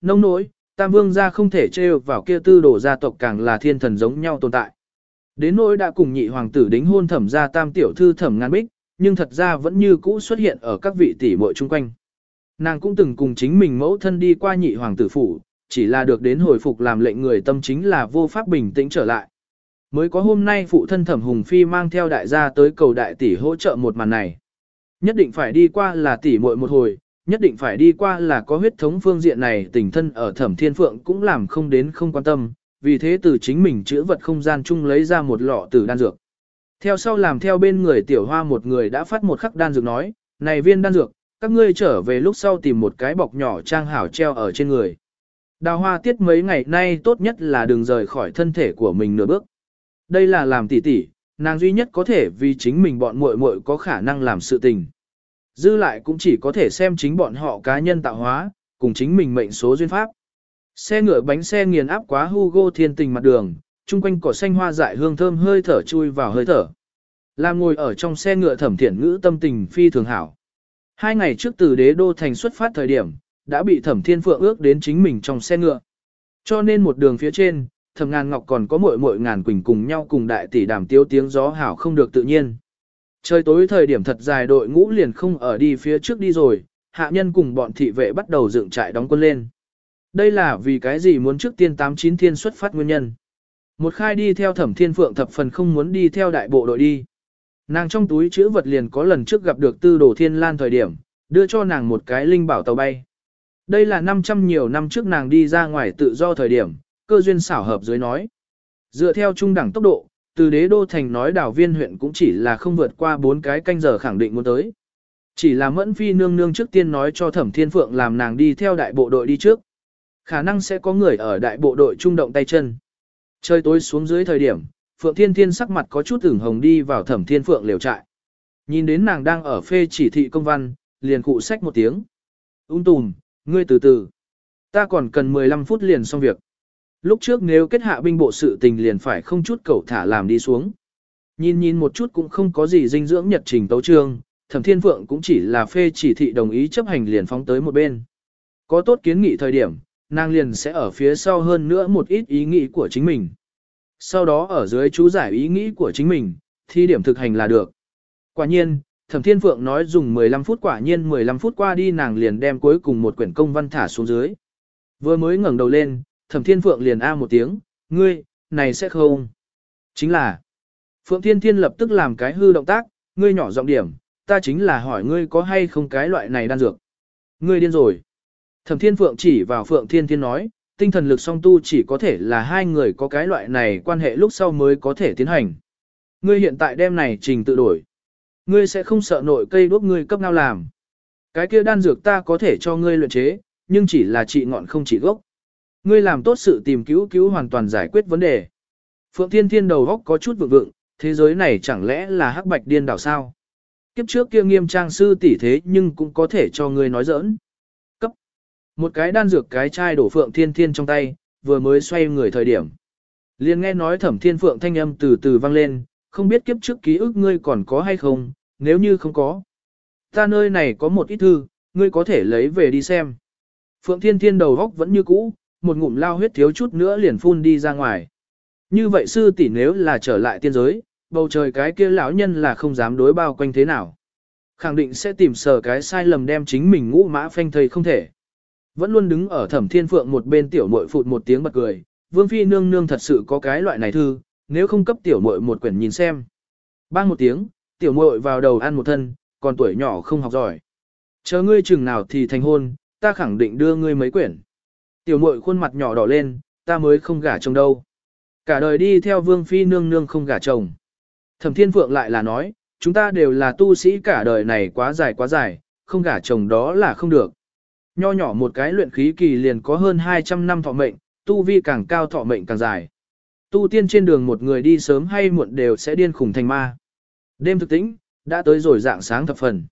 nông nỗi, tam vương gia không thể trêu vào kia tư đồ gia tộc càng là thiên thần giống nhau tồn tại. Đến nỗi đã cùng nhị hoàng tử đính hôn thẩm gia tam tiểu thư thẩm ngàn bích, nhưng thật ra vẫn như cũ xuất hiện ở các vị tỷ muội chung quanh. Nàng cũng từng cùng chính mình mẫu thân đi qua nhị hoàng tử phủ, chỉ là được đến hồi phục làm lệnh người tâm chính là vô pháp bình tĩnh trở lại. Mới có hôm nay phụ thân thẩm hùng phi mang theo đại gia tới cầu đại tỷ hỗ trợ một màn này. Nhất định phải đi qua là tỷ muội một hồi, nhất định phải đi qua là có huyết thống phương diện này tình thân ở thẩm thiên phượng cũng làm không đến không quan tâm, vì thế từ chính mình chữa vật không gian chung lấy ra một lọ tử đan dược. Theo sau làm theo bên người tiểu hoa một người đã phát một khắc đan dược nói, này viên đan dược, các ngươi trở về lúc sau tìm một cái bọc nhỏ trang hảo treo ở trên người. Đào hoa tiết mấy ngày nay tốt nhất là đừng rời khỏi thân thể của mình nửa bước. Đây là làm tỉ tỉ, nàng duy nhất có thể vì chính mình bọn muội muội có khả năng làm sự tình. Dư lại cũng chỉ có thể xem chính bọn họ cá nhân tạo hóa, cùng chính mình mệnh số duyên pháp. Xe ngựa bánh xe nghiền áp quá Hugo thiên tình mặt đường, chung quanh cỏ xanh hoa dại hương thơm hơi thở chui vào hơi thở. Làm ngồi ở trong xe ngựa thẩm thiện ngữ tâm tình phi thường hảo. Hai ngày trước từ đế đô thành xuất phát thời điểm, đã bị thẩm thiên phượng ước đến chính mình trong xe ngựa. Cho nên một đường phía trên, thẩm ngàn ngọc còn có muội muội ngàn quỳnh cùng nhau cùng đại tỷ đàm tiêu tiếng gió hảo không được tự nhiên. Trời tối thời điểm thật dài đội ngũ liền không ở đi phía trước đi rồi, hạ nhân cùng bọn thị vệ bắt đầu dựng trại đóng quân lên. Đây là vì cái gì muốn trước tiên tám chín thiên xuất phát nguyên nhân. Một khai đi theo thẩm thiên phượng thập phần không muốn đi theo đại bộ đội đi. Nàng trong túi chữ vật liền có lần trước gặp được tư đồ thiên lan thời điểm, đưa cho nàng một cái linh bảo tàu bay. Đây là 500 nhiều năm trước nàng đi ra ngoài tự do thời điểm, cơ duyên xảo hợp dưới nói. Dựa theo trung đẳng tốc độ, từ đế đô thành nói đảo viên huyện cũng chỉ là không vượt qua bốn cái canh giờ khẳng định muốn tới. Chỉ là mẫn phi nương nương trước tiên nói cho thẩm thiên phượng làm nàng đi theo đại bộ đội đi trước. Khả năng sẽ có người ở đại bộ đội trung động tay chân. Trời tối xuống dưới thời điểm, Phượng Thiên Thiên sắc mặt có chút ửng hồng đi vào thẩm thiên phượng liều trại. Nhìn đến nàng đang ở phê chỉ thị công văn, liền cụ sách một tiếng. Ung tùm, ngươi từ từ. Ta còn cần 15 phút liền xong việc. Lúc trước nếu kết hạ binh bộ sự tình liền phải không chút cầu thả làm đi xuống. Nhìn nhìn một chút cũng không có gì dinh dưỡng nhật trình tấu trương, thẩm thiên phượng cũng chỉ là phê chỉ thị đồng ý chấp hành liền phóng tới một bên. Có tốt kiến nghị thời điểm, nàng liền sẽ ở phía sau hơn nữa một ít ý nghĩ của chính mình. Sau đó ở dưới chú giải ý nghĩ của chính mình, thi điểm thực hành là được. Quả nhiên, Thẩm Thiên Phượng nói dùng 15 phút quả nhiên 15 phút qua đi nàng liền đem cuối cùng một quyển công văn thả xuống dưới. Vừa mới ngẩng đầu lên, Thẩm Thiên Phượng liền a một tiếng, ngươi, này sẽ không. Chính là, Phượng Thiên Thiên lập tức làm cái hư động tác, ngươi nhỏ giọng điểm, ta chính là hỏi ngươi có hay không cái loại này đan dược. Ngươi điên rồi. Thẩm Thiên Phượng chỉ vào Phượng Thiên Thiên nói, tinh thần lực song tu chỉ có thể là hai người có cái loại này quan hệ lúc sau mới có thể tiến hành. Ngươi hiện tại đem này trình tự đổi. Ngươi sẽ không sợ nội cây đuốc ngươi cấp nào làm. Cái kia đan dược ta có thể cho ngươi luyện chế, nhưng chỉ là trị ngọn không trị gốc. Ngươi làm tốt sự tìm cứu cứu hoàn toàn giải quyết vấn đề. Phượng Thiên Thiên đầu góc có chút vượng vượng, thế giới này chẳng lẽ là hắc bạch điên đảo sao? Kiếp trước kia nghiêm trang sư tỷ thế nhưng cũng có thể cho ngươi nói giỡn. Cấp. Một cái đan dược cái chai đổ Phượng Thiên Thiên trong tay, vừa mới xoay người thời điểm. liền nghe nói thẩm thiên phượng thanh âm từ từ vang lên, không biết kiếp trước ký ức ngươi còn có hay không, nếu như không có. Ta nơi này có một ít thư, ngươi có thể lấy về đi xem. Phượng Thiên Thiên đầu góc vẫn như cũ, một ngụm lao huyết thiếu chút nữa liền phun đi ra ngoài. Như vậy sư tỷ nếu là trở lại tiên giới, bầu trời cái kia lão nhân là không dám đối bao quanh thế nào. Khẳng định sẽ tìm sờ cái sai lầm đem chính mình ngũ mã phanh thầy không thể. Vẫn luôn đứng ở thẩm thiên phượng một bên tiểu muội phụt một tiếng bật cười, vương phi nương nương thật sự có cái loại này thư, nếu không cấp tiểu muội một quyển nhìn xem. Bang một tiếng, tiểu muội vào đầu ăn một thân, còn tuổi nhỏ không học giỏi. Chờ ngươi chừng nào thì thành hôn, ta khẳng định đưa ngươi mấy quyển. Tiểu muội khuôn mặt nhỏ đỏ lên, ta mới không gả chồng đâu. Cả đời đi theo vương phi nương nương không gả chồng. Thẩm thiên phượng lại là nói, chúng ta đều là tu sĩ cả đời này quá dài quá dài, không gả chồng đó là không được. Nho nhỏ một cái luyện khí kỳ liền có hơn 200 năm thọ mệnh, tu vi càng cao thọ mệnh càng dài. Tu tiên trên đường một người đi sớm hay muộn đều sẽ điên khủng thành ma. Đêm thực tĩnh, đã tới rồi dạng sáng thập phần.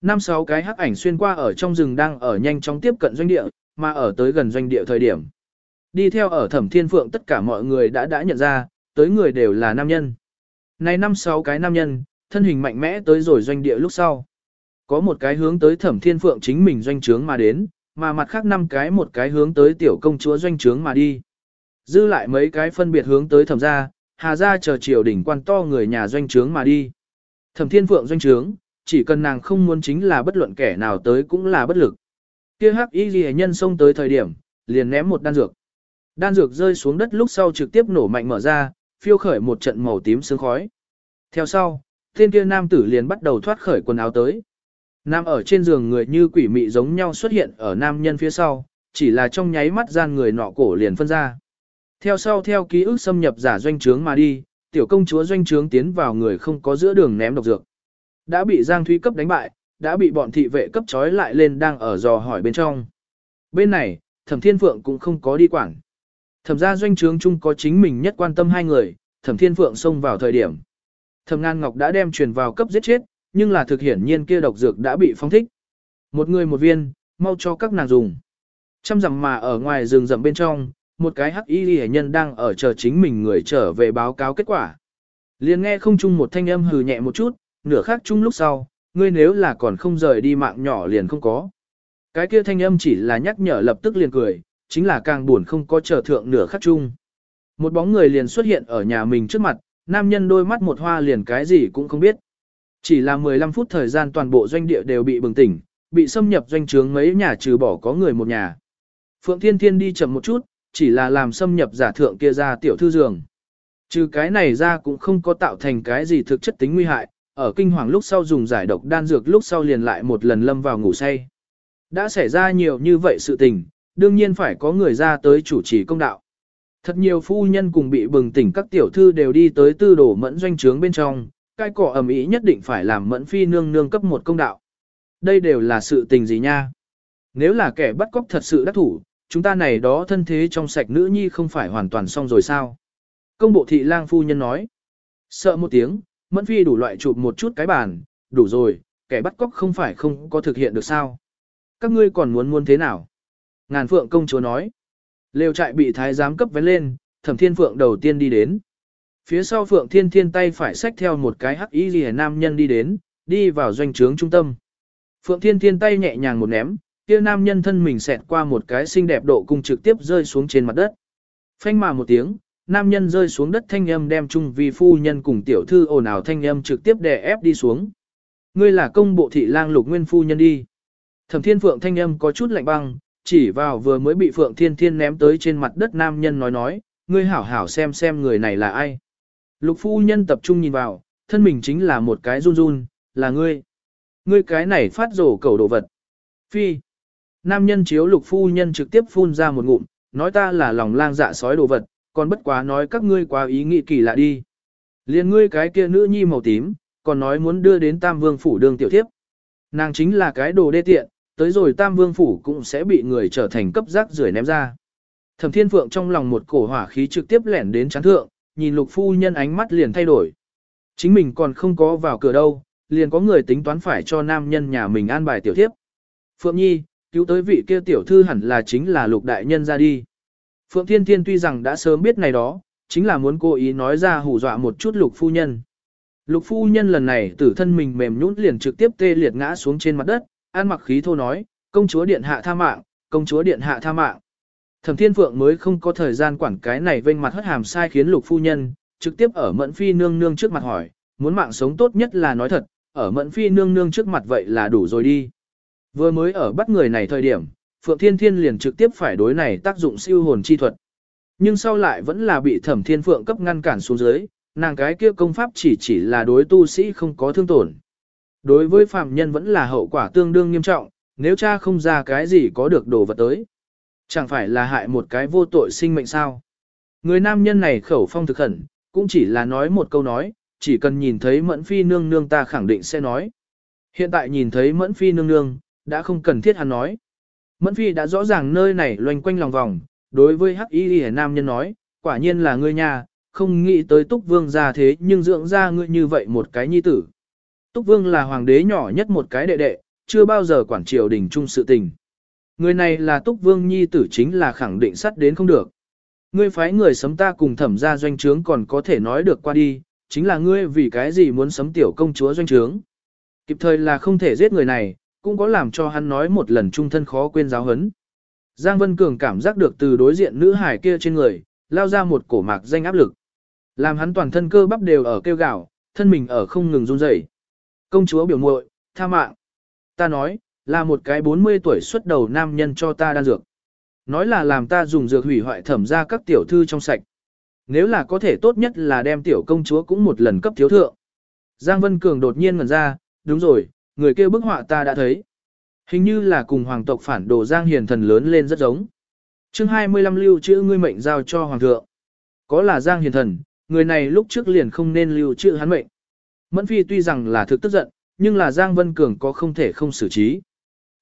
Năm sáu cái hắc ảnh xuyên qua ở trong rừng đang ở nhanh chóng tiếp cận doanh địa, mà ở tới gần doanh địa thời điểm. Đi theo ở thẩm thiên phượng tất cả mọi người đã đã nhận ra, tới người đều là nam nhân. Này năm sáu cái nam nhân, thân hình mạnh mẽ tới rồi doanh địa lúc sau. Có một cái hướng tới thẩm thiên phượng chính mình doanh trướng mà đến, mà mặt khác năm cái một cái hướng tới tiểu công chúa doanh trướng mà đi. Dư lại mấy cái phân biệt hướng tới thẩm gia, hà gia chờ triều đỉnh quan to người nhà doanh trướng mà đi. Thẩm thiên phượng doanh trướng, chỉ cần nàng không muốn chính là bất luận kẻ nào tới cũng là bất lực. Kia hắc y ghi nhân xông tới thời điểm, liền ném một đan dược. Đan dược rơi xuống đất lúc sau trực tiếp nổ mạnh mở ra, phiêu khởi một trận màu tím sương khói. Theo sau, tên kia nam tử liền bắt đầu thoát khởi quần áo tới. Nam ở trên giường người như quỷ mị giống nhau xuất hiện ở nam nhân phía sau, chỉ là trong nháy mắt gian người nọ cổ liền phân ra. Theo sau theo ký ức xâm nhập giả doanh trướng mà đi, tiểu công chúa doanh trướng tiến vào người không có giữa đường ném độc dược. Đã bị Giang Thúy cấp đánh bại, đã bị bọn thị vệ cấp trói lại lên đang ở dò hỏi bên trong. Bên này, Thẩm Thiên Phượng cũng không có đi quản. Thẩm gia doanh trướng chung có chính mình nhất quan tâm hai người, Thẩm Thiên Phượng xông vào thời điểm. Thẩm Ngan Ngọc đã đem truyền vào cấp giết chết, nhưng là thực hiển nhiên kia độc dược đã bị phong thích. Một người một viên, mau cho các nàng dùng. Trăm dặm mà ở ngoài rừng rậm bên trong, một cái hắc y hệ nhân đang ở chờ chính mình người trở về báo cáo kết quả. Liền nghe không chung một thanh âm hừ nhẹ một chút, nửa khác chung lúc sau, ngươi nếu là còn không rời đi mạng nhỏ liền không có. Cái kia thanh âm chỉ là nhắc nhở lập tức liền cười, chính là càng buồn không có chờ thượng nửa khắc chung. Một bóng người liền xuất hiện ở nhà mình trước mặt, nam nhân đôi mắt một hoa liền cái gì cũng không biết. Chỉ là 15 phút thời gian toàn bộ doanh địa đều bị bừng tỉnh, bị xâm nhập doanh trướng mấy nhà trừ bỏ có người một nhà. Phượng Thiên Thiên đi chậm một chút, chỉ là làm xâm nhập giả thượng kia ra tiểu thư giường. Trừ cái này ra cũng không có tạo thành cái gì thực chất tính nguy hại, ở kinh hoàng lúc sau dùng giải độc đan dược lúc sau liền lại một lần lâm vào ngủ say. Đã xảy ra nhiều như vậy sự tình, đương nhiên phải có người ra tới chủ trì công đạo. Thật nhiều phu nhân cùng bị bừng tỉnh các tiểu thư đều đi tới tư đổ mẫn doanh trướng bên trong, cái cỏ ẩm ý nhất định phải làm mẫn phi nương nương cấp một công đạo. Đây đều là sự tình gì nha? Nếu là kẻ bắt cóc thật sự đắc thủ, chúng ta này đó thân thế trong sạch nữ nhi không phải hoàn toàn xong rồi sao? Công bộ thị lang phu nhân nói. Sợ một tiếng, mẫn phi đủ loại chụp một chút cái bàn, đủ rồi, kẻ bắt cóc không phải không có thực hiện được sao? Các ngươi còn muốn muốn thế nào? Ngàn phượng công chúa nói. Lều trại bị thái giám cấp vén lên, thẩm thiên phượng đầu tiên đi đến. Phía sau phượng thiên thiên tay phải xách theo một cái hắc y lìa nam nhân đi đến, đi vào doanh trướng trung tâm. Phượng thiên thiên tay nhẹ nhàng một ném, kia nam nhân thân mình xẹt qua một cái xinh đẹp độ cung trực tiếp rơi xuống trên mặt đất. Phanh mà một tiếng, nam nhân rơi xuống đất thanh âm đem chung vì phu nhân cùng tiểu thư ồn ào thanh âm trực tiếp đè ép đi xuống. Ngươi là công bộ thị lang lục nguyên phu nhân đi. Thẩm thiên phượng thanh âm có chút lạnh băng, chỉ vào vừa mới bị phượng thiên thiên ném tới trên mặt đất nam nhân nói nói, ngươi hảo hảo xem xem người này là ai. Lục phu nhân tập trung nhìn vào, thân mình chính là một cái run run, là ngươi. Ngươi cái này phát rổ cầu đồ vật. Phi. Nam nhân chiếu lục phu nhân trực tiếp phun ra một ngụm, nói ta là lòng lang dạ sói đồ vật, còn bất quá nói các ngươi quá ý nghĩ kỳ lạ đi. Liên ngươi cái kia nữ nhi màu tím, còn nói muốn đưa đến Tam Vương phủ đường tiểu thiếp. Nàng chính là cái đồ đê tiện, tới rồi Tam Vương phủ cũng sẽ bị người trở thành cấp rác rưởi ném ra. Thẩm Thiên Phượng trong lòng một cổ hỏa khí trực tiếp lẻn đến chán thượng, nhìn Lục phu nhân ánh mắt liền thay đổi. Chính mình còn không có vào cửa đâu, liền có người tính toán phải cho nam nhân nhà mình an bài tiểu thiếp. Phượng Nhi, cứu tới vị kia tiểu thư hẳn là chính là Lục đại nhân ra đi. Phượng Thiên Thiên tuy rằng đã sớm biết này đó, chính là muốn cố ý nói ra hù dọa một chút lục phu nhân. Lục phu nhân lần này tử thân mình mềm nhũn liền trực tiếp tê liệt ngã xuống trên mặt đất, an mặc khí thô nói, công chúa điện hạ tha mạng, công chúa điện hạ tha mạng. Thẩm Thiên Phượng mới không có thời gian quản cái này vênh mặt hất hàm sai khiến lục phu nhân, trực tiếp ở mẫn phi nương nương trước mặt hỏi, muốn mạng sống tốt nhất là nói thật, ở mẫn phi nương nương trước mặt vậy là đủ rồi đi. Vừa mới ở bắt người này thời điểm, Phượng Thiên Thiên liền trực tiếp phải đối này tác dụng siêu hồn chi thuật. Nhưng sau lại vẫn là bị Thẩm Thiên Phượng cấp ngăn cản xuống dưới, nàng cái kia công pháp chỉ chỉ là đối tu sĩ không có thương tổn. Đối với phạm nhân vẫn là hậu quả tương đương nghiêm trọng, nếu cha không ra cái gì có được đồ vật tới. Chẳng phải là hại một cái vô tội sinh mệnh sao. Người nam nhân này khẩu phong thực khẩn, cũng chỉ là nói một câu nói, chỉ cần nhìn thấy mẫn phi nương nương ta khẳng định sẽ nói. Hiện tại nhìn thấy mẫn phi nương nương, đã không cần thiết hắn nói. Mẫn phi đã rõ ràng nơi này loanh quanh lòng vòng, đối với hắc y Lệ nam nhân nói, quả nhiên là ngươi nhà, không nghĩ tới túc vương ra thế nhưng dưỡng ra ngươi như vậy một cái nhi tử. Túc vương là hoàng đế nhỏ nhất một cái đệ đệ, chưa bao giờ quản triều đình chung sự tình. Người này là túc vương nhi tử chính là khẳng định sắt đến không được. Ngươi phái người sấm ta cùng thẩm ra doanh trướng còn có thể nói được qua đi, chính là ngươi vì cái gì muốn sấm tiểu công chúa doanh trướng. Kịp thời là không thể giết người này, cũng có làm cho hắn nói một lần trung thân khó quên giáo hấn. Giang Vân Cường cảm giác được từ đối diện nữ hải kia trên người, lao ra một cổ mạc danh áp lực. Làm hắn toàn thân cơ bắp đều ở kêu gào, thân mình ở không ngừng run rẩy. Công chúa biểu muội, tha mạng. Ta nói, là một cái 40 tuổi xuất đầu nam nhân cho ta đan dược. Nói là làm ta dùng dược hủy hoại thẩm ra các tiểu thư trong sạch. Nếu là có thể tốt nhất là đem tiểu công chúa cũng một lần cấp thiếu thượng. Giang Vân Cường đột nhiên ngẩn ra, đúng rồi, người kia bức họa ta đã thấy. Hình như là cùng hoàng tộc phản đồ Giang Hiền thần lớn lên rất giống. chương 25 lưu trữ ngươi mệnh giao cho hoàng thượng. Có là Giang Hiền thần, người này lúc trước liền không nên lưu trữ hắn mệnh. Mẫn Phi tuy rằng là thực tức giận, nhưng là Giang Vân Cường có không thể không xử trí.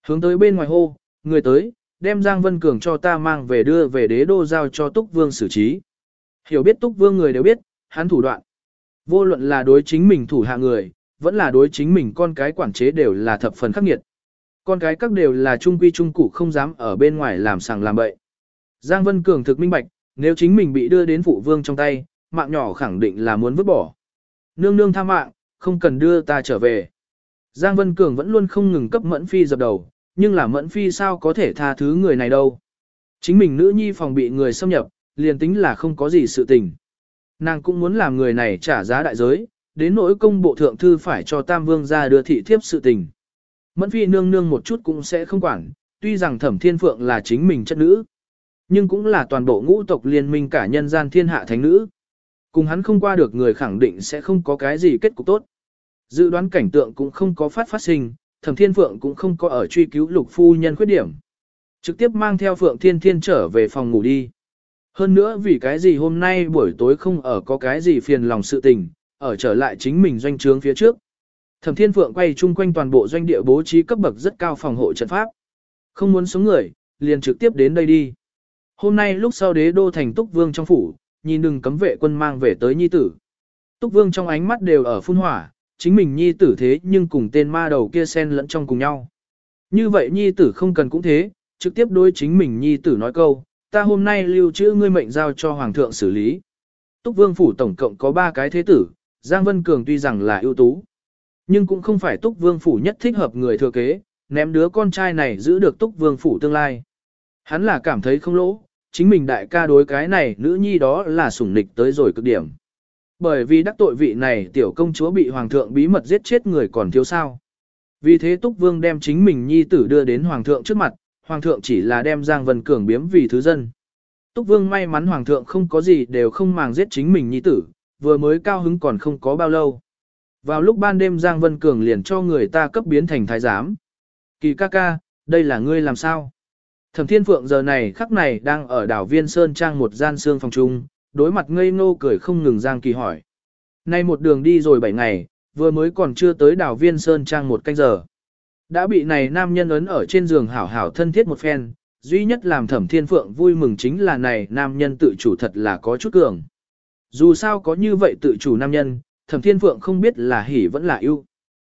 Hướng tới bên ngoài hô, người tới, đem Giang Vân Cường cho ta mang về đưa về đế đô giao cho Túc Vương xử trí. Hiểu biết Túc Vương người đều biết, hắn thủ đoạn. Vô luận là đối chính mình thủ hạ người, vẫn là đối chính mình con cái quản chế đều là thập phần khắc nghiệt. Con cái các đều là trung quy trung cụ không dám ở bên ngoài làm sàng làm bậy. Giang Vân Cường thực minh bạch, nếu chính mình bị đưa đến phụ vương trong tay, mạng nhỏ khẳng định là muốn vứt bỏ. Nương nương tha mạng, không cần đưa ta trở về. Giang Vân Cường vẫn luôn không ngừng cấp Mẫn Phi dập đầu, nhưng là Mẫn Phi sao có thể tha thứ người này đâu. Chính mình nữ nhi phòng bị người xâm nhập, liền tính là không có gì sự tình. Nàng cũng muốn làm người này trả giá đại giới, đến nỗi công bộ thượng thư phải cho Tam Vương ra đưa thị thiếp sự tình. Mẫn Phi nương nương một chút cũng sẽ không quản, tuy rằng Thẩm Thiên Phượng là chính mình chất nữ, nhưng cũng là toàn bộ ngũ tộc liên minh cả nhân gian thiên hạ thánh nữ. Cùng hắn không qua được người khẳng định sẽ không có cái gì kết cục tốt. Dự đoán cảnh tượng cũng không có phát phát sinh, Thẩm Thiên Phượng cũng không có ở truy cứu lục phu nhân khuyết điểm. Trực tiếp mang theo Phượng Thiên Thiên trở về phòng ngủ đi. Hơn nữa vì cái gì hôm nay buổi tối không ở có cái gì phiền lòng sự tình, ở trở lại chính mình doanh trướng phía trước. Thẩm Thiên Phượng quay chung quanh toàn bộ doanh địa bố trí cấp bậc rất cao phòng hộ trận pháp. Không muốn sống người, liền trực tiếp đến đây đi. Hôm nay lúc sau đế đô thành Túc Vương trong phủ, nhìn đừng cấm vệ quân mang về tới nhi tử. Túc Vương trong ánh mắt đều ở phun hỏa, chính mình nhi tử thế nhưng cùng tên ma đầu kia xen lẫn trong cùng nhau. Như vậy nhi tử không cần cũng thế, trực tiếp đối chính mình nhi tử nói câu, ta hôm nay lưu trữ ngươi mệnh giao cho hoàng thượng xử lý. Túc Vương phủ tổng cộng có 3 cái thế tử, Giang Vân Cường tuy rằng là ưu tú, nhưng cũng không phải Túc Vương phủ nhất thích hợp người thừa kế, ném đứa con trai này giữ được Túc Vương phủ tương lai. Hắn là cảm thấy không lỗ, chính mình đại ca đối cái này nữ nhi đó là sủng nịch tới rồi cực điểm. Bởi vì đắc tội vị này tiểu công chúa bị hoàng thượng bí mật giết chết người còn thiếu sao. Vì thế Túc Vương đem chính mình nhi tử đưa đến hoàng thượng trước mặt, hoàng thượng chỉ là đem Giang Vân Cường biếm vì thứ dân. Túc Vương may mắn hoàng thượng không có gì đều không màng giết chính mình nhi tử, vừa mới cao hứng còn không có bao lâu. Vào lúc ban đêm Giang Vân Cường liền cho người ta cấp biến thành thái giám. Kỳ ca ca, đây là ngươi làm sao? Thẩm Thiên Phượng giờ này khắc này đang ở đảo Viên Sơn Trang một gian xương phòng trung, đối mặt ngây ngô cười không ngừng Giang Kỳ hỏi. Nay một đường đi rồi 7 ngày, vừa mới còn chưa tới đảo Viên Sơn Trang một canh giờ. Đã bị này nam nhân ấn ở trên giường hảo hảo thân thiết một phen, duy nhất làm Thẩm Thiên Phượng vui mừng chính là này nam nhân tự chủ thật là có chút cường. Dù sao có như vậy tự chủ nam nhân, Thẩm Thiên Phượng không biết là hỉ vẫn là ưu.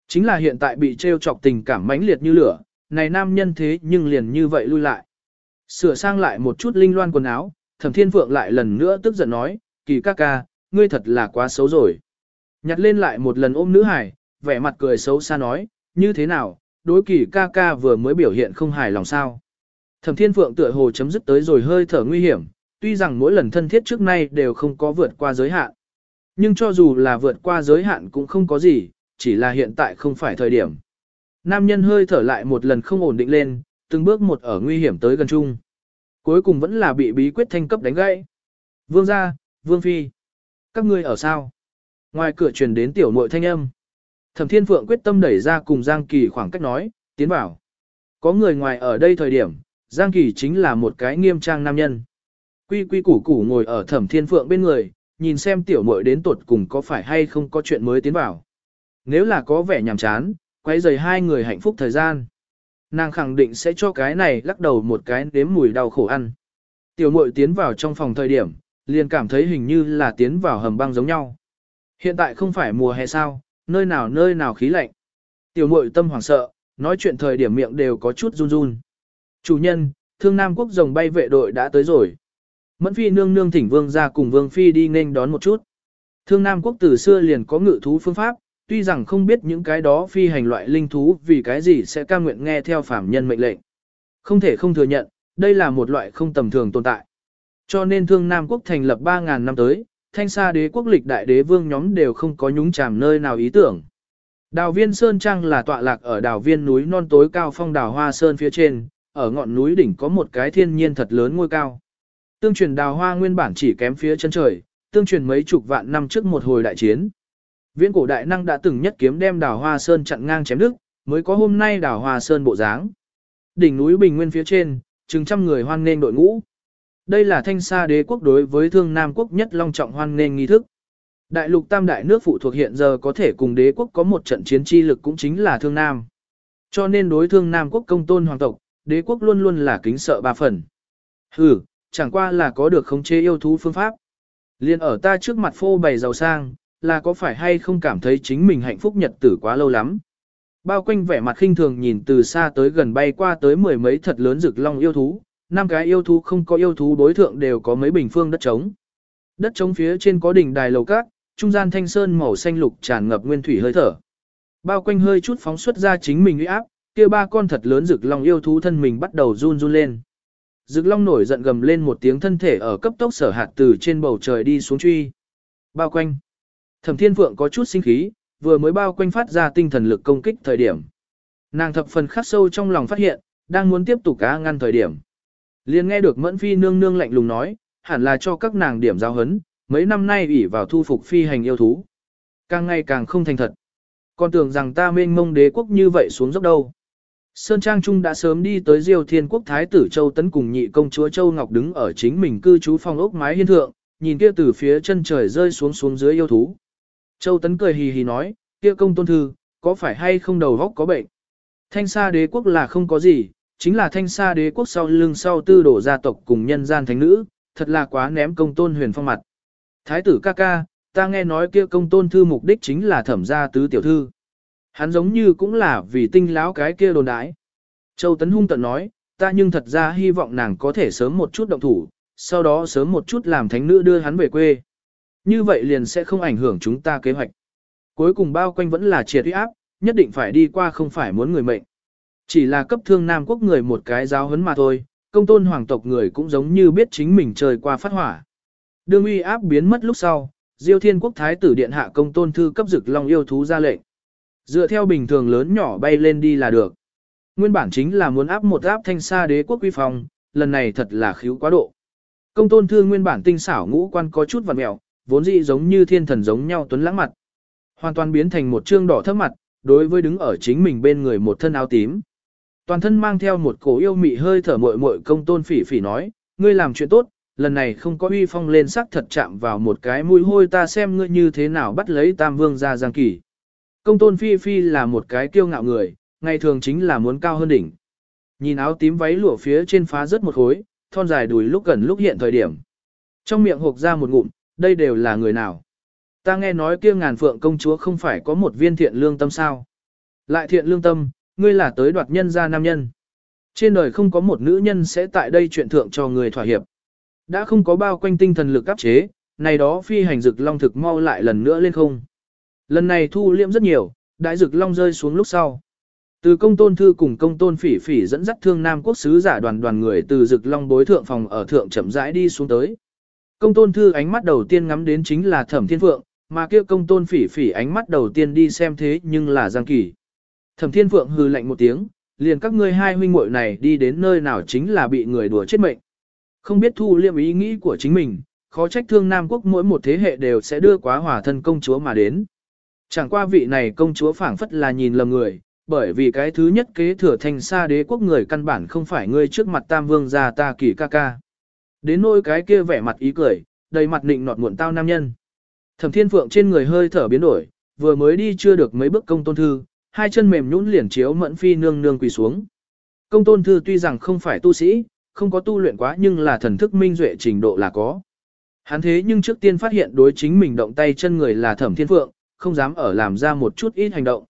Chính là hiện tại bị trêu chọc tình cảm mãnh liệt như lửa, này nam nhân thế nhưng liền như vậy lui lại. Sửa sang lại một chút linh loan quần áo, Thẩm Thiên Phượng lại lần nữa tức giận nói, kỳ ca ca, ngươi thật là quá xấu rồi. Nhặt lên lại một lần ôm nữ hải, vẻ mặt cười xấu xa nói, như thế nào, đối kỳ ca ca vừa mới biểu hiện không hài lòng sao. Thẩm Thiên Phượng tựa hồ chấm dứt tới rồi hơi thở nguy hiểm, tuy rằng mỗi lần thân thiết trước nay đều không có vượt qua giới hạn. Nhưng cho dù là vượt qua giới hạn cũng không có gì, chỉ là hiện tại không phải thời điểm. Nam nhân hơi thở lại một lần không ổn định lên, từng bước một ở nguy hiểm tới gần chung. Cuối cùng vẫn là bị bí quyết thanh cấp đánh gãy. Vương gia, Vương Phi. Các ngươi ở sao? Ngoài cửa truyền đến tiểu muội thanh âm. Thẩm Thiên Phượng quyết tâm đẩy ra cùng Giang Kỳ khoảng cách nói, tiến vào. Có người ngoài ở đây thời điểm, Giang Kỳ chính là một cái nghiêm trang nam nhân. Quy quy củ củ ngồi ở Thẩm Thiên Phượng bên người, nhìn xem tiểu muội đến tuột cùng có phải hay không có chuyện mới tiến vào. Nếu là có vẻ nhàm chán, quay rời hai người hạnh phúc thời gian. Nàng khẳng định sẽ cho cái này lắc đầu một cái đếm mùi đau khổ ăn. Tiểu muội tiến vào trong phòng thời điểm, liền cảm thấy hình như là tiến vào hầm băng giống nhau. Hiện tại không phải mùa hè sao, nơi nào nơi nào khí lạnh. Tiểu muội tâm hoảng sợ, nói chuyện thời điểm miệng đều có chút run run. Chủ nhân, thương Nam quốc rồng bay vệ đội đã tới rồi. Mẫn phi nương nương thỉnh vương ra cùng vương phi đi nên đón một chút. Thương Nam quốc từ xưa liền có ngự thú phương pháp, tuy rằng không biết những cái đó phi hành loại linh thú vì cái gì sẽ cam nguyện nghe theo phạm nhân mệnh lệnh. Không thể không thừa nhận, đây là một loại không tầm thường tồn tại. Cho nên thương Nam quốc thành lập 3.000 năm tới, thanh xa đế quốc lịch đại đế vương nhóm đều không có nhúng chàm nơi nào ý tưởng. Đào viên Sơn Trang là tọa lạc ở đào viên núi non tối cao phong đào hoa sơn phía trên, ở ngọn núi đỉnh có một cái thiên nhiên thật lớn ngôi cao. Tương truyền đào hoa nguyên bản chỉ kém phía chân trời, tương truyền mấy chục vạn năm trước một hồi đại chiến. Viễn cổ đại năng đã từng nhất kiếm đem đào hoa sơn chặn ngang chém đức, mới có hôm nay đào hoa sơn bộ dáng. Đỉnh núi bình nguyên phía trên, chừng trăm người hoan nghênh đội ngũ. Đây là thanh sa đế quốc đối với thương Nam quốc nhất long trọng hoan nghênh nghi thức. Đại lục tam đại nước phụ thuộc hiện giờ có thể cùng đế quốc có một trận chiến chi lực cũng chính là thương Nam. Cho nên đối thương Nam quốc công tôn hoàng tộc, đế quốc luôn luôn là kính sợ ba phần. Hừ chẳng qua là có được khống chế yêu thú phương pháp. Liên ở ta trước mặt phô bày giàu sang, là có phải hay không cảm thấy chính mình hạnh phúc nhật tử quá lâu lắm. Bao quanh vẻ mặt khinh thường nhìn từ xa tới gần bay qua tới mười mấy thật lớn rực long yêu thú, năm cái yêu thú không có yêu thú đối thượng đều có mấy bình phương đất trống. Đất trống phía trên có đỉnh đài lầu cát, trung gian thanh sơn màu xanh lục tràn ngập nguyên thủy hơi thở. Bao quanh hơi chút phóng xuất ra chính mình uy áp, kia ba con thật lớn rực long yêu thú thân mình bắt đầu run run lên. Dực long nổi giận gầm lên một tiếng thân thể ở cấp tốc sở hạt từ trên bầu trời đi xuống truy. Bao quanh. Thẩm Thiên Phượng có chút sinh khí, vừa mới bao quanh phát ra tinh thần lực công kích thời điểm. Nàng thập phần khắc sâu trong lòng phát hiện, đang muốn tiếp tục cá ngăn thời điểm. liền nghe được Mẫn Phi nương nương lạnh lùng nói, hẳn là cho các nàng điểm giao hấn, mấy năm nay ủy vào thu phục phi hành yêu thú. Càng ngày càng không thành thật. Còn tưởng rằng ta mênh mông đế quốc như vậy xuống dốc đâu. Sơn Trang Trung đã sớm đi tới Diêu Thiên Quốc Thái tử Châu Tấn cùng nhị công chúa Châu Ngọc đứng ở chính mình cư trú phong ốc mái hiên thượng, nhìn kia từ phía chân trời rơi xuống xuống dưới yêu thú. Châu Tấn cười hì hì nói, kia công tôn thư, có phải hay không đầu góc có bệnh? Thanh xa đế quốc là không có gì, chính là thanh xa đế quốc sau lưng sau tư đổ gia tộc cùng nhân gian thánh nữ, thật là quá ném công tôn huyền phong mặt. Thái tử ca ca, ta nghe nói kia công tôn thư mục đích chính là thẩm gia tứ tiểu thư. Hắn giống như cũng là vì tinh láo cái kia đồn đái. Châu Tấn hung tận nói, ta nhưng thật ra hy vọng nàng có thể sớm một chút động thủ, sau đó sớm một chút làm thánh nữ đưa hắn về quê. Như vậy liền sẽ không ảnh hưởng chúng ta kế hoạch. Cuối cùng bao quanh vẫn là triệt uy áp, nhất định phải đi qua không phải muốn người mệnh. Chỉ là cấp thương Nam quốc người một cái giáo huấn mà thôi, công tôn hoàng tộc người cũng giống như biết chính mình trời qua phát hỏa. Đương uy áp biến mất lúc sau, Diêu Thiên Quốc Thái tử Điện Hạ công tôn thư cấp dực long yêu thú ra lệnh. Dựa theo bình thường lớn nhỏ bay lên đi là được. Nguyên bản chính là muốn áp một áp thanh xa đế quốc quy phong, lần này thật là khiếu quá độ. Công tôn thư nguyên bản tinh xảo ngũ quan có chút vặn mẹo, vốn dị giống như thiên thần giống nhau tuấn lãng mặt. Hoàn toàn biến thành một trương đỏ thấp mặt, đối với đứng ở chính mình bên người một thân áo tím. Toàn thân mang theo một cổ yêu mị hơi thở muội muội công tôn phỉ phỉ nói, ngươi làm chuyện tốt, lần này không có uy phong lên sắc thật chạm vào một cái mũi hôi ta xem ngươi như thế nào bắt lấy tam vương ra giang kỳ. Công tôn phi phi là một cái kiêu ngạo người, ngày thường chính là muốn cao hơn đỉnh. Nhìn áo tím váy lụa phía trên phá rất một khối, thon dài đùi lúc gần lúc hiện thời điểm. Trong miệng hộp ra một ngụm, đây đều là người nào. Ta nghe nói kia ngàn phượng công chúa không phải có một viên thiện lương tâm sao. Lại thiện lương tâm, ngươi là tới đoạt nhân ra nam nhân. Trên đời không có một nữ nhân sẽ tại đây chuyện thượng cho người thỏa hiệp. Đã không có bao quanh tinh thần lực áp chế, này đó phi hành dực long thực mau lại lần nữa lên không. Lần này thu liễm rất nhiều, đại dực long rơi xuống lúc sau. Từ công tôn thư cùng công tôn phỉ phỉ dẫn dắt thương nam quốc sứ giả đoàn đoàn người từ dực long bối thượng phòng ở thượng chậm rãi đi xuống tới. Công tôn thư ánh mắt đầu tiên ngắm đến chính là thẩm thiên phượng, mà kia công tôn phỉ phỉ ánh mắt đầu tiên đi xem thế nhưng là giang kỳ. Thẩm thiên phượng hừ lạnh một tiếng, liền các ngươi hai huynh muội này đi đến nơi nào chính là bị người đùa chết mệnh. Không biết thu liệm ý nghĩ của chính mình, khó trách thương Nam quốc mỗi một thế hệ đều sẽ đưa quá hỏa thân công chúa mà đến. Chẳng qua vị này công chúa phảng phất là nhìn lầm người, bởi vì cái thứ nhất kế thừa thành xa đế quốc người căn bản không phải ngươi trước mặt tam vương gia ta kỳ ca ca. Đến nỗi cái kia vẻ mặt ý cười, đầy mặt nịnh nọt muộn tao nam nhân. Thẩm thiên phượng trên người hơi thở biến đổi, vừa mới đi chưa được mấy bước công tôn thư, hai chân mềm nhũn liền chiếu mẫn phi nương nương quỳ xuống. Công tôn thư tuy rằng không phải tu sĩ, không có tu luyện quá nhưng là thần thức minh duệ trình độ là có. Hắn thế nhưng trước tiên phát hiện đối chính mình động tay chân người là thẩm thiên phượng, không dám ở làm ra một chút ít hành động.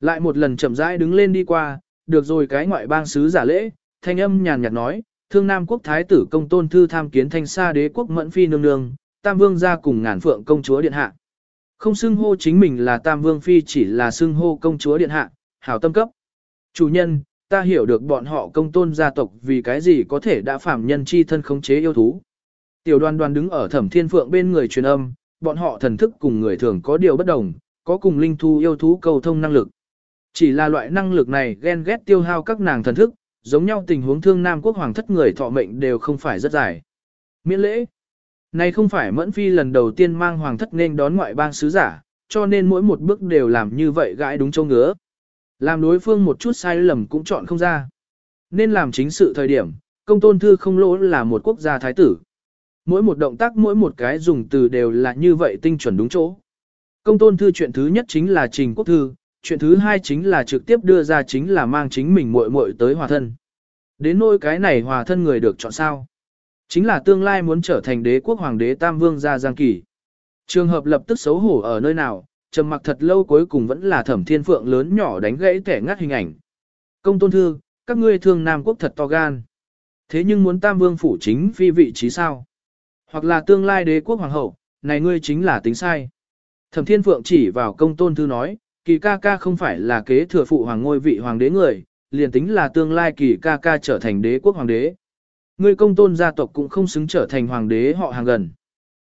Lại một lần chậm rãi đứng lên đi qua, được rồi cái ngoại bang sứ giả lễ, thanh âm nhàn nhạt nói, thương nam quốc thái tử công tôn thư tham kiến thanh xa đế quốc mẫn phi nương nương, tam vương gia cùng ngàn phượng công chúa điện hạ. Không xưng hô chính mình là Tam Vương Phi chỉ là xưng hô công chúa điện hạ, hảo tâm cấp. Chủ nhân, ta hiểu được bọn họ công tôn gia tộc vì cái gì có thể đã phạm nhân chi thân khống chế yêu thú. Tiểu đoàn đoàn đứng ở thẩm thiên phượng bên người truyền âm, bọn họ thần thức cùng người thường có điều bất đồng, có cùng linh thu yêu thú cầu thông năng lực. Chỉ là loại năng lực này ghen ghét tiêu hao các nàng thần thức, giống nhau tình huống thương Nam quốc hoàng thất người thọ mệnh đều không phải rất dài. Miễn lễ. Này không phải mẫn phi lần đầu tiên mang hoàng thất nên đón ngoại bang sứ giả, cho nên mỗi một bước đều làm như vậy gãi đúng châu ngứa. Làm đối phương một chút sai lầm cũng chọn không ra. Nên làm chính sự thời điểm, công tôn thư không lỗ là một quốc gia thái tử. Mỗi một động tác mỗi một cái dùng từ đều là như vậy tinh chuẩn đúng chỗ. Công tôn thư chuyện thứ nhất chính là trình quốc thư, chuyện thứ hai chính là trực tiếp đưa ra chính là mang chính mình muội muội tới hòa thân. Đến nỗi cái này hòa thân người được chọn sao. Chính là tương lai muốn trở thành đế quốc hoàng đế Tam Vương gia Giang Kỳ. Trường hợp lập tức xấu hổ ở nơi nào, trầm mặc thật lâu cuối cùng vẫn là thẩm thiên phượng lớn nhỏ đánh gãy kẻ ngắt hình ảnh. Công tôn thư, các ngươi thương Nam quốc thật to gan. Thế nhưng muốn Tam Vương phủ chính phi vị trí sao? Hoặc là tương lai đế quốc hoàng hậu, này ngươi chính là tính sai. Thẩm thiên phượng chỉ vào công tôn thư nói, kỳ ca ca không phải là kế thừa phụ hoàng ngôi vị hoàng đế người, liền tính là tương lai kỳ ca ca trở thành đế quốc hoàng đế. Ngươi công tôn gia tộc cũng không xứng trở thành hoàng đế họ hàng gần.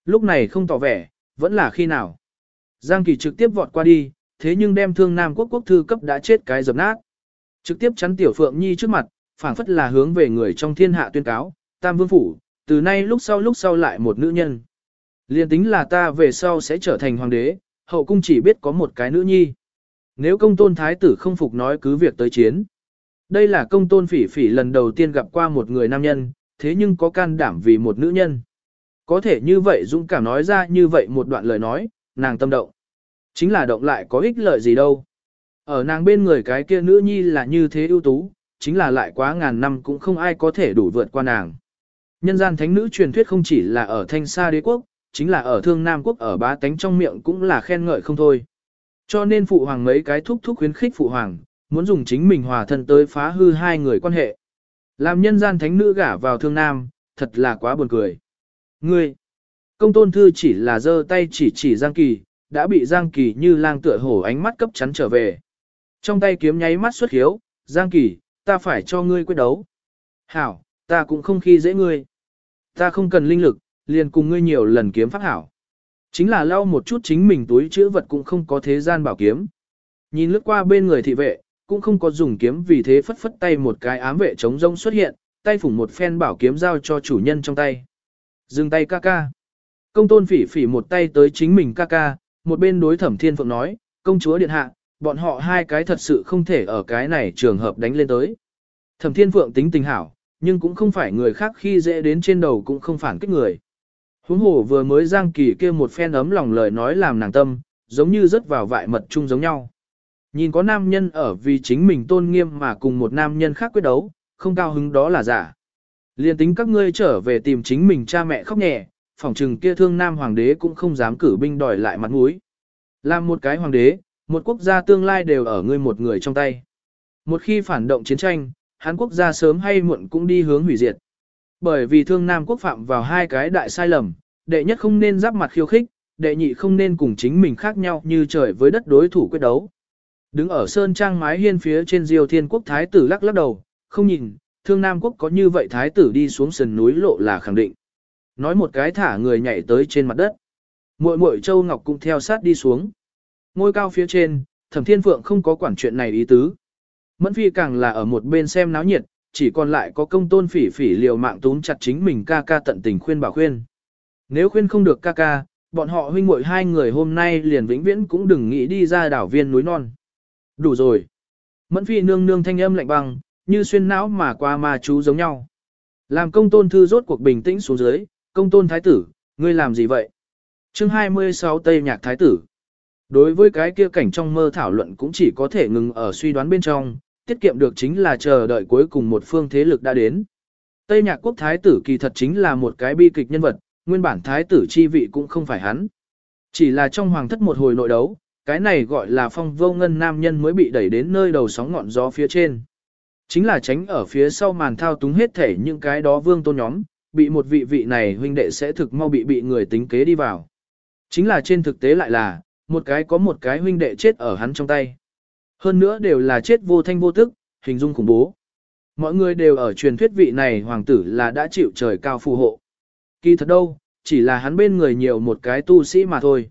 Lúc này không tỏ vẻ, vẫn là khi nào. Giang kỳ trực tiếp vọt qua đi, thế nhưng đem thương Nam quốc quốc thư cấp đã chết cái dập nát. Trực tiếp chắn tiểu phượng nhi trước mặt, phảng phất là hướng về người trong thiên hạ tuyên cáo, tam vương phủ, từ nay lúc sau lúc sau lại một nữ nhân. Liên tính là ta về sau sẽ trở thành hoàng đế, hậu cung chỉ biết có một cái nữ nhi. Nếu công tôn thái tử không phục nói cứ việc tới chiến. Đây là công tôn phỉ phỉ lần đầu tiên gặp qua một người nam nhân, thế nhưng có can đảm vì một nữ nhân. Có thể như vậy dũng cảm nói ra như vậy một đoạn lời nói, nàng tâm động. Chính là động lại có ích lợi gì đâu. Ở nàng bên người cái kia nữ nhi là như thế ưu tú, chính là lại quá ngàn năm cũng không ai có thể đủ vượt qua nàng. Nhân gian thánh nữ truyền thuyết không chỉ là ở thanh sa đế quốc, chính là ở thương Nam quốc ở bá tánh trong miệng cũng là khen ngợi không thôi. Cho nên phụ hoàng mấy cái thúc thúc khuyến khích phụ hoàng, muốn dùng chính mình hòa thân tới phá hư hai người quan hệ. Làm nhân gian thánh nữ gả vào thương nam, thật là quá buồn cười. Ngươi, công tôn thư chỉ là giơ tay chỉ chỉ Giang Kỳ, đã bị Giang Kỳ như lang tựa hổ ánh mắt cấp chắn trở về. Trong tay kiếm nháy mắt xuất hiếu, Giang Kỳ, ta phải cho ngươi quyết đấu. Hảo, ta cũng không khi dễ ngươi. Ta không cần linh lực, liền cùng ngươi nhiều lần kiếm pháp hảo. Chính là lau một chút chính mình túi chữ vật cũng không có thế gian bảo kiếm. Nhìn lướt qua bên người thị vệ, cũng không có dùng kiếm vì thế phất phất tay một cái ám vệ chống rông xuất hiện, tay phủng một phen bảo kiếm giao cho chủ nhân trong tay. Dừng tay ca ca. Công tôn phỉ phỉ một tay tới chính mình ca ca, một bên đối thẩm thiên phượng nói, công chúa điện hạ, bọn họ hai cái thật sự không thể ở cái này trường hợp đánh lên tới. Thẩm thiên phượng tính tình hảo, nhưng cũng không phải người khác khi dễ đến trên đầu cũng không phản kích người. Huống hồ vừa mới giang kỳ kia một phen ấm lòng lời nói làm nàng tâm, giống như rớt vào vại mật chung giống nhau. Nhìn có nam nhân ở vì chính mình tôn nghiêm mà cùng một nam nhân khác quyết đấu, không cao hứng đó là giả. Liên tính các ngươi trở về tìm chính mình cha mẹ khóc nhẹ, phỏng trừng kia thương nam hoàng đế cũng không dám cử binh đòi lại mặt mũi. Làm một cái hoàng đế, một quốc gia tương lai đều ở ngươi một người trong tay. Một khi phản động chiến tranh, Hán quốc gia sớm hay muộn cũng đi hướng hủy diệt. Bởi vì thương nam quốc phạm vào hai cái đại sai lầm, đệ nhất không nên giáp mặt khiêu khích, đệ nhị không nên cùng chính mình khác nhau như trời với đất đối thủ quyết đấu. Đứng ở sơn trang mái hiên phía trên diêu thiên quốc thái tử lắc lắc đầu, không nhìn, thương nam quốc có như vậy thái tử đi xuống sườn núi lộ là khẳng định. Nói một cái thả người nhảy tới trên mặt đất. Muội muội châu ngọc cũng theo sát đi xuống. Ngôi cao phía trên, thẩm thiên phượng không có quản chuyện này ý tứ. Mẫn phi càng là ở một bên xem náo nhiệt, chỉ còn lại có công tôn phỉ phỉ liều mạng túm chặt chính mình ca ca tận tình khuyên bảo khuyên. Nếu khuyên không được ca ca, bọn họ huynh muội hai người hôm nay liền vĩnh viễn cũng đừng nghĩ đi ra đảo viên núi non. Đủ rồi. Mẫn phi nương nương thanh âm lạnh băng, như xuyên não mà qua ma chú giống nhau. Làm công tôn thư rốt cuộc bình tĩnh xuống dưới, công tôn thái tử, ngươi làm gì vậy? chương 26 Tây Nhạc Thái tử. Đối với cái kia cảnh trong mơ thảo luận cũng chỉ có thể ngừng ở suy đoán bên trong, tiết kiệm được chính là chờ đợi cuối cùng một phương thế lực đã đến. Tây Nhạc Quốc Thái tử kỳ thật chính là một cái bi kịch nhân vật, nguyên bản Thái tử chi vị cũng không phải hắn. Chỉ là trong hoàng thất một hồi nội đấu, cái này gọi là phong vô ngân nam nhân mới bị đẩy đến nơi đầu sóng ngọn gió phía trên. Chính là tránh ở phía sau màn thao túng hết thể những cái đó vương tôn nhóm, bị một vị vị này huynh đệ sẽ thực mau bị bị người tính kế đi vào. Chính là trên thực tế lại là, một cái có một cái huynh đệ chết ở hắn trong tay. Hơn nữa đều là chết vô thanh vô tức, hình dung khủng bố. Mọi người đều ở truyền thuyết vị này hoàng tử là đã chịu trời cao phù hộ. Kỳ thật đâu, chỉ là hắn bên người nhiều một cái tu sĩ mà thôi.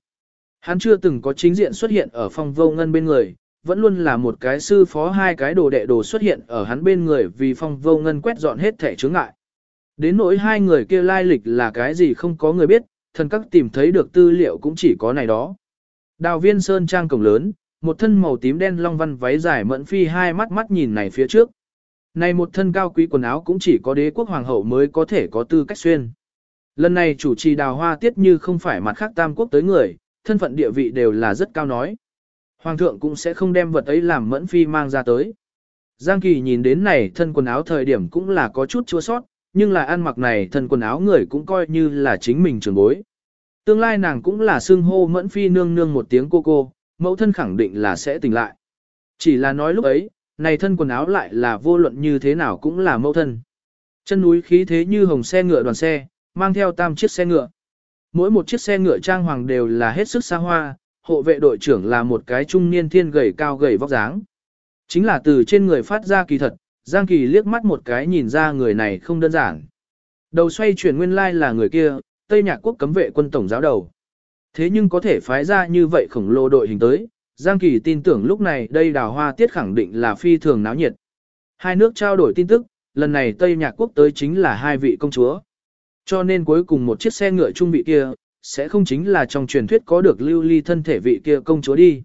Hắn chưa từng có chính diện xuất hiện ở phong vô ngân bên người, vẫn luôn là một cái sư phó hai cái đồ đệ đồ xuất hiện ở hắn bên người vì phong vô ngân quét dọn hết thể chướng ngại. Đến nỗi hai người kia lai lịch là cái gì không có người biết, thần các tìm thấy được tư liệu cũng chỉ có này đó. Đào viên sơn trang cổng lớn, một thân màu tím đen long văn váy dài mẫn phi hai mắt mắt nhìn này phía trước. Này một thân cao quý quần áo cũng chỉ có đế quốc hoàng hậu mới có thể có tư cách xuyên. Lần này chủ trì đào hoa tiết như không phải mặt khác tam quốc tới người, thân phận địa vị đều là rất cao nói. Hoàng thượng cũng sẽ không đem vật ấy làm mẫn phi mang ra tới. Giang Kỳ nhìn đến này thân quần áo thời điểm cũng là có chút chua sót, nhưng là ăn mặc này thân quần áo người cũng coi như là chính mình trường bối. Tương lai nàng cũng là xưng hô mẫn phi nương nương một tiếng cô cô, mẫu thân khẳng định là sẽ tỉnh lại. Chỉ là nói lúc ấy, này thân quần áo lại là vô luận như thế nào cũng là mẫu thân. Chân núi khí thế như hồng xe ngựa đoàn xe, mang theo tam chiếc xe ngựa. Mỗi một chiếc xe ngựa trang hoàng đều là hết sức xa hoa, hộ vệ đội trưởng là một cái trung niên thiên gầy cao gầy vóc dáng. Chính là từ trên người phát ra kỳ thật, Giang Kỳ liếc mắt một cái nhìn ra người này không đơn giản. Đầu xoay chuyển nguyên lai là người kia, Tây Nhạc Quốc cấm vệ quân tổng giáo đầu. Thế nhưng có thể phái ra như vậy khổng lồ đội hình tới, Giang Kỳ tin tưởng lúc này đây đào hoa tiết khẳng định là phi thường náo nhiệt. Hai nước trao đổi tin tức, lần này Tây Nhạc Quốc tới chính là hai vị công chúa. Cho nên cuối cùng một chiếc xe ngựa trung vị kia, sẽ không chính là trong truyền thuyết có được lưu ly thân thể vị kia công chúa đi.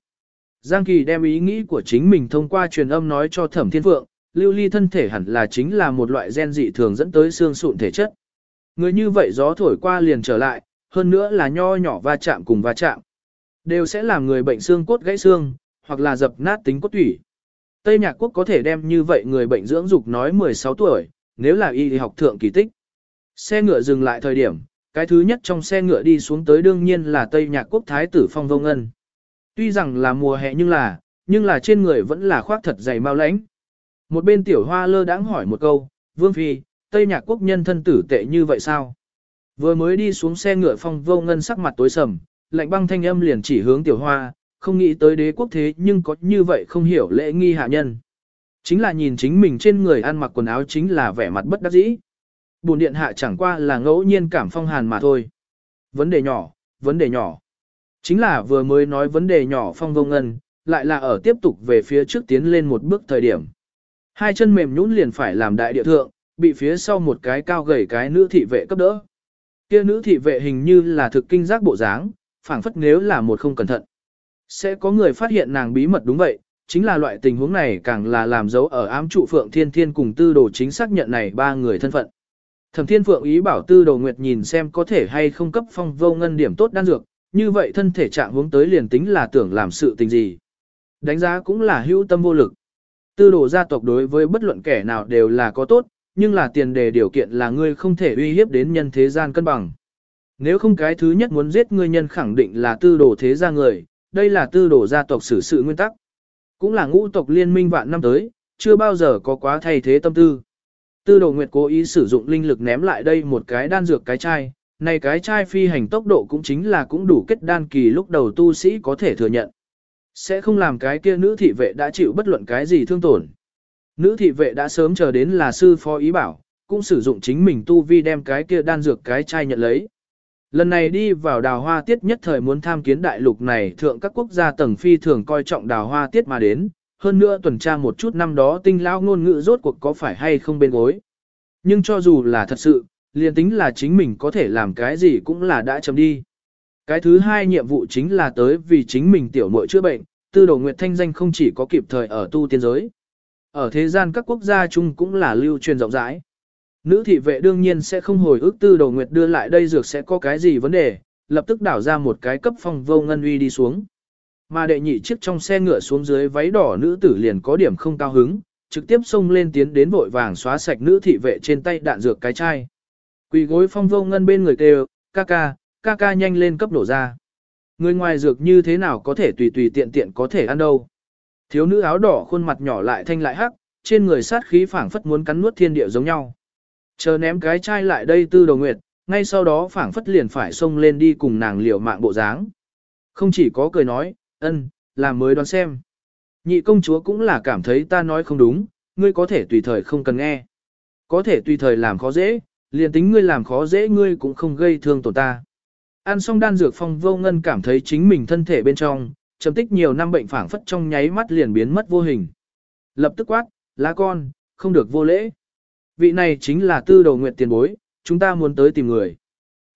Giang Kỳ đem ý nghĩ của chính mình thông qua truyền âm nói cho Thẩm Thiên Phượng, lưu ly thân thể hẳn là chính là một loại gen dị thường dẫn tới xương sụn thể chất. Người như vậy gió thổi qua liền trở lại, hơn nữa là nho nhỏ va chạm cùng va chạm. Đều sẽ làm người bệnh xương cốt gãy xương, hoặc là dập nát tính cốt thủy. Tây Nhạc Quốc có thể đem như vậy người bệnh dưỡng dục nói 16 tuổi, nếu là y học thượng kỳ tích. Xe ngựa dừng lại thời điểm, cái thứ nhất trong xe ngựa đi xuống tới đương nhiên là Tây Nhạc Quốc Thái tử Phong Vô Ngân. Tuy rằng là mùa hè nhưng là, nhưng là trên người vẫn là khoác thật dày mau lãnh. Một bên tiểu hoa lơ đãng hỏi một câu, Vương Phi, Tây Nhạc Quốc nhân thân tử tệ như vậy sao? Vừa mới đi xuống xe ngựa Phong Vô Ngân sắc mặt tối sầm, lạnh băng thanh âm liền chỉ hướng tiểu hoa, không nghĩ tới đế quốc thế nhưng có như vậy không hiểu lễ nghi hạ nhân. Chính là nhìn chính mình trên người ăn mặc quần áo chính là vẻ mặt bất đắc dĩ Bùn điện hạ chẳng qua là ngẫu nhiên cảm phong hàn mà thôi. Vấn đề nhỏ, vấn đề nhỏ. Chính là vừa mới nói vấn đề nhỏ phong vô ngân, lại là ở tiếp tục về phía trước tiến lên một bước thời điểm. Hai chân mềm nhũn liền phải làm đại địa thượng, bị phía sau một cái cao gầy cái nữ thị vệ cấp đỡ. Kia nữ thị vệ hình như là thực kinh giác bộ dáng, phảng phất nếu là một không cẩn thận. Sẽ có người phát hiện nàng bí mật đúng vậy, chính là loại tình huống này càng là làm dấu ở ám trụ phượng thiên thiên cùng tư đồ chính xác nhận này ba người thân phận. Thẩm Thiên Phượng ý bảo Tư Đồ Nguyệt nhìn xem có thể hay không cấp phong vô ngân điểm tốt đan dược, như vậy thân thể trạng hướng tới liền tính là tưởng làm sự tình gì. Đánh giá cũng là hữu tâm vô lực. Tư đồ gia tộc đối với bất luận kẻ nào đều là có tốt, nhưng là tiền đề điều kiện là ngươi không thể uy hiếp đến nhân thế gian cân bằng. Nếu không cái thứ nhất muốn giết ngươi nhân khẳng định là tư đồ thế gia người, đây là tư đồ gia tộc xử sự nguyên tắc. Cũng là ngũ tộc liên minh vạn năm tới, chưa bao giờ có quá thay thế tâm tư. Tư đồ nguyệt cố ý sử dụng linh lực ném lại đây một cái đan dược cái chai, này cái chai phi hành tốc độ cũng chính là cũng đủ kết đan kỳ lúc đầu tu sĩ có thể thừa nhận. Sẽ không làm cái kia nữ thị vệ đã chịu bất luận cái gì thương tổn. Nữ thị vệ đã sớm chờ đến là sư phó ý bảo, cũng sử dụng chính mình tu vi đem cái kia đan dược cái chai nhận lấy. Lần này đi vào đào hoa tiết nhất thời muốn tham kiến đại lục này thượng các quốc gia tầng phi thường coi trọng đào hoa tiết mà đến, hơn nữa tuần tra một chút năm đó tinh lao ngôn ngữ rốt cuộc có phải hay không bên gối. Nhưng cho dù là thật sự, liền tính là chính mình có thể làm cái gì cũng là đã chấm đi. Cái thứ hai nhiệm vụ chính là tới vì chính mình tiểu muội chữa bệnh, tư đồ nguyệt thanh danh không chỉ có kịp thời ở tu tiên giới. Ở thế gian các quốc gia chung cũng là lưu truyền rộng rãi. Nữ thị vệ đương nhiên sẽ không hồi ức tư đồ nguyệt đưa lại đây dược sẽ có cái gì vấn đề, lập tức đảo ra một cái cấp phong vô ngân uy đi xuống. Mà đệ nhị chiếc trong xe ngựa xuống dưới váy đỏ nữ tử liền có điểm không cao hứng, trực tiếp xông lên tiến đến vội vàng xóa sạch nữ thị vệ trên tay đạn dược cái chai. Quỳ gối phong vô ngân bên người kêu, ca ca, ca ca nhanh lên cấp đổ ra. Người ngoài dược như thế nào có thể tùy tùy tiện tiện có thể ăn đâu. Thiếu nữ áo đỏ khuôn mặt nhỏ lại thanh lại hắc, trên người sát khí phảng phất muốn cắn nuốt thiên địa giống nhau. Chờ ném cái chai lại đây tư đầu nguyệt, ngay sau đó phảng phất liền phải xông lên đi cùng nàng liều mạng bộ dáng. Không chỉ có cười nói, ân, làm mới đoán xem. Nhị công chúa cũng là cảm thấy ta nói không đúng, ngươi có thể tùy thời không cần nghe. Có thể tùy thời làm khó dễ, liền tính ngươi làm khó dễ ngươi cũng không gây thương tổn ta. Ăn xong đan dược phong vô ngân cảm thấy chính mình thân thể bên trong, trầm tích nhiều năm bệnh phảng phất trong nháy mắt liền biến mất vô hình. Lập tức quát, lá con, không được vô lễ. Vị này chính là tư đầu nguyệt tiền bối, chúng ta muốn tới tìm người.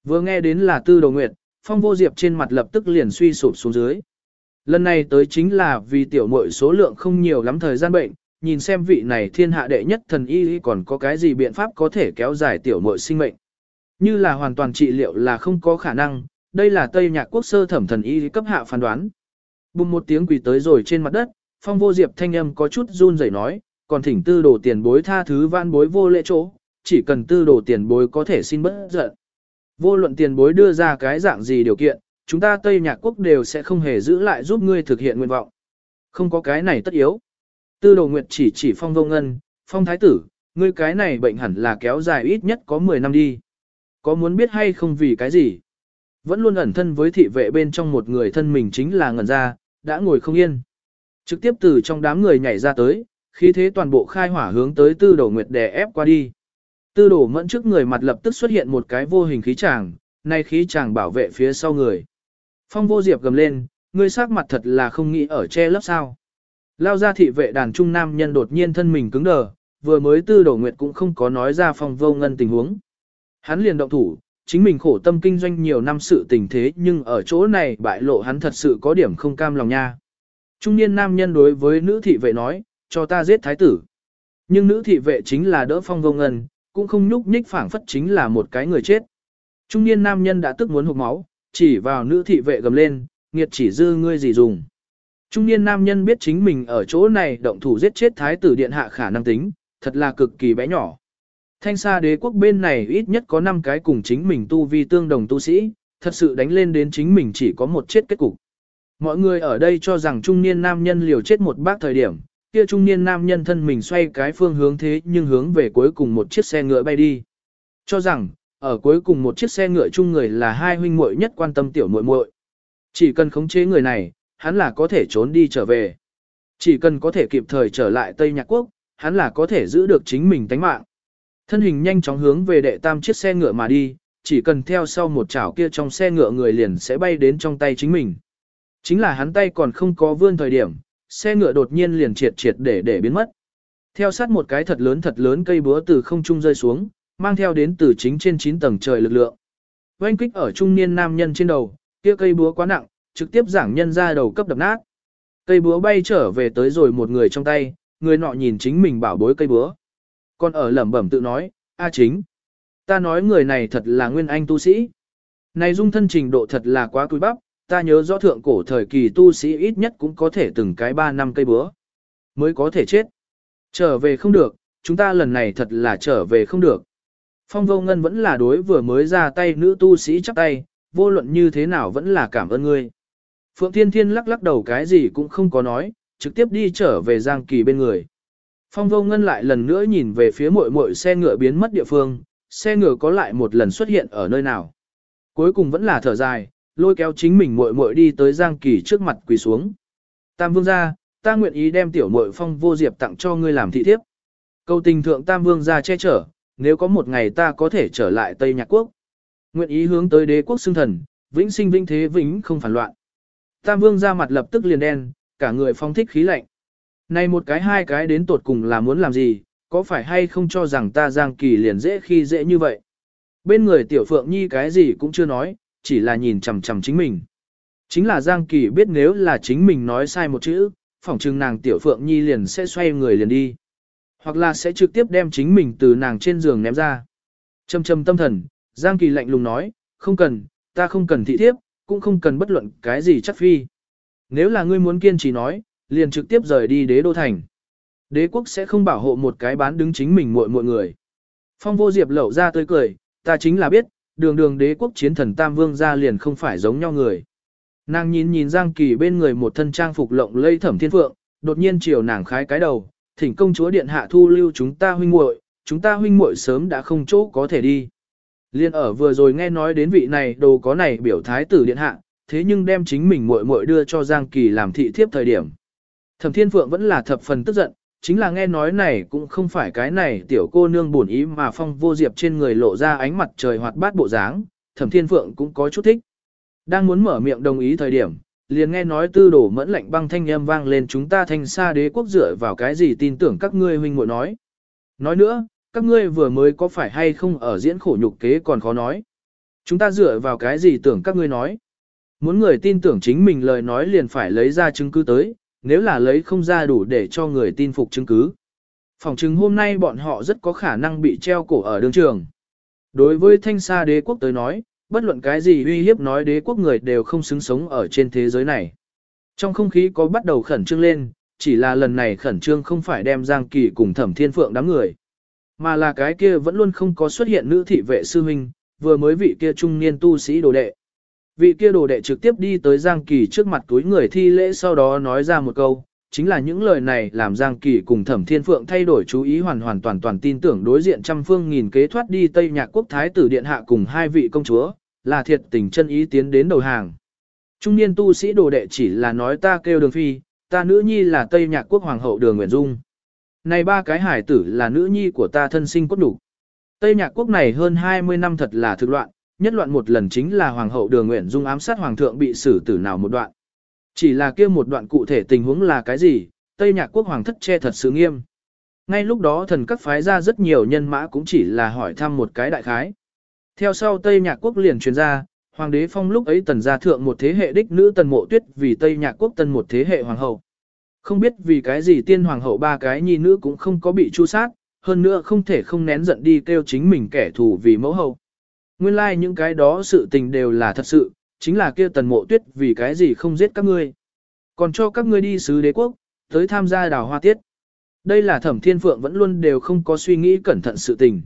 Vừa nghe đến là tư đầu nguyệt, phong vô diệp trên mặt lập tức liền suy sụp xuống dưới. Lần này tới chính là vì tiểu muội số lượng không nhiều lắm thời gian bệnh, nhìn xem vị này thiên hạ đệ nhất thần y còn có cái gì biện pháp có thể kéo dài tiểu muội sinh mệnh. Như là hoàn toàn trị liệu là không có khả năng, đây là Tây Nhạc Quốc sơ thẩm thần y cấp hạ phán đoán. Bùng một tiếng quỳ tới rồi trên mặt đất, phong vô diệp thanh âm có chút run rẩy nói, còn thỉnh tư đồ tiền bối tha thứ van bối vô lễ chỗ, chỉ cần tư đồ tiền bối có thể xin bất giận. Vô luận tiền bối đưa ra cái dạng gì điều kiện, chúng ta Tây Nhạc Quốc đều sẽ không hề giữ lại giúp ngươi thực hiện nguyện vọng. Không có cái này tất yếu. Tư đồ nguyệt chỉ chỉ phong vô ngân, phong thái tử, ngươi cái này bệnh hẳn là kéo dài ít nhất có 10 năm đi. Có muốn biết hay không vì cái gì? Vẫn luôn ẩn thân với thị vệ bên trong một người thân mình chính là ngẩn ra, đã ngồi không yên. Trực tiếp từ trong đám người nhảy ra tới, khí thế toàn bộ khai hỏa hướng tới tư đồ nguyệt đè ép qua đi. Tư đồ mẫn trước người mặt lập tức xuất hiện một cái vô hình khí tràng, nay khí tràng bảo vệ phía sau người. Phong vô diệp gầm lên, ngươi sắc mặt thật là không nghĩ ở che lấp sao. Lao ra thị vệ đàn trung nam nhân đột nhiên thân mình cứng đờ, vừa mới tư đồ nguyệt cũng không có nói ra phong vô ngân tình huống. Hắn liền động thủ, chính mình khổ tâm kinh doanh nhiều năm sự tình thế nhưng ở chỗ này bại lộ hắn thật sự có điểm không cam lòng nha. Trung niên nam nhân đối với nữ thị vệ nói, cho ta giết thái tử. Nhưng nữ thị vệ chính là đỡ phong vô ngân, cũng không nhúc nhích phảng phất chính là một cái người chết. Trung niên nam nhân đã tức muốn hụt máu, chỉ vào nữ thị vệ gầm lên, nghiệt chỉ dư ngươi gì dùng. Trung niên nam nhân biết chính mình ở chỗ này động thủ giết chết thái tử điện hạ khả năng tính, thật là cực kỳ bé nhỏ. Thanh xa đế quốc bên này ít nhất có 5 cái cùng chính mình tu vi tương đồng tu sĩ, thật sự đánh lên đến chính mình chỉ có một chết kết cục. Mọi người ở đây cho rằng trung niên nam nhân liều chết một bác thời điểm, kia trung niên nam nhân thân mình xoay cái phương hướng thế nhưng hướng về cuối cùng một chiếc xe ngựa bay đi. Cho rằng, ở cuối cùng một chiếc xe ngựa chung người là hai huynh muội nhất quan tâm tiểu muội muội. Chỉ cần khống chế người này, hắn là có thể trốn đi trở về. Chỉ cần có thể kịp thời trở lại Tây Nhạc Quốc, hắn là có thể giữ được chính mình tánh mạng. Thân hình nhanh chóng hướng về đệ tam chiếc xe ngựa mà đi, chỉ cần theo sau một chảo kia trong xe ngựa người liền sẽ bay đến trong tay chính mình. Chính là hắn tay còn không có vươn thời điểm, xe ngựa đột nhiên liền triệt triệt để để biến mất. Theo sát một cái thật lớn thật lớn cây búa từ không trung rơi xuống, mang theo đến từ chính trên 9 tầng trời lực lượng. Oanh kích ở trung niên nam nhân trên đầu, kia cây búa quá nặng, trực tiếp giảng nhân ra đầu cấp đập nát. Cây búa bay trở về tới rồi một người trong tay, người nọ nhìn chính mình bảo bối cây búa. Còn ở lẩm bẩm tự nói, a chính. Ta nói người này thật là nguyên anh tu sĩ. Này dung thân trình độ thật là quá cúi bắp, ta nhớ rõ thượng cổ thời kỳ tu sĩ ít nhất cũng có thể từng cái 3 năm cây búa. Mới có thể chết. Trở về không được, chúng ta lần này thật là trở về không được. Phong vô ngân vẫn là đối vừa mới ra tay nữ tu sĩ chắp tay, vô luận như thế nào vẫn là cảm ơn ngươi. Phượng Thiên Thiên lắc lắc đầu cái gì cũng không có nói, trực tiếp đi trở về Giang Kỳ bên người. Phong vô ngân lại lần nữa nhìn về phía muội muội xe ngựa biến mất địa phương, xe ngựa có lại một lần xuất hiện ở nơi nào. Cuối cùng vẫn là thở dài, lôi kéo chính mình muội muội đi tới Giang Kỳ trước mặt quỳ xuống. Tam vương gia, ta nguyện ý đem tiểu muội phong vô diệp tặng cho ngươi làm thị thiếp. Cầu tình thượng Tam vương gia che chở, nếu có một ngày ta có thể trở lại Tây Nhạc Quốc. Nguyện ý hướng tới đế quốc xưng thần, vĩnh sinh vĩnh thế vĩnh không phản loạn. Tam vương ra mặt lập tức liền đen, cả người phong thích khí lạnh. Này một cái hai cái đến tột cùng là muốn làm gì, có phải hay không cho rằng ta Giang Kỳ liền dễ khi dễ như vậy. Bên người tiểu phượng nhi cái gì cũng chưa nói, chỉ là nhìn chằm chằm chính mình. Chính là Giang Kỳ biết nếu là chính mình nói sai một chữ, phỏng chừng nàng tiểu phượng nhi liền sẽ xoay người liền đi. Hoặc là sẽ trực tiếp đem chính mình từ nàng trên giường ném ra. Trầm trầm tâm thần, Giang Kỳ lạnh lùng nói, không cần, ta không cần thị thiếp, cũng không cần bất luận cái gì chắc phi. Nếu là ngươi muốn kiên trì nói, liền trực tiếp rời đi đế đô thành. Đế quốc sẽ không bảo hộ một cái bán đứng chính mình muội muội người. Phong vô diệp lẩu ra tươi cười, ta chính là biết, đường đường đế quốc chiến thần Tam Vương ra liền không phải giống nhau người. Nàng nhìn nhìn Giang Kỳ bên người một thân trang phục lộng lây thẩm thiên phượng, đột nhiên chiều nàng khái cái đầu, thỉnh công chúa điện hạ thu lưu chúng ta huynh muội, chúng ta huynh muội sớm đã không chỗ có thể đi. Liên ở vừa rồi nghe nói đến vị này đồ có này biểu thái tử điện hạ, thế nhưng đem chính mình muội muội đưa cho Giang Kỳ làm thị thiếp thời điểm. Thẩm Thiên Phượng vẫn là thập phần tức giận, chính là nghe nói này cũng không phải cái này tiểu cô nương buồn ý mà phong vô diệp trên người lộ ra ánh mặt trời hoạt bát bộ dáng, Thẩm Thiên Phượng cũng có chút thích. Đang muốn mở miệng đồng ý thời điểm, liền nghe nói tư đổ mẫn lạnh băng thanh âm vang lên chúng ta thành xa đế quốc dựa vào cái gì tin tưởng các ngươi huynh muội nói. Nói nữa, các ngươi vừa mới có phải hay không ở diễn khổ nhục kế còn khó nói. Chúng ta dựa vào cái gì tưởng các ngươi nói. Muốn người tin tưởng chính mình lời nói liền phải lấy ra chứng cứ tới, nếu là lấy không ra đủ để cho người tin phục chứng cứ. Phòng chứng hôm nay bọn họ rất có khả năng bị treo cổ ở đường trường. Đối với thanh xa đế quốc tới nói, bất luận cái gì uy hiếp nói đế quốc người đều không xứng sống ở trên thế giới này. Trong không khí có bắt đầu khẩn trương lên, chỉ là lần này khẩn trương không phải đem Giang Kỳ cùng Thẩm Thiên Phượng đám người, mà là cái kia vẫn luôn không có xuất hiện nữ thị vệ sư huynh, vừa mới vị kia trung niên tu sĩ đồ đệ. Vị kia đồ đệ trực tiếp đi tới Giang Kỳ trước mặt túi người thi lễ sau đó nói ra một câu, chính là những lời này làm Giang Kỳ cùng Thẩm Thiên Phượng thay đổi chú ý hoàn hoàn toàn toàn tin tưởng đối diện trăm phương nghìn kế thoát đi Tây Nhạc Quốc Thái tử Điện Hạ cùng hai vị công chúa, là thiệt tình chân ý tiến đến đầu hàng. Trung niên tu sĩ đồ đệ chỉ là nói ta kêu đường phi, ta nữ nhi là Tây Nhạc Quốc Hoàng hậu đường Nguyễn Dung. Này ba cái hải tử là nữ nhi của ta thân sinh cốt đủ. Tây Nhạc Quốc này hơn 20 năm thật là thực loạn, nhất loạn một lần chính là Hoàng hậu đường nguyện Dung ám sát Hoàng thượng bị xử tử nào một đoạn. Chỉ là kia một đoạn cụ thể tình huống là cái gì, Tây Nhạc Quốc Hoàng thất che thật sự nghiêm. Ngay lúc đó thần các phái ra rất nhiều nhân mã cũng chỉ là hỏi thăm một cái đại khái. Theo sau Tây Nhạc Quốc liền truyền ra, Hoàng đế phong lúc ấy tần gia thượng một thế hệ đích nữ tần mộ tuyết vì Tây Nhạc Quốc tần một thế hệ hoàng hậu. Không biết vì cái gì tiên hoàng hậu ba cái nhi nữ cũng không có bị chu sát, hơn nữa không thể không nén giận đi kêu chính mình kẻ thù vì mẫu hậu. Nguyên lai like những cái đó sự tình đều là thật sự, chính là kia tần mộ tuyết vì cái gì không giết các ngươi. Còn cho các ngươi đi sứ đế quốc, tới tham gia đào hoa tiết. Đây là thẩm thiên phượng vẫn luôn đều không có suy nghĩ cẩn thận sự tình.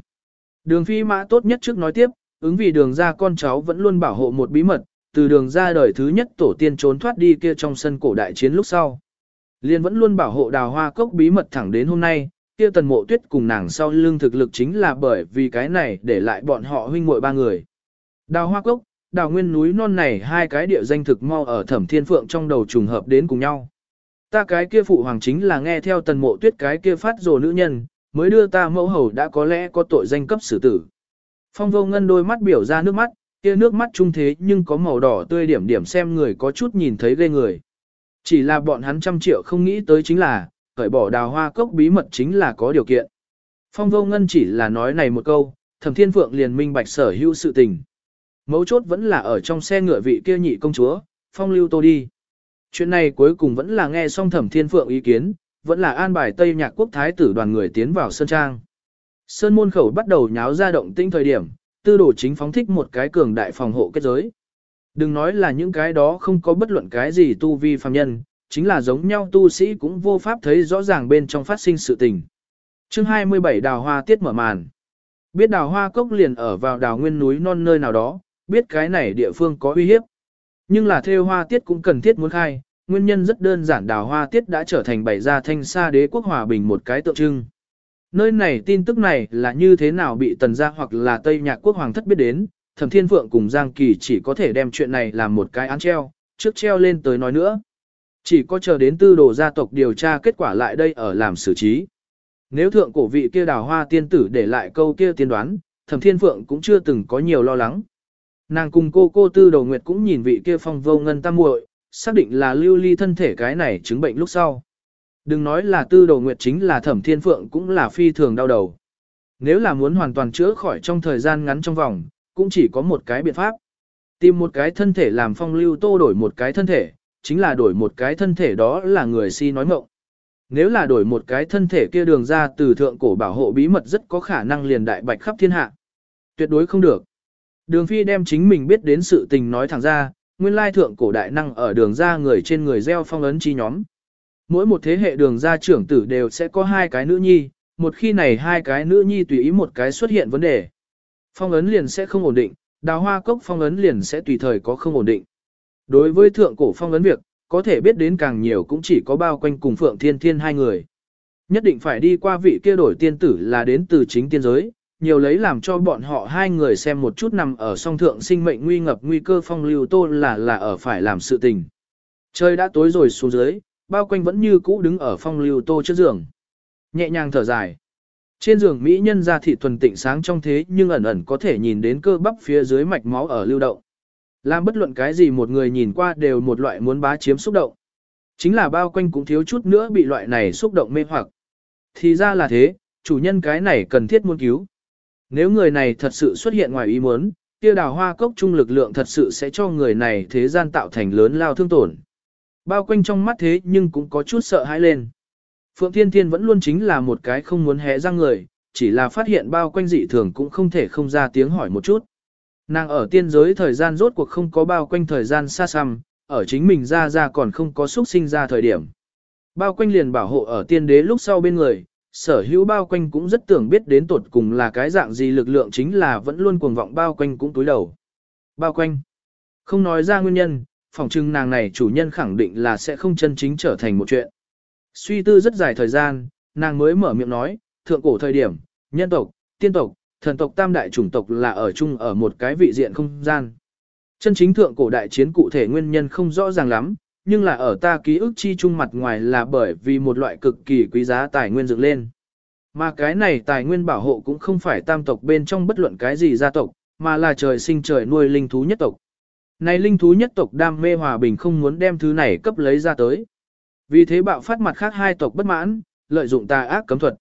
Đường phi mã tốt nhất trước nói tiếp, ứng vì đường ra con cháu vẫn luôn bảo hộ một bí mật, từ đường ra đời thứ nhất tổ tiên trốn thoát đi kia trong sân cổ đại chiến lúc sau. Liên vẫn luôn bảo hộ đào hoa cốc bí mật thẳng đến hôm nay, kia tần mộ tuyết cùng nàng sau lưng thực lực chính là bởi vì cái này để lại bọn họ huynh muội ba người. Đào hoa cốc, đào nguyên núi non này hai cái địa danh thực mau ở thẩm thiên phượng trong đầu trùng hợp đến cùng nhau. Ta cái kia phụ hoàng chính là nghe theo tần mộ tuyết cái kia phát rồ nữ nhân, mới đưa ta mẫu hầu đã có lẽ có tội danh cấp xử tử. Phong vô ngân đôi mắt biểu ra nước mắt, kia nước mắt trung thế nhưng có màu đỏ tươi điểm điểm xem người có chút nhìn thấy ghê người. Chỉ là bọn hắn trăm triệu không nghĩ tới chính là, cởi bỏ đào hoa cốc bí mật chính là có điều kiện. Phong vô ngân chỉ là nói này một câu, thẩm thiên phượng liền minh bạch sở hữu sự tình. Mấu chốt vẫn là ở trong xe ngựa vị kia nhị công chúa, phong lưu tô đi. Chuyện này cuối cùng vẫn là nghe xong thẩm thiên phượng ý kiến, vẫn là an bài Tây Nhạc Quốc Thái tử đoàn người tiến vào Sơn Trang. Sơn môn khẩu bắt đầu nháo ra động tinh thời điểm, tư đồ chính phóng thích một cái cường đại phòng hộ kết giới. Đừng nói là những cái đó không có bất luận cái gì tu vi phàm nhân, chính là giống nhau tu sĩ cũng vô pháp thấy rõ ràng bên trong phát sinh sự tình. chương 27 đào hoa tiết mở màn. Biết đào hoa cốc liền ở vào đào nguyên núi non nơi nào đó, biết cái này địa phương có uy hiếp. Nhưng là theo hoa tiết cũng cần thiết muốn khai, nguyên nhân rất đơn giản đào hoa tiết đã trở thành bảy gia thanh xa đế quốc hòa bình một cái tượng trưng. Nơi này tin tức này là như thế nào bị tần gia hoặc là Tây Nhạc quốc hoàng thất biết đến, thẩm thiên phượng cùng Giang Kỳ chỉ có thể đem chuyện này làm một cái án treo, trước treo lên tới nói nữa. Chỉ có chờ đến tư đồ gia tộc điều tra kết quả lại đây ở làm xử trí. Nếu thượng cổ vị kia đào hoa tiên tử để lại câu kia tiên đoán, thẩm thiên phượng cũng chưa từng có nhiều lo lắng. Nàng cùng cô cô tư đầu nguyệt cũng nhìn vị kia phong vô ngân tam muội, xác định là lưu ly thân thể cái này chứng bệnh lúc sau. Đừng nói là tư đầu nguyệt chính là thẩm thiên phượng cũng là phi thường đau đầu. Nếu là muốn hoàn toàn chữa khỏi trong thời gian ngắn trong vòng, cũng chỉ có một cái biện pháp. Tìm một cái thân thể làm phong lưu tô đổi một cái thân thể, chính là đổi một cái thân thể đó là người si nói mộng. Nếu là đổi một cái thân thể kia đường ra từ thượng cổ bảo hộ bí mật rất có khả năng liền đại bạch khắp thiên hạ. Tuyệt đối không được. Đường phi đem chính mình biết đến sự tình nói thẳng ra, nguyên lai thượng cổ đại năng ở đường ra người trên người gieo phong ấn chi nhóm. Mỗi một thế hệ đường ra trưởng tử đều sẽ có hai cái nữ nhi, một khi này hai cái nữ nhi tùy ý một cái xuất hiện vấn đề. Phong ấn liền sẽ không ổn định, đào hoa cốc phong ấn liền sẽ tùy thời có không ổn định. Đối với thượng cổ phong ấn việc, có thể biết đến càng nhiều cũng chỉ có bao quanh cùng Phượng Thiên Thiên hai người. Nhất định phải đi qua vị kia đổi tiên tử là đến từ chính tiên giới, nhiều lấy làm cho bọn họ hai người xem một chút nằm ở song thượng sinh mệnh nguy ngập nguy cơ phong lưu tô là là ở phải làm sự tình. Trời đã tối rồi xuống dưới, bao quanh vẫn như cũ đứng ở phong lưu tô trước giường. Nhẹ nhàng thở dài. Trên giường Mỹ nhân ra thị thuần tịnh sáng trong thế nhưng ẩn ẩn có thể nhìn đến cơ bắp phía dưới mạch máu ở lưu động. Làm bất luận cái gì một người nhìn qua đều một loại muốn bá chiếm xúc động. Chính là bao quanh cũng thiếu chút nữa bị loại này xúc động mê hoặc. Thì ra là thế, chủ nhân cái này cần thiết muốn cứu. Nếu người này thật sự xuất hiện ngoài ý muốn, kia đào hoa cốc trung lực lượng thật sự sẽ cho người này thế gian tạo thành lớn lao thương tổn. Bao quanh trong mắt thế nhưng cũng có chút sợ hãi lên. Phượng Thiên Thiên vẫn luôn chính là một cái không muốn hé răng người, chỉ là phát hiện bao quanh dị thường cũng không thể không ra tiếng hỏi một chút. Nàng ở tiên giới thời gian rốt cuộc không có bao quanh thời gian xa xăm, ở chính mình ra ra còn không có xuất sinh ra thời điểm. Bao quanh liền bảo hộ ở tiên đế lúc sau bên người, sở hữu bao quanh cũng rất tưởng biết đến tột cùng là cái dạng gì lực lượng chính là vẫn luôn cuồng vọng bao quanh cũng túi đầu. Bao quanh. Không nói ra nguyên nhân, phòng trưng nàng này chủ nhân khẳng định là sẽ không chân chính trở thành một chuyện. Suy tư rất dài thời gian, nàng mới mở miệng nói, thượng cổ thời điểm, nhân tộc, tiên tộc, thần tộc tam đại chủng tộc là ở chung ở một cái vị diện không gian. Chân chính thượng cổ đại chiến cụ thể nguyên nhân không rõ ràng lắm, nhưng là ở ta ký ức chi chung mặt ngoài là bởi vì một loại cực kỳ quý giá tài nguyên dựng lên. Mà cái này tài nguyên bảo hộ cũng không phải tam tộc bên trong bất luận cái gì gia tộc, mà là trời sinh trời nuôi linh thú nhất tộc. Này linh thú nhất tộc đam mê hòa bình không muốn đem thứ này cấp lấy ra tới. Vì thế bạo phát mặt khác hai tộc bất mãn, lợi dụng tà ác cấm thuật.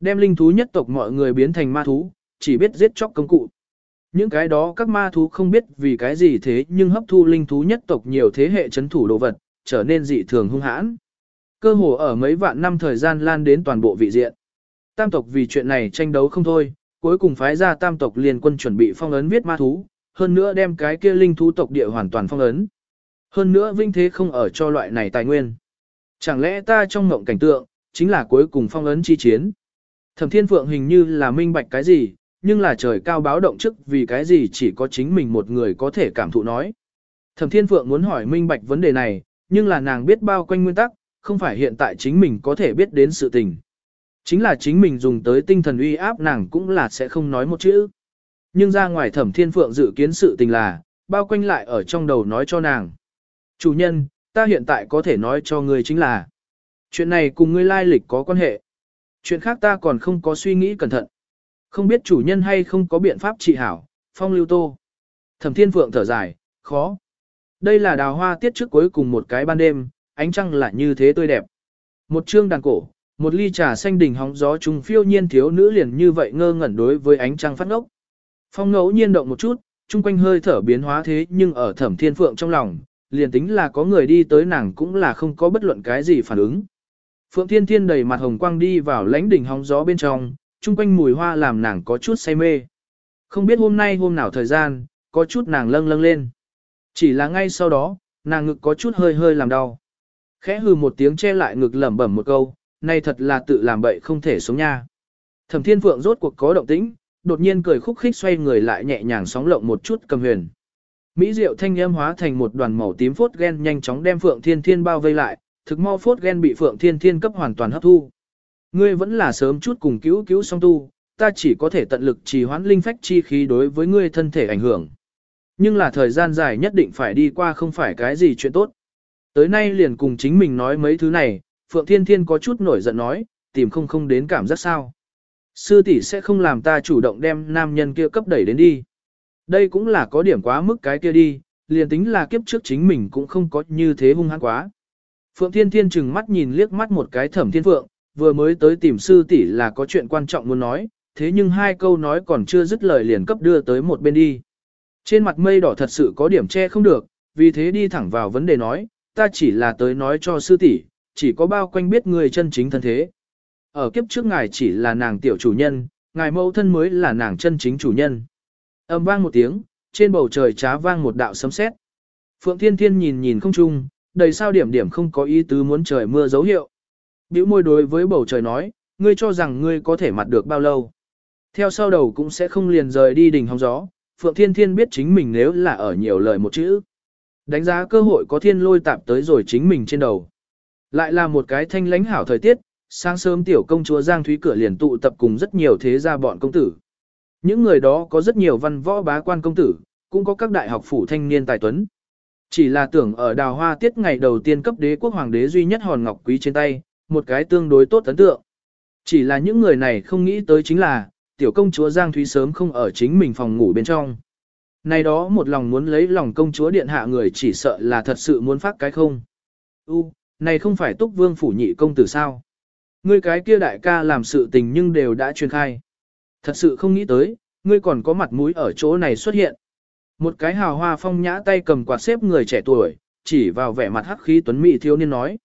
Đem linh thú nhất tộc mọi người biến thành ma thú, chỉ biết giết chóc công cụ. Những cái đó các ma thú không biết vì cái gì thế nhưng hấp thu linh thú nhất tộc nhiều thế hệ chấn thủ đồ vật, trở nên dị thường hung hãn. Cơ hồ ở mấy vạn năm thời gian lan đến toàn bộ vị diện. Tam tộc vì chuyện này tranh đấu không thôi, cuối cùng phái ra tam tộc liên quân chuẩn bị phong ấn viết ma thú, hơn nữa đem cái kia linh thú tộc địa hoàn toàn phong ấn. Hơn nữa vinh thế không ở cho loại này tài nguyên. Chẳng lẽ ta trong mộng cảnh tượng, chính là cuối cùng phong ấn chi chiến. Thẩm Thiên Phượng hình như là minh bạch cái gì, nhưng là trời cao báo động trước vì cái gì chỉ có chính mình một người có thể cảm thụ nói. Thẩm Thiên Phượng muốn hỏi minh bạch vấn đề này, nhưng là nàng biết bao quanh nguyên tắc, không phải hiện tại chính mình có thể biết đến sự tình. Chính là chính mình dùng tới tinh thần uy áp nàng cũng là sẽ không nói một chữ. Nhưng ra ngoài Thẩm Thiên Phượng dự kiến sự tình là, bao quanh lại ở trong đầu nói cho nàng. Chủ nhân, ta hiện tại có thể nói cho ngươi chính là, chuyện này cùng ngươi lai lịch có quan hệ. Chuyện khác ta còn không có suy nghĩ cẩn thận. Không biết chủ nhân hay không có biện pháp trị hảo, phong lưu tô. Thẩm thiên phượng thở dài, khó. Đây là đào hoa tiết trước cuối cùng một cái ban đêm, ánh trăng lại như thế tươi đẹp. Một chương đàn cổ, một ly trà xanh đỉnh hóng gió trùng phiêu nhiên thiếu nữ liền như vậy ngơ ngẩn đối với ánh trăng phát ngốc. Phong ngẫu nhiên động một chút, chung quanh hơi thở biến hóa thế nhưng ở thẩm thiên phượng trong lòng, liền tính là có người đi tới nàng cũng là không có bất luận cái gì phản ứng. Phượng Thiên Thiên đầy mặt hồng quang đi vào lãnh đỉnh hóng gió bên trong, chung quanh mùi hoa làm nàng có chút say mê. Không biết hôm nay hôm nào thời gian, có chút nàng lâng lâng lên. Chỉ là ngay sau đó, nàng ngực có chút hơi hơi làm đau. Khẽ hừ một tiếng che lại ngực lẩm bẩm một câu, này thật là tự làm bậy không thể sống nha. Thẩm Thiên Phượng rốt cuộc có động tĩnh, đột nhiên cười khúc khích xoay người lại nhẹ nhàng sóng lộng một chút cầm huyền. Mỹ diệu thanh âm hóa thành một đoàn màu tím phốt gen nhanh chóng đem Phượng Thiên Thiên bao vây lại, thực mau phốt gen bị Phượng Thiên Thiên cấp hoàn toàn hấp thu. Ngươi vẫn là sớm chút cùng cứu cứu song tu, ta chỉ có thể tận lực trì hoãn linh phách chi khí đối với ngươi thân thể ảnh hưởng. Nhưng là thời gian dài nhất định phải đi qua không phải cái gì chuyện tốt. Tới nay liền cùng chính mình nói mấy thứ này, Phượng Thiên Thiên có chút nổi giận nói, tìm không không đến cảm giác sao. Sư tỷ sẽ không làm ta chủ động đem nam nhân kia cấp đẩy đến đi. Đây cũng là có điểm quá mức cái kia đi, liền tính là kiếp trước chính mình cũng không có như thế hung hăng quá. Phượng Thiên Thiên chừng mắt nhìn liếc mắt một cái thẩm thiên phượng, vừa mới tới tìm sư tỷ là có chuyện quan trọng muốn nói, thế nhưng hai câu nói còn chưa dứt lời liền cấp đưa tới một bên đi. Trên mặt mây đỏ thật sự có điểm che không được, vì thế đi thẳng vào vấn đề nói, ta chỉ là tới nói cho sư tỷ, chỉ có bao quanh biết người chân chính thân thế. Ở kiếp trước ngài chỉ là nàng tiểu chủ nhân, ngài mẫu thân mới là nàng chân chính chủ nhân. Âm vang một tiếng, trên bầu trời trá vang một đạo sấm sét. Phượng Thiên Thiên nhìn nhìn không trung, đầy sao điểm điểm không có ý tứ muốn trời mưa dấu hiệu. Bĩu môi đối với bầu trời nói, ngươi cho rằng ngươi có thể mặt được bao lâu. Theo sau đầu cũng sẽ không liền rời đi đỉnh hóng gió, Phượng Thiên Thiên biết chính mình nếu là ở nhiều lời một chữ. Đánh giá cơ hội có thiên lôi tạp tới rồi chính mình trên đầu. Lại là một cái thanh lãnh hảo thời tiết, sáng sớm tiểu công chúa Giang Thúy cửa liền tụ tập cùng rất nhiều thế gia bọn công tử. Những người đó có rất nhiều văn võ bá quan công tử, cũng có các đại học phủ thanh niên tài tuấn. Chỉ là tưởng ở đào hoa tiết ngày đầu tiên cấp đế quốc hoàng đế duy nhất hòn ngọc quý trên tay, một cái tương đối tốt ấn tượng. Chỉ là những người này không nghĩ tới chính là, tiểu công chúa Giang Thúy sớm không ở chính mình phòng ngủ bên trong. Này đó một lòng muốn lấy lòng công chúa điện hạ người chỉ sợ là thật sự muốn phát cái không. U, này không phải túc vương phủ nhị công tử sao? Ngươi cái kia đại ca làm sự tình nhưng đều đã truyền khai. Thật sự không nghĩ tới, ngươi còn có mặt mũi ở chỗ này xuất hiện. Một cái hào hoa phong nhã tay cầm quạt xếp người trẻ tuổi, chỉ vào vẻ mặt hắc khí Tuấn Mỹ thiếu niên nói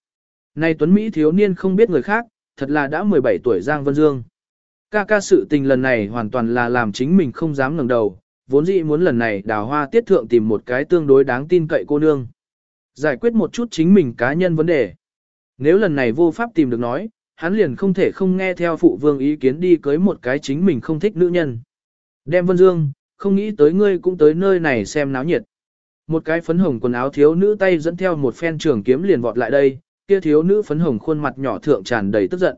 nay Tuấn Mỹ thiếu niên không biết người khác, thật là đã 17 tuổi Giang Vân Dương. Ca ca sự tình lần này hoàn toàn là làm chính mình không dám ngẩng đầu, vốn dĩ muốn lần này đào hoa tiết thượng tìm một cái tương đối đáng tin cậy cô nương. Giải quyết một chút chính mình cá nhân vấn đề. Nếu lần này vô pháp tìm được nói, hắn liền không thể không nghe theo phụ vương ý kiến đi cưới một cái chính mình không thích nữ nhân. Đem Vân Dương, không nghĩ tới ngươi cũng tới nơi này xem náo nhiệt. Một cái phấn hồng quần áo thiếu nữ tay dẫn theo một phen trường kiếm liền vọt lại đây, kia thiếu nữ phấn hồng khuôn mặt nhỏ thượng tràn đầy tức giận.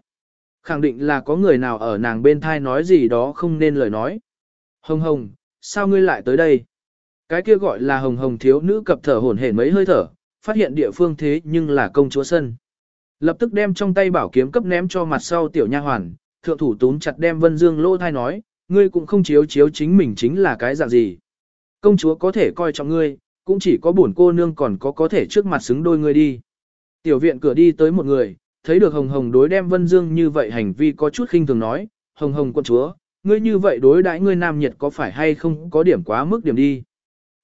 Khẳng định là có người nào ở nàng bên thai nói gì đó không nên lời nói. Hồng hồng, sao ngươi lại tới đây? Cái kia gọi là hồng hồng thiếu nữ cập thở hổn hển mấy hơi thở, phát hiện địa phương thế nhưng là công chúa sân. Lập tức đem trong tay bảo kiếm cấp ném cho mặt sau tiểu nha hoàn, thượng thủ tún chặt đem Vân Dương lô thai nói, ngươi cũng không chiếu chiếu chính mình chính là cái dạng gì. Công chúa có thể coi trọng ngươi, cũng chỉ có bổn cô nương còn có có thể trước mặt xứng đôi ngươi đi. Tiểu viện cửa đi tới một người, thấy được Hồng Hồng đối đem Vân Dương như vậy hành vi có chút khinh thường nói, Hồng Hồng quân chúa, ngươi như vậy đối đãi ngươi nam nhiệt có phải hay không có điểm quá mức điểm đi.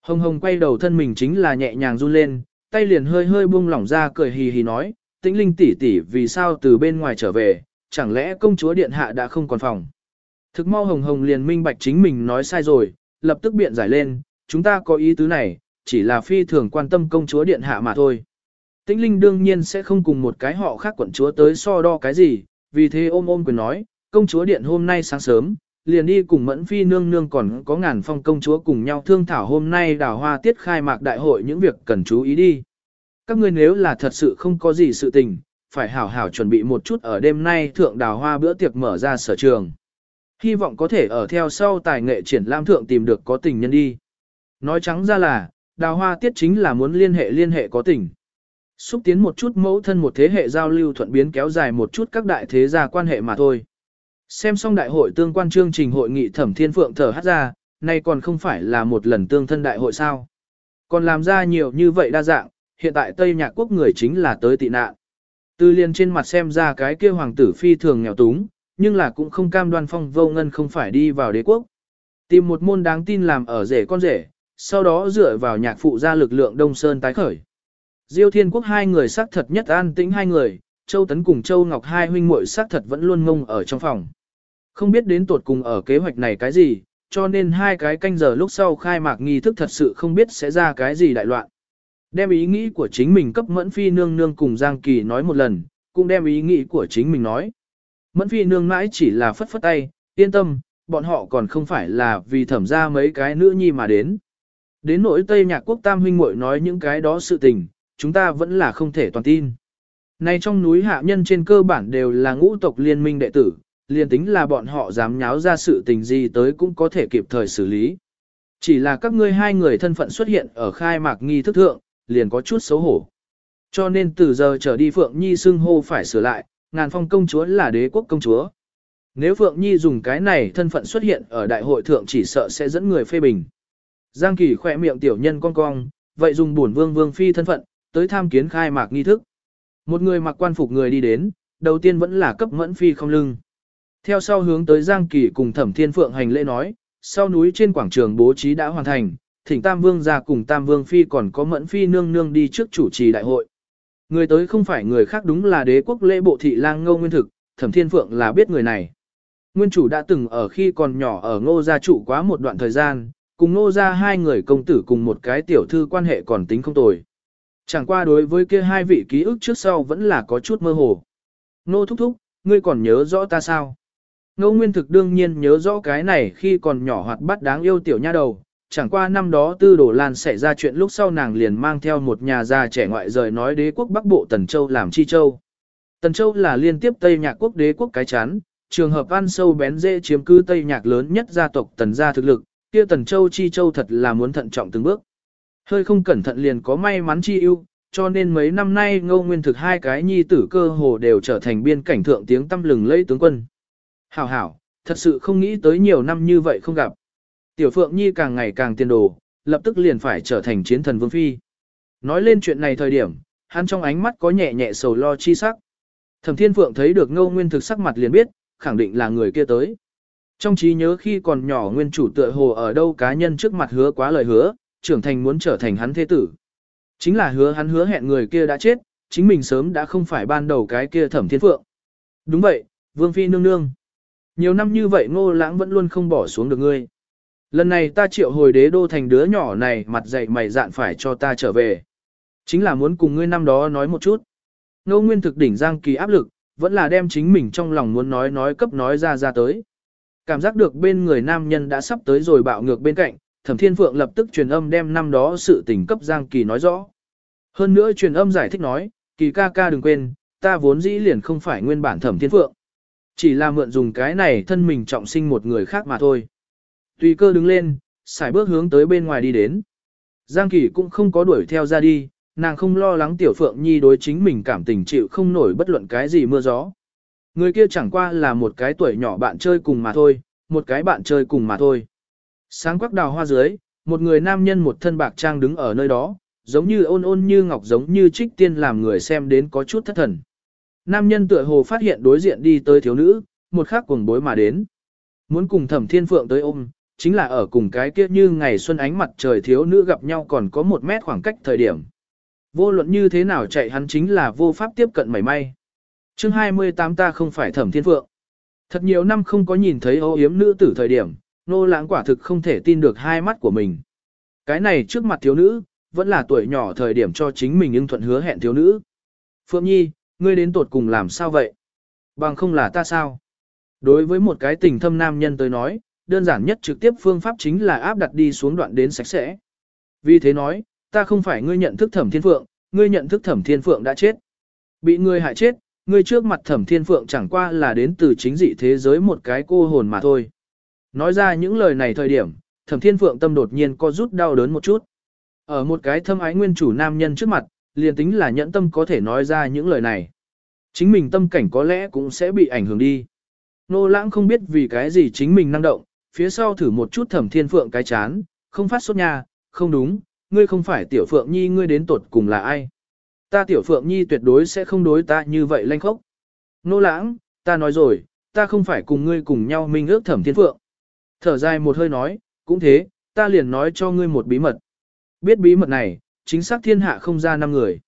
Hồng Hồng quay đầu thân mình chính là nhẹ nhàng run lên, tay liền hơi hơi buông lỏng ra cười hì hì nói, tĩnh linh tỷ tỷ vì sao từ bên ngoài trở về, chẳng lẽ công chúa điện hạ đã không còn phòng. Thực mau hồng hồng liền minh bạch chính mình nói sai rồi, lập tức biện giải lên, chúng ta có ý tứ này, chỉ là phi thường quan tâm công chúa điện hạ mà thôi. Tĩnh linh đương nhiên sẽ không cùng một cái họ khác quận chúa tới so đo cái gì, vì thế ôm ôm quyền nói, công chúa điện hôm nay sáng sớm, liền đi cùng mẫn phi nương nương còn có ngàn phong công chúa cùng nhau thương thảo hôm nay đào hoa tiết khai mạc đại hội những việc cần chú ý đi. Các ngươi nếu là thật sự không có gì sự tình, phải hảo hảo chuẩn bị một chút ở đêm nay thượng đào hoa bữa tiệc mở ra sở trường. Hy vọng có thể ở theo sau tài nghệ triển lãm thượng tìm được có tình nhân đi. Nói trắng ra là, đào hoa tiết chính là muốn liên hệ liên hệ có tình. Xúc tiến một chút mẫu thân một thế hệ giao lưu thuận biến kéo dài một chút các đại thế gia quan hệ mà thôi. Xem xong đại hội tương quan chương trình hội nghị thẩm thiên phượng thở hát ra, nay còn không phải là một lần tương thân đại hội sao. Còn làm ra nhiều như vậy đa dạng, hiện tại Tây Nhạc Quốc người chính là tới tị nạn. Từ liền trên mặt xem ra cái kia hoàng tử phi thường nghèo túng, nhưng là cũng không cam đoan phong vô ngân không phải đi vào đế quốc. Tìm một môn đáng tin làm ở rể con rể, sau đó dựa vào nhạc phụ ra lực lượng Đông Sơn tái khởi. Diêu Thiên Quốc hai người xác thật nhất an tĩnh hai người, Châu Tấn cùng Châu Ngọc hai huynh muội xác thật vẫn luôn ngông ở trong phòng. Không biết đến tột cùng ở kế hoạch này cái gì, cho nên hai cái canh giờ lúc sau khai mạc nghi thức thật sự không biết sẽ ra cái gì đại loạn. Đem ý nghĩ của chính mình cấp mẫn phi nương nương cùng Giang Kỳ nói một lần, cũng đem ý nghĩ của chính mình nói. Mẫn phi nương mãi chỉ là phất phất tay, yên tâm, bọn họ còn không phải là vì thẩm ra mấy cái nữ nhi mà đến. Đến nỗi Tây Nhạc Quốc Tam huynh muội nói những cái đó sự tình, chúng ta vẫn là không thể toàn tin. Nay trong núi hạ nhân trên cơ bản đều là ngũ tộc liên minh đệ tử, liền tính là bọn họ dám nháo ra sự tình gì tới cũng có thể kịp thời xử lý. Chỉ là các ngươi hai người thân phận xuất hiện ở khai mạc nghi thức thượng, liền có chút xấu hổ. Cho nên từ giờ trở đi Phượng Nhi xưng hô phải sửa lại, ngàn phong công chúa là đế quốc công chúa. Nếu Phượng Nhi dùng cái này thân phận xuất hiện ở đại hội thượng chỉ sợ sẽ dẫn người phê bình. Giang Kỳ khỏe miệng tiểu nhân con cong, vậy dùng bổn vương vương phi thân phận, tới tham kiến khai mạc nghi thức. Một người mặc quan phục người đi đến, đầu tiên vẫn là cấp mẫn phi không lưng. Theo sau hướng tới Giang Kỳ cùng Thẩm Thiên Phượng hành lễ nói, sau núi trên quảng trường bố trí đã hoàn thành, thỉnh Tam Vương ra cùng Tam Vương Phi còn có Mẫn Phi nương nương đi trước chủ trì đại hội. Người tới không phải người khác đúng là đế quốc lễ bộ thị lang ngô nguyên thực, Thẩm Thiên Phượng là biết người này. Nguyên chủ đã từng ở khi còn nhỏ ở ngô gia trụ quá một đoạn thời gian, cùng ngô gia hai người công tử cùng một cái tiểu thư quan hệ còn tính không tồi. Chẳng qua đối với kia hai vị ký ức trước sau vẫn là có chút mơ hồ. Nô thúc thúc, ngươi còn nhớ rõ ta sao? Ngô Nguyên Thực đương nhiên nhớ rõ cái này khi còn nhỏ hoạt bát đáng yêu tiểu nha đầu, chẳng qua năm đó tư đổ lan xảy ra chuyện lúc sau nàng liền mang theo một nhà già trẻ ngoại rời nói đế quốc bắc bộ Tần Châu làm chi châu. Tần Châu là liên tiếp Tây Nhạc quốc đế quốc cái chán, trường hợp ăn sâu bén dễ chiếm cứ Tây Nhạc lớn nhất gia tộc Tần gia thực lực, kia Tần Châu Chi Châu thật là muốn thận trọng từng bước. Hơi không cẩn thận liền có may mắn chi ưu, cho nên mấy năm nay ngô nguyên thực hai cái nhi tử cơ hồ đều trở thành biên cảnh thượng tiếng tâm lừng lẫy tướng quân. Hảo hảo, thật sự không nghĩ tới nhiều năm như vậy không gặp. Tiểu Phượng Nhi càng ngày càng tiên đồ, lập tức liền phải trở thành chiến thần vương phi. Nói lên chuyện này thời điểm, hắn trong ánh mắt có nhẹ nhẹ sầu lo chi sắc. Thẩm Thiên Phượng thấy được Ngô Nguyên thực sắc mặt liền biết, khẳng định là người kia tới. Trong trí nhớ khi còn nhỏ nguyên chủ tựa hồ ở đâu cá nhân trước mặt hứa quá lời hứa, trưởng thành muốn trở thành hắn thế tử. Chính là hứa hắn hứa hẹn người kia đã chết, chính mình sớm đã không phải ban đầu cái kia Thẩm Thiên Phượng. Đúng vậy, Vương Phi nương nương. Nhiều năm như vậy ngô lãng vẫn luôn không bỏ xuống được ngươi. Lần này ta triệu hồi đế đô thành đứa nhỏ này mặt dậy mày dạn phải cho ta trở về. Chính là muốn cùng ngươi năm đó nói một chút. Ngô Nguyên thực đỉnh giang kỳ áp lực, vẫn là đem chính mình trong lòng muốn nói nói cấp nói ra ra tới. Cảm giác được bên người nam nhân đã sắp tới rồi bạo ngược bên cạnh, Thẩm Thiên Phượng lập tức truyền âm đem năm đó sự tình cấp Giang Kỳ nói rõ. Hơn nữa truyền âm giải thích nói, Kỳ ca ca đừng quên, ta vốn dĩ liền không phải nguyên bản Thẩm Thiên Phượng. Chỉ là mượn dùng cái này thân mình trọng sinh một người khác mà thôi. Tùy cơ đứng lên, xài bước hướng tới bên ngoài đi đến. Giang Kỳ cũng không có đuổi theo ra đi, nàng không lo lắng Tiểu Phượng Nhi đối chính mình cảm tình chịu không nổi bất luận cái gì mưa gió. Người kia chẳng qua là một cái tuổi nhỏ bạn chơi cùng mà thôi, một cái bạn chơi cùng mà thôi. Sáng quắc đào hoa dưới, một người nam nhân một thân bạc trang đứng ở nơi đó, giống như ôn ôn như ngọc giống như trích tiên làm người xem đến có chút thất thần. Nam nhân tựa hồ phát hiện đối diện đi tới thiếu nữ, một khắc cuồng bối mà đến. Muốn cùng thẩm thiên phượng tới ôm, chính là ở cùng cái kia như ngày xuân ánh mặt trời thiếu nữ gặp nhau còn có một mét khoảng cách thời điểm. Vô luận như thế nào chạy hắn chính là vô pháp tiếp cận mảy may. chương 28 ta không phải thẩm thiên phượng. Thật nhiều năm không có nhìn thấy ô yếm nữ tử thời điểm, nô lãng quả thực không thể tin được hai mắt của mình. Cái này trước mặt thiếu nữ, vẫn là tuổi nhỏ thời điểm cho chính mình ưng thuận hứa hẹn thiếu nữ. Phượng Nhi, ngươi đến tột cùng làm sao vậy? Bằng không là ta sao? Đối với một cái tình thâm nam nhân tới nói, đơn giản nhất trực tiếp phương pháp chính là áp đặt đi xuống đoạn đến sạch sẽ. Vì thế nói, ta không phải ngươi nhận thức thẩm thiên phượng, ngươi nhận thức thẩm thiên phượng đã chết. Bị ngươi hại chết, ngươi trước mặt thẩm thiên phượng chẳng qua là đến từ chính dị thế giới một cái cô hồn mà thôi. Nói ra những lời này thời điểm, thẩm thiên phượng tâm đột nhiên có rút đau đớn một chút. Ở một cái thâm ái nguyên chủ nam nhân trước mặt, liền tính là nhẫn tâm có thể nói ra những lời này. Chính mình tâm cảnh có lẽ cũng sẽ bị ảnh hưởng đi. Nô lãng không biết vì cái gì chính mình năng động, phía sau thử một chút thẩm thiên phượng cái chán, không phát sốt nha, không đúng, ngươi không phải tiểu phượng nhi ngươi đến tột cùng là ai. Ta tiểu phượng nhi tuyệt đối sẽ không đối ta như vậy lanh khốc. Nô lãng, ta nói rồi, ta không phải cùng ngươi cùng nhau minh ước thẩm thiên phượng. Thở dài một hơi nói, cũng thế, ta liền nói cho ngươi một bí mật. Biết bí mật này, chính xác thiên hạ không ra năm người.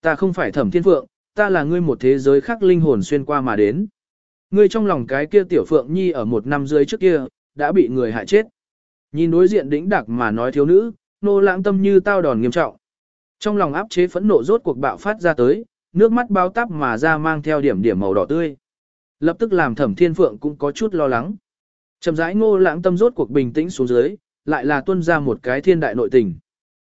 Ta không phải thẩm thiên phượng, ta là ngươi một thế giới khác linh hồn xuyên qua mà đến. Ngươi trong lòng cái kia tiểu phượng nhi ở một năm dưới trước kia, đã bị người hại chết. Nhìn đối diện đĩnh đặc mà nói thiếu nữ, nô lãng tâm như tao đòn nghiêm trọng. Trong lòng áp chế phẫn nộ rốt cuộc bạo phát ra tới, nước mắt bao tắp mà ra mang theo điểm điểm màu đỏ tươi. Lập tức làm thẩm thiên phượng cũng có chút lo lắng. Chậm rãi ngô lãng tâm rốt cuộc bình tĩnh xuống dưới, lại là tuân ra một cái thiên đại nội tình.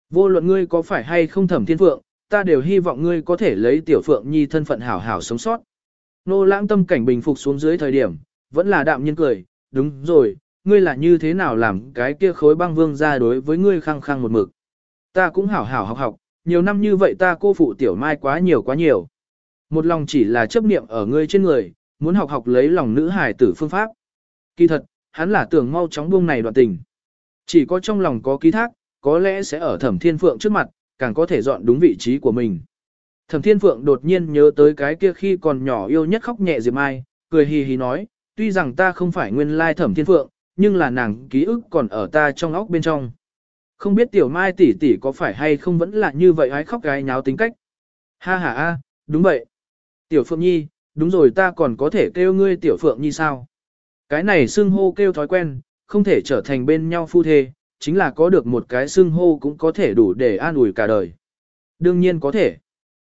Vô luận ngươi có phải hay không thẩm thiên phượng, ta đều hy vọng ngươi có thể lấy tiểu phượng nhi thân phận hảo hảo sống sót. Nô lãng tâm cảnh bình phục xuống dưới thời điểm, vẫn là đạm nhiên cười, đúng rồi, ngươi là như thế nào làm cái kia khối băng vương ra đối với ngươi khăng khăng một mực. Ta cũng hảo hảo học học, nhiều năm như vậy ta cô phụ tiểu mai quá nhiều quá nhiều. Một lòng chỉ là chấp niệm ở ngươi trên người, muốn học học lấy lòng nữ hài tử phương pháp. Kỳ thật, hắn là tưởng mau chóng buông này đoạn tình. Chỉ có trong lòng có ký thác, có lẽ sẽ ở thẩm thiên phượng trước mặt, càng có thể dọn đúng vị trí của mình. Thẩm Thiên Phượng đột nhiên nhớ tới cái kia khi còn nhỏ yêu nhất khóc nhẹ Diệp Mai, cười hì hì nói, tuy rằng ta không phải nguyên lai Thẩm Thiên Phượng, nhưng là nàng ký ức còn ở ta trong óc bên trong. Không biết Tiểu Mai tỷ tỷ có phải hay không vẫn là như vậy hái khóc gái nháo tính cách. Ha ha a, đúng vậy. Tiểu Phượng Nhi, đúng rồi ta còn có thể kêu ngươi Tiểu Phượng Nhi sao? Cái này xưng hô kêu thói quen, không thể trở thành bên nhau phu thê, chính là có được một cái xưng hô cũng có thể đủ để an ủi cả đời. Đương nhiên có thể.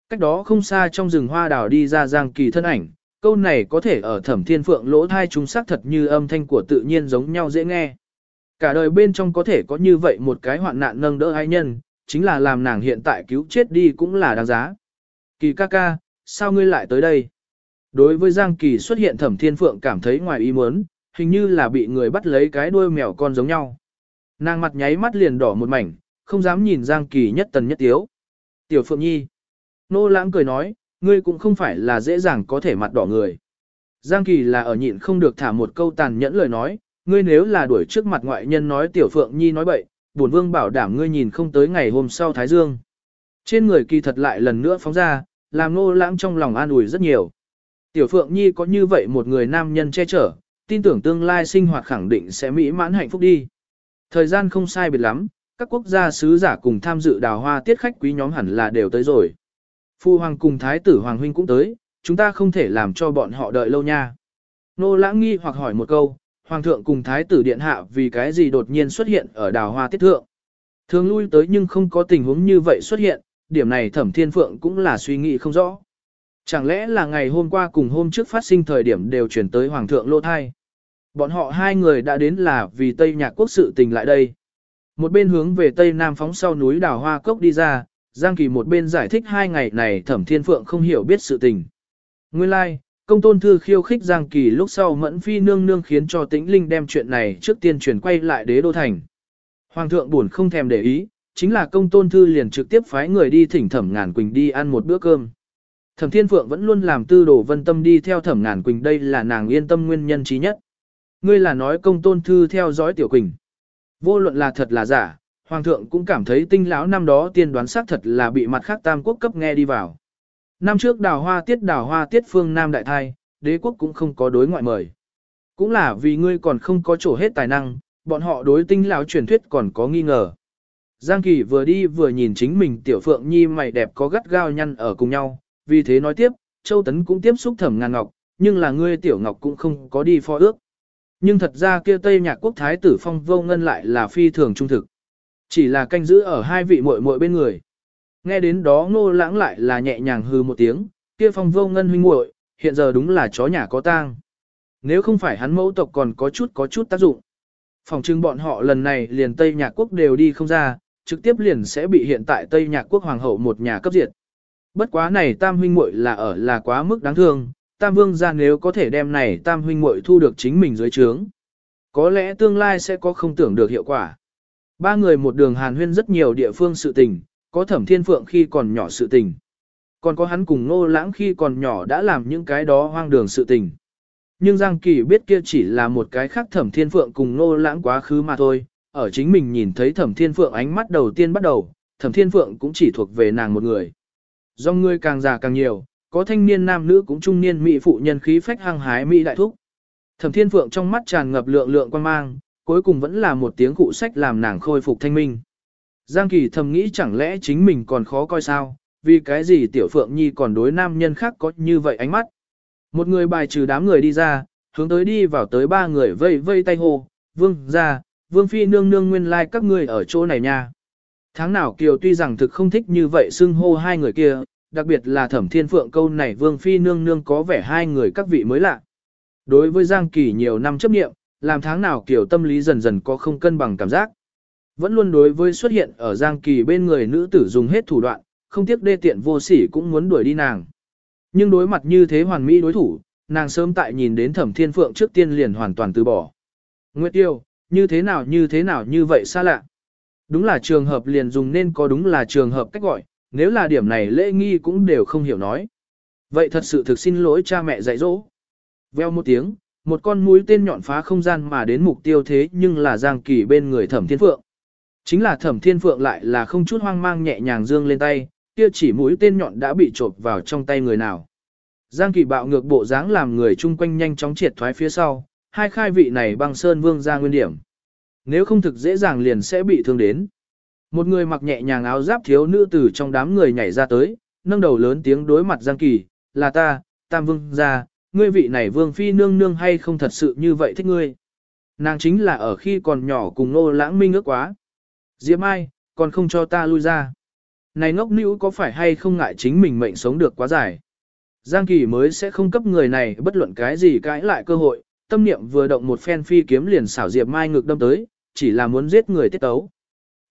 Cách đó không xa trong rừng hoa đào đi ra Giang Kỳ thân ảnh, câu này có thể ở thẩm thiên phượng lỗ thai chúng xác thật như âm thanh của tự nhiên giống nhau dễ nghe. Cả đời bên trong có thể có như vậy một cái hoạn nạn nâng đỡ ai nhân, chính là làm nàng hiện tại cứu chết đi cũng là đáng giá. Kỳ ca ca, sao ngươi lại tới đây? Đối với Giang Kỳ xuất hiện thẩm thiên phượng cảm thấy ngoài ý muốn, hình như là bị người bắt lấy cái đuôi mèo con giống nhau. Nàng mặt nháy mắt liền đỏ một mảnh, không dám nhìn Giang Kỳ nhất tần nhất tiếu. Tiểu Phượng Nhi. Nô lãng cười nói, ngươi cũng không phải là dễ dàng có thể mặt đỏ người. Giang Kỳ là ở nhịn không được thả một câu tàn nhẫn lời nói, ngươi nếu là đuổi trước mặt ngoại nhân nói Tiểu Phượng Nhi nói bậy, bổn vương bảo đảm ngươi nhìn không tới ngày hôm sau Thái Dương. Trên người kỳ thật lại lần nữa phóng ra, làm nô lãng trong lòng an ủi rất nhiều. Tiểu Phượng Nhi có như vậy một người nam nhân che chở, tin tưởng tương lai sinh hoạt khẳng định sẽ mỹ mãn hạnh phúc đi. Thời gian không sai biệt lắm, các quốc gia sứ giả cùng tham dự đào hoa tiết khách quý nhóm hẳn là đều tới rồi. Phu hoàng cùng thái tử hoàng huynh cũng tới, chúng ta không thể làm cho bọn họ đợi lâu nha. Nô lãng nghi hoặc hỏi một câu, hoàng thượng cùng thái tử điện hạ vì cái gì đột nhiên xuất hiện ở đào hoa tiết thượng. Thường lui tới nhưng không có tình huống như vậy xuất hiện, điểm này thẩm thiên phượng cũng là suy nghĩ không rõ. Chẳng lẽ là ngày hôm qua cùng hôm trước phát sinh thời điểm đều chuyển tới Hoàng thượng Lô Thai. Bọn họ hai người đã đến là vì Tây Nhạc Quốc sự tình lại đây. Một bên hướng về Tây Nam phóng sau núi đào hoa cốc đi ra, Giang Kỳ một bên giải thích hai ngày này thẩm thiên phượng không hiểu biết sự tình. Nguyên lai, like, công tôn thư khiêu khích Giang Kỳ lúc sau mẫn phi nương nương khiến cho tĩnh linh đem chuyện này trước tiên chuyển quay lại đế đô thành. Hoàng thượng buồn không thèm để ý, chính là công tôn thư liền trực tiếp phái người đi thỉnh thẩm ngàn quỳnh đi ăn một bữa cơm. Thẩm Thiên Phượng vẫn luôn làm tư đồ vân tâm đi theo thẩm ngàn quỳnh đây là nàng yên tâm nguyên nhân trí nhất. Ngươi là nói công tôn thư theo dõi tiểu quỳnh. Vô luận là thật là giả, Hoàng thượng cũng cảm thấy tinh lão năm đó tiên đoán xác thật là bị mặt khác tam quốc cấp nghe đi vào. Năm trước đào hoa tiết đào hoa tiết phương Nam đại thai, đế quốc cũng không có đối ngoại mời. Cũng là vì ngươi còn không có chỗ hết tài năng, bọn họ đối tinh lão truyền thuyết còn có nghi ngờ. Giang Kỳ vừa đi vừa nhìn chính mình tiểu phượng nhi mày đẹp có gắt gao nhăn ở cùng nhau, vì thế nói tiếp, Châu Tấn cũng tiếp xúc thẩm ngàn ngọc, nhưng là ngươi tiểu ngọc cũng không có đi phó ước. Nhưng thật ra kia Tây Nhạc Quốc Thái tử Phong Vô Ngân lại là phi thường trung thực. Chỉ là canh giữ ở hai vị muội muội bên người. Nghe đến đó ngô lãng lại là nhẹ nhàng hư một tiếng, kia Phong Vô Ngân huynh muội, hiện giờ đúng là chó nhà có tang. Nếu không phải hắn mẫu tộc còn có chút có chút tác dụng. Phòng trưng bọn họ lần này liền Tây Nhạc Quốc đều đi không ra, trực tiếp liền sẽ bị hiện tại Tây Nhạc Quốc Hoàng hậu một nhà cấp diệt. Bất quá này tam huynh muội là ở là quá mức đáng thương, tam vương ra nếu có thể đem này tam huynh muội thu được chính mình dưới trướng. Có lẽ tương lai sẽ có không tưởng được hiệu quả. Ba người một đường hàn huyên rất nhiều địa phương sự tình, có thẩm thiên phượng khi còn nhỏ sự tình. Còn có hắn cùng nô lãng khi còn nhỏ đã làm những cái đó hoang đường sự tình. Nhưng Giang Kỳ biết kia chỉ là một cái khác thẩm thiên phượng cùng nô lãng quá khứ mà thôi. Ở chính mình nhìn thấy thẩm thiên phượng ánh mắt đầu tiên bắt đầu, thẩm thiên phượng cũng chỉ thuộc về nàng một người. Do người càng già càng nhiều, có thanh niên nam nữ cũng trung niên mỹ phụ nhân khí phách hăng hái mỹ đại thúc. Thẩm Thiên Phượng trong mắt tràn ngập lượng lượng quan mang, cuối cùng vẫn là một tiếng cụ sách làm nàng khôi phục thanh minh. Giang Kỳ thầm nghĩ chẳng lẽ chính mình còn khó coi sao, vì cái gì Tiểu Phượng Nhi còn đối nam nhân khác có như vậy ánh mắt. Một người bài trừ đám người đi ra, hướng tới đi vào tới ba người vây vây tay hô, vương ra, vương phi nương nương nguyên lai like các ngươi ở chỗ này nha. Tháng nào Kiều tuy rằng thực không thích như vậy xưng hô hai người kia, đặc biệt là thẩm thiên phượng câu này vương phi nương nương có vẻ hai người các vị mới lạ. Đối với Giang Kỳ nhiều năm chấp nghiệm, làm tháng nào Kiều tâm lý dần dần có không cân bằng cảm giác. Vẫn luôn đối với xuất hiện ở Giang Kỳ bên người nữ tử dùng hết thủ đoạn, không tiếc đê tiện vô sỉ cũng muốn đuổi đi nàng. Nhưng đối mặt như thế hoàn mỹ đối thủ, nàng sớm tại nhìn đến thẩm thiên phượng trước tiên liền hoàn toàn từ bỏ. Nguyệt Tiêu, như thế nào như thế nào như vậy xa lạ. Đúng là trường hợp liền dùng nên có đúng là trường hợp cách gọi, nếu là điểm này lễ nghi cũng đều không hiểu nói. Vậy thật sự thực xin lỗi cha mẹ dạy dỗ. Veo một tiếng, một con mũi tên nhọn phá không gian mà đến mục tiêu thế nhưng là Giang Kỳ bên người Thẩm Thiên Phượng. Chính là Thẩm Thiên Phượng lại là không chút hoang mang nhẹ nhàng dương lên tay, kia chỉ mũi tên nhọn đã bị trộn vào trong tay người nào. Giang Kỳ bạo ngược bộ dáng làm người chung quanh nhanh chóng triệt thoái phía sau, hai khai vị này băng sơn vương ra nguyên điểm nếu không thực dễ dàng liền sẽ bị thương đến. Một người mặc nhẹ nhàng áo giáp thiếu nữ từ trong đám người nhảy ra tới, nâng đầu lớn tiếng đối mặt Giang Kỳ, là ta, Tam Vương gia, ngươi vị này Vương Phi nương nương hay không thật sự như vậy thích ngươi. Nàng chính là ở khi còn nhỏ cùng nô lãng minh ước quá. Diệp Mai, còn không cho ta lui ra. Này ngốc nữ có phải hay không ngại chính mình mệnh sống được quá dài. Giang Kỳ mới sẽ không cấp người này bất luận cái gì cãi lại cơ hội, tâm niệm vừa động một phen phi kiếm liền xảo Diệp Mai ngược đâm tới, chỉ là muốn giết người tiết tấu.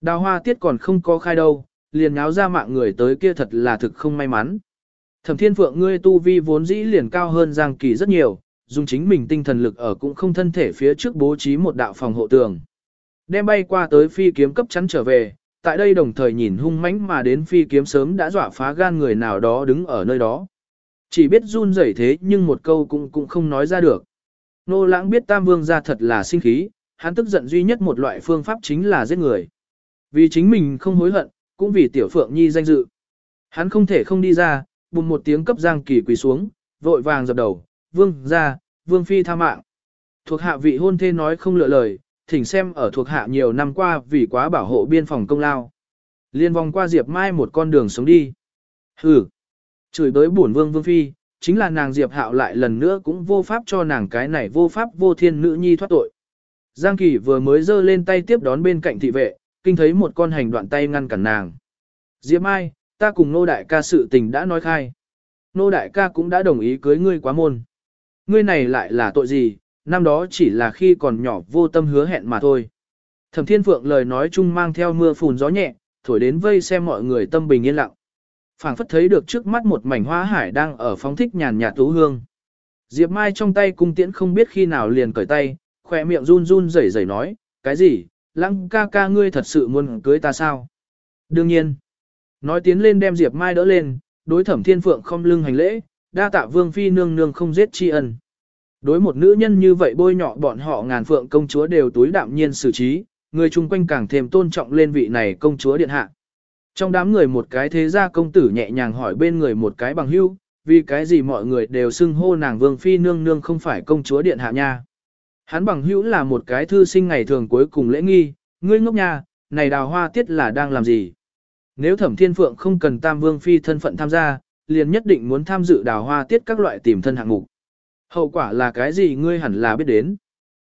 Đào hoa tiết còn không có khai đâu, liền nháo ra mạng người tới kia thật là thực không may mắn. Thẩm Thiên Phượng ngươi tu vi vốn dĩ liền cao hơn Giang Kỳ rất nhiều, dùng chính mình tinh thần lực ở cũng không thân thể phía trước bố trí một đạo phòng hộ tường. Đem bay qua tới phi kiếm cấp chắn trở về, tại đây đồng thời nhìn hung mãnh mà đến phi kiếm sớm đã dọa phá gan người nào đó đứng ở nơi đó. Chỉ biết run rẩy thế nhưng một câu cũng cũng không nói ra được. Nô lãng biết Tam Vương ra thật là sinh khí, hắn tức giận duy nhất một loại phương pháp chính là giết người. Vì chính mình không hối hận, cũng vì Tiểu Phượng Nhi danh dự. Hắn không thể không đi ra, bùng một tiếng cấp Giang Kỳ quỳ xuống, vội vàng dập đầu, vương ra, vương phi tha mạng. Thuộc hạ vị hôn thê nói không lựa lời, thỉnh xem ở thuộc hạ nhiều năm qua vì quá bảo hộ biên phòng công lao. Liên vòng qua Diệp Mai một con đường sống đi. Hừ, chửi bới bổn vương vương phi, chính là nàng Diệp Hạo lại lần nữa cũng vô pháp cho nàng cái này vô pháp vô thiên nữ nhi thoát tội. Giang Kỳ vừa mới giơ lên tay tiếp đón bên cạnh thị vệ, kinh thấy một con hành đoạn tay ngăn cản nàng. Diệp Mai, ta cùng nô đại ca sự tình đã nói khai. Nô đại ca cũng đã đồng ý cưới ngươi quá môn. Ngươi này lại là tội gì, năm đó chỉ là khi còn nhỏ vô tâm hứa hẹn mà thôi. Thẩm Thiên Phượng lời nói chung mang theo mưa phùn gió nhẹ, thổi đến vây xem mọi người tâm bình yên lặng. phảng phất thấy được trước mắt một mảnh hoa hải đang ở phóng thích nhàn nhạt tú hương. Diệp Mai trong tay cung tiễn không biết khi nào liền cởi tay, khỏe miệng run run rẩy rẩy nói, cái gì, lăng ca ca ngươi thật sự muốn cưới ta sao? Đương nhiên. Nói tiến lên đem Diệp Mai đỡ lên, đối thẩm thiên phượng không lưng hành lễ, đa tạ vương phi nương nương không giết tri ân. Đối một nữ nhân như vậy bôi nhọ bọn họ ngàn phượng công chúa đều túi đạm nhiên xử trí, người chung quanh càng thêm tôn trọng lên vị này công chúa điện hạ. Trong đám người một cái thế gia công tử nhẹ nhàng hỏi bên người một cái bằng hưu, vì cái gì mọi người đều xưng hô nàng vương phi nương nương không phải công chúa điện hạ nha. Hắn bằng hữu là một cái thư sinh ngày thường cuối cùng lễ nghi, ngươi ngốc nha, này đào hoa tiết là đang làm gì? Nếu thẩm thiên phượng không cần tam vương phi thân phận tham gia, liền nhất định muốn tham dự đào hoa tiết các loại tìm thân hạng mục. Hậu quả là cái gì ngươi hẳn là biết đến.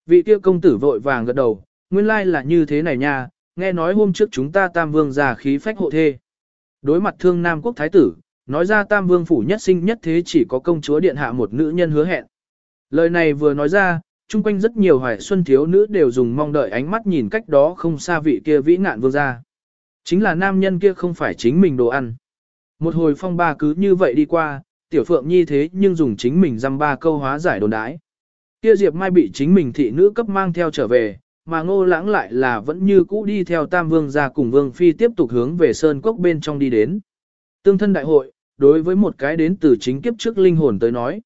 Vị kia công tử vội vàng gật đầu, nguyên lai là như thế này nha, nghe nói hôm trước chúng ta tam vương già khí phách hộ thê. Đối mặt thương nam quốc thái tử, nói ra tam vương phủ nhất sinh nhất thế chỉ có công chúa điện hạ một nữ nhân hứa hẹn. Lời này vừa nói ra, chung quanh rất nhiều hoài xuân thiếu nữ đều dùng mong đợi ánh mắt nhìn cách đó không xa vị kia vĩ nạn vương gia. Chính là nam nhân kia không phải chính mình đồ ăn. Một hồi phong ba cứ như vậy đi qua, tiểu phượng nhi thế nhưng dùng chính mình dăm ba câu hóa giải đồn đái. Kia Diệp Mai bị chính mình thị nữ cấp mang theo trở về, mà ngô lãng lại là vẫn như cũ đi theo tam vương gia cùng vương phi tiếp tục hướng về sơn cốc bên trong đi đến. Tương thân đại hội, đối với một cái đến từ chính kiếp trước linh hồn tới nói.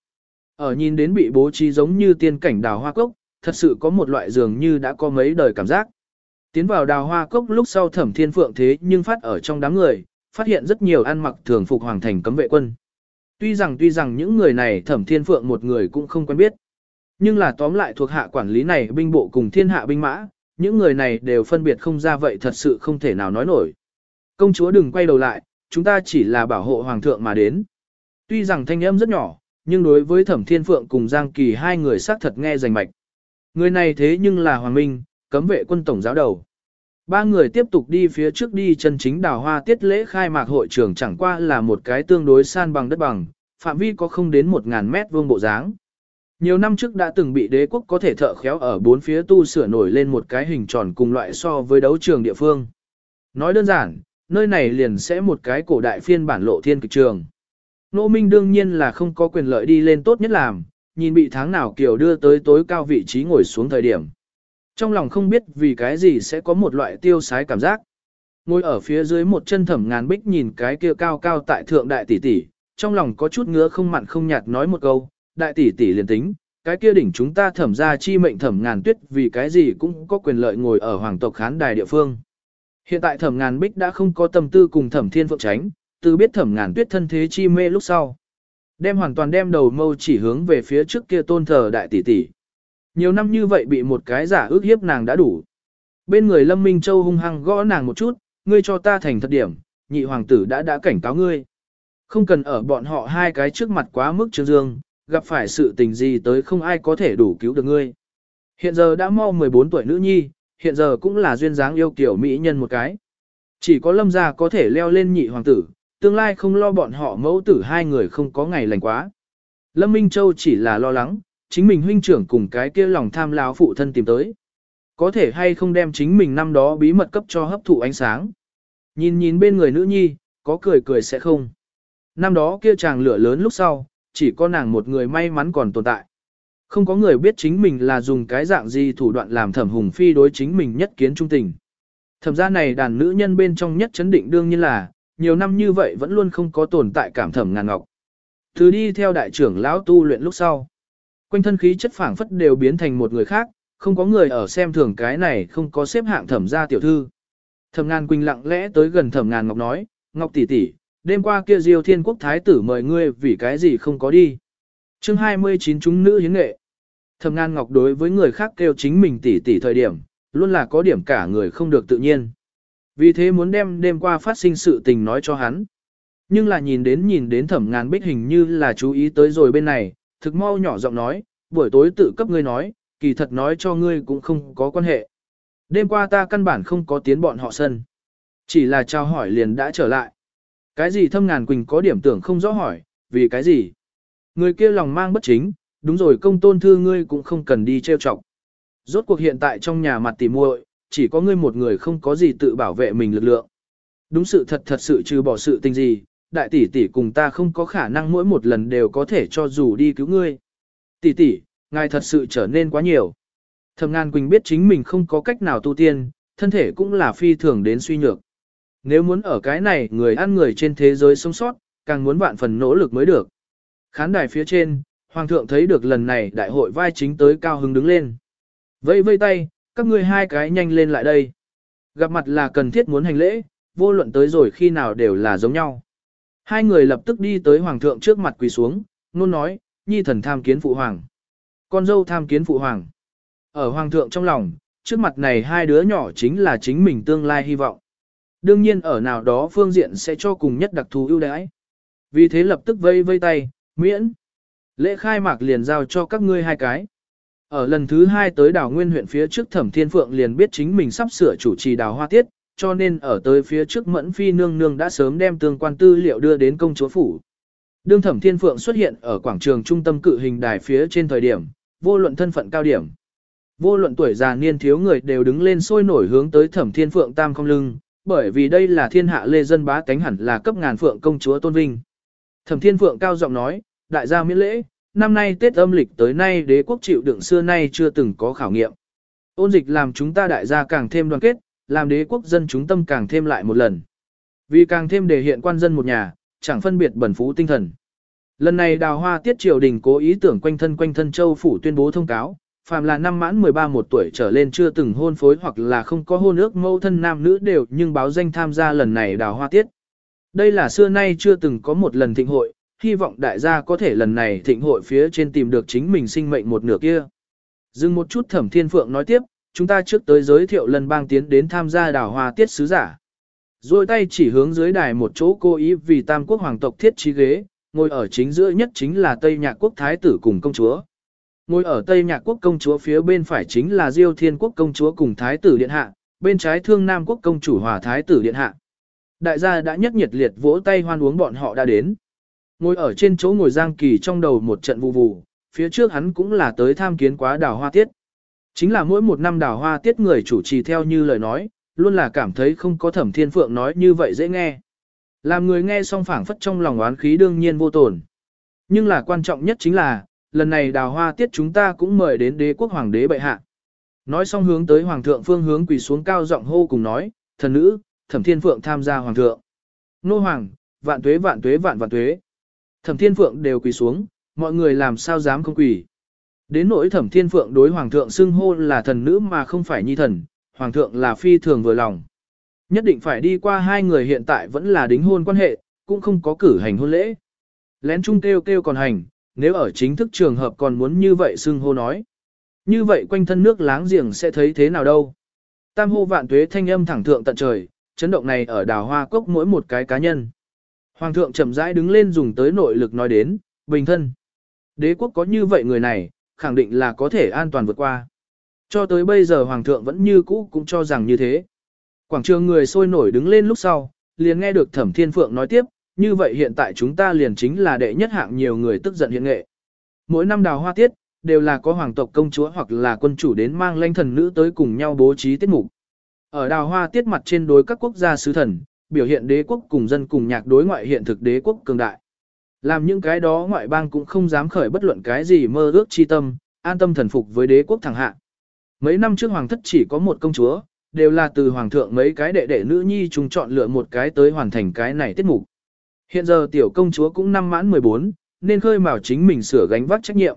Ở nhìn đến bị bố trí giống như tiên cảnh đào hoa cốc, thật sự có một loại dường như đã có mấy đời cảm giác. Tiến vào đào hoa cốc lúc sau thẩm thiên phượng thế nhưng phát ở trong đám người, phát hiện rất nhiều ăn mặc thường phục hoàng thành cấm vệ quân. Tuy rằng tuy rằng những người này thẩm thiên phượng một người cũng không quen biết. Nhưng là tóm lại thuộc hạ quản lý này binh bộ cùng thiên hạ binh mã, những người này đều phân biệt không ra vậy thật sự không thể nào nói nổi. Công chúa đừng quay đầu lại, chúng ta chỉ là bảo hộ hoàng thượng mà đến. Tuy rằng thanh âm rất nhỏ, nhưng đối với thẩm thiên phượng cùng Giang Kỳ hai người xác thật nghe rành mạch. Người này thế nhưng là Hoàng Minh, cấm vệ quân tổng giáo đầu. Ba người tiếp tục đi phía trước đi chân chính đào hoa tiết lễ khai mạc hội trường chẳng qua là một cái tương đối san bằng đất bằng, phạm vi có không đến 1.000 mét vuông bộ dáng. Nhiều năm trước đã từng bị đế quốc có thể thợ khéo ở bốn phía tu sửa nổi lên một cái hình tròn cùng loại so với đấu trường địa phương. Nói đơn giản, nơi này liền sẽ một cái cổ đại phiên bản lộ thiên kịch trường. Nô Minh đương nhiên là không có quyền lợi đi lên tốt nhất làm, nhìn bị tháng nào kiểu đưa tới tối cao vị trí ngồi xuống thời điểm. Trong lòng không biết vì cái gì sẽ có một loại tiêu sái cảm giác. Ngồi ở phía dưới một chân thẩm ngàn bích nhìn cái kia cao cao tại thượng đại tỷ tỷ, trong lòng có chút ngứa không mặn không nhạt nói một câu, đại tỷ tỷ liền tính, cái kia đỉnh chúng ta thẩm ra chi mệnh thẩm ngàn tuyết vì cái gì cũng có quyền lợi ngồi ở hoàng tộc khán đài địa phương. Hiện tại thẩm ngàn bích đã không có tâm tư cùng thẩm thiên phượng tránh, từ biết thẩm ngàn tuyết thân thế chi mê lúc sau. Đem hoàn toàn đem đầu mâu chỉ hướng về phía trước kia tôn thờ đại tỷ tỷ. Nhiều năm như vậy bị một cái giả ước hiếp nàng đã đủ. Bên người Lâm Minh Châu hung hăng gõ nàng một chút, ngươi cho ta thành thật điểm, nhị hoàng tử đã đã cảnh cáo ngươi. Không cần ở bọn họ hai cái trước mặt quá mức trương dương, gặp phải sự tình gì tới không ai có thể đủ cứu được ngươi. Hiện giờ đã mau 14 tuổi nữ nhi, hiện giờ cũng là duyên dáng yêu kiểu mỹ nhân một cái. Chỉ có lâm gia có thể leo lên nhị hoàng tử, tương lai không lo bọn họ mẫu tử hai người không có ngày lành quá. Lâm Minh Châu chỉ là lo lắng, chính mình huynh trưởng cùng cái kia lòng tham láo phụ thân tìm tới. Có thể hay không đem chính mình năm đó bí mật cấp cho hấp thụ ánh sáng. Nhìn nhìn bên người nữ nhi, có cười cười sẽ không. năm đó kia chàng lửa lớn lúc sau, chỉ có nàng một người may mắn còn tồn tại. Không có người biết chính mình là dùng cái dạng gì thủ đoạn làm thẩm hùng phi đối chính mình nhất kiến trung tình. Thẩm gia này đàn nữ nhân bên trong nhất chấn định đương nhiên là, nhiều năm như vậy vẫn luôn không có tồn tại cảm thẩm ngàn ngọc. Thứ đi theo đại trưởng lão tu luyện lúc sau. Quanh thân khí chất phảng phất đều biến thành một người khác, không có người ở xem thường cái này không có xếp hạng thẩm gia tiểu thư. Thẩm ngàn quỳnh lặng lẽ tới gần thẩm ngàn ngọc nói, ngọc tỷ tỷ, đêm qua kia diêu thiên quốc thái tử mời ngươi vì cái gì không có đi. chương 29 chúng nữ hiến nghệ. Thẩm ngàn ngọc đối với người khác kêu chính mình tỷ tỷ thời điểm, luôn là có điểm cả người không được tự nhiên. Vì thế muốn đem đêm qua phát sinh sự tình nói cho hắn. Nhưng là nhìn đến nhìn đến thẩm ngàn bích hình như là chú ý tới rồi bên này, thực mau nhỏ giọng nói, buổi tối tự cấp ngươi nói, kỳ thật nói cho ngươi cũng không có quan hệ. Đêm qua ta căn bản không có tiến bọn họ sân. Chỉ là trao hỏi liền đã trở lại. Cái gì thâm ngàn quỳnh có điểm tưởng không rõ hỏi, vì cái gì? Người kia lòng mang bất chính, đúng rồi công tôn thư ngươi cũng không cần đi trêu chọc. Rốt cuộc hiện tại trong nhà mặt tỉ muội, chỉ có ngươi một người không có gì tự bảo vệ mình lực lượng. Đúng sự thật thật sự trừ bỏ sự tình gì, đại tỷ tỷ cùng ta không có khả năng mỗi một lần đều có thể cho dù đi cứu ngươi. Tỷ tỷ, ngài thật sự trở nên quá nhiều. Thẩm ngàn quỳnh biết chính mình không có cách nào tu tiên, thân thể cũng là phi thường đến suy nhược. Nếu muốn ở cái này người ăn người trên thế giới sống sót, càng muốn vạn phần nỗ lực mới được. Khán đài phía trên, Hoàng thượng thấy được lần này đại hội vai chính tới cao hứng đứng lên. Vây vây tay, các ngươi hai cái nhanh lên lại đây. Gặp mặt là cần thiết muốn hành lễ, vô luận tới rồi khi nào đều là giống nhau. Hai người lập tức đi tới hoàng thượng trước mặt quỳ xuống, nôn nói, nhi thần tham kiến phụ hoàng. Con dâu tham kiến phụ hoàng. Ở hoàng thượng trong lòng, trước mặt này hai đứa nhỏ chính là chính mình tương lai hy vọng. Đương nhiên ở nào đó phương diện sẽ cho cùng nhất đặc thù ưu đãi. Vì thế lập tức vây vây tay, miễn. Lễ khai mạc liền giao cho các ngươi hai cái. Ở lần thứ hai tới đảo nguyên huyện phía trước thẩm thiên phượng liền biết chính mình sắp sửa chủ trì đào hoa tiết, cho nên ở tới phía trước mẫn phi nương nương đã sớm đem tương quan tư liệu đưa đến công chúa phủ. Đương thẩm thiên phượng xuất hiện ở quảng trường trung tâm cự hình đài phía trên thời điểm, vô luận thân phận cao điểm. Vô luận tuổi già niên thiếu người đều đứng lên sôi nổi hướng tới thẩm thiên phượng tam không lưng, bởi vì đây là thiên hạ lê dân bá tánh hẳn là cấp ngàn phượng công chúa tôn vinh. Thẩm thiên phượng cao giọng nói, đại gia miễn lễ, năm nay Tết âm lịch tới nay đế quốc chịu đựng xưa nay chưa từng có khảo nghiệm. Ôn dịch làm chúng ta đại gia càng thêm đoàn kết, làm đế quốc dân chúng tâm càng thêm lại một lần. Vì càng thêm đề hiện quan dân một nhà, chẳng phân biệt bẩn phú tinh thần. Lần này đào hoa tiết triều đình cố ý tưởng quanh thân quanh thân châu phủ tuyên bố thông cáo, phàm là năm mãn 13 một tuổi trở lên chưa từng hôn phối hoặc là không có hôn ước mâu thân nam nữ đều nhưng báo danh tham gia lần này đào hoa tiết. Đây là xưa nay chưa từng có một lần thịnh hội, hy vọng đại gia có thể lần này thịnh hội phía trên tìm được chính mình sinh mệnh một nửa kia. Dừng một chút thẩm thiên phượng nói tiếp, chúng ta trước tới giới thiệu lần bang tiến đến tham gia đảo hoa tiết sứ giả. Rồi tay chỉ hướng dưới đài một chỗ cố ý vì tam quốc hoàng tộc thiết trí ghế, ngồi ở chính giữa nhất chính là Tây Nhạc quốc thái tử cùng công chúa. Ngồi ở Tây Nhạc quốc công chúa phía bên phải chính là Diêu Thiên quốc công chúa cùng thái tử điện hạ, bên trái Thương Nam quốc công chủ hòa thái tử điện hạ. Đại gia đã nhất nhiệt liệt vỗ tay hoan uống bọn họ đã đến. Ngồi ở trên chỗ ngồi Giang Kỳ trong đầu một trận vụ vụ, phía trước hắn cũng là tới tham kiến quá đào hoa tiết. Chính là mỗi một năm đào hoa tiết người chủ trì theo như lời nói, luôn là cảm thấy không có thẩm thiên phượng nói như vậy dễ nghe. Làm người nghe xong phảng phất trong lòng oán khí đương nhiên vô tổn. Nhưng là quan trọng nhất chính là, lần này đào hoa tiết chúng ta cũng mời đến đế quốc hoàng đế bệ hạ. Nói xong hướng tới hoàng thượng phương hướng quỳ xuống cao giọng hô cùng nói, thần nữ, thẩm thiên phượng tham gia hoàng thượng. Nô hoàng, vạn tuế vạn tuế vạn vạn tuế. Thẩm Thiên Phượng đều quỳ xuống, mọi người làm sao dám không quỳ. Đến nỗi Thẩm Thiên Phượng đối Hoàng thượng xưng hô là thần nữ mà không phải nhi thần, Hoàng thượng là phi thường vừa lòng. Nhất định phải đi qua hai người hiện tại vẫn là đính hôn quan hệ, cũng không có cử hành hôn lễ. Lén chung kêu kêu còn hành, nếu ở chính thức trường hợp còn muốn như vậy xưng hô nói. Như vậy quanh thân nước láng giềng sẽ thấy thế nào đâu. Tam hô vạn tuế thanh âm thẳng thượng tận trời, chấn động này ở đào hoa cốc mỗi một cái cá nhân. Hoàng thượng chậm rãi đứng lên dùng tới nội lực nói đến, bình thân. Đế quốc có như vậy người này, khẳng định là có thể an toàn vượt qua. Cho tới bây giờ Hoàng thượng vẫn như cũ cũng cho rằng như thế. Quảng trường người sôi nổi đứng lên lúc sau, liền nghe được Thẩm Thiên Phượng nói tiếp, như vậy hiện tại chúng ta liền chính là đệ nhất hạng nhiều người tức giận hiện nghệ. Mỗi năm đào hoa tiết, đều là có hoàng tộc công chúa hoặc là quân chủ đến mang lãnh thần nữ tới cùng nhau bố trí tiết mục. Ở đào hoa tiết mặt trên đối các quốc gia sứ thần, biểu hiện đế quốc cùng dân cùng nhạc đối ngoại hiện thực đế quốc cường đại. Làm những cái đó ngoại bang cũng không dám khởi bất luận cái gì mơ ước chi tâm, an tâm thần phục với đế quốc thẳng hạ. Mấy năm trước hoàng thất chỉ có một công chúa, đều là từ hoàng thượng mấy cái đệ đệ nữ nhi chúng chọn lựa một cái tới hoàn thành cái này tiết mục. Hiện giờ tiểu công chúa cũng năm mãn 14, nên khơi mào chính mình sửa gánh vác trách nhiệm.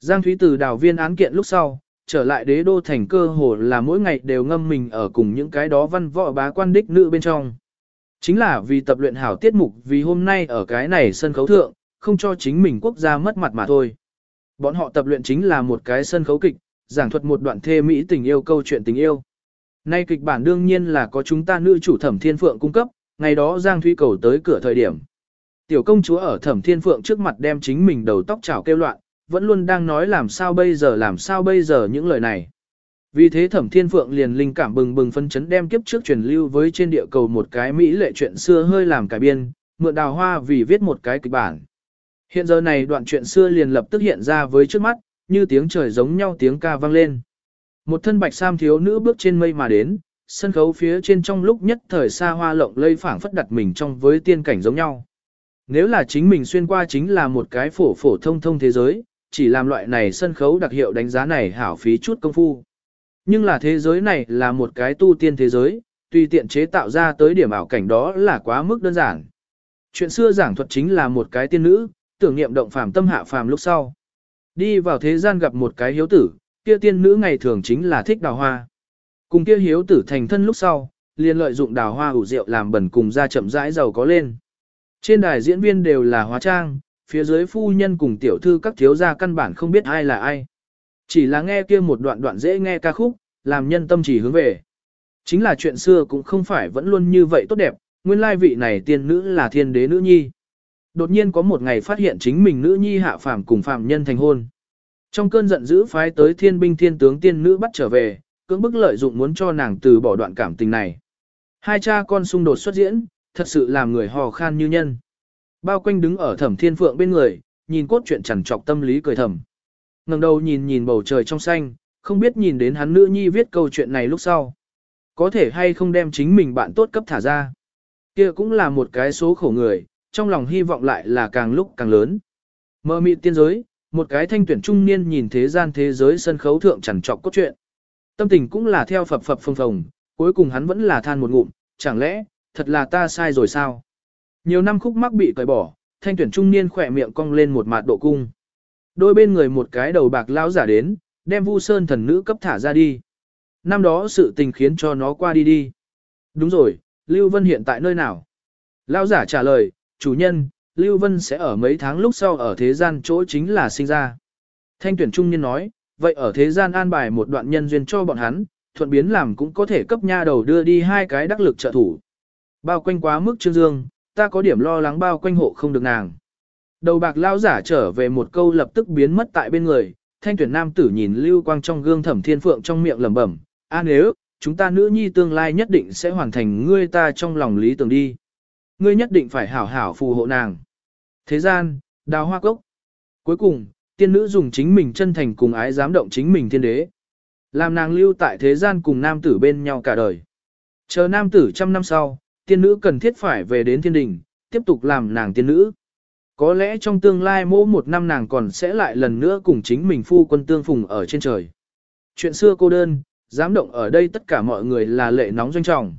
Giang Thúy từ đào viên án kiện lúc sau, trở lại đế đô thành cơ hồ là mỗi ngày đều ngâm mình ở cùng những cái đó văn võ bá quan đích nữ bên trong. Chính là vì tập luyện hảo tiết mục vì hôm nay ở cái này sân khấu thượng, không cho chính mình quốc gia mất mặt mà thôi. Bọn họ tập luyện chính là một cái sân khấu kịch, giảng thuật một đoạn thê mỹ tình yêu câu chuyện tình yêu. Nay kịch bản đương nhiên là có chúng ta nữ chủ thẩm thiên phượng cung cấp, ngày đó Giang Thúy cầu tới cửa thời điểm. Tiểu công chúa ở thẩm thiên phượng trước mặt đem chính mình đầu tóc chảo kêu loạn, vẫn luôn đang nói làm sao bây giờ làm sao bây giờ những lời này. Vì thế thẩm thiên phượng liền linh cảm bừng bừng phân chấn đem kiếp trước truyền lưu với trên địa cầu một cái Mỹ lệ chuyện xưa hơi làm cải biên, mượn đào hoa vì viết một cái kịch bản. Hiện giờ này đoạn chuyện xưa liền lập tức hiện ra với trước mắt, như tiếng trời giống nhau tiếng ca vang lên. Một thân bạch sam thiếu nữ bước trên mây mà đến, sân khấu phía trên trong lúc nhất thời xa hoa lộng lây phảng phất đặt mình trong với tiên cảnh giống nhau. Nếu là chính mình xuyên qua chính là một cái phổ phổ thông thông thế giới, chỉ làm loại này sân khấu đặc hiệu đánh giá này hảo phí chút công phu. Nhưng là thế giới này là một cái tu tiên thế giới, tùy tiện chế tạo ra tới điểm ảo cảnh đó là quá mức đơn giản. Chuyện xưa giảng thuật chính là một cái tiên nữ, tưởng niệm động phàm tâm hạ phàm lúc sau. Đi vào thế gian gặp một cái hiếu tử, kia tiên nữ ngày thường chính là thích đào hoa. Cùng kia hiếu tử thành thân lúc sau, liền lợi dụng đào hoa ủ rượu làm bẩn cùng ra chậm rãi giàu có lên. Trên đài diễn viên đều là hóa trang, phía dưới phu nhân cùng tiểu thư các thiếu gia căn bản không biết ai là ai. Chỉ là nghe kia một đoạn đoạn dễ nghe ca khúc, làm nhân tâm chỉ hướng về. Chính là chuyện xưa cũng không phải vẫn luôn như vậy tốt đẹp, nguyên lai vị này tiên nữ là thiên đế nữ nhi. Đột nhiên có một ngày phát hiện chính mình nữ nhi hạ phàm cùng phàm nhân thành hôn. Trong cơn giận dữ phái tới thiên binh thiên tướng tiên nữ bắt trở về, cưỡng bức lợi dụng muốn cho nàng từ bỏ đoạn cảm tình này. Hai cha con xung đột xuất diễn, thật sự làm người hò khan như nhân. Bao quanh đứng ở thẩm thiên phượng bên người, nhìn cốt chuyện chẳng trọc tâm lý cười thầm ngẩng đầu nhìn nhìn bầu trời trong xanh, không biết nhìn đến hắn nữ nhi viết câu chuyện này lúc sau. Có thể hay không đem chính mình bạn tốt cấp thả ra. kia cũng là một cái số khổ người, trong lòng hy vọng lại là càng lúc càng lớn. Mơ mị tiên giới, một cái thanh tuyển trung niên nhìn thế gian thế giới sân khấu thượng chẳng trọc cốt truyện. Tâm tình cũng là theo phập phập phồng phồng, cuối cùng hắn vẫn là than một ngụm, chẳng lẽ, thật là ta sai rồi sao? Nhiều năm khúc mắc bị cởi bỏ, thanh tuyển trung niên khỏe miệng cong lên một mạt độ cung. Đôi bên người một cái đầu bạc lão giả đến, đem Vu Sơn thần nữ cấp thả ra đi. Năm đó sự tình khiến cho nó qua đi đi. Đúng rồi, Lưu Vân hiện tại nơi nào? Lão giả trả lời, chủ nhân, Lưu Vân sẽ ở mấy tháng lúc sau ở thế gian chỗ chính là sinh ra. Thanh tuyển trung nhân nói, vậy ở thế gian an bài một đoạn nhân duyên cho bọn hắn, thuận biến làm cũng có thể cấp nha đầu đưa đi hai cái đắc lực trợ thủ. Bao quanh quá mức trương dương, ta có điểm lo lắng bao quanh hộ không được nàng. Đầu bạc lao giả trở về một câu lập tức biến mất tại bên người, thanh tuyển nam tử nhìn lưu quang trong gương thẩm thiên phượng trong miệng lẩm bẩm, a nếu, chúng ta nữ nhi tương lai nhất định sẽ hoàn thành ngươi ta trong lòng lý tưởng đi. Ngươi nhất định phải hảo hảo phù hộ nàng. Thế gian, đào hoa cốc. Cuối cùng, tiên nữ dùng chính mình chân thành cùng ái dám động chính mình thiên đế. Làm nàng lưu tại thế gian cùng nam tử bên nhau cả đời. Chờ nam tử trăm năm sau, tiên nữ cần thiết phải về đến thiên đình, tiếp tục làm nàng tiên nữ. Có lẽ trong tương lai mỗi một năm nàng còn sẽ lại lần nữa cùng chính mình phu quân tương phùng ở trên trời. Chuyện xưa cô đơn, dám động ở đây tất cả mọi người là lệ nóng doanh trọng.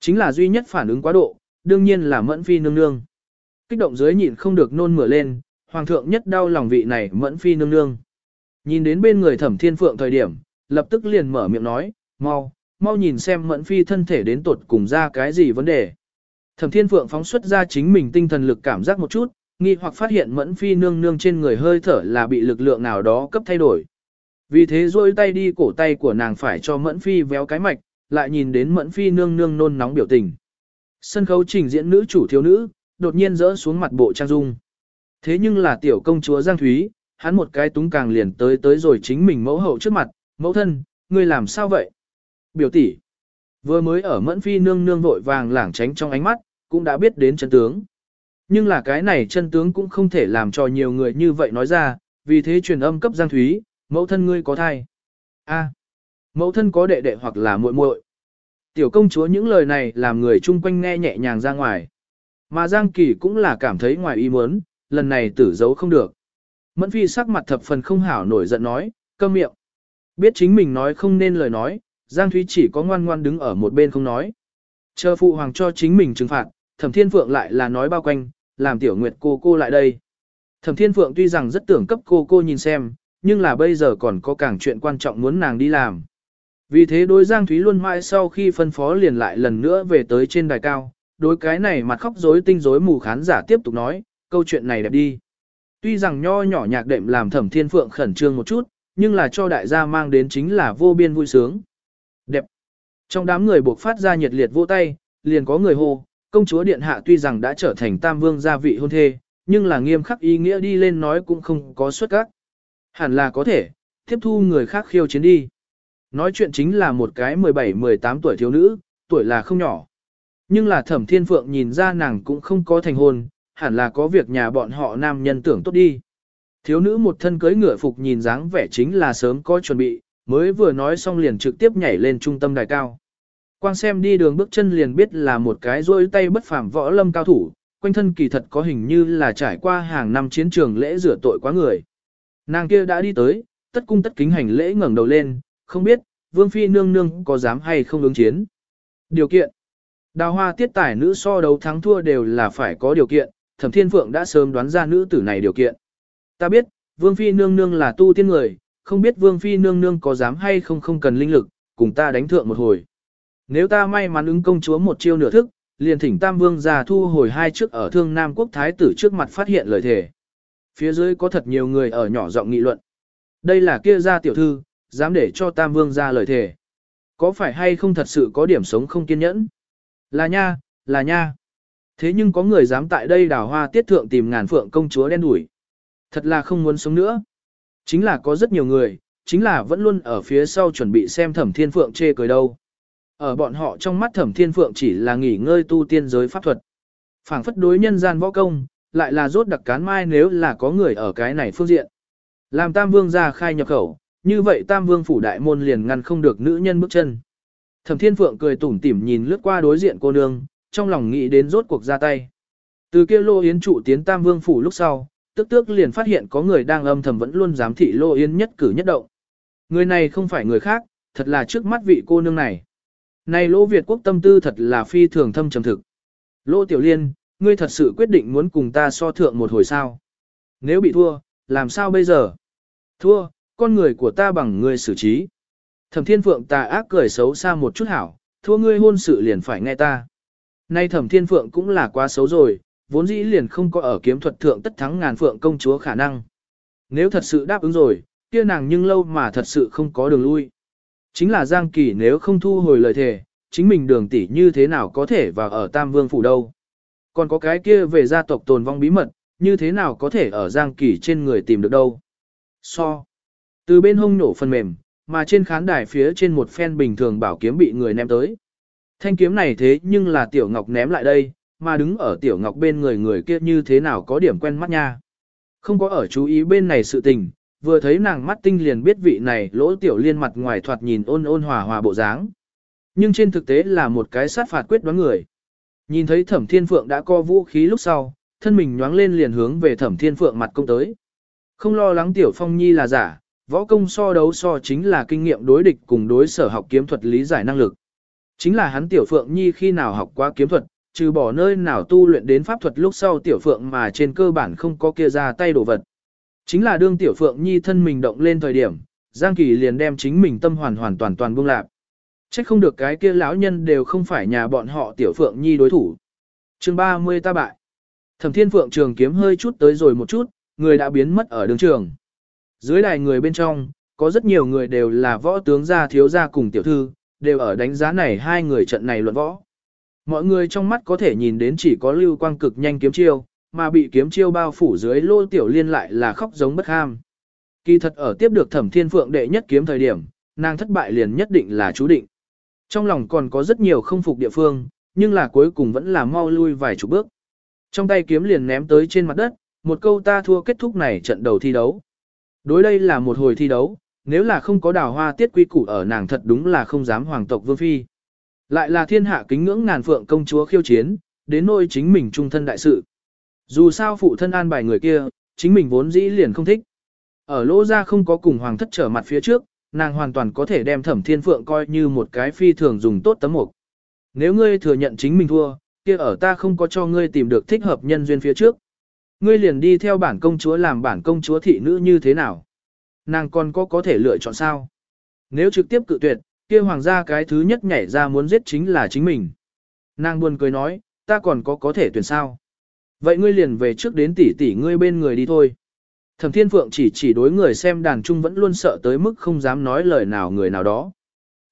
Chính là duy nhất phản ứng quá độ, đương nhiên là mẫn phi nương nương. Kích động dưới nhịn không được nôn mửa lên, hoàng thượng nhất đau lòng vị này mẫn phi nương nương. Nhìn đến bên người thẩm thiên phượng thời điểm, lập tức liền mở miệng nói, mau, mau nhìn xem mẫn phi thân thể đến tột cùng ra cái gì vấn đề. Thẩm thiên phượng phóng xuất ra chính mình tinh thần lực cảm giác một chút, nghi hoặc phát hiện mẫn phi nương nương trên người hơi thở là bị lực lượng nào đó cấp thay đổi. Vì thế rôi tay đi cổ tay của nàng phải cho mẫn phi véo cái mạch, lại nhìn đến mẫn phi nương nương nôn nóng biểu tình. Sân khấu trình diễn nữ chủ thiếu nữ, đột nhiên rỡ xuống mặt bộ trang dung. Thế nhưng là tiểu công chúa Giang Thúy, hắn một cái túng càng liền tới tới rồi chính mình mẫu hậu trước mặt, mẫu thân, ngươi làm sao vậy? Biểu tỷ vừa mới ở mẫn phi nương nương vội vàng lảng tránh trong ánh mắt, cũng đã biết đến chân tướng. Nhưng là cái này chân tướng cũng không thể làm cho nhiều người như vậy nói ra, vì thế truyền âm cấp Giang Thúy, mẫu thân ngươi có thai. A, mẫu thân có đệ đệ hoặc là muội muội. Tiểu công chúa những lời này làm người chung quanh nghe nhẹ nhàng ra ngoài. Mà Giang Kỳ cũng là cảm thấy ngoài ý muốn, lần này tử giấu không được. Mẫn phi sắc mặt thập phần không hảo nổi giận nói, câm miệng. Biết chính mình nói không nên lời nói, Giang Thúy chỉ có ngoan ngoan đứng ở một bên không nói. Chờ phụ hoàng cho chính mình trừng phạt, thẩm thiên phượng lại là nói bao quanh, làm tiểu nguyệt cô cô lại đây. Thẩm thiên phượng tuy rằng rất tưởng cấp cô cô nhìn xem, nhưng là bây giờ còn có càng chuyện quan trọng muốn nàng đi làm. Vì thế đối Giang Thúy luôn mãi sau khi phân phó liền lại lần nữa về tới trên đài cao, đối cái này mặt khóc rối tinh rối mù khán giả tiếp tục nói, câu chuyện này đẹp đi. Tuy rằng nho nhỏ nhạc đệm làm thẩm thiên phượng khẩn trương một chút, nhưng là cho đại gia mang đến chính là vô biên vui sướng. Đẹp. Trong đám người buộc phát ra nhiệt liệt vỗ tay, liền có người hô, công chúa điện hạ tuy rằng đã trở thành tam vương gia vị hôn thê, nhưng là nghiêm khắc ý nghĩa đi lên nói cũng không có xuất các. Hẳn là có thể, tiếp thu người khác khiêu chiến đi. Nói chuyện chính là một cái 17-18 tuổi thiếu nữ, tuổi là không nhỏ. Nhưng là thẩm thiên phượng nhìn ra nàng cũng không có thành hôn, hẳn là có việc nhà bọn họ nam nhân tưởng tốt đi. Thiếu nữ một thân cưới ngựa phục nhìn dáng vẻ chính là sớm có chuẩn bị, mới vừa nói xong liền trực tiếp nhảy lên trung tâm đài cao. Quang xem đi đường bước chân liền biết là một cái rôi tay bất phàm võ lâm cao thủ, quanh thân kỳ thật có hình như là trải qua hàng năm chiến trường lễ rửa tội quá người. Nàng kia đã đi tới, tất cung tất kính hành lễ ngẩng đầu lên, không biết, vương phi nương nương có dám hay không ứng chiến. Điều kiện Đào hoa tiết tải nữ so đấu thắng thua đều là phải có điều kiện, thẩm thiên phượng đã sớm đoán ra nữ tử này điều kiện. Ta biết, vương phi nương nương là tu tiên người, không biết vương phi nương nương có dám hay không không cần linh lực, cùng ta đánh thượng một hồi. Nếu ta may mắn ứng công chúa một chiêu nửa thức, liền thỉnh tam vương ra thu hồi hai trước ở thương Nam quốc thái tử trước mặt phát hiện lời thề. Phía dưới có thật nhiều người ở nhỏ giọng nghị luận. Đây là kia gia tiểu thư, dám để cho tam vương ra lời thề. Có phải hay không thật sự có điểm sống không kiên nhẫn? Là nha, là nha. Thế nhưng có người dám tại đây đào hoa tiết thượng tìm ngàn phượng công chúa đen đuổi. Thật là không muốn sống nữa. Chính là có rất nhiều người, chính là vẫn luôn ở phía sau chuẩn bị xem thẩm thiên phượng chê cười đâu. Ở bọn họ trong mắt thẩm thiên phượng chỉ là nghỉ ngơi tu tiên giới pháp thuật. phảng phất đối nhân gian võ công, lại là rốt đặc cán mai nếu là có người ở cái này phương diện. Làm tam vương ra khai nhập khẩu, như vậy tam vương phủ đại môn liền ngăn không được nữ nhân bước chân. Thẩm thiên phượng cười tủm tỉm nhìn lướt qua đối diện cô nương, trong lòng nghĩ đến rốt cuộc ra tay. Từ kia lô yến trụ tiến tam vương phủ lúc sau, tức tước liền phát hiện có người đang âm thầm vẫn luôn giám thị lô yến nhất cử nhất động. Người này không phải người khác, thật là trước mắt vị cô nương này. Này lỗ Việt quốc tâm tư thật là phi thường thâm trầm thực. lỗ tiểu liên, ngươi thật sự quyết định muốn cùng ta so thượng một hồi sao. Nếu bị thua, làm sao bây giờ? Thua, con người của ta bằng ngươi xử trí. Thẩm thiên phượng tà ác cười xấu xa một chút hảo, thua ngươi hôn sự liền phải nghe ta. Nay thẩm thiên phượng cũng là quá xấu rồi, vốn dĩ liền không có ở kiếm thuật thượng tất thắng ngàn phượng công chúa khả năng. Nếu thật sự đáp ứng rồi, kia nàng nhưng lâu mà thật sự không có đường lui. Chính là Giang Kỳ nếu không thu hồi lời thề, chính mình đường tỷ như thế nào có thể vào ở Tam Vương Phủ đâu. Còn có cái kia về gia tộc tồn vong bí mật, như thế nào có thể ở Giang Kỳ trên người tìm được đâu. So. Từ bên hông nổ phần mềm, mà trên khán đài phía trên một phen bình thường bảo kiếm bị người ném tới. Thanh kiếm này thế nhưng là Tiểu Ngọc ném lại đây, mà đứng ở Tiểu Ngọc bên người người kia như thế nào có điểm quen mắt nha. Không có ở chú ý bên này sự tình, vừa thấy nàng mắt tinh liền biết vị này lỗ Tiểu Liên mặt ngoài thoạt nhìn ôn ôn hòa hòa bộ dáng. Nhưng trên thực tế là một cái sát phạt quyết đoán người. Nhìn thấy Thẩm Thiên Phượng đã co vũ khí lúc sau, thân mình nhoáng lên liền hướng về Thẩm Thiên Phượng mặt công tới. Không lo lắng Tiểu Phong Nhi là giả, võ công so đấu so chính là kinh nghiệm đối địch cùng đối sở học kiếm thuật lý giải năng lực. Chính là hắn Tiểu Phượng Nhi khi nào học qua kiếm thuật, trừ bỏ nơi nào tu luyện đến pháp thuật lúc sau Tiểu Phượng mà trên cơ bản không có kia ra tay đổ vật. Chính là đương Tiểu Phượng Nhi thân mình động lên thời điểm, Giang Kỳ liền đem chính mình tâm hoàn hoàn toàn toàn buông lạc. Trách không được cái kia lão nhân đều không phải nhà bọn họ Tiểu Phượng Nhi đối thủ. chương 30 ta bại. Thẩm Thiên Phượng trường kiếm hơi chút tới rồi một chút, người đã biến mất ở đường trường. Dưới đài người bên trong, có rất nhiều người đều là võ tướng gia thiếu gia cùng tiểu thư, đều ở đánh giá này hai người trận này luận võ. Mọi người trong mắt có thể nhìn đến chỉ có lưu quang cực nhanh kiếm chiêu, mà bị kiếm chiêu bao phủ dưới lô tiểu liên lại là khóc giống bất ham. Kỳ thật ở tiếp được thẩm thiên phượng đệ nhất kiếm thời điểm, nàng thất bại liền nhất định là chú định. Trong lòng còn có rất nhiều không phục địa phương, nhưng là cuối cùng vẫn là mau lui vài chục bước. Trong tay kiếm liền ném tới trên mặt đất, một câu ta thua kết thúc này trận đầu thi đấu. Đối đây là một hồi thi đấu, nếu là không có đào hoa tiết quy củ ở nàng thật đúng là không dám hoàng tộc vương phi. Lại là thiên hạ kính ngưỡng ngàn phượng công chúa khiêu chiến, đến nôi chính mình trung thân đại sự. Dù sao phụ thân an bài người kia, chính mình vốn dĩ liền không thích. Ở lỗ ra không có cùng hoàng thất trở mặt phía trước, nàng hoàn toàn có thể đem thẩm thiên phượng coi như một cái phi thường dùng tốt tấm mục. Nếu ngươi thừa nhận chính mình thua, kia ở ta không có cho ngươi tìm được thích hợp nhân duyên phía trước. Ngươi liền đi theo bản công chúa làm bản công chúa thị nữ như thế nào? Nàng còn có có thể lựa chọn sao? Nếu trực tiếp cự tuyệt, kia hoàng gia cái thứ nhất nhảy ra muốn giết chính là chính mình. Nàng buồn cười nói, ta còn có có thể tuyển sao? Vậy ngươi liền về trước đến tỷ tỷ ngươi bên người đi thôi. Thẩm Thiên Phượng chỉ chỉ đối người xem đàn trung vẫn luôn sợ tới mức không dám nói lời nào người nào đó.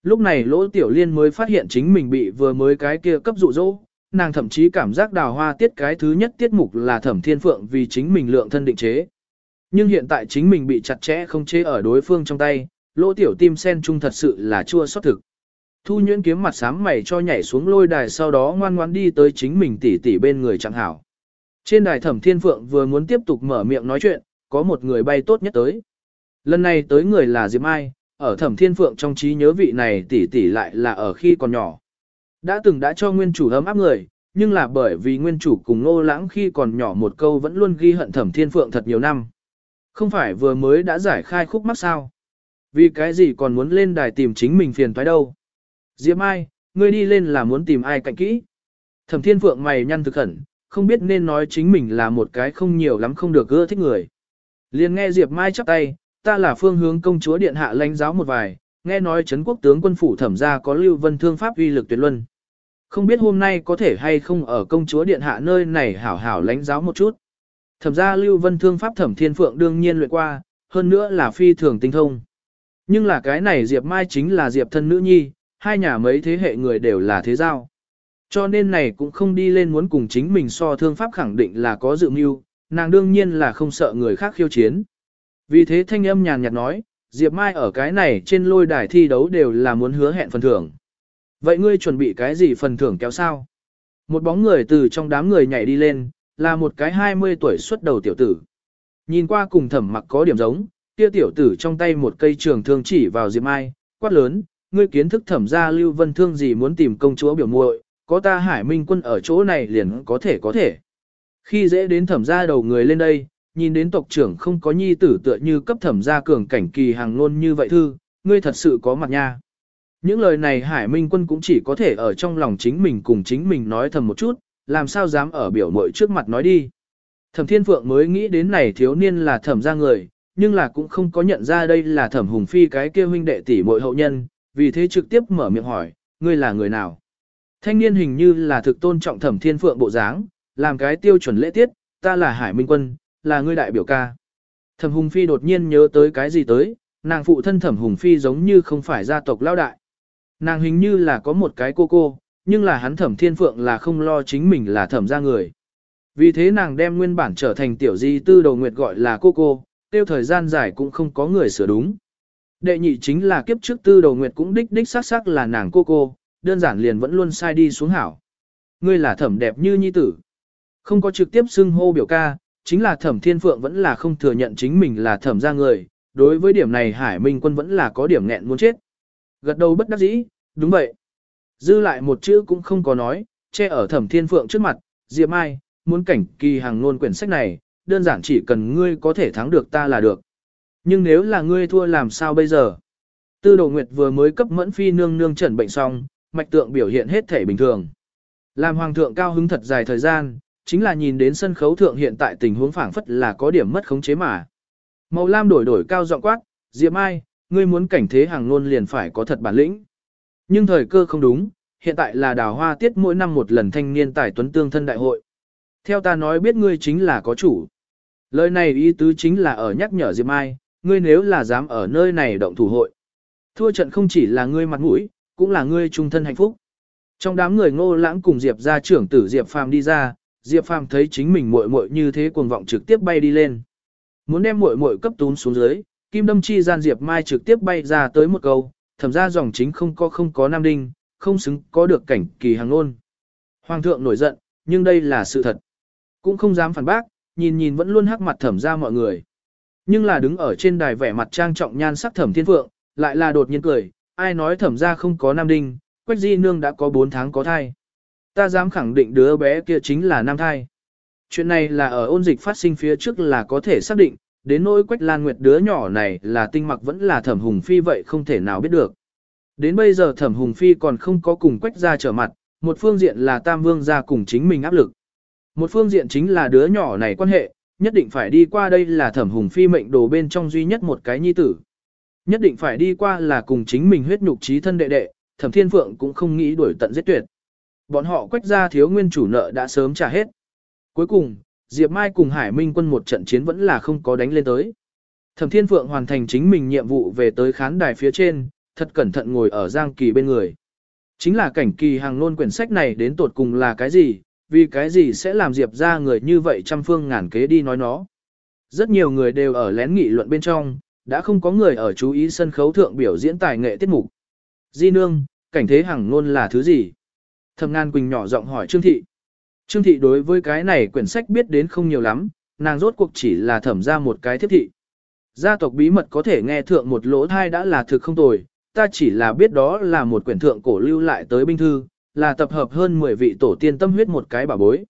Lúc này Lỗ Tiểu Liên mới phát hiện chính mình bị vừa mới cái kia cấp dụ dỗ, nàng thậm chí cảm giác đào hoa tiết cái thứ nhất tiết mục là Thẩm Thiên Phượng vì chính mình lượng thân định chế. Nhưng hiện tại chính mình bị chặt chẽ không chế ở đối phương trong tay, Lỗ Tiểu Tim sen trung thật sự là chua xót thực. Thu nhuyễn kiếm mặt sám mày cho nhảy xuống lôi đài sau đó ngoan ngoãn đi tới chính mình tỷ tỷ bên người chẳng hảo. Trên đài thẩm thiên phượng vừa muốn tiếp tục mở miệng nói chuyện, có một người bay tốt nhất tới. Lần này tới người là Diệp Mai, ở thẩm thiên phượng trong trí nhớ vị này tỷ tỷ lại là ở khi còn nhỏ. Đã từng đã cho nguyên chủ ấm áp người, nhưng là bởi vì nguyên chủ cùng nô lãng khi còn nhỏ một câu vẫn luôn ghi hận thẩm thiên phượng thật nhiều năm. Không phải vừa mới đã giải khai khúc mắc sao. Vì cái gì còn muốn lên đài tìm chính mình phiền toái đâu. Diệp Mai, ngươi đi lên là muốn tìm ai cạnh kỹ. Thẩm thiên phượng mày nhăn thực khẩn, không biết nên nói chính mình là một cái không nhiều lắm không được gỡ thích người. Liền nghe Diệp Mai chắp tay, ta là phương hướng công chúa điện hạ lãnh giáo một vài, nghe nói Trấn quốc tướng quân phủ thẩm gia có lưu vân thương pháp uy lực tuyệt luân. Không biết hôm nay có thể hay không ở công chúa điện hạ nơi này hảo hảo lãnh giáo một chút. Thẩm gia lưu vân thương pháp thẩm thiên phượng đương nhiên luyện qua, hơn nữa là phi thường tinh thông. Nhưng là cái này Diệp Mai chính là Diệp thân nữ nhi, hai nhà mấy thế hệ người đều là thế giao. Cho nên này cũng không đi lên muốn cùng chính mình so thương pháp khẳng định là có dự mưu, nàng đương nhiên là không sợ người khác khiêu chiến. Vì thế thanh âm nhàn nhạt nói, Diệp Mai ở cái này trên lôi đài thi đấu đều là muốn hứa hẹn phần thưởng. Vậy ngươi chuẩn bị cái gì phần thưởng kéo sao? Một bóng người từ trong đám người nhảy đi lên, là một cái 20 tuổi xuất đầu tiểu tử. Nhìn qua cùng thẩm mặc có điểm giống, kia tiểu tử trong tay một cây trường thương chỉ vào Diệp Mai, quát lớn, ngươi kiến thức thẩm ra lưu vân thương gì muốn tìm công chúa biểu muội, có ta hải minh quân ở chỗ này liền có thể có thể. Khi dễ đến thẩm gia đầu người lên đây, nhìn đến tộc trưởng không có nhi tử tựa như cấp thẩm gia cường cảnh kỳ hàng luôn như vậy thư, ngươi thật sự có mặt nha. Những lời này hải minh quân cũng chỉ có thể ở trong lòng chính mình cùng chính mình nói thầm một chút, làm sao dám ở biểu mội trước mặt nói đi. Thẩm thiên phượng mới nghĩ đến này thiếu niên là thẩm gia người, nhưng là cũng không có nhận ra đây là thẩm hùng phi cái kia huynh đệ tỷ muội hậu nhân, vì thế trực tiếp mở miệng hỏi, ngươi là người nào? Thanh niên hình như là thực tôn trọng thẩm thiên phượng bộ dáng, làm cái tiêu chuẩn lễ tiết, ta là Hải Minh Quân, là ngươi đại biểu ca. Thẩm Hùng Phi đột nhiên nhớ tới cái gì tới, nàng phụ thân Thẩm Hùng Phi giống như không phải gia tộc lao đại. Nàng hình như là có một cái cô cô, nhưng là hắn Thẩm Thiên Phượng là không lo chính mình là thẩm gia người. Vì thế nàng đem nguyên bản trở thành tiểu di tư đầu nguyệt gọi là cô cô, tiêu thời gian dài cũng không có người sửa đúng. Đệ nhị chính là kiếp trước tư đầu nguyệt cũng đích đích xác xác là nàng cô cô, đơn giản liền vẫn luôn sai đi xuống hảo. Ngươi là thẩm đẹp như nhi tử. Không có trực tiếp xưng hô biểu ca, chính là thẩm thiên phượng vẫn là không thừa nhận chính mình là thẩm ra người, đối với điểm này Hải Minh quân vẫn là có điểm nghẹn muốn chết. Gật đầu bất đắc dĩ, đúng vậy. Dư lại một chữ cũng không có nói, che ở thẩm thiên phượng trước mặt, Diệp Mai, muốn cảnh kỳ hàng nôn quyển sách này, đơn giản chỉ cần ngươi có thể thắng được ta là được. Nhưng nếu là ngươi thua làm sao bây giờ? Tư đồ nguyệt vừa mới cấp mẫn phi nương nương trần bệnh xong, mạch tượng biểu hiện hết thể bình thường. Làm hoàng thượng cao hứng thật dài thời gian, chính là nhìn đến sân khấu thượng hiện tại tình huống phảng phất là có điểm mất khống chế mà. Màu lam đổi đổi cao giọng quát, Diệp Mai, ngươi muốn cảnh thế hàng luôn liền phải có thật bản lĩnh. Nhưng thời cơ không đúng, hiện tại là đào hoa tiết mỗi năm một lần thanh niên tài tuấn tương thân đại hội. Theo ta nói biết ngươi chính là có chủ. Lời này ý tứ chính là ở nhắc nhở Diệp Mai, ngươi nếu là dám ở nơi này động thủ hội. Thua trận không chỉ là ngươi mặt mũi, cũng là ngươi trung thân hạnh phúc. Trong đám người ngô lãng cùng Diệp gia trưởng tử Diệp Phàm đi ra, Diệp Phàm thấy chính mình muội muội như thế cuồng vọng trực tiếp bay đi lên. Muốn đem muội muội cấp tún xuống dưới, kim đâm chi gian Diệp Mai trực tiếp bay ra tới một câu, thẩm ra dòng chính không có không có nam đinh, không xứng có được cảnh kỳ hàng ngôn Hoàng thượng nổi giận, nhưng đây là sự thật. Cũng không dám phản bác, nhìn nhìn vẫn luôn hắc mặt thẩm ra mọi người. Nhưng là đứng ở trên đài vẻ mặt trang trọng nhan sắc thẩm thiên phượng, lại là đột nhiên cười, ai nói thẩm ra không có nam đinh, quách di nương đã có 4 tháng có thai. Ta dám khẳng định đứa bé kia chính là nam thai. Chuyện này là ở ôn dịch phát sinh phía trước là có thể xác định, đến nỗi Quách Lan Nguyệt đứa nhỏ này là tinh mặc vẫn là thẩm hùng phi vậy không thể nào biết được. Đến bây giờ thẩm hùng phi còn không có cùng Quách ra trở mặt, một phương diện là tam vương ra cùng chính mình áp lực. Một phương diện chính là đứa nhỏ này quan hệ, nhất định phải đi qua đây là thẩm hùng phi mệnh đồ bên trong duy nhất một cái nhi tử. Nhất định phải đi qua là cùng chính mình huyết nhục trí thân đệ đệ, thẩm thiên phượng cũng không nghĩ đuổi tận giết tuyệt. Bọn họ quách ra thiếu nguyên chủ nợ đã sớm trả hết. Cuối cùng, Diệp Mai cùng Hải Minh quân một trận chiến vẫn là không có đánh lên tới. Thẩm Thiên Phượng hoàn thành chính mình nhiệm vụ về tới khán đài phía trên, thật cẩn thận ngồi ở Giang Kỳ bên người. Chính là cảnh kỳ hàng nôn quyển sách này đến tột cùng là cái gì, vì cái gì sẽ làm Diệp ra người như vậy trăm phương ngàn kế đi nói nó. Rất nhiều người đều ở lén nghị luận bên trong, đã không có người ở chú ý sân khấu thượng biểu diễn tài nghệ tiết mục. Di nương, cảnh thế hàng ngôn là thứ gì? Thẩm Ngan Quỳnh nhỏ giọng hỏi Trương Thị. Trương Thị đối với cái này quyển sách biết đến không nhiều lắm, nàng rốt cuộc chỉ là thẩm ra một cái thiết thị. Gia tộc bí mật có thể nghe thượng một lỗ thai đã là thực không tồi, ta chỉ là biết đó là một quyển thượng cổ lưu lại tới binh thư, là tập hợp hơn 10 vị tổ tiên tâm huyết một cái bảo bối.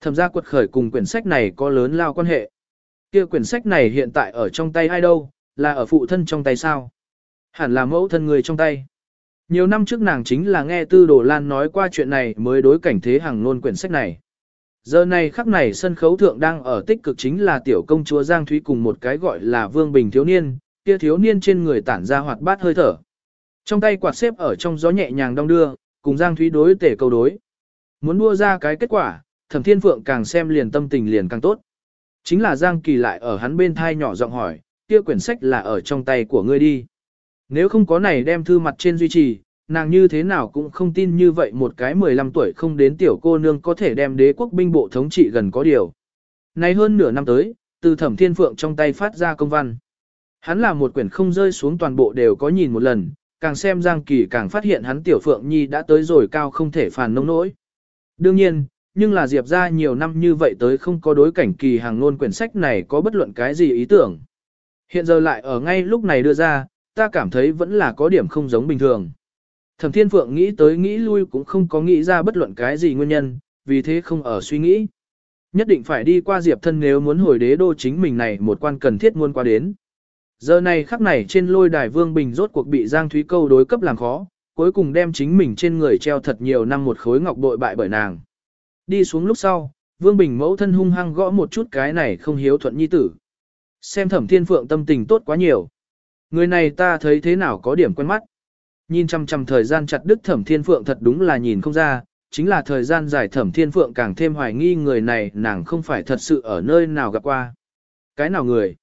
Thẩm gia quật khởi cùng quyển sách này có lớn lao quan hệ. Kia quyển sách này hiện tại ở trong tay ai đâu, là ở phụ thân trong tay sao? Hẳn là mẫu thân người trong tay. Nhiều năm trước nàng chính là nghe Tư Đồ Lan nói qua chuyện này mới đối cảnh thế hàng nôn quyển sách này. Giờ này khắc này sân khấu thượng đang ở tích cực chính là tiểu công chúa Giang Thúy cùng một cái gọi là Vương Bình thiếu niên, kia thiếu niên trên người tản ra hoạt bát hơi thở. Trong tay quạt xếp ở trong gió nhẹ nhàng đong đưa, cùng Giang Thúy đối tể câu đối. Muốn đua ra cái kết quả, Thẩm Thiên Phượng càng xem liền tâm tình liền càng tốt. Chính là Giang Kỳ lại ở hắn bên thai nhỏ giọng hỏi, kia quyển sách là ở trong tay của ngươi đi. Nếu không có này đem thư mặt trên duy trì, nàng như thế nào cũng không tin như vậy một cái 15 tuổi không đến tiểu cô nương có thể đem đế quốc binh bộ thống trị gần có điều. Nay hơn nửa năm tới, từ thẩm thiên phượng trong tay phát ra công văn. Hắn là một quyển không rơi xuống toàn bộ đều có nhìn một lần, càng xem Giang Kỳ càng phát hiện hắn tiểu phượng nhi đã tới rồi cao không thể phàn nông nỗi. Đương nhiên, nhưng là Diệp ra nhiều năm như vậy tới không có đối cảnh kỳ hàng ngôn quyển sách này có bất luận cái gì ý tưởng. Hiện giờ lại ở ngay lúc này đưa ra, ta cảm thấy vẫn là có điểm không giống bình thường. Thẩm Thiên Phượng nghĩ tới nghĩ lui cũng không có nghĩ ra bất luận cái gì nguyên nhân, vì thế không ở suy nghĩ. Nhất định phải đi qua Diệp thân nếu muốn hồi đế đô chính mình này một quan cần thiết muôn qua đến. Giờ này khắc này trên lôi đài Vương Bình rốt cuộc bị Giang Thúy Câu đối cấp làm khó, cuối cùng đem chính mình trên người treo thật nhiều năm một khối ngọc bội bại bởi nàng. Đi xuống lúc sau, Vương Bình mẫu thân hung hăng gõ một chút cái này không hiếu thuận nhi tử. Xem thẩm thiên phượng tâm tình tốt quá nhiều. Người này ta thấy thế nào có điểm quen mắt. Nhìn chăm chăm thời gian chặt đức thẩm thiên phượng thật đúng là nhìn không ra, chính là thời gian dài thẩm thiên phượng càng thêm hoài nghi người này nàng không phải thật sự ở nơi nào gặp qua. Cái nào người?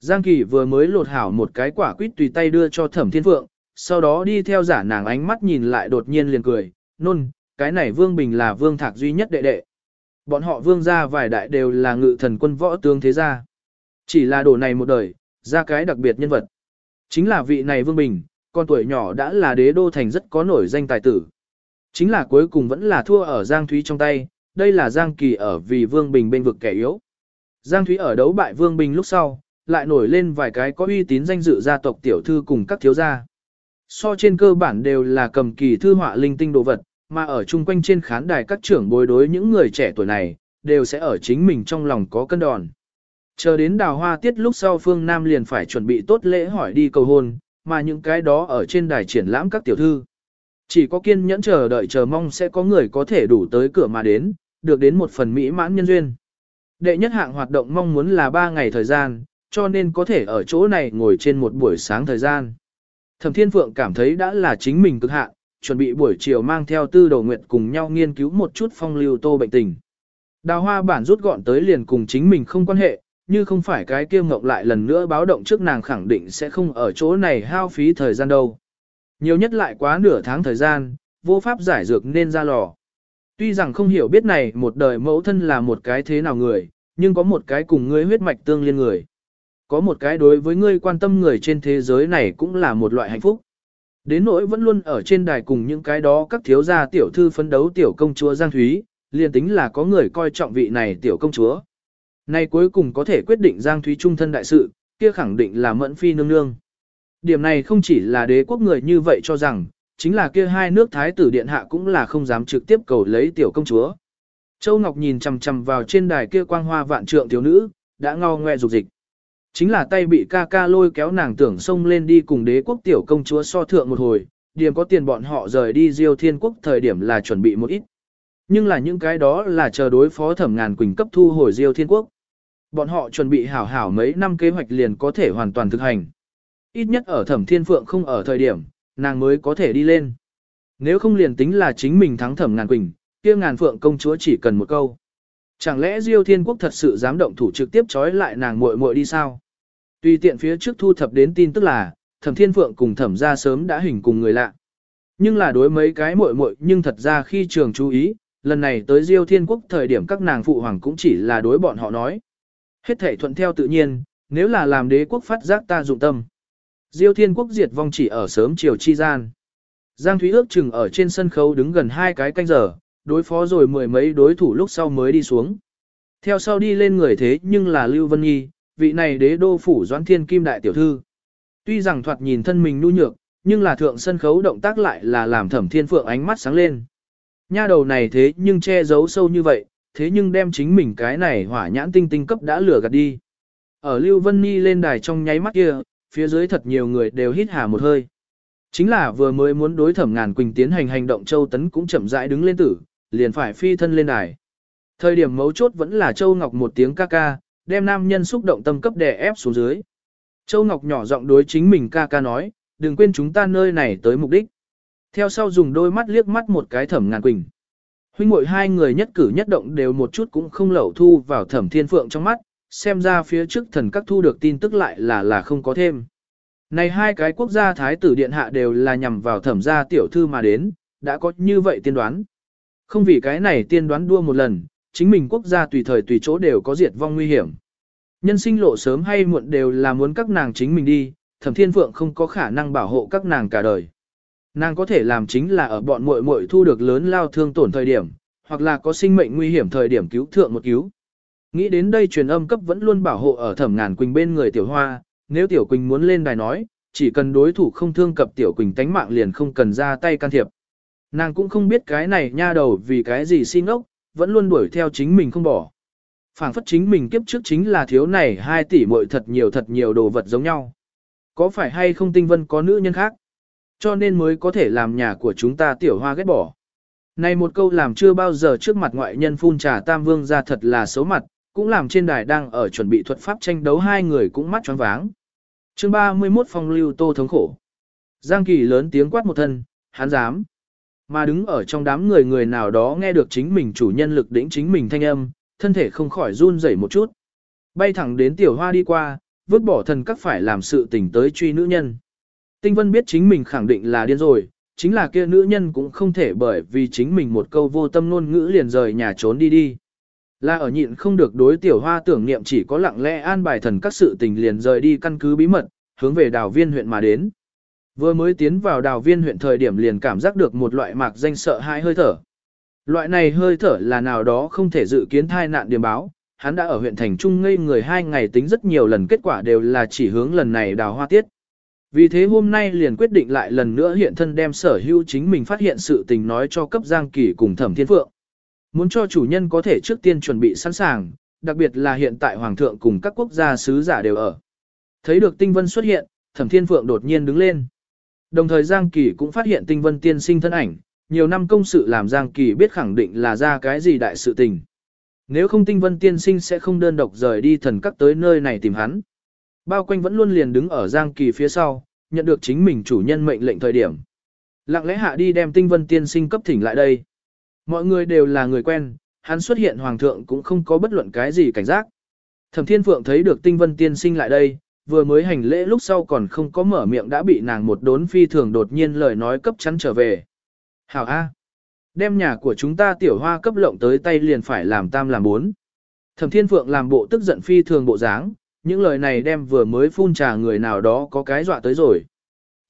Giang Kỳ vừa mới lột hảo một cái quả quýt tùy tay đưa cho thẩm thiên phượng, sau đó đi theo giả nàng ánh mắt nhìn lại đột nhiên liền cười, nôn, cái này vương bình là vương thạc duy nhất đệ đệ. Bọn họ vương gia vài đại đều là ngự thần quân võ tướng thế gia. Chỉ là đồ này một đời, ra cái đặc biệt nhân vật. Chính là vị này vương bình, con tuổi nhỏ đã là đế đô thành rất có nổi danh tài tử. Chính là cuối cùng vẫn là thua ở Giang Thúy trong tay, đây là Giang Kỳ ở vì Vương Bình bên vực kẻ yếu. Giang Thúy ở đấu bại Vương Bình lúc sau, lại nổi lên vài cái có uy tín danh dự gia tộc tiểu thư cùng các thiếu gia. So trên cơ bản đều là cầm kỳ thư họa linh tinh đồ vật, mà ở chung quanh trên khán đài các trưởng bối đối những người trẻ tuổi này, đều sẽ ở chính mình trong lòng có cân đòn. Chờ đến đào hoa tiết lúc sau Phương Nam liền phải chuẩn bị tốt lễ hỏi đi cầu hôn, mà những cái đó ở trên đài triển lãm các tiểu thư. Chỉ có kiên nhẫn chờ đợi chờ mong sẽ có người có thể đủ tới cửa mà đến, được đến một phần mỹ mãn nhân duyên. Đệ nhất hạng hoạt động mong muốn là 3 ngày thời gian, cho nên có thể ở chỗ này ngồi trên một buổi sáng thời gian. Thẩm Thiên Phượng cảm thấy đã là chính mình cực hạn, chuẩn bị buổi chiều mang theo tư đầu nguyện cùng nhau nghiên cứu một chút phong lưu tô bệnh tình. Đào hoa bản rút gọn tới liền cùng chính mình không quan hệ, như không phải cái kia ngộng lại lần nữa báo động trước nàng khẳng định sẽ không ở chỗ này hao phí thời gian đâu. Nhiều nhất lại quá nửa tháng thời gian, vô pháp giải dược nên ra lò. Tuy rằng không hiểu biết này một đời mẫu thân là một cái thế nào người, nhưng có một cái cùng ngươi huyết mạch tương liên người. Có một cái đối với ngươi quan tâm người trên thế giới này cũng là một loại hạnh phúc. Đến nỗi vẫn luôn ở trên đài cùng những cái đó các thiếu gia tiểu thư phấn đấu tiểu công chúa Giang Thúy, liền tính là có người coi trọng vị này tiểu công chúa. Nay cuối cùng có thể quyết định Giang Thúy trung thân đại sự, kia khẳng định là mẫn phi nương nương. Điểm này không chỉ là đế quốc người như vậy cho rằng, chính là kia hai nước thái tử điện hạ cũng là không dám trực tiếp cầu lấy tiểu công chúa. Châu Ngọc nhìn chằm chằm vào trên đài kia quang hoa vạn trượng thiếu nữ, đã ngao ngoe dục dịch. Chính là tay bị ca ca lôi kéo nàng tưởng xông lên đi cùng đế quốc tiểu công chúa so thượng một hồi, điểm có tiền bọn họ rời đi diêu thiên quốc thời điểm là chuẩn bị một ít. Nhưng là những cái đó là chờ đối phó thẩm ngàn quỳnh cấp thu hồi diêu thiên quốc. Bọn họ chuẩn bị hảo hảo mấy năm kế hoạch liền có thể hoàn toàn thực hành. Ít nhất ở thẩm thiên phượng không ở thời điểm, nàng mới có thể đi lên. Nếu không liền tính là chính mình thắng thẩm ngàn quỳnh, kia ngàn phượng công chúa chỉ cần một câu. Chẳng lẽ Diêu Thiên Quốc thật sự dám động thủ trực tiếp trói lại nàng muội muội đi sao? Tùy tiện phía trước thu thập đến tin tức là, Thẩm Thiên Phượng cùng Thẩm gia sớm đã hình cùng người lạ. Nhưng là đối mấy cái muội muội nhưng thật ra khi trường chú ý, lần này tới Diêu Thiên Quốc thời điểm các nàng phụ hoàng cũng chỉ là đối bọn họ nói. Hết thể thuận theo tự nhiên, nếu là làm đế quốc phát giác ta dụng tâm. Diêu Thiên Quốc diệt vong chỉ ở sớm chiều chi gian. Giang Thúy ước chừng ở trên sân khấu đứng gần hai cái canh giờ, đối phó rồi mười mấy đối thủ lúc sau mới đi xuống. Theo sau đi lên người thế nhưng là Lưu Vân Nhi, vị này đế đô phủ doãn thiên kim đại tiểu thư. Tuy rằng thoạt nhìn thân mình nu nhược, nhưng là thượng sân khấu động tác lại là làm thẩm thiên phượng ánh mắt sáng lên. Nha đầu này thế nhưng che giấu sâu như vậy, thế nhưng đem chính mình cái này hỏa nhãn tinh tinh cấp đã lừa gạt đi. Ở Lưu Vân Nhi lên đài trong nháy mắt kia, phía dưới thật nhiều người đều hít hà một hơi. Chính là vừa mới muốn đối thẩm ngàn quỳnh tiến hành hành động Châu Tấn cũng chậm rãi đứng lên tử, liền phải phi thân lên đài. Thời điểm mấu chốt vẫn là Châu Ngọc một tiếng ca ca, đem nam nhân xúc động tâm cấp đè ép xuống dưới. Châu Ngọc nhỏ giọng đối chính mình ca ca nói, đừng quên chúng ta nơi này tới mục đích. Theo sau dùng đôi mắt liếc mắt một cái thẩm ngàn quỳnh. Huynh muội hai người nhất cử nhất động đều một chút cũng không lẩu thu vào thẩm thiên phượng trong mắt, xem ra phía trước thần các thu được tin tức lại là là không có thêm. Này hai cái quốc gia thái tử điện hạ đều là nhằm vào thẩm gia tiểu thư mà đến, đã có như vậy tiên đoán. Không vì cái này tiên đoán đua một lần, chính mình quốc gia tùy thời tùy chỗ đều có diệt vong nguy hiểm. Nhân sinh lộ sớm hay muộn đều là muốn các nàng chính mình đi, thẩm thiên phượng không có khả năng bảo hộ các nàng cả đời. Nàng có thể làm chính là ở bọn muội muội thu được lớn lao thương tổn thời điểm, hoặc là có sinh mệnh nguy hiểm thời điểm cứu thượng một cứu. Nghĩ đến đây truyền âm cấp vẫn luôn bảo hộ ở thẩm ngàn quỳnh bên người tiểu hoa, nếu tiểu quỳnh muốn lên đài nói, chỉ cần đối thủ không thương cập tiểu quỳnh tánh mạng liền không cần ra tay can thiệp. Nàng cũng không biết cái này nha đầu vì cái gì xin ốc, vẫn luôn đuổi theo chính mình không bỏ. phảng phất chính mình kiếp trước chính là thiếu này 2 tỷ muội thật nhiều thật nhiều đồ vật giống nhau. Có phải hay không tinh vân có nữ nhân khác? Cho nên mới có thể làm nhà của chúng ta tiểu hoa ghét bỏ. Này một câu làm chưa bao giờ trước mặt ngoại nhân phun trà tam vương ra thật là xấu mặt, cũng làm trên đài đang ở chuẩn bị thuật pháp tranh đấu hai người cũng mắt choáng váng. chương 31 phong lưu tô thống khổ. Giang kỳ lớn tiếng quát một thân, hắn dám. Mà đứng ở trong đám người người nào đó nghe được chính mình chủ nhân lực đỉnh chính mình thanh âm, thân thể không khỏi run rẩy một chút. Bay thẳng đến tiểu hoa đi qua, vứt bỏ thần các phải làm sự tình tới truy nữ nhân. Tinh Vân biết chính mình khẳng định là điên rồi, chính là kia nữ nhân cũng không thể bởi vì chính mình một câu vô tâm ngôn ngữ liền rời nhà trốn đi đi. Là ở nhịn không được đối tiểu hoa tưởng niệm chỉ có lặng lẽ an bài thần các sự tình liền rời đi căn cứ bí mật, hướng về đào viên huyện mà đến. Vừa mới tiến vào đào viên huyện thời điểm liền cảm giác được một loại mạc danh sợ hãi hơi thở. Loại này hơi thở là nào đó không thể dự kiến thai nạn điểm báo, hắn đã ở huyện thành trung ngây người hai ngày tính rất nhiều lần kết quả đều là chỉ hướng lần này đào hoa tiết. Vì thế hôm nay liền quyết định lại lần nữa hiện thân đem sở hữu chính mình phát hiện sự tình nói cho cấp giang kỳ cùng thẩm thiên phượng. Muốn cho chủ nhân có thể trước tiên chuẩn bị sẵn sàng, đặc biệt là hiện tại hoàng thượng cùng các quốc gia sứ giả đều ở. Thấy được tinh vân xuất hiện, thẩm thiên phượng đột nhiên đứng lên. Đồng thời Giang Kỳ cũng phát hiện tinh vân tiên sinh thân ảnh, nhiều năm công sự làm Giang Kỳ biết khẳng định là ra cái gì đại sự tình. Nếu không tinh vân tiên sinh sẽ không đơn độc rời đi thần các tới nơi này tìm hắn. Bao quanh vẫn luôn liền đứng ở Giang Kỳ phía sau, nhận được chính mình chủ nhân mệnh lệnh thời điểm. Lặng lẽ hạ đi đem tinh vân tiên sinh cấp thỉnh lại đây. Mọi người đều là người quen, hắn xuất hiện hoàng thượng cũng không có bất luận cái gì cảnh giác. Thẩm Thiên Phượng thấy được tinh vân tiên sinh lại đây, vừa mới hành lễ lúc sau còn không có mở miệng đã bị nàng một đốn phi thường đột nhiên lời nói cấp chắn trở về. Hảo A. Đem nhà của chúng ta tiểu hoa cấp lộng tới tay liền phải làm tam làm bốn. Thẩm Thiên Phượng làm bộ tức giận phi thường bộ dáng, những lời này đem vừa mới phun trà người nào đó có cái dọa tới rồi.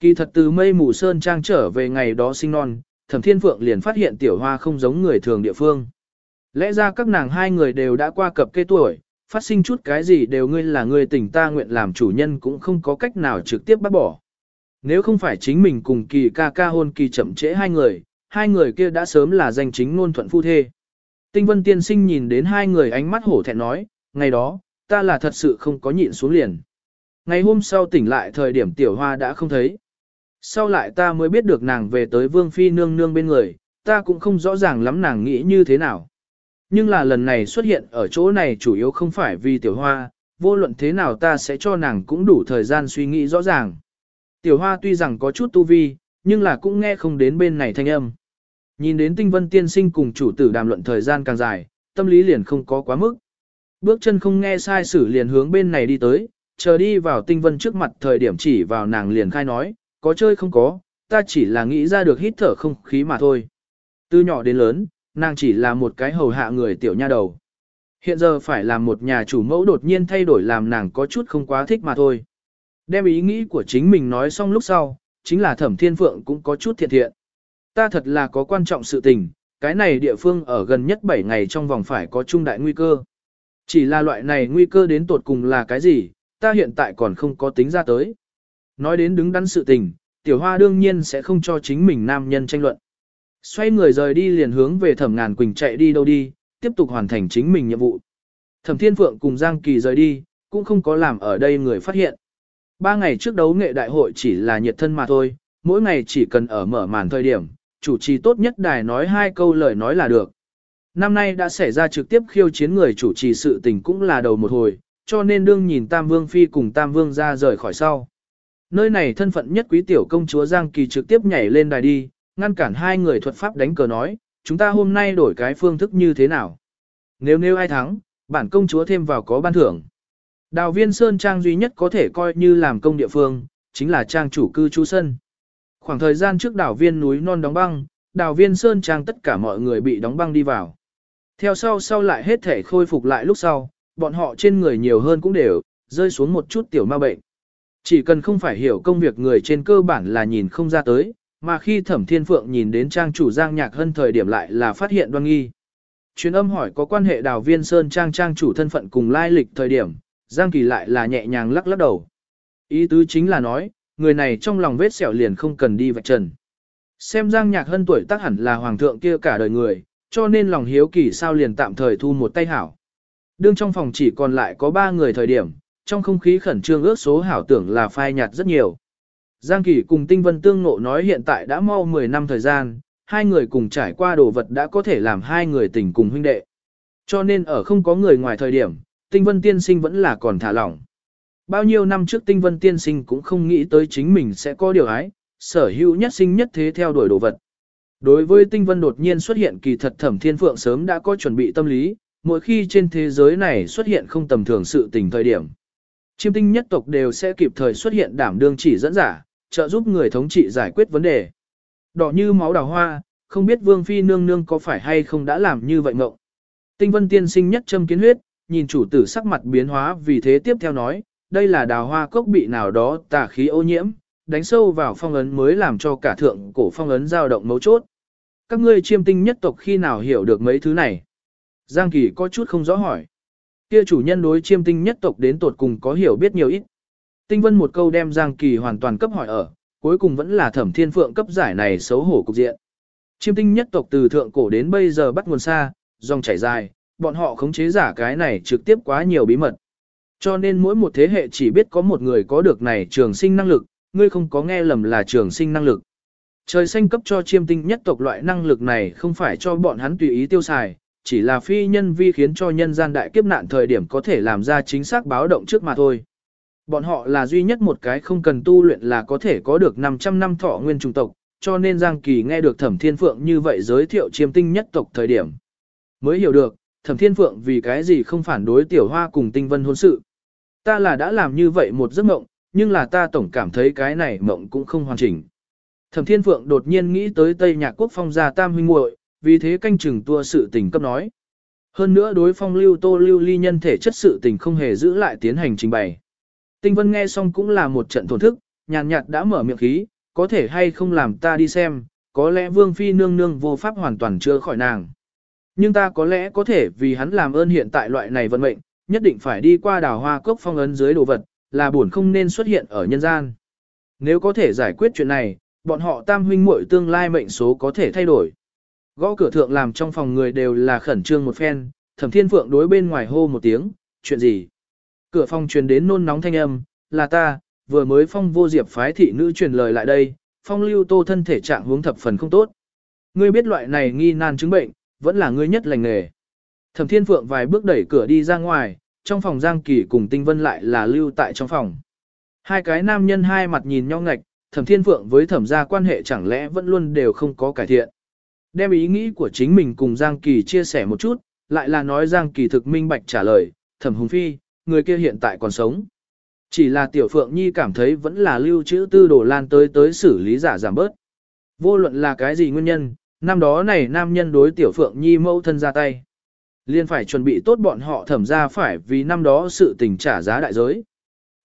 Kỳ thật từ mây mù sơn trang trở về ngày đó sinh non, Thẩm Thiên Phượng liền phát hiện tiểu hoa không giống người thường địa phương. Lẽ ra các nàng hai người đều đã qua cập cây tuổi, phát sinh chút cái gì đều ngươi là ngươi tỉnh ta nguyện làm chủ nhân cũng không có cách nào trực tiếp bắt bỏ. Nếu không phải chính mình cùng kỳ ca ca hôn kỳ chậm trễ hai người, hai người kia đã sớm là danh chính ngôn thuận phu thê. Tinh vân tiên sinh nhìn đến hai người ánh mắt hổ thẹn nói, ngày đó, ta là thật sự không có nhịn xuống liền. Ngày hôm sau tỉnh lại thời điểm tiểu hoa đã không thấy. Sau lại ta mới biết được nàng về tới vương phi nương nương bên người, ta cũng không rõ ràng lắm nàng nghĩ như thế nào. Nhưng là lần này xuất hiện ở chỗ này chủ yếu không phải vì tiểu hoa, vô luận thế nào ta sẽ cho nàng cũng đủ thời gian suy nghĩ rõ ràng. Tiểu hoa tuy rằng có chút tu vi, nhưng là cũng nghe không đến bên này thanh âm. Nhìn đến tinh vân tiên sinh cùng chủ tử đàm luận thời gian càng dài, tâm lý liền không có quá mức. Bước chân không nghe sai sử liền hướng bên này đi tới, chờ đi vào tinh vân trước mặt thời điểm chỉ vào nàng liền khai nói, có chơi không có, ta chỉ là nghĩ ra được hít thở không khí mà thôi. Từ nhỏ đến lớn, nàng chỉ là một cái hầu hạ người tiểu nha đầu. Hiện giờ phải làm một nhà chủ mẫu đột nhiên thay đổi làm nàng có chút không quá thích mà thôi. Đem ý nghĩ của chính mình nói xong lúc sau, chính là thẩm thiên phượng cũng có chút thiện thiện. Ta thật là có quan trọng sự tình, cái này địa phương ở gần nhất 7 ngày trong vòng phải có trung đại nguy cơ. Chỉ là loại này nguy cơ đến tột cùng là cái gì, ta hiện tại còn không có tính ra tới. Nói đến đứng đắn sự tình, tiểu hoa đương nhiên sẽ không cho chính mình nam nhân tranh luận. Xoay người rời đi liền hướng về thẩm ngàn quỳnh chạy đi đâu đi, tiếp tục hoàn thành chính mình nhiệm vụ. Thẩm thiên phượng cùng Giang Kỳ rời đi, cũng không có làm ở đây người phát hiện. Ba ngày trước đấu nghệ đại hội chỉ là nhiệt thân mà thôi, mỗi ngày chỉ cần ở mở màn thời điểm, chủ trì tốt nhất đài nói hai câu lời nói là được. Năm nay đã xảy ra trực tiếp khiêu chiến người chủ trì sự tình cũng là đầu một hồi, cho nên đương nhìn Tam Vương Phi cùng Tam Vương ra rời khỏi sau. Nơi này thân phận nhất quý tiểu công chúa Giang Kỳ trực tiếp nhảy lên đài đi, ngăn cản hai người thuật pháp đánh cờ nói, chúng ta hôm nay đổi cái phương thức như thế nào. Nếu nếu ai thắng, bản công chúa thêm vào có ban thưởng. Đào viên Sơn Trang duy nhất có thể coi như làm công địa phương, chính là trang chủ cư trú sân. Khoảng thời gian trước đảo viên núi non đóng băng, đào viên Sơn Trang tất cả mọi người bị đóng băng đi vào. Theo sau sau lại hết thể khôi phục lại lúc sau, bọn họ trên người nhiều hơn cũng đều, rơi xuống một chút tiểu ma bệnh. Chỉ cần không phải hiểu công việc người trên cơ bản là nhìn không ra tới, mà khi thẩm thiên phượng nhìn đến trang chủ giang nhạc hơn thời điểm lại là phát hiện đoan nghi. Truyền âm hỏi có quan hệ đào viên Sơn Trang trang chủ thân phận cùng lai lịch thời điểm, Giang Kỳ lại là nhẹ nhàng lắc lắc đầu. Ý tứ chính là nói, người này trong lòng vết sẹo liền không cần đi vạch trần. Xem Giang Nhạc Hân tuổi tác hẳn là hoàng thượng kia cả đời người, cho nên lòng hiếu kỳ sao liền tạm thời thu một tay hảo. Đương trong phòng chỉ còn lại có ba người thời điểm, trong không khí khẩn trương ước số hảo tưởng là phai nhạt rất nhiều. Giang Kỳ cùng Tinh Vân tương nộ nói hiện tại đã mau 10 năm thời gian, hai người cùng trải qua đồ vật đã có thể làm hai người tình cùng huynh đệ. Cho nên ở không có người ngoài thời điểm, Tinh Vân tiên sinh vẫn là còn thả lỏng. Bao nhiêu năm trước Tinh Vân tiên sinh cũng không nghĩ tới chính mình sẽ có điều ái, sở hữu nhất sinh nhất thế theo đuổi đồ vật. Đối với Tinh Vân đột nhiên xuất hiện kỳ thật Thẩm Thiên Phượng sớm đã có chuẩn bị tâm lý, mỗi khi trên thế giới này xuất hiện không tầm thường sự tình thời điểm. Chiêm tinh nhất tộc đều sẽ kịp thời xuất hiện đảm đương chỉ dẫn giả, trợ giúp người thống trị giải quyết vấn đề. Đỏ như máu đào hoa, không biết Vương Phi nương nương có phải hay không đã làm như vậy ngộng. Tinh vân tiên sinh nhất châm kiến huyết, nhìn chủ tử sắc mặt biến hóa vì thế tiếp theo nói, đây là đào hoa cốc bị nào đó tà khí ô nhiễm, đánh sâu vào phong ấn mới làm cho cả thượng cổ phong ấn dao động mấu chốt. Các ngươi chiêm tinh nhất tộc khi nào hiểu được mấy thứ này? Giang Kỳ có chút không rõ hỏi. Kia chủ nhân đối chiêm tinh nhất tộc đến tột cùng có hiểu biết nhiều ít. Tinh vân một câu đem Giang Kỳ hoàn toàn cấp hỏi ở, cuối cùng vẫn là thẩm thiên phượng cấp giải này xấu hổ cục diện. Chiêm tinh nhất tộc từ thượng cổ đến bây giờ bắt nguồn xa, dòng chảy dài, bọn họ khống chế giả cái này trực tiếp quá nhiều bí mật. Cho nên mỗi một thế hệ chỉ biết có một người có được này trường sinh năng lực, ngươi không có nghe lầm là trường sinh năng lực. Trời xanh cấp cho chiêm tinh nhất tộc loại năng lực này không phải cho bọn hắn tùy ý tiêu xài, chỉ là phi nhân vi khiến cho nhân gian đại kiếp nạn thời điểm có thể làm ra chính xác báo động trước mà thôi. Bọn họ là duy nhất một cái không cần tu luyện là có thể có được 500 năm thọ nguyên trùng tộc, cho nên Giang Kỳ nghe được Thẩm Thiên Phượng như vậy giới thiệu chiêm tinh nhất tộc thời điểm. Mới hiểu được, Thẩm Thiên Phượng vì cái gì không phản đối tiểu hoa cùng tinh vân hôn sự. Ta là đã làm như vậy một giấc mộng, nhưng là ta tổng cảm thấy cái này mộng cũng không hoàn chỉnh. Thẩm Thiên Phượng đột nhiên nghĩ tới Tây Nhạc Quốc phong gia tam huynh muội, vì thế canh chừng tua sự tình cấp nói. Hơn nữa đối phong lưu tô lưu ly nhân thể chất sự tình không hề giữ lại tiến hành trình bày. Tinh Vân nghe xong cũng là một trận thổn thức, nhàn nhạt đã mở miệng khí, có thể hay không làm ta đi xem, có lẽ Vương Phi nương nương vô pháp hoàn toàn chưa khỏi nàng. Nhưng ta có lẽ có thể vì hắn làm ơn hiện tại loại này vận mệnh, nhất định phải đi qua đào hoa cốc phong ấn dưới đồ vật, là buồn không nên xuất hiện ở nhân gian. Nếu có thể giải quyết chuyện này, bọn họ tam huynh muội tương lai mệnh số có thể thay đổi. Gõ cửa thượng làm trong phòng người đều là khẩn trương một phen, thẩm thiên phượng đối bên ngoài hô một tiếng, chuyện gì? Cửa phòng truyền đến nôn nóng thanh âm, là ta, vừa mới phong vô diệp phái thị nữ truyền lời lại đây, phong lưu tô thân thể trạng hướng thập phần không tốt. Ngươi biết loại này nghi nan chứng bệnh, vẫn là ngươi nhất lành nghề. Thẩm thiên phượng vài bước đẩy cửa đi ra ngoài, trong phòng Giang Kỳ cùng Tinh Vân lại là lưu tại trong phòng. Hai cái nam nhân hai mặt nhìn nhau ngạch, thẩm thiên phượng với thẩm gia quan hệ chẳng lẽ vẫn luôn đều không có cải thiện. Đem ý nghĩ của chính mình cùng Giang Kỳ chia sẻ một chút, lại là nói Giang Kỳ thực minh bạch trả lời, thẩm hùng phi, người kia hiện tại còn sống. Chỉ là tiểu phượng nhi cảm thấy vẫn là lưu trữ tư đồ lan tới tới xử lý giả giảm bớt. Vô luận là cái gì nguyên nhân, năm đó này nam nhân đối tiểu phượng nhi mâu thân ra tay. Liên phải chuẩn bị tốt bọn họ thẩm ra phải vì năm đó sự tình trả giá đại giới.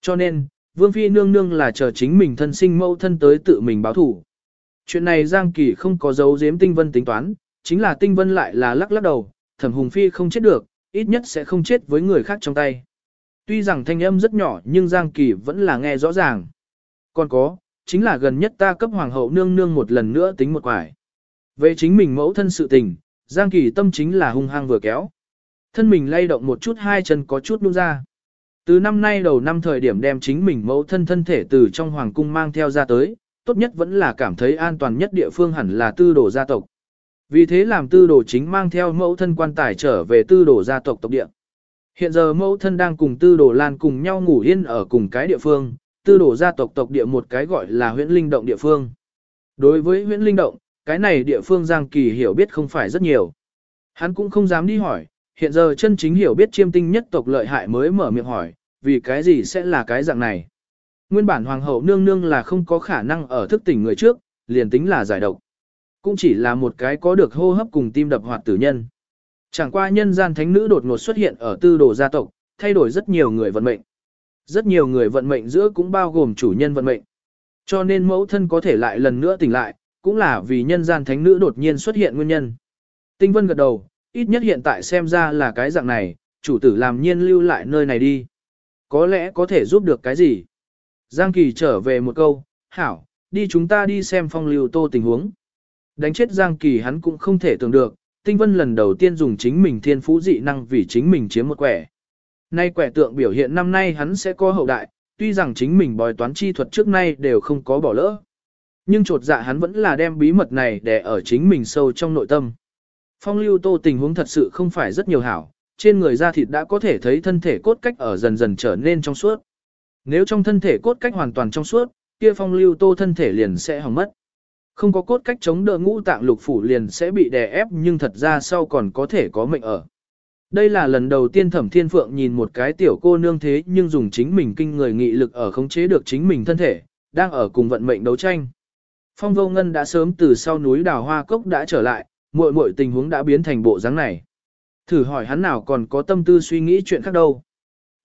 Cho nên, Vương Phi nương nương là chờ chính mình thân sinh mẫu thân tới tự mình báo thủ. Chuyện này Giang Kỳ không có dấu giếm Tinh Vân tính toán, chính là Tinh Vân lại là lắc lắc đầu, thẩm Hùng Phi không chết được, ít nhất sẽ không chết với người khác trong tay. Tuy rằng thanh âm rất nhỏ nhưng Giang Kỳ vẫn là nghe rõ ràng. Còn có, chính là gần nhất ta cấp hoàng hậu nương nương một lần nữa tính một quải. Về chính mình mẫu thân sự tình, Giang Kỳ tâm chính là hung hăng vừa kéo. Thân mình lay động một chút hai chân có chút nung ra. Từ năm nay đầu năm thời điểm đem chính mình mẫu thân thân thể từ trong hoàng cung mang theo ra tới, tốt nhất vẫn là cảm thấy an toàn nhất địa phương hẳn là tư đồ gia tộc. Vì thế làm tư đồ chính mang theo mẫu thân quan tài trở về tư đồ gia tộc tộc địa. Hiện giờ mẫu thân đang cùng tư đồ lan cùng nhau ngủ yên ở cùng cái địa phương, tư đồ gia tộc tộc địa một cái gọi là huyện linh động địa phương. Đối với huyện linh động, cái này địa phương Giang Kỳ hiểu biết không phải rất nhiều. Hắn cũng không dám đi hỏi, hiện giờ chân chính hiểu biết chiêm tinh nhất tộc lợi hại mới mở miệng hỏi, vì cái gì sẽ là cái dạng này. Nguyên bản hoàng hậu nương nương là không có khả năng ở thức tỉnh người trước, liền tính là giải độc. Cũng chỉ là một cái có được hô hấp cùng tim đập hoạt tử nhân. Chẳng qua nhân gian thánh nữ đột ngột xuất hiện ở tư đồ gia tộc, thay đổi rất nhiều người vận mệnh. Rất nhiều người vận mệnh giữa cũng bao gồm chủ nhân vận mệnh. Cho nên mẫu thân có thể lại lần nữa tỉnh lại, cũng là vì nhân gian thánh nữ đột nhiên xuất hiện nguyên nhân. Tinh Vân gật đầu, ít nhất hiện tại xem ra là cái dạng này, chủ tử làm nhiên lưu lại nơi này đi. Có lẽ có thể giúp được cái gì. Giang Kỳ trở về một câu, hảo, đi chúng ta đi xem phong lưu tô tình huống. Đánh chết Giang Kỳ hắn cũng không thể tưởng được, Tinh Vân lần đầu tiên dùng chính mình thiên phú dị năng vì chính mình chiếm một quẻ. Nay quẻ tượng biểu hiện năm nay hắn sẽ có hậu đại, tuy rằng chính mình bòi toán chi thuật trước nay đều không có bỏ lỡ. Nhưng trột dạ hắn vẫn là đem bí mật này để ở chính mình sâu trong nội tâm. Phong lưu tô tình huống thật sự không phải rất nhiều hảo, trên người da thịt đã có thể thấy thân thể cốt cách ở dần dần trở nên trong suốt. Nếu trong thân thể cốt cách hoàn toàn trong suốt, kia phong lưu tô thân thể liền sẽ hỏng mất. Không có cốt cách chống đỡ ngũ tạng lục phủ liền sẽ bị đè ép nhưng thật ra sau còn có thể có mệnh ở. Đây là lần đầu tiên thẩm thiên phượng nhìn một cái tiểu cô nương thế nhưng dùng chính mình kinh người nghị lực ở khống chế được chính mình thân thể, đang ở cùng vận mệnh đấu tranh. Phong vô ngân đã sớm từ sau núi đào hoa cốc đã trở lại, muội muội tình huống đã biến thành bộ dáng này. Thử hỏi hắn nào còn có tâm tư suy nghĩ chuyện khác đâu.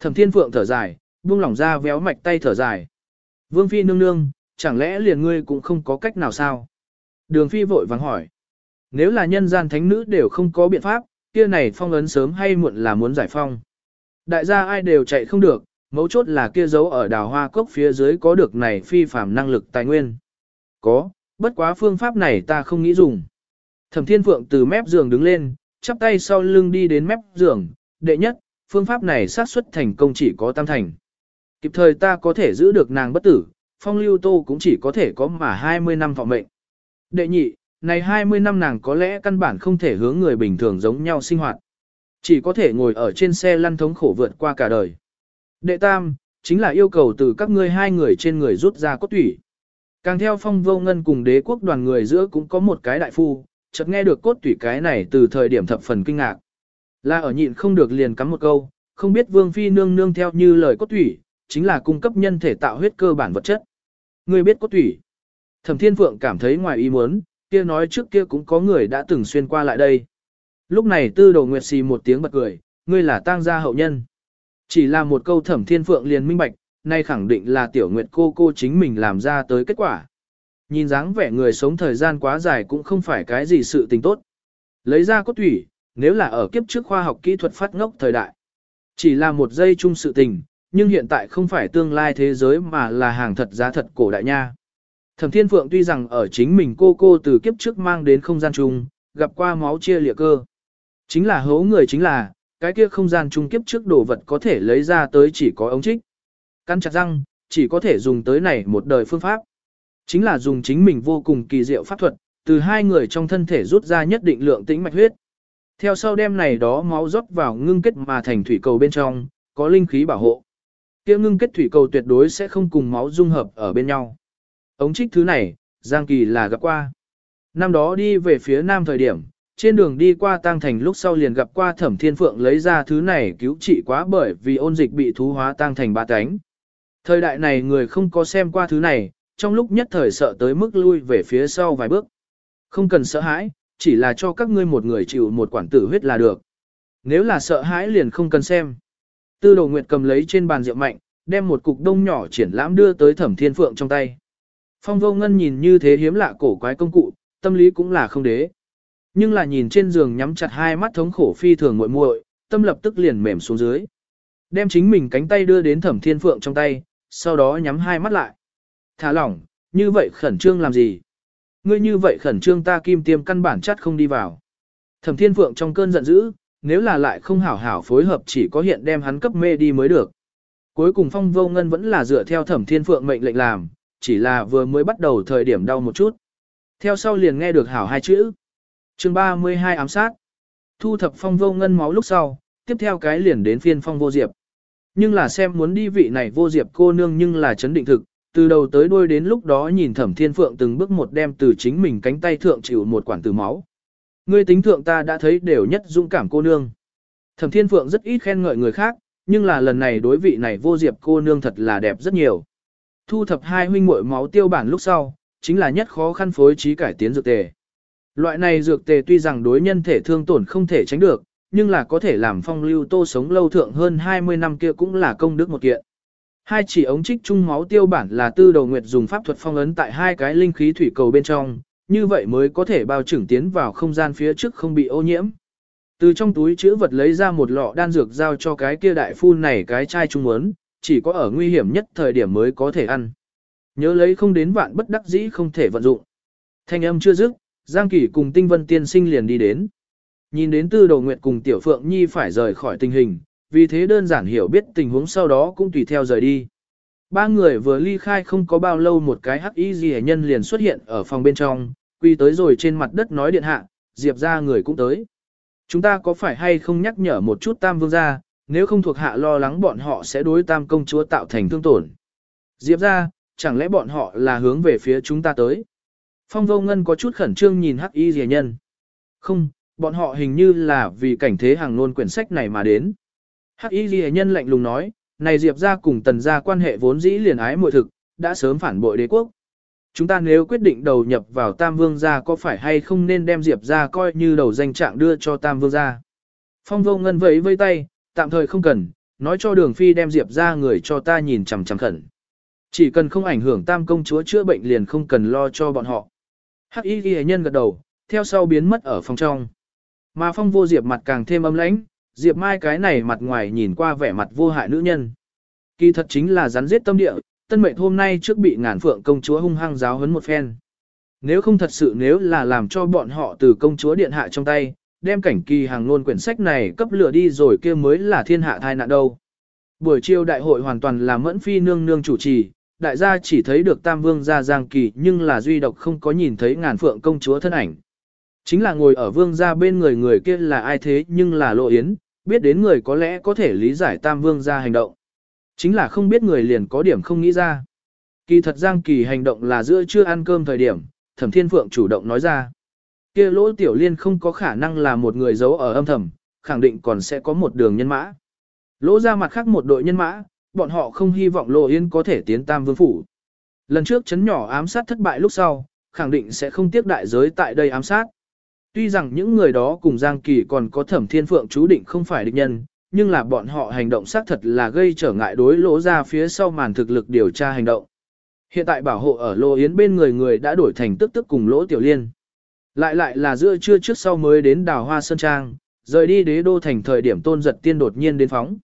Thẩm thiên phượng thở dài, buông lỏng ra véo mạch tay thở dài. Vương phi nương nương, chẳng lẽ liền ngươi cũng không có cách nào sao? Đường phi vội vàng hỏi. Nếu là nhân gian thánh nữ đều không có biện pháp, kia này phong ấn sớm hay muộn là muốn giải phong. Đại gia ai đều chạy không được, mấu chốt là kia giấu ở đào hoa cốc phía dưới có được này phi phàm năng lực tài nguyên. Có, bất quá phương pháp này ta không nghĩ dùng. Thẩm Thiên Phượng từ mép giường đứng lên, chắp tay sau lưng đi đến mép giường, đệ nhất, phương pháp này xác suất thành công chỉ có tam thành. Kịp thời ta có thể giữ được nàng bất tử, phong lưu tô cũng chỉ có thể có mà 20 năm vọng mệnh. Đệ nhị, này 20 năm nàng có lẽ căn bản không thể hướng người bình thường giống nhau sinh hoạt. Chỉ có thể ngồi ở trên xe lăn thống khổ vượt qua cả đời. Đệ tam, chính là yêu cầu từ các ngươi hai người trên người rút ra cốt thủy. Càng theo phong vô ngân cùng đế quốc đoàn người giữa cũng có một cái đại phu, chợt nghe được cốt tủy cái này từ thời điểm thập phần kinh ngạc. Là ở nhịn không được liền cắm một câu, không biết vương phi nương nương theo như lời cốt tủy, chính là cung cấp nhân thể tạo huyết cơ bản vật chất. Người biết cốt tủy. Thẩm Thiên Phượng cảm thấy ngoài ý muốn, kia nói trước kia cũng có người đã từng xuyên qua lại đây. Lúc này tư đồ nguyệt xì một tiếng bật cười, ngươi là tang gia hậu nhân. Chỉ là một câu Thẩm Thiên Phượng liền minh bạch, nay khẳng định là tiểu nguyệt cô cô chính mình làm ra tới kết quả. Nhìn dáng vẻ người sống thời gian quá dài cũng không phải cái gì sự tình tốt. Lấy ra cốt thủy, nếu là ở kiếp trước khoa học kỹ thuật phát ngốc thời đại. Chỉ là một giây chung sự tình, nhưng hiện tại không phải tương lai thế giới mà là hàng thật giá thật cổ đại nha. Thẩm Thiên Phượng tuy rằng ở chính mình cô cô từ kiếp trước mang đến không gian chung, gặp qua máu chia lịa cơ. Chính là hố người chính là, cái kia không gian chung kiếp trước đồ vật có thể lấy ra tới chỉ có ống trích. Căn chặt răng, chỉ có thể dùng tới này một đời phương pháp. Chính là dùng chính mình vô cùng kỳ diệu pháp thuật, từ hai người trong thân thể rút ra nhất định lượng tĩnh mạch huyết. Theo sau đem này đó máu rót vào ngưng kết mà thành thủy cầu bên trong, có linh khí bảo hộ. Kia ngưng kết thủy cầu tuyệt đối sẽ không cùng máu dung hợp ở bên nhau. Ống trích thứ này, Giang Kỳ là gặp qua. Năm đó đi về phía nam thời điểm, trên đường đi qua Tăng Thành lúc sau liền gặp qua Thẩm Thiên Phượng lấy ra thứ này cứu trị quá bởi vì ôn dịch bị thú hóa Tăng Thành ba cánh. Thời đại này người không có xem qua thứ này, trong lúc nhất thời sợ tới mức lui về phía sau vài bước. Không cần sợ hãi, chỉ là cho các ngươi một người chịu một quản tử huyết là được. Nếu là sợ hãi liền không cần xem. Tư đồ nguyệt cầm lấy trên bàn rượu mạnh, đem một cục đông nhỏ triển lãm đưa tới thẩm thiên phượng trong tay. Phong vô ngân nhìn như thế hiếm lạ cổ quái công cụ, tâm lý cũng là không đế. Nhưng là nhìn trên giường nhắm chặt hai mắt thống khổ phi thường muội muội, tâm lập tức liền mềm xuống dưới. Đem chính mình cánh tay đưa đến thẩm thiên phượng trong tay, sau đó nhắm hai mắt lại. Thả lỏng, như vậy khẩn trương làm gì? Ngươi như vậy khẩn trương ta kim tiêm căn bản chắc không đi vào. Thẩm thiên phượng trong cơn giận dữ, nếu là lại không hảo hảo phối hợp chỉ có hiện đem hắn cấp mê đi mới được. Cuối cùng phong vô ngân vẫn là dựa theo thẩm thiên phượng mệnh lệnh làm, chỉ là vừa mới bắt đầu thời điểm đau một chút. Theo sau liền nghe được hảo hai chữ. chương 32 ám sát. Thu thập phong vô ngân máu lúc sau, tiếp theo cái liền đến phiên phong vô diệp. Nhưng là xem muốn đi vị này vô diệp cô nương nhưng là chấn định thực, từ đầu tới đuôi đến lúc đó nhìn thẩm thiên phượng từng bước một đem từ chính mình cánh tay thượng chịu một quản từ máu. Ngươi tính thượng ta đã thấy đều nhất dũng cảm cô nương. Thẩm thiên phượng rất ít khen ngợi người khác, nhưng là lần này đối vị này vô diệp cô nương thật là đẹp rất nhiều. Thu thập hai huynh muội máu tiêu bản lúc sau, chính là nhất khó khăn phối trí cải tiến dược tề. Loại này dược tề tuy rằng đối nhân thể thương tổn không thể tránh được, nhưng là có thể làm phong lưu tô sống lâu thượng hơn 20 năm kia cũng là công đức một kiện. Hai chỉ ống trích chung máu tiêu bản là tư đầu nguyệt dùng pháp thuật phong ấn tại hai cái linh khí thủy cầu bên trong, như vậy mới có thể bao trưởng tiến vào không gian phía trước không bị ô nhiễm. Từ trong túi chữ vật lấy ra một lọ đan dược giao cho cái kia đại phu này cái chai trung ấn chỉ có ở nguy hiểm nhất thời điểm mới có thể ăn. Nhớ lấy không đến vạn bất đắc dĩ không thể vận dụng. Thanh âm chưa dứt, Giang Kỷ cùng Tinh Vân Tiên Sinh liền đi đến. Nhìn đến Tư Đầu Nguyệt cùng Tiểu Phượng Nhi phải rời khỏi tình hình, vì thế đơn giản hiểu biết tình huống sau đó cũng tùy theo rời đi. Ba người vừa ly khai không có bao lâu một cái hắc y gì nhân liền xuất hiện ở phòng bên trong, quy tới rồi trên mặt đất nói điện hạ, Diệp ra người cũng tới. Chúng ta có phải hay không nhắc nhở một chút tam vương gia, nếu không thuộc hạ lo lắng bọn họ sẽ đối tam công chúa tạo thành thương tổn. Diệp ra, chẳng lẽ bọn họ là hướng về phía chúng ta tới. Phong vô ngân có chút khẩn trương nhìn hắc y rìa nhân. Không, bọn họ hình như là vì cảnh thế hàng nôn quyển sách này mà đến. Hắc y ghi nhân lạnh lùng nói, này Diệp ra cùng tần gia quan hệ vốn dĩ liền ái muội thực, đã sớm phản bội đế quốc. Chúng ta nếu quyết định đầu nhập vào Tam Vương gia có phải hay không nên đem Diệp ra coi như đầu danh trạng đưa cho Tam Vương gia. Phong vô ngân vẫy vây tay, tạm thời không cần, nói cho đường phi đem Diệp ra người cho ta nhìn chằm chằm khẩn. Chỉ cần không ảnh hưởng Tam công chúa chữa bệnh liền không cần lo cho bọn họ. Hắc y ghi nhân gật đầu, theo sau biến mất ở phòng trong. Mà phong vô Diệp mặt càng thêm âm lãnh, Diệp Mai cái này mặt ngoài nhìn qua vẻ mặt vô hại nữ nhân. Kỳ thật chính là rắn giết tâm địa, tân mệnh hôm nay trước bị ngàn phượng công chúa hung hăng giáo hấn một phen. Nếu không thật sự nếu là làm cho bọn họ từ công chúa điện hạ trong tay, đem cảnh kỳ hàng nôn quyển sách này cấp lửa đi rồi kia mới là thiên hạ thai nạn đâu. Buổi chiều đại hội hoàn toàn là mẫn phi nương nương chủ trì, đại gia chỉ thấy được tam vương gia giang kỳ nhưng là duy độc không có nhìn thấy ngàn phượng công chúa thân ảnh. Chính là ngồi ở vương gia bên người người kia là ai thế nhưng là lộ yến, biết đến người có lẽ có thể lý giải tam vương gia hành động. Chính là không biết người liền có điểm không nghĩ ra. Kỳ thật Giang Kỳ hành động là giữa chưa ăn cơm thời điểm, Thẩm Thiên Phượng chủ động nói ra. kia lỗ tiểu liên không có khả năng là một người giấu ở âm thầm, khẳng định còn sẽ có một đường nhân mã. Lỗ ra mặt khác một đội nhân mã, bọn họ không hy vọng Lộ Yên có thể tiến Tam Vương Phủ. Lần trước chấn nhỏ ám sát thất bại lúc sau, khẳng định sẽ không tiếp đại giới tại đây ám sát. Tuy rằng những người đó cùng Giang Kỳ còn có thẩm thiên phượng chú định không phải địch nhân, nhưng là bọn họ hành động xác thật là gây trở ngại đối lỗ ra phía sau màn thực lực điều tra hành động. Hiện tại bảo hộ ở lô yến bên người người đã đổi thành tức tức cùng lỗ tiểu liên. Lại lại là giữa trưa trước sau mới đến đào hoa sơn trang, rời đi đế đô thành thời điểm tôn giật tiên đột nhiên đến phóng.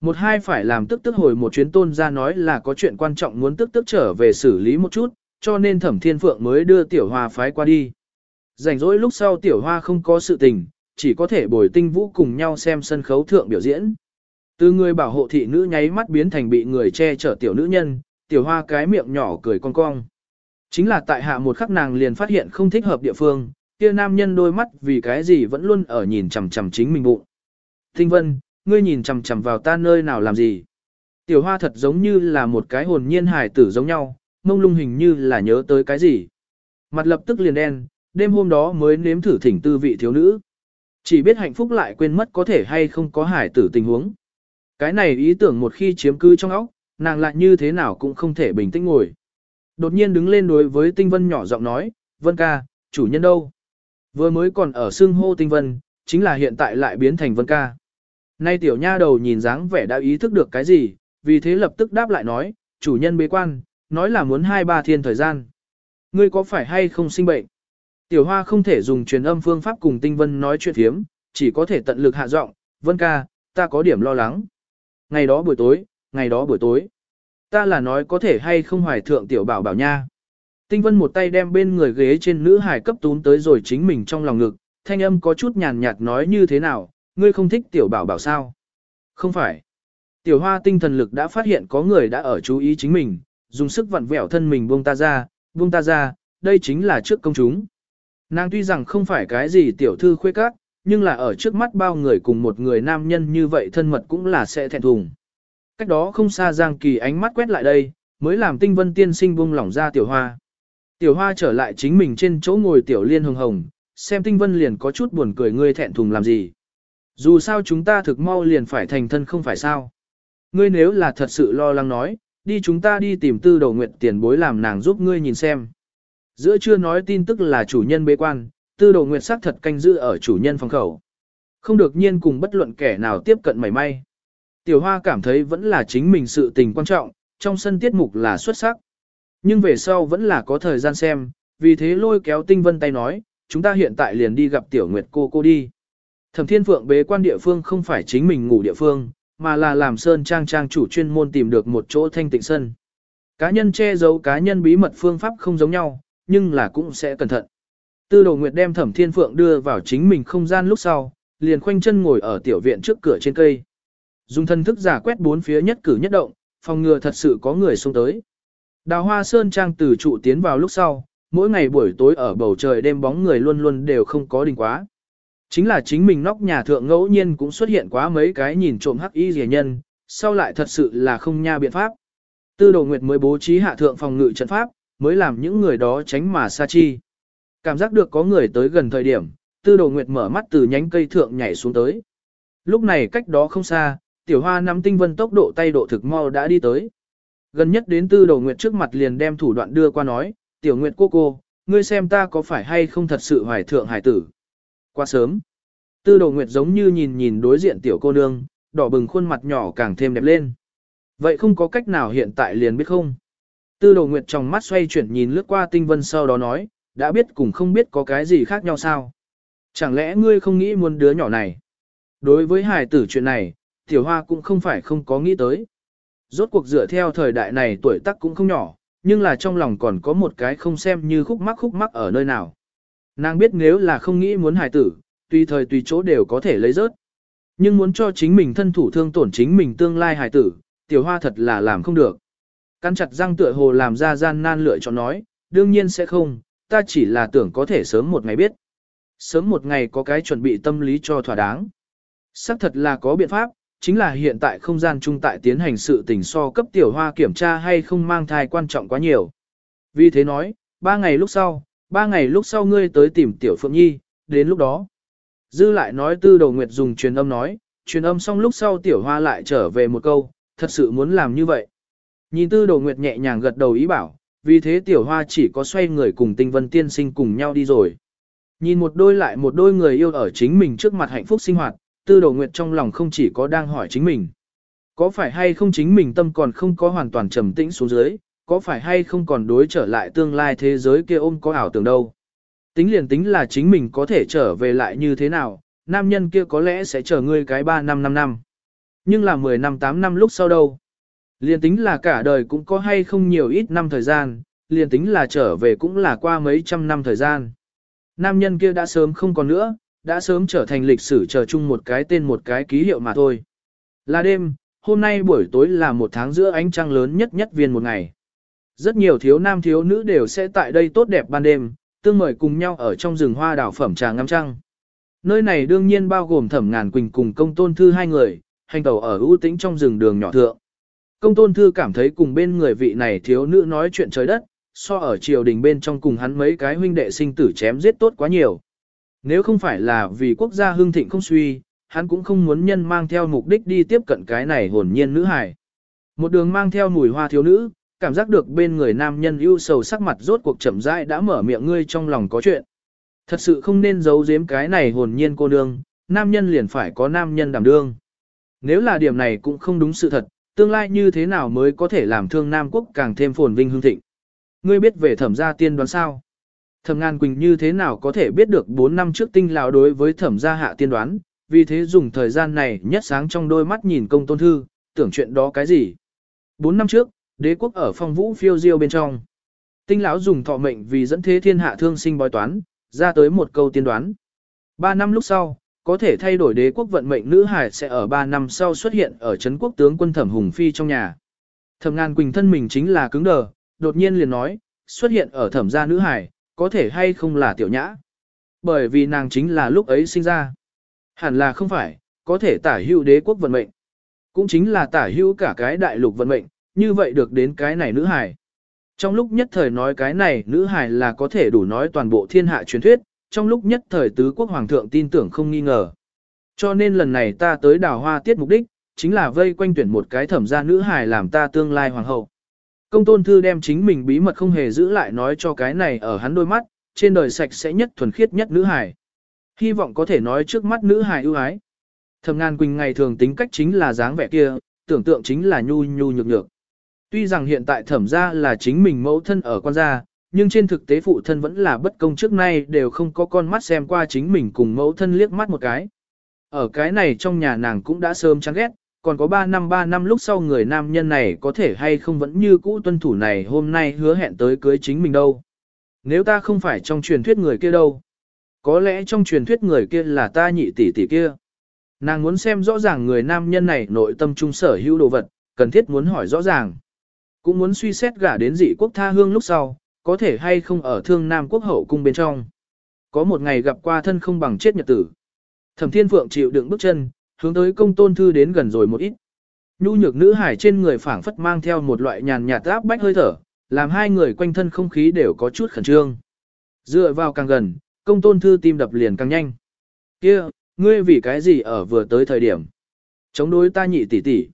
Một hai phải làm tức tức hồi một chuyến tôn ra nói là có chuyện quan trọng muốn tức tức trở về xử lý một chút, cho nên thẩm thiên phượng mới đưa tiểu hoa phái qua đi. Rảnh rỗi lúc sau tiểu hoa không có sự tình, chỉ có thể bồi tinh vũ cùng nhau xem sân khấu thượng biểu diễn. Từ người bảo hộ thị nữ nháy mắt biến thành bị người che chở tiểu nữ nhân, tiểu hoa cái miệng nhỏ cười cong cong. Chính là tại hạ một khắc nàng liền phát hiện không thích hợp địa phương, kia nam nhân đôi mắt vì cái gì vẫn luôn ở nhìn chằm chằm chính mình bụng. Tinh vân, ngươi nhìn chằm chằm vào ta nơi nào làm gì? Tiểu hoa thật giống như là một cái hồn nhiên hài tử giống nhau, mông lung hình như là nhớ tới cái gì. Mặt lập tức liền đen, đêm hôm đó mới nếm thử thỉnh tư vị thiếu nữ. Chỉ biết hạnh phúc lại quên mất có thể hay không có hải tử tình huống. Cái này ý tưởng một khi chiếm cư trong óc, nàng lại như thế nào cũng không thể bình tĩnh ngồi. Đột nhiên đứng lên đối với tinh vân nhỏ giọng nói, vân ca, chủ nhân đâu? Vừa mới còn ở xương hô tinh vân, chính là hiện tại lại biến thành vân ca. Nay tiểu nha đầu nhìn dáng vẻ đã ý thức được cái gì, vì thế lập tức đáp lại nói, chủ nhân bế quan, nói là muốn hai ba thiên thời gian. Ngươi có phải hay không sinh bệnh? Tiểu hoa không thể dùng truyền âm phương pháp cùng tinh vân nói chuyện thiếm, chỉ có thể tận lực hạ giọng, vân ca, ta có điểm lo lắng. Ngày đó buổi tối, ngày đó buổi tối. Ta là nói có thể hay không hoài thượng tiểu bảo bảo nha. Tinh vân một tay đem bên người ghế trên nữ hải cấp tún tới rồi chính mình trong lòng ngực, thanh âm có chút nhàn nhạt nói như thế nào, ngươi không thích tiểu bảo bảo sao? Không phải. Tiểu hoa tinh thần lực đã phát hiện có người đã ở chú ý chính mình, dùng sức vặn vẹo thân mình buông ta ra, buông ta ra, đây chính là trước công chúng. Nàng tuy rằng không phải cái gì tiểu thư khuê các, nhưng là ở trước mắt bao người cùng một người nam nhân như vậy thân mật cũng là sẽ thẹn thùng. Cách đó không xa Giang Kỳ ánh mắt quét lại đây, mới làm tinh vân tiên sinh buông lỏng ra tiểu hoa. Tiểu hoa trở lại chính mình trên chỗ ngồi tiểu liên hồng hồng, xem tinh vân liền có chút buồn cười ngươi thẹn thùng làm gì. Dù sao chúng ta thực mau liền phải thành thân không phải sao. Ngươi nếu là thật sự lo lắng nói, đi chúng ta đi tìm tư đầu nguyện tiền bối làm nàng giúp ngươi nhìn xem. Giữa chưa nói tin tức là chủ nhân bế quan, tư đồ nguyệt sắc thật canh giữ ở chủ nhân phòng khẩu. Không được nhiên cùng bất luận kẻ nào tiếp cận mảy may. Tiểu hoa cảm thấy vẫn là chính mình sự tình quan trọng, trong sân tiết mục là xuất sắc. Nhưng về sau vẫn là có thời gian xem, vì thế lôi kéo tinh vân tay nói, chúng ta hiện tại liền đi gặp tiểu nguyệt cô cô đi. Thẩm thiên phượng bế quan địa phương không phải chính mình ngủ địa phương, mà là làm sơn trang trang chủ chuyên môn tìm được một chỗ thanh tịnh sân. Cá nhân che giấu cá nhân bí mật phương pháp không giống nhau, nhưng là cũng sẽ cẩn thận. Tư đồ nguyệt đem thẩm thiên phượng đưa vào chính mình không gian lúc sau, liền khoanh chân ngồi ở tiểu viện trước cửa trên cây. Dùng thân thức giả quét bốn phía nhất cử nhất động, phòng ngừa thật sự có người xông tới. Đào hoa sơn trang từ trụ tiến vào lúc sau, mỗi ngày buổi tối ở bầu trời đêm bóng người luôn luôn đều không có đình quá. Chính là chính mình nóc nhà thượng ngẫu nhiên cũng xuất hiện quá mấy cái nhìn trộm hắc y rẻ nhân, sau lại thật sự là không nha biện pháp. Tư đồ nguyệt mới bố trí hạ thượng phòng ngự trận pháp, mới làm những người đó tránh mà xa chi. Cảm giác được có người tới gần thời điểm, tư đồ nguyệt mở mắt từ nhánh cây thượng nhảy xuống tới. Lúc này cách đó không xa, tiểu hoa nắm tinh vân tốc độ tay độ thực mau đã đi tới. Gần nhất đến tư đồ nguyệt trước mặt liền đem thủ đoạn đưa qua nói, tiểu nguyệt cô cô, ngươi xem ta có phải hay không thật sự hoài thượng hải tử. Quá sớm. Tư đồ nguyệt giống như nhìn nhìn đối diện tiểu cô nương, đỏ bừng khuôn mặt nhỏ càng thêm đẹp lên. Vậy không có cách nào hiện tại liền biết không? Tư đồ nguyệt trong mắt xoay chuyển nhìn lướt qua tinh vân sau đó nói, đã biết cùng không biết có cái gì khác nhau sao? Chẳng lẽ ngươi không nghĩ muốn đứa nhỏ này? Đối với hài tử chuyện này, tiểu hoa cũng không phải không có nghĩ tới. Rốt cuộc dựa theo thời đại này tuổi tác cũng không nhỏ, nhưng là trong lòng còn có một cái không xem như khúc mắc khúc mắc ở nơi nào. Nàng biết nếu là không nghĩ muốn hài tử, tùy thời tùy chỗ đều có thể lấy rớt. Nhưng muốn cho chính mình thân thủ thương tổn chính mình tương lai hài tử, tiểu hoa thật là làm không được. Căn chặt răng tựa hồ làm ra gian nan lựa chọn nói, đương nhiên sẽ không, ta chỉ là tưởng có thể sớm một ngày biết. Sớm một ngày có cái chuẩn bị tâm lý cho thỏa đáng. Sắc thật là có biện pháp, chính là hiện tại không gian trung tại tiến hành sự tình so cấp tiểu hoa kiểm tra hay không mang thai quan trọng quá nhiều. Vì thế nói, ba ngày lúc sau, ba ngày lúc sau ngươi tới tìm tiểu phượng nhi, đến lúc đó. Dư lại nói tư đầu nguyệt dùng truyền âm nói, truyền âm xong lúc sau tiểu hoa lại trở về một câu, thật sự muốn làm như vậy. Nhìn tư Đồ nguyệt nhẹ nhàng gật đầu ý bảo, vì thế tiểu hoa chỉ có xoay người cùng tinh vân tiên sinh cùng nhau đi rồi. Nhìn một đôi lại một đôi người yêu ở chính mình trước mặt hạnh phúc sinh hoạt, tư Đồ nguyệt trong lòng không chỉ có đang hỏi chính mình. Có phải hay không chính mình tâm còn không có hoàn toàn trầm tĩnh xuống dưới, có phải hay không còn đối trở lại tương lai thế giới kia ôm có ảo tưởng đâu. Tính liền tính là chính mình có thể trở về lại như thế nào, nam nhân kia có lẽ sẽ chờ ngươi cái 3 năm 5 năm. Nhưng là 10 năm 8 năm lúc sau đâu. Liền tính là cả đời cũng có hay không nhiều ít năm thời gian, liền tính là trở về cũng là qua mấy trăm năm thời gian. Nam nhân kia đã sớm không còn nữa, đã sớm trở thành lịch sử chờ chung một cái tên một cái ký hiệu mà thôi. Là đêm, hôm nay buổi tối là một tháng giữa ánh trăng lớn nhất nhất viên một ngày. Rất nhiều thiếu nam thiếu nữ đều sẽ tại đây tốt đẹp ban đêm, tương mời cùng nhau ở trong rừng hoa đảo phẩm trà ngắm trăng. Nơi này đương nhiên bao gồm thẩm ngàn quỳnh cùng công tôn thư hai người, hành tẩu ở ưu tĩnh trong rừng đường nhỏ thượng. Công tôn thư cảm thấy cùng bên người vị này thiếu nữ nói chuyện trời đất, so ở triều đình bên trong cùng hắn mấy cái huynh đệ sinh tử chém giết tốt quá nhiều. Nếu không phải là vì quốc gia hương thịnh không suy, hắn cũng không muốn nhân mang theo mục đích đi tiếp cận cái này hồn nhiên nữ hài. Một đường mang theo mùi hoa thiếu nữ, cảm giác được bên người nam nhân ưu sầu sắc mặt rốt cuộc chậm rãi đã mở miệng ngươi trong lòng có chuyện. Thật sự không nên giấu giếm cái này hồn nhiên cô nương, nam nhân liền phải có nam nhân đảm đương. Nếu là điểm này cũng không đúng sự thật, tương lai như thế nào mới có thể làm thương Nam Quốc càng thêm phồn vinh hương thịnh. Ngươi biết về thẩm gia tiên đoán sao? Thẩm Ngàn Quỳnh như thế nào có thể biết được 4 năm trước tinh lão đối với thẩm gia hạ tiên đoán, vì thế dùng thời gian này nhất sáng trong đôi mắt nhìn công tôn thư, tưởng chuyện đó cái gì. 4 năm trước, đế quốc ở phong vũ phiêu diêu bên trong. Tinh lão dùng thọ mệnh vì dẫn thế thiên hạ thương sinh bói toán, ra tới một câu tiên đoán. 3 năm lúc sau, có thể thay đổi đế quốc vận mệnh nữ hải sẽ ở 3 năm sau xuất hiện ở Trấn quốc tướng quân Thẩm Hùng Phi trong nhà. Thẩm Ngàn Quỳnh thân mình chính là cứng đờ, đột nhiên liền nói, xuất hiện ở thẩm gia nữ hải, có thể hay không là tiểu nhã. Bởi vì nàng chính là lúc ấy sinh ra. Hẳn là không phải, có thể tả hữu đế quốc vận mệnh. Cũng chính là tả hữu cả cái đại lục vận mệnh, như vậy được đến cái này nữ hải. Trong lúc nhất thời nói cái này nữ hải là có thể đủ nói toàn bộ thiên hạ truyền thuyết, trong lúc nhất thời tứ quốc hoàng thượng tin tưởng không nghi ngờ. Cho nên lần này ta tới đào hoa tiết mục đích, chính là vây quanh tuyển một cái thẩm gia nữ hài làm ta tương lai hoàng hậu. Công tôn thư đem chính mình bí mật không hề giữ lại nói cho cái này ở hắn đôi mắt, trên đời sạch sẽ nhất thuần khiết nhất nữ hài. Hy vọng có thể nói trước mắt nữ hài ưu ái. Thẩm ngàn quỳnh ngày thường tính cách chính là dáng vẻ kia, tưởng tượng chính là nhu nhu nhược nhược. Tuy rằng hiện tại thẩm gia là chính mình mẫu thân ở quan gia, nhưng trên thực tế phụ thân vẫn là bất công trước nay đều không có con mắt xem qua chính mình cùng mẫu thân liếc mắt một cái. Ở cái này trong nhà nàng cũng đã sớm chán ghét, còn có 3 năm 3 năm lúc sau người nam nhân này có thể hay không vẫn như cũ tuân thủ này hôm nay hứa hẹn tới cưới chính mình đâu. Nếu ta không phải trong truyền thuyết người kia đâu. Có lẽ trong truyền thuyết người kia là ta nhị tỷ tỷ kia. Nàng muốn xem rõ ràng người nam nhân này nội tâm trung sở hữu đồ vật, cần thiết muốn hỏi rõ ràng. Cũng muốn suy xét gả đến dị quốc tha hương lúc sau, có thể hay không ở thương Nam quốc hậu cung bên trong. Có một ngày gặp qua thân không bằng chết nhật tử. Thẩm Thiên Phượng chịu đựng bước chân, hướng tới công tôn thư đến gần rồi một ít. Nhu nhược nữ hải trên người phảng phất mang theo một loại nhàn nhạt áp bách hơi thở, làm hai người quanh thân không khí đều có chút khẩn trương. Dựa vào càng gần, công tôn thư tim đập liền càng nhanh. Kia, ngươi vì cái gì ở vừa tới thời điểm? Chống đối ta nhị tỷ tỷ.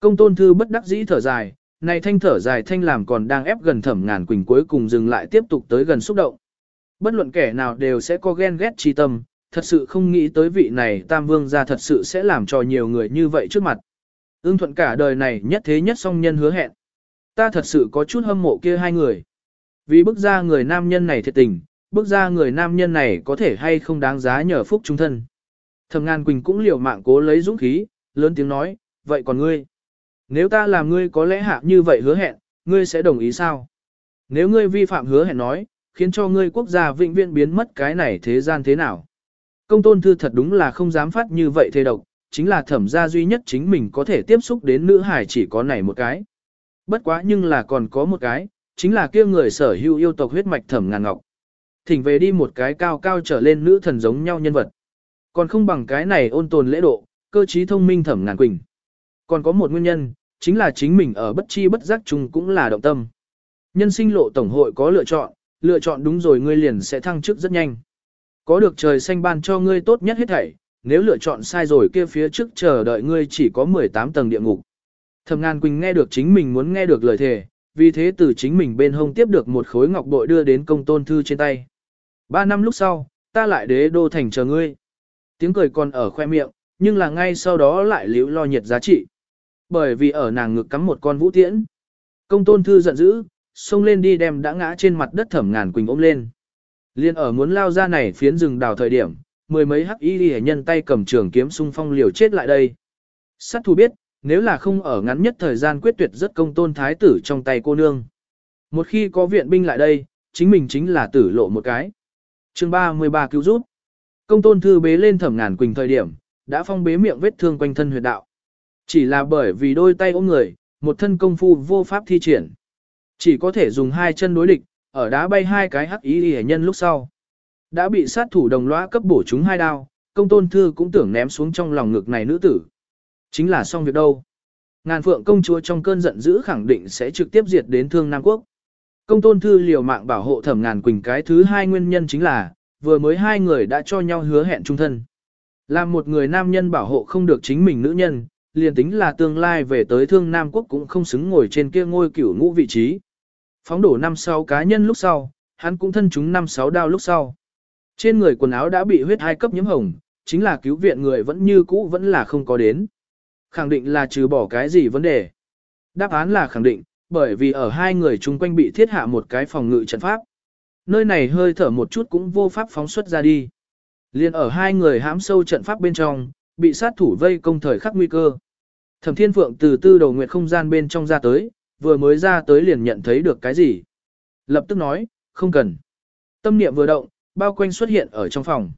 Công tôn thư bất đắc dĩ thở dài, này thanh thở dài thanh làm còn đang ép gần thẩm ngàn quỳnh cuối cùng dừng lại tiếp tục tới gần xúc động. Bất luận kẻ nào đều sẽ có ghen ghét chi tâm, thật sự không nghĩ tới vị này tam vương gia thật sự sẽ làm cho nhiều người như vậy trước mặt. Ưng thuận cả đời này nhất thế nhất song nhân hứa hẹn. Ta thật sự có chút hâm mộ kia hai người. Vì bức ra người nam nhân này thiệt tình, bức ra người nam nhân này có thể hay không đáng giá nhờ phúc trung thân. Thẩm ngàn quỳnh cũng liều mạng cố lấy dũng khí, lớn tiếng nói, vậy còn ngươi? Nếu ta làm ngươi có lẽ hạ như vậy hứa hẹn, ngươi sẽ đồng ý sao? Nếu ngươi vi phạm hứa hẹn nói, khiến cho ngươi quốc gia vĩnh viễn biến mất cái này thế gian thế nào? Công tôn thư thật đúng là không dám phát như vậy thế độc, chính là thẩm gia duy nhất chính mình có thể tiếp xúc đến nữ hải chỉ có này một cái. Bất quá nhưng là còn có một cái, chính là kia người sở hữu yêu tộc huyết mạch thẩm ngàn ngọc. Thỉnh về đi một cái cao cao trở lên nữ thần giống nhau nhân vật. Còn không bằng cái này ôn tồn lễ độ, cơ trí thông minh thẩm ngàn quỳnh. Còn có một nguyên nhân, chính là chính mình ở bất chi bất giác chung cũng là động tâm. Nhân sinh lộ tổng hội có lựa chọn, lựa chọn đúng rồi ngươi liền sẽ thăng chức rất nhanh. Có được trời xanh ban cho ngươi tốt nhất hết thảy, nếu lựa chọn sai rồi kia phía trước chờ đợi ngươi chỉ có 18 tầng địa ngục. Thẩm Ngàn Quỳnh nghe được chính mình muốn nghe được lời thề, vì thế từ chính mình bên hông tiếp được một khối ngọc bội đưa đến công tôn thư trên tay. Ba năm lúc sau, ta lại đế đô thành chờ ngươi. Tiếng cười còn ở khoe miệng, nhưng là ngay sau đó lại liễu lo nhiệt giá trị. Bởi vì ở nàng ngực cắm một con vũ tiễn. Công tôn thư giận dữ, xông lên đi đem đã ngã trên mặt đất thẩm ngàn quỳnh ôm lên. Liên ở muốn lao ra này phiến rừng đào thời điểm, mười mấy hắc y hệ nhân tay cầm trường kiếm xung phong liều chết lại đây. Sát thủ biết, nếu là không ở ngắn nhất thời gian quyết tuyệt rất công tôn thái tử trong tay cô nương. Một khi có viện binh lại đây, chính mình chính là tử lộ một cái. chương 33 cứu rút. Công tôn thư bế lên thẩm ngàn quỳnh thời điểm, đã phong bế miệng vết thương quanh thân huyệt đạo. Chỉ là bởi vì đôi tay ôm người, một thân công phu vô pháp thi triển. Chỉ có thể dùng hai chân đối địch, ở đá bay hai cái hắc ý hề nhân lúc sau. Đã bị sát thủ đồng lõa cấp bổ chúng hai đao, công tôn thư cũng tưởng ném xuống trong lòng ngực này nữ tử. Chính là xong việc đâu. Ngàn phượng công chúa trong cơn giận dữ khẳng định sẽ trực tiếp diệt đến thương Nam Quốc. Công tôn thư liều mạng bảo hộ thẩm ngàn quỳnh cái thứ hai nguyên nhân chính là, vừa mới hai người đã cho nhau hứa hẹn trung thân. Làm một người nam nhân bảo hộ không được chính mình nữ nhân, liền tính là tương lai về tới thương Nam Quốc cũng không xứng ngồi trên kia ngôi cửu ngũ vị trí. Phóng đổ năm sáu cá nhân lúc sau, hắn cũng thân chúng năm sáu đao lúc sau. Trên người quần áo đã bị huyết hai cấp nhiễm hồng, chính là cứu viện người vẫn như cũ vẫn là không có đến. Khẳng định là trừ bỏ cái gì vấn đề. Đáp án là khẳng định, bởi vì ở hai người chung quanh bị thiết hạ một cái phòng ngự trận pháp. Nơi này hơi thở một chút cũng vô pháp phóng xuất ra đi. Liên ở hai người hãm sâu trận pháp bên trong, bị sát thủ vây công thời khắc nguy cơ. Thẩm Thiên Phượng từ tư đầu nguyệt không gian bên trong ra tới, vừa mới ra tới liền nhận thấy được cái gì. Lập tức nói, không cần. Tâm niệm vừa động, bao quanh xuất hiện ở trong phòng.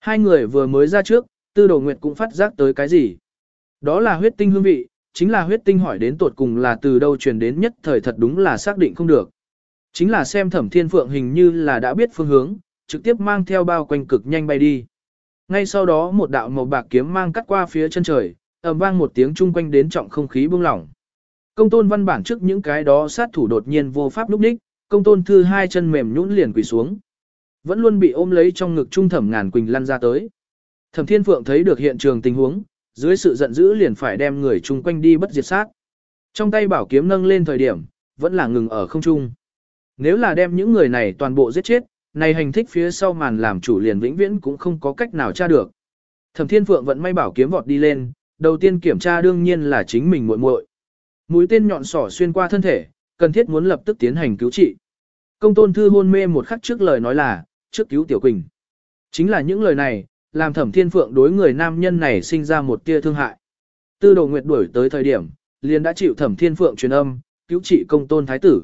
Hai người vừa mới ra trước, tư đầu nguyệt cũng phát giác tới cái gì. Đó là huyết tinh hương vị, chính là huyết tinh hỏi đến tột cùng là từ đâu truyền đến nhất thời thật đúng là xác định không được. Chính là xem thẩm thiên phượng hình như là đã biết phương hướng, trực tiếp mang theo bao quanh cực nhanh bay đi. Ngay sau đó một đạo màu bạc kiếm mang cắt qua phía chân trời, ầm vang một tiếng chung quanh đến trọng không khí bung lỏng. Công tôn văn bản trước những cái đó sát thủ đột nhiên vô pháp lúc đích, công tôn thư hai chân mềm nhũn liền quỳ xuống. Vẫn luôn bị ôm lấy trong ngực trung thẩm ngàn quỳnh lăn ra tới. Thẩm thiên phượng thấy được hiện trường tình huống, dưới sự giận dữ liền phải đem người chung quanh đi bất diệt sát. Trong tay bảo kiếm nâng lên thời điểm, vẫn là ngừng ở không trung. Nếu là đem những người này toàn bộ giết chết, này hành thích phía sau màn làm chủ liền vĩnh viễn cũng không có cách nào tra được. Thẩm Thiên Phượng vẫn may bảo kiếm vọt đi lên, đầu tiên kiểm tra đương nhiên là chính mình muội muội. Mũi tên nhọn sỏ xuyên qua thân thể, cần thiết muốn lập tức tiến hành cứu trị. Công tôn thư hôn mê một khắc trước lời nói là, trước cứu Tiểu Quỳnh. Chính là những lời này, làm thẩm thiên phượng đối người nam nhân này sinh ra một tia thương hại. Tư đồ nguyệt đuổi tới thời điểm, liền đã chịu thẩm thiên phượng truyền âm, cứu trị công tôn thái tử.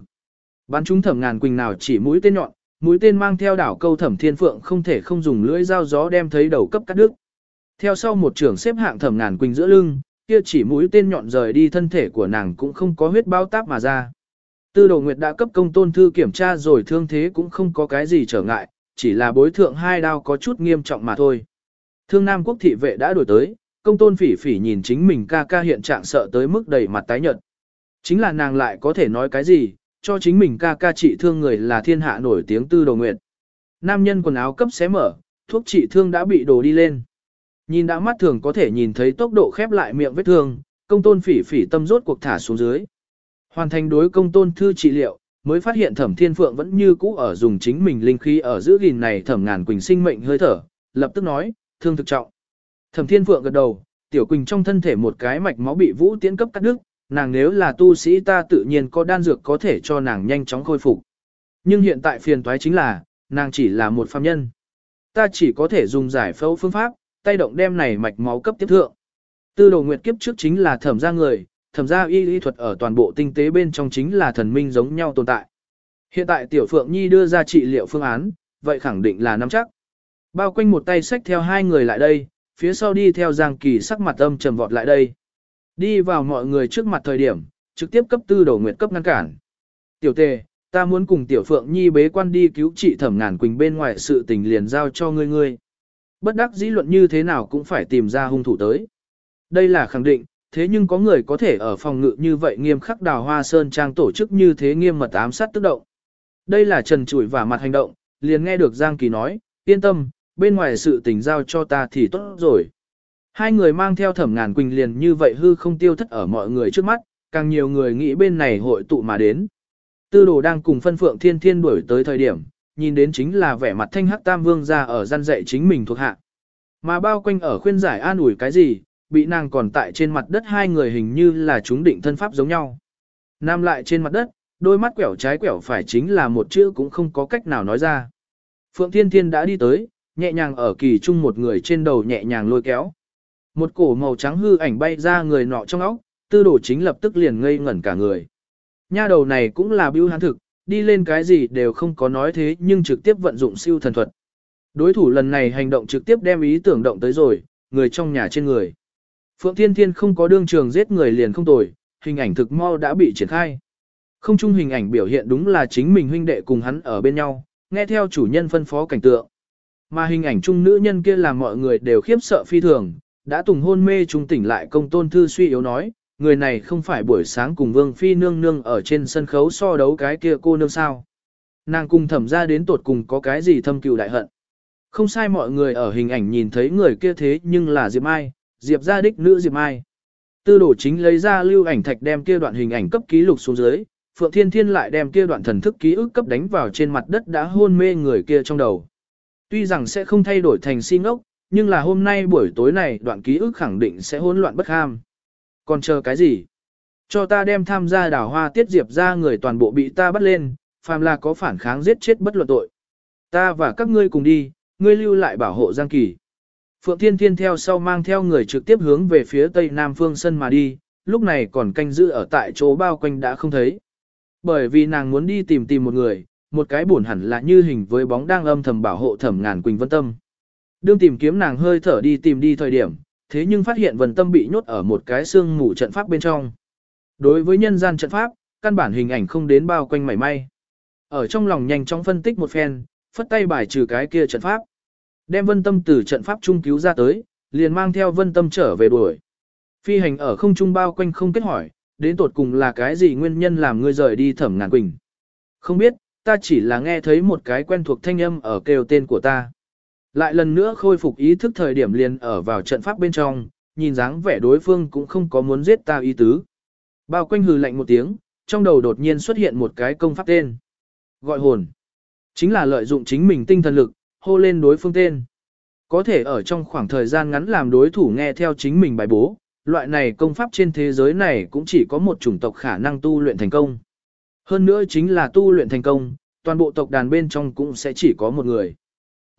Bắn chúng thẩm ngàn quỳnh nào chỉ mũi tên nhọn, mũi tên mang theo đảo câu thẩm thiên phượng không thể không dùng lưỡi dao gió đem thấy đầu cấp cắt đứt. Theo sau một trưởng xếp hạng thẩm ngàn quỳnh giữa lưng, kia chỉ mũi tên nhọn rời đi thân thể của nàng cũng không có huyết bao táp mà ra. Tư đồ nguyệt đã cấp công tôn thư kiểm tra rồi thương thế cũng không có cái gì trở ngại, chỉ là bối thượng hai đao có chút nghiêm trọng mà thôi. Thương Nam quốc thị vệ đã đổi tới, công tôn phỉ phỉ nhìn chính mình ca ca hiện trạng sợ tới mức đầy mặt tái nhợt. Chính là nàng lại có thể nói cái gì, cho chính mình ca ca trị thương người là thiên hạ nổi tiếng tư đồ nguyệt. Nam nhân quần áo cấp xé mở, thuốc trị thương đã bị đổ đi lên. Nhìn đã mắt thường có thể nhìn thấy tốc độ khép lại miệng vết thương, công tôn phỉ phỉ tâm rốt cuộc thả xuống dưới. Hoàn thành đối công tôn thư trị liệu, mới phát hiện thẩm thiên phượng vẫn như cũ ở dùng chính mình linh khí ở giữ gìn này thẩm ngàn quỳnh sinh mệnh hơi thở, lập tức nói, thương thực trọng. Thẩm Thiên Phượng gật đầu, Tiểu Quỳnh trong thân thể một cái mạch máu bị Vũ Tiễn cấp cắt đứt, nàng nếu là tu sĩ ta tự nhiên có đan dược có thể cho nàng nhanh chóng khôi phục. Nhưng hiện tại phiền toái chính là, nàng chỉ là một phàm nhân. Ta chỉ có thể dùng giải phẫu phương pháp, tay động đem này mạch máu cấp tiếp thượng. Tư đồ nguyệt kiếp trước chính là thẩm gia người, thẩm gia y y thuật ở toàn bộ tinh tế bên trong chính là thần minh giống nhau tồn tại. Hiện tại Tiểu Phượng Nhi đưa ra trị liệu phương án, vậy khẳng định là nắm chắc. Bao quanh một tay sách theo hai người lại đây, phía sau đi theo Giang Kỳ sắc mặt âm trầm vọt lại đây. Đi vào mọi người trước mặt thời điểm, trực tiếp cấp tư đồ nguyệt cấp ngăn cản. Tiểu tề, ta muốn cùng tiểu phượng nhi bế quan đi cứu trị thẩm ngàn quỳnh bên ngoài sự tình liền giao cho ngươi ngươi. Bất đắc dĩ luận như thế nào cũng phải tìm ra hung thủ tới. Đây là khẳng định, thế nhưng có người có thể ở phòng ngự như vậy nghiêm khắc đào hoa sơn trang tổ chức như thế nghiêm mật ám sát tức động. Đây là trần trụi và mặt hành động, liền nghe được Giang Kỳ nói, yên tâm, bên ngoài sự tình giao cho ta thì tốt rồi. Hai người mang theo thẩm ngàn quỳnh liền như vậy hư không tiêu thất ở mọi người trước mắt, càng nhiều người nghĩ bên này hội tụ mà đến. Tư đồ đang cùng phân phượng thiên thiên đuổi tới thời điểm, nhìn đến chính là vẻ mặt thanh hắc tam vương ra ở gian dạy chính mình thuộc hạ. Mà bao quanh ở khuyên giải an ủi cái gì, bị nàng còn tại trên mặt đất hai người hình như là chúng định thân pháp giống nhau. Nam lại trên mặt đất, đôi mắt quẻo trái quẻo phải chính là một chữ cũng không có cách nào nói ra. Phượng Thiên Thiên đã đi tới, nhẹ nhàng ở kỳ trung một người trên đầu nhẹ nhàng lôi kéo. Một cổ màu trắng hư ảnh bay ra người nọ trong óc, tư đồ chính lập tức liền ngây ngẩn cả người. Nha đầu này cũng là bưu hán thực, đi lên cái gì đều không có nói thế nhưng trực tiếp vận dụng siêu thần thuật. Đối thủ lần này hành động trực tiếp đem ý tưởng động tới rồi, người trong nhà trên người. Phượng Thiên Thiên không có đương trường giết người liền không tồi, hình ảnh thực mau đã bị triển khai. Không chung hình ảnh biểu hiện đúng là chính mình huynh đệ cùng hắn ở bên nhau, nghe theo chủ nhân phân phó cảnh tượng. Mà hình ảnh chung nữ nhân kia làm mọi người đều khiếp sợ phi thường, đã tùng hôn mê trung tỉnh lại công tôn thư suy yếu nói, người này không phải buổi sáng cùng vương phi nương nương ở trên sân khấu so đấu cái kia cô nương sao. Nàng cùng thẩm ra đến tột cùng có cái gì thâm cừu đại hận. Không sai mọi người ở hình ảnh nhìn thấy người kia thế nhưng là Diệp Mai, Diệp gia đích nữ Diệp Mai. Tư đổ chính lấy ra lưu ảnh thạch đem kia đoạn hình ảnh cấp ký lục xuống dưới, Phượng Thiên Thiên lại đem kia đoạn thần thức ký ức cấp đánh vào trên mặt đất đã hôn mê người kia trong đầu. Tuy rằng sẽ không thay đổi thành si ngốc, nhưng là hôm nay buổi tối này đoạn ký ức khẳng định sẽ hỗn loạn bất ham. Còn chờ cái gì? Cho ta đem tham gia đảo hoa tiết diệp ra người toàn bộ bị ta bắt lên, phàm là có phản kháng giết chết bất luận tội. Ta và các ngươi cùng đi, ngươi lưu lại bảo hộ Giang Kỳ. Phượng Thiên Thiên theo sau mang theo người trực tiếp hướng về phía tây nam phương sân mà đi, lúc này còn canh giữ ở tại chỗ bao quanh đã không thấy. Bởi vì nàng muốn đi tìm tìm một người, một cái buồn hẳn là như hình với bóng đang âm thầm bảo hộ thẩm ngàn quỳnh vân tâm. Đương tìm kiếm nàng hơi thở đi tìm đi thời điểm, thế nhưng phát hiện vân tâm bị nhốt ở một cái xương mù trận pháp bên trong. Đối với nhân gian trận pháp, căn bản hình ảnh không đến bao quanh mảy may. Ở trong lòng nhanh chóng phân tích một phen, phất tay bài trừ cái kia trận pháp. Đem vân tâm từ trận pháp trung cứu ra tới, liền mang theo vân tâm trở về đuổi. Phi hành ở không trung bao quanh không kết hỏi, đến tột cùng là cái gì nguyên nhân làm ngươi rời đi thẩm ngàn quỳnh. Không biết, ta chỉ là nghe thấy một cái quen thuộc thanh âm ở kêu tên của ta. Lại lần nữa khôi phục ý thức thời điểm liền ở vào trận pháp bên trong, nhìn dáng vẻ đối phương cũng không có muốn giết ta ý tứ. Bao quanh hừ lạnh một tiếng, trong đầu đột nhiên xuất hiện một cái công pháp tên. Gọi hồn. Chính là lợi dụng chính mình tinh thần lực, hô lên đối phương tên. Có thể ở trong khoảng thời gian ngắn làm đối thủ nghe theo chính mình bài bố, loại này công pháp trên thế giới này cũng chỉ có một chủng tộc khả năng tu luyện thành công. Hơn nữa chính là tu luyện thành công, toàn bộ tộc đàn bên trong cũng sẽ chỉ có một người.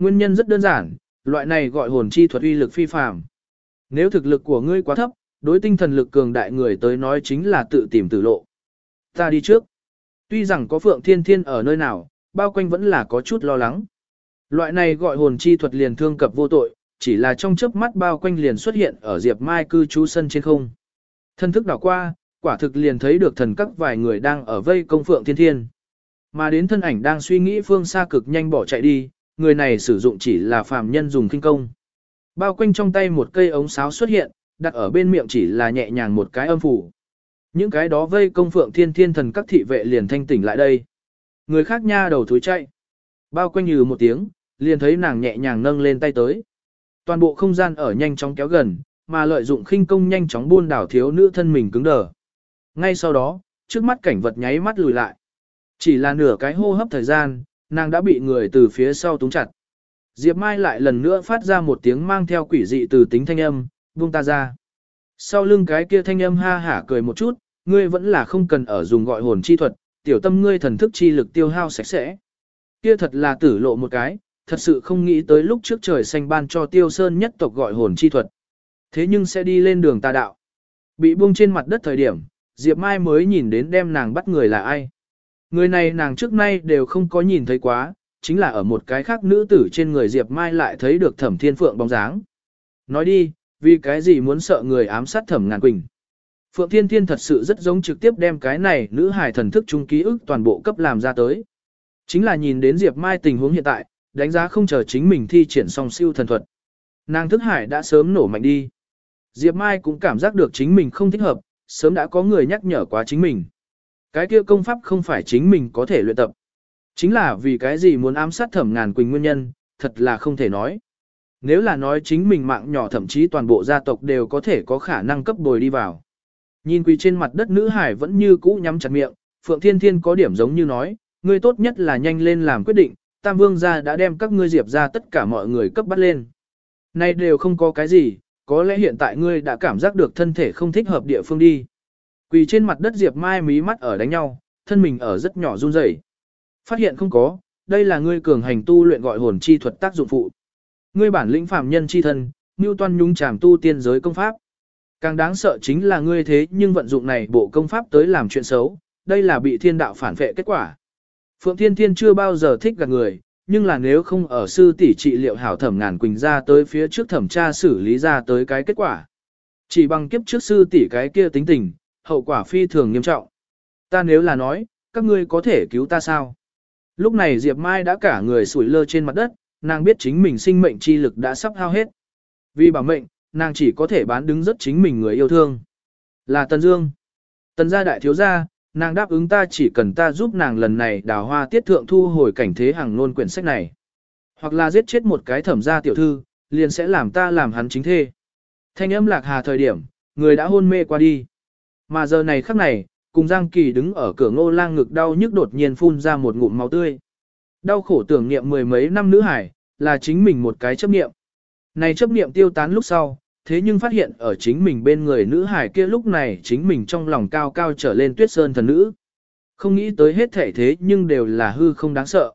Nguyên nhân rất đơn giản, loại này gọi hồn chi thuật uy lực phi phàm. Nếu thực lực của ngươi quá thấp, đối tinh thần lực cường đại người tới nói chính là tự tìm tử lộ. Ta đi trước. Tuy rằng có Phượng Thiên Thiên ở nơi nào, bao quanh vẫn là có chút lo lắng. Loại này gọi hồn chi thuật liền thương cập vô tội, chỉ là trong chớp mắt bao quanh liền xuất hiện ở Diệp Mai cư trú sân trên không. Thân thức đảo qua, quả thực liền thấy được thần các vài người đang ở vây công Phượng Thiên Thiên. Mà đến thân ảnh đang suy nghĩ phương xa cực nhanh bỏ chạy đi, người này sử dụng chỉ là phàm nhân dùng kinh công. Bao quanh trong tay một cây ống sáo xuất hiện, đặt ở bên miệng chỉ là nhẹ nhàng một cái âm phủ. Những cái đó vây công phượng thiên thiên thần các thị vệ liền thanh tỉnh lại đây. Người khác nha đầu thối chạy. Bao quanh như một tiếng, liền thấy nàng nhẹ nhàng nâng lên tay tới. Toàn bộ không gian ở nhanh chóng kéo gần, mà lợi dụng khinh công nhanh chóng buôn đảo thiếu nữ thân mình cứng đờ. Ngay sau đó, trước mắt cảnh vật nháy mắt lùi lại. Chỉ là nửa cái hô hấp thời gian, nàng đã bị người từ phía sau túng chặt. Diệp Mai lại lần nữa phát ra một tiếng mang theo quỷ dị từ tính thanh âm, buông ta ra. Sau lưng cái kia thanh âm ha hả cười một chút, ngươi vẫn là không cần ở dùng gọi hồn chi thuật, tiểu tâm ngươi thần thức chi lực tiêu hao sạch sẽ. Kia thật là tử lộ một cái, thật sự không nghĩ tới lúc trước trời xanh ban cho tiêu sơn nhất tộc gọi hồn chi thuật. Thế nhưng sẽ đi lên đường tà đạo. Bị buông trên mặt đất thời điểm, Diệp Mai mới nhìn đến đem nàng bắt người là ai. Người này nàng trước nay đều không có nhìn thấy quá, chính là ở một cái khác nữ tử trên người Diệp Mai lại thấy được thẩm thiên phượng bóng dáng. Nói đi, vì cái gì muốn sợ người ám sát thẩm ngàn quỳnh. Phượng Thiên Thiên thật sự rất giống trực tiếp đem cái này nữ hài thần thức trung ký ức toàn bộ cấp làm ra tới. Chính là nhìn đến Diệp Mai tình huống hiện tại, đánh giá không chờ chính mình thi triển song siêu thần thuật. Nàng thức hải đã sớm nổ mạnh đi. Diệp Mai cũng cảm giác được chính mình không thích hợp, sớm đã có người nhắc nhở quá chính mình. Cái kia công pháp không phải chính mình có thể luyện tập. Chính là vì cái gì muốn ám sát thẩm ngàn quỳnh nguyên nhân, thật là không thể nói. Nếu là nói chính mình mạng nhỏ thậm chí toàn bộ gia tộc đều có thể có khả năng cấp bồi đi vào. Nhìn quỳ trên mặt đất nữ hải vẫn như cũ nhắm chặt miệng, Phượng Thiên Thiên có điểm giống như nói, ngươi tốt nhất là nhanh lên làm quyết định, Tam Vương gia đã đem các ngươi diệp ra tất cả mọi người cấp bắt lên. nay đều không có cái gì, có lẽ hiện tại ngươi đã cảm giác được thân thể không thích hợp địa phương đi. Quỳ trên mặt đất Diệp Mai mí mắt ở đánh nhau, thân mình ở rất nhỏ run rẩy. Phát hiện không có, đây là ngươi cường hành tu luyện gọi hồn chi thuật tác dụng phụ. Ngươi bản lĩnh phàm nhân chi thân, như Toan nhúng chàm tu tiên giới công pháp. Càng đáng sợ chính là ngươi thế nhưng vận dụng này bộ công pháp tới làm chuyện xấu, đây là bị thiên đạo phản vệ kết quả. Phượng Thiên Thiên chưa bao giờ thích gạt người, nhưng là nếu không ở sư tỷ trị liệu hảo thẩm ngàn quỳnh ra tới phía trước thẩm tra xử lý ra tới cái kết quả. Chỉ bằng kiếp trước sư tỷ cái kia tính tình, hậu quả phi thường nghiêm trọng. Ta nếu là nói, các ngươi có thể cứu ta sao? Lúc này Diệp Mai đã cả người sủi lơ trên mặt đất, nàng biết chính mình sinh mệnh chi lực đã sắp hao hết. Vì bảo mệnh, nàng chỉ có thể bán đứng rất chính mình người yêu thương. Là Tần Dương. Tần gia đại thiếu gia, nàng đáp ứng ta chỉ cần ta giúp nàng lần này đào hoa tiết thượng thu hồi cảnh thế hàng nôn quyển sách này. Hoặc là giết chết một cái thẩm gia tiểu thư, liền sẽ làm ta làm hắn chính thê. Thanh âm lạc hà thời điểm, người đã hôn mê qua đi. Mà giờ này khắc này, cùng Giang Kỳ đứng ở cửa ngô lang ngực đau nhức đột nhiên phun ra một ngụm máu tươi. Đau khổ tưởng niệm mười mấy năm nữ hải, là chính mình một cái chấp niệm. Này chấp niệm tiêu tán lúc sau, thế nhưng phát hiện ở chính mình bên người nữ hải kia lúc này chính mình trong lòng cao cao trở lên tuyết sơn thần nữ. Không nghĩ tới hết thể thế nhưng đều là hư không đáng sợ.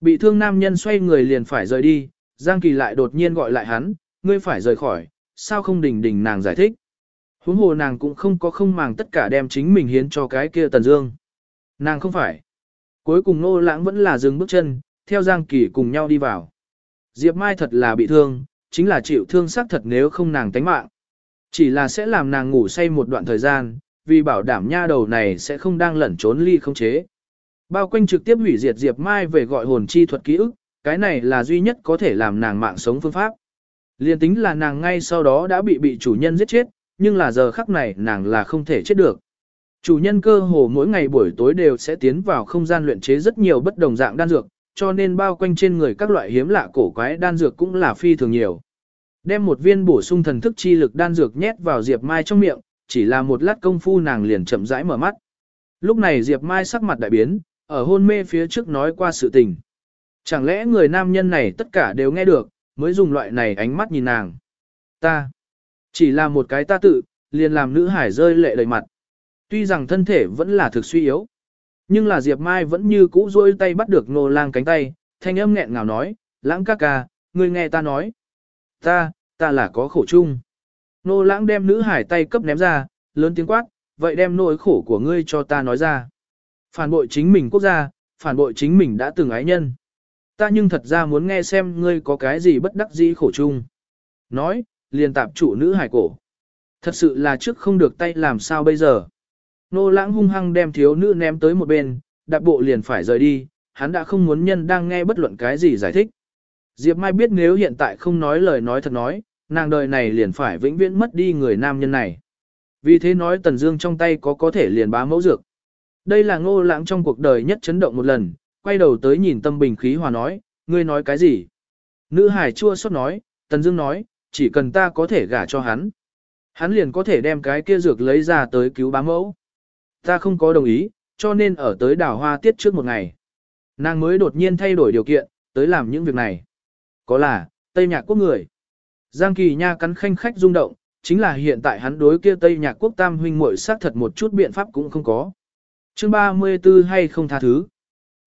Bị thương nam nhân xoay người liền phải rời đi, Giang Kỳ lại đột nhiên gọi lại hắn, ngươi phải rời khỏi, sao không đình đình nàng giải thích. Huống hồ nàng cũng không có không màng tất cả đem chính mình hiến cho cái kia Tần Dương. Nàng không phải. Cuối cùng Nô Lãng vẫn là dừng bước chân, theo Giang Kỳ cùng nhau đi vào. Diệp Mai thật là bị thương, chính là chịu thương xác thật nếu không nàng tánh mạng. Chỉ là sẽ làm nàng ngủ say một đoạn thời gian, vì bảo đảm nha đầu này sẽ không đang lẩn trốn ly không chế. Bao quanh trực tiếp hủy diệt Diệp Mai về gọi hồn chi thuật ký ức, cái này là duy nhất có thể làm nàng mạng sống phương pháp. Liên tính là nàng ngay sau đó đã bị bị chủ nhân giết chết, nhưng là giờ khắc này nàng là không thể chết được. Chủ nhân cơ hồ mỗi ngày buổi tối đều sẽ tiến vào không gian luyện chế rất nhiều bất đồng dạng đan dược, cho nên bao quanh trên người các loại hiếm lạ cổ quái đan dược cũng là phi thường nhiều. Đem một viên bổ sung thần thức chi lực đan dược nhét vào Diệp Mai trong miệng, chỉ là một lát công phu nàng liền chậm rãi mở mắt. Lúc này Diệp Mai sắc mặt đại biến, ở hôn mê phía trước nói qua sự tình. Chẳng lẽ người nam nhân này tất cả đều nghe được, mới dùng loại này ánh mắt nhìn nàng. Ta, chỉ là một cái ta tự, liền làm nữ hải rơi lệ đầy mặt. Tuy rằng thân thể vẫn là thực suy yếu, nhưng là Diệp Mai vẫn như cũ rôi tay bắt được nô lang cánh tay, thanh âm nghẹn ngào nói, lãng ca ca, ngươi nghe ta nói. Ta, ta là có khổ chung. Nô lãng đem nữ hải tay cấp ném ra, lớn tiếng quát, vậy đem nỗi khổ của ngươi cho ta nói ra. Phản bội chính mình quốc gia, phản bội chính mình đã từng ái nhân. Ta nhưng thật ra muốn nghe xem ngươi có cái gì bất đắc dĩ khổ chung. Nói, liền tạp chủ nữ hải cổ. Thật sự là trước không được tay làm sao bây giờ. Nô lãng hung hăng đem thiếu nữ ném tới một bên, đạp bộ liền phải rời đi, hắn đã không muốn nhân đang nghe bất luận cái gì giải thích. Diệp Mai biết nếu hiện tại không nói lời nói thật nói, nàng đời này liền phải vĩnh viễn mất đi người nam nhân này. Vì thế nói Tần Dương trong tay có có thể liền bá mẫu dược. Đây là ngô lãng trong cuộc đời nhất chấn động một lần, quay đầu tới nhìn tâm bình khí hòa nói, ngươi nói cái gì? Nữ hải chua xót nói, Tần Dương nói, chỉ cần ta có thể gả cho hắn. Hắn liền có thể đem cái kia dược lấy ra tới cứu bá mẫu. Ta không có đồng ý, cho nên ở tới đảo hoa tiết trước một ngày. Nàng mới đột nhiên thay đổi điều kiện, tới làm những việc này. Có là, Tây Nhạc Quốc người. Giang Kỳ Nha cắn khanh khách rung động, chính là hiện tại hắn đối kia Tây Nhạc Quốc tam huynh muội xác thật một chút biện pháp cũng không có. Chương 34 hay không tha thứ.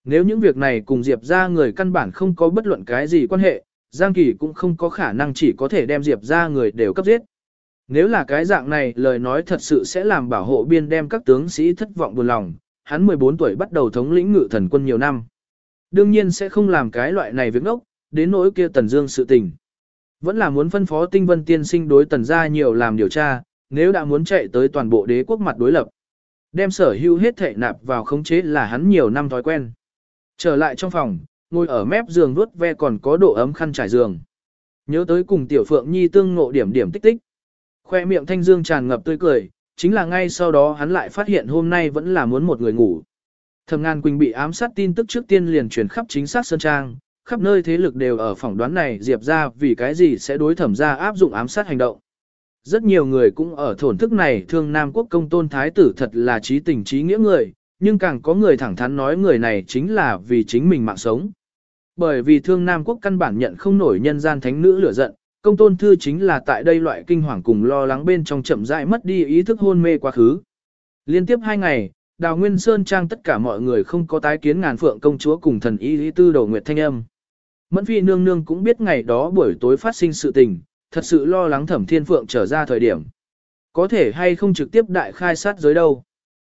Nếu những việc này cùng Diệp ra người căn bản không có bất luận cái gì quan hệ, Giang Kỳ cũng không có khả năng chỉ có thể đem Diệp ra người đều cấp giết. Nếu là cái dạng này, lời nói thật sự sẽ làm bảo hộ biên đem các tướng sĩ thất vọng buồn lòng, hắn 14 tuổi bắt đầu thống lĩnh ngự thần quân nhiều năm. Đương nhiên sẽ không làm cái loại này việc ngốc, đến nỗi kia Tần Dương sự tình. Vẫn là muốn phân phó tinh vân tiên sinh đối Tần gia nhiều làm điều tra, nếu đã muốn chạy tới toàn bộ đế quốc mặt đối lập. Đem sở hữu hết thể nạp vào khống chế là hắn nhiều năm thói quen. Trở lại trong phòng, ngồi ở mép giường vuốt ve còn có độ ấm khăn trải giường. Nhớ tới cùng tiểu phượng nhi tương ngộ điểm điểm tích tích. Khoe miệng thanh dương tràn ngập tươi cười, chính là ngay sau đó hắn lại phát hiện hôm nay vẫn là muốn một người ngủ. Thẩm Ngàn Quỳnh bị ám sát tin tức trước tiên liền truyền khắp chính xác sơn trang, khắp nơi thế lực đều ở phỏng đoán này Diệp ra vì cái gì sẽ đối thẩm ra áp dụng ám sát hành động. Rất nhiều người cũng ở thổn thức này thương Nam Quốc công tôn thái tử thật là trí tình trí nghĩa người, nhưng càng có người thẳng thắn nói người này chính là vì chính mình mạng sống. Bởi vì thương Nam Quốc căn bản nhận không nổi nhân gian thánh nữ lửa giận, công tôn thư chính là tại đây loại kinh hoàng cùng lo lắng bên trong chậm rãi mất đi ý thức hôn mê quá khứ. Liên tiếp hai ngày, Đào Nguyên Sơn Trang tất cả mọi người không có tái kiến ngàn phượng công chúa cùng thần y lý tư đầu nguyệt thanh âm. Mẫn phi nương nương cũng biết ngày đó buổi tối phát sinh sự tình, thật sự lo lắng thẩm thiên phượng trở ra thời điểm. Có thể hay không trực tiếp đại khai sát giới đâu.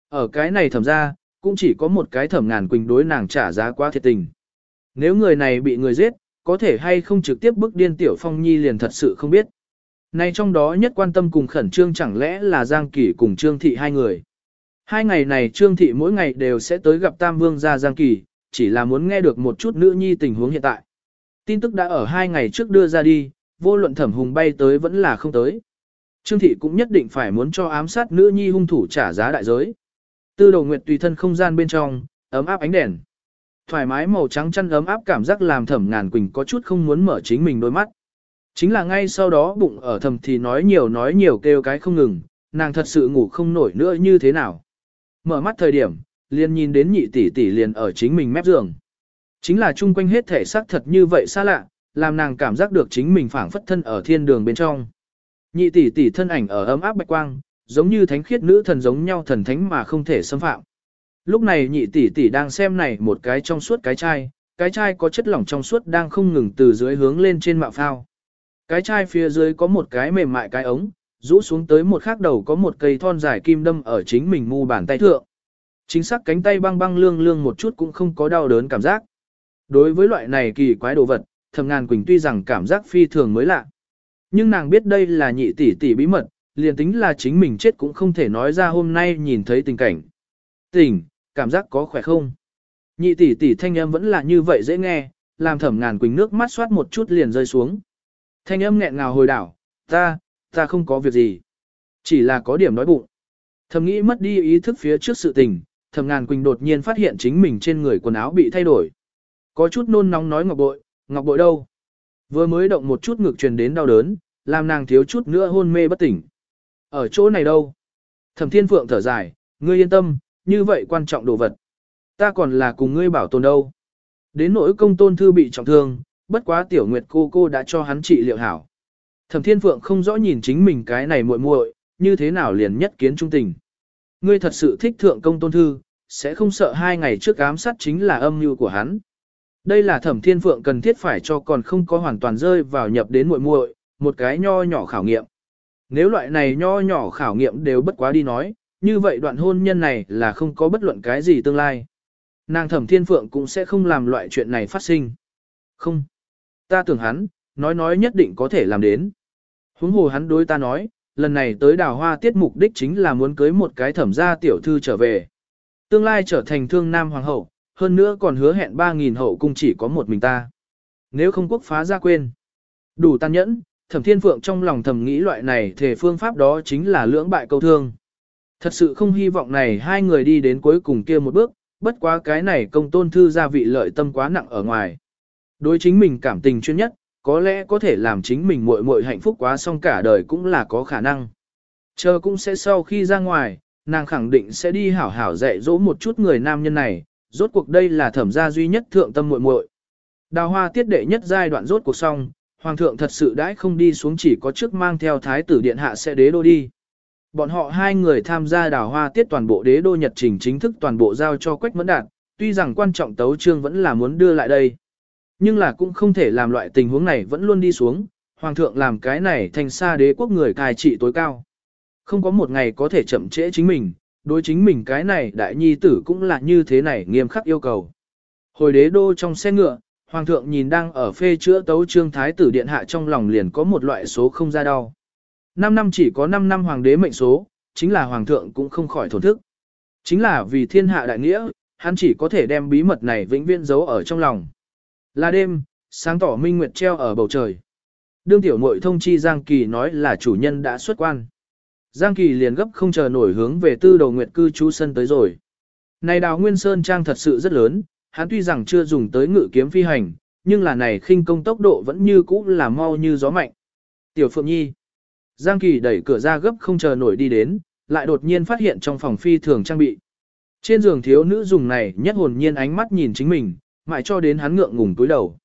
Ở cái này thẩm ra, cũng chỉ có một cái thẩm ngàn quỳnh đối nàng trả giá quá thiệt tình. Nếu người này bị người giết, có thể hay không trực tiếp bức điên Tiểu Phong Nhi liền thật sự không biết. Nay trong đó nhất quan tâm cùng khẩn trương chẳng lẽ là Giang Kỳ cùng Trương Thị hai người. Hai ngày này Trương Thị mỗi ngày đều sẽ tới gặp Tam Vương gia Giang Kỳ, chỉ là muốn nghe được một chút nữ nhi tình huống hiện tại. Tin tức đã ở hai ngày trước đưa ra đi, vô luận thẩm hùng bay tới vẫn là không tới. Trương Thị cũng nhất định phải muốn cho ám sát nữ nhi hung thủ trả giá đại giới. Tư đầu nguyệt tùy thân không gian bên trong, ấm áp ánh đèn. Thoải mái màu trắng chăn ấm áp cảm giác làm thẩm ngàn quỳnh có chút không muốn mở chính mình đôi mắt. Chính là ngay sau đó bụng ở thầm thì nói nhiều nói nhiều kêu cái không ngừng, nàng thật sự ngủ không nổi nữa như thế nào. Mở mắt thời điểm, liền nhìn đến nhị tỷ tỷ liền ở chính mình mép giường. Chính là chung quanh hết thể xác thật như vậy xa lạ, làm nàng cảm giác được chính mình phảng phất thân ở thiên đường bên trong. Nhị tỷ tỷ thân ảnh ở ấm áp bạch quang, giống như thánh khiết nữ thần giống nhau thần thánh mà không thể xâm phạm. Lúc này nhị tỷ tỷ đang xem này một cái trong suốt cái chai, cái chai có chất lỏng trong suốt đang không ngừng từ dưới hướng lên trên mạo phao. Cái chai phía dưới có một cái mềm mại cái ống, rũ xuống tới một khác đầu có một cây thon dài kim đâm ở chính mình mu bàn tay thượng. Chính xác cánh tay băng băng lương lương một chút cũng không có đau đớn cảm giác. Đối với loại này kỳ quái đồ vật, thầm ngàn quỳnh tuy rằng cảm giác phi thường mới lạ. Nhưng nàng biết đây là nhị tỷ tỷ bí mật, liền tính là chính mình chết cũng không thể nói ra hôm nay nhìn thấy tình cảnh. Tỉnh, cảm giác có khỏe không? Nhị tỷ tỷ thanh âm vẫn là như vậy dễ nghe, làm thẩm ngàn quỳnh nước mắt xoát một chút liền rơi xuống. Thanh âm nghẹn ngào hồi đảo, ta, ta không có việc gì. Chỉ là có điểm nói bụng. Thầm nghĩ mất đi ý thức phía trước sự tình, thầm ngàn quỳnh đột nhiên phát hiện chính mình trên người quần áo bị thay đổi. Có chút nôn nóng nói ngọc bội, ngọc bội đâu? Vừa mới động một chút ngực truyền đến đau đớn, làm nàng thiếu chút nữa hôn mê bất tỉnh. Ở chỗ này đâu? Thẩm thiên phượng thở dài, ngươi yên tâm, như vậy quan trọng đồ vật. Ta còn là cùng ngươi bảo tồn đâu. Đến nỗi công tôn thư bị trọng thương, bất quá tiểu nguyệt cô cô đã cho hắn trị liệu hảo. Thẩm thiên phượng không rõ nhìn chính mình cái này muội muội, như thế nào liền nhất kiến trung tình. Ngươi thật sự thích thượng công tôn thư, sẽ không sợ hai ngày trước ám sát chính là âm mưu của hắn. Đây là thẩm thiên phượng cần thiết phải cho còn không có hoàn toàn rơi vào nhập đến muội muội, một cái nho nhỏ khảo nghiệm. Nếu loại này nho nhỏ khảo nghiệm đều bất quá đi nói, như vậy đoạn hôn nhân này là không có bất luận cái gì tương lai. Nàng thẩm thiên phượng cũng sẽ không làm loại chuyện này phát sinh. Không. Ta tưởng hắn, nói nói nhất định có thể làm đến. Huống hồ hắn đối ta nói, lần này tới đào hoa tiết mục đích chính là muốn cưới một cái thẩm gia tiểu thư trở về. Tương lai trở thành thương nam hoàng hậu, hơn nữa còn hứa hẹn 3.000 hậu cung chỉ có một mình ta. Nếu không quốc phá ra quên. Đủ tàn nhẫn, thẩm thiên phượng trong lòng thầm nghĩ loại này thể phương pháp đó chính là lưỡng bại câu thương. Thật sự không hy vọng này hai người đi đến cuối cùng kia một bước, bất quá cái này công tôn thư gia vị lợi tâm quá nặng ở ngoài. Đối chính mình cảm tình chuyên nhất, có lẽ có thể làm chính mình muội muội hạnh phúc quá xong cả đời cũng là có khả năng. Chờ cũng sẽ sau khi ra ngoài, nàng khẳng định sẽ đi hảo hảo dạy dỗ một chút người nam nhân này, rốt cuộc đây là thẩm gia duy nhất thượng tâm muội muội. Đào hoa tiết đệ nhất giai đoạn rốt cuộc xong, hoàng thượng thật sự đãi không đi xuống chỉ có trước mang theo thái tử điện hạ sẽ đế đô đi. Bọn họ hai người tham gia đào hoa tiết toàn bộ đế đô nhật trình chính thức toàn bộ giao cho Quách Mẫn Đạt, tuy rằng quan trọng tấu trương vẫn là muốn đưa lại đây. Nhưng là cũng không thể làm loại tình huống này vẫn luôn đi xuống, hoàng thượng làm cái này thành xa đế quốc người cai trị tối cao. Không có một ngày có thể chậm trễ chính mình, đối chính mình cái này đại nhi tử cũng là như thế này nghiêm khắc yêu cầu. Hồi đế đô trong xe ngựa, hoàng thượng nhìn đang ở phê chữa tấu trương thái tử điện hạ trong lòng liền có một loại số không ra đau. 5 năm chỉ có 5 năm hoàng đế mệnh số, chính là hoàng thượng cũng không khỏi thổn thức. Chính là vì thiên hạ đại nghĩa, hắn chỉ có thể đem bí mật này vĩnh viễn giấu ở trong lòng. Là đêm, sáng tỏ minh nguyệt treo ở bầu trời. Đương tiểu muội thông chi Giang Kỳ nói là chủ nhân đã xuất quan. Giang Kỳ liền gấp không chờ nổi hướng về tư đầu nguyệt cư trú sân tới rồi. Này đào nguyên sơn trang thật sự rất lớn, hắn tuy rằng chưa dùng tới ngự kiếm phi hành, nhưng là này khinh công tốc độ vẫn như cũ là mau như gió mạnh. Tiểu Phượng Nhi. Giang Kỳ đẩy cửa ra gấp không chờ nổi đi đến, lại đột nhiên phát hiện trong phòng phi thường trang bị. Trên giường thiếu nữ dùng này nhất hồn nhiên ánh mắt nhìn chính mình, mãi cho đến hắn ngượng ngùng túi đầu.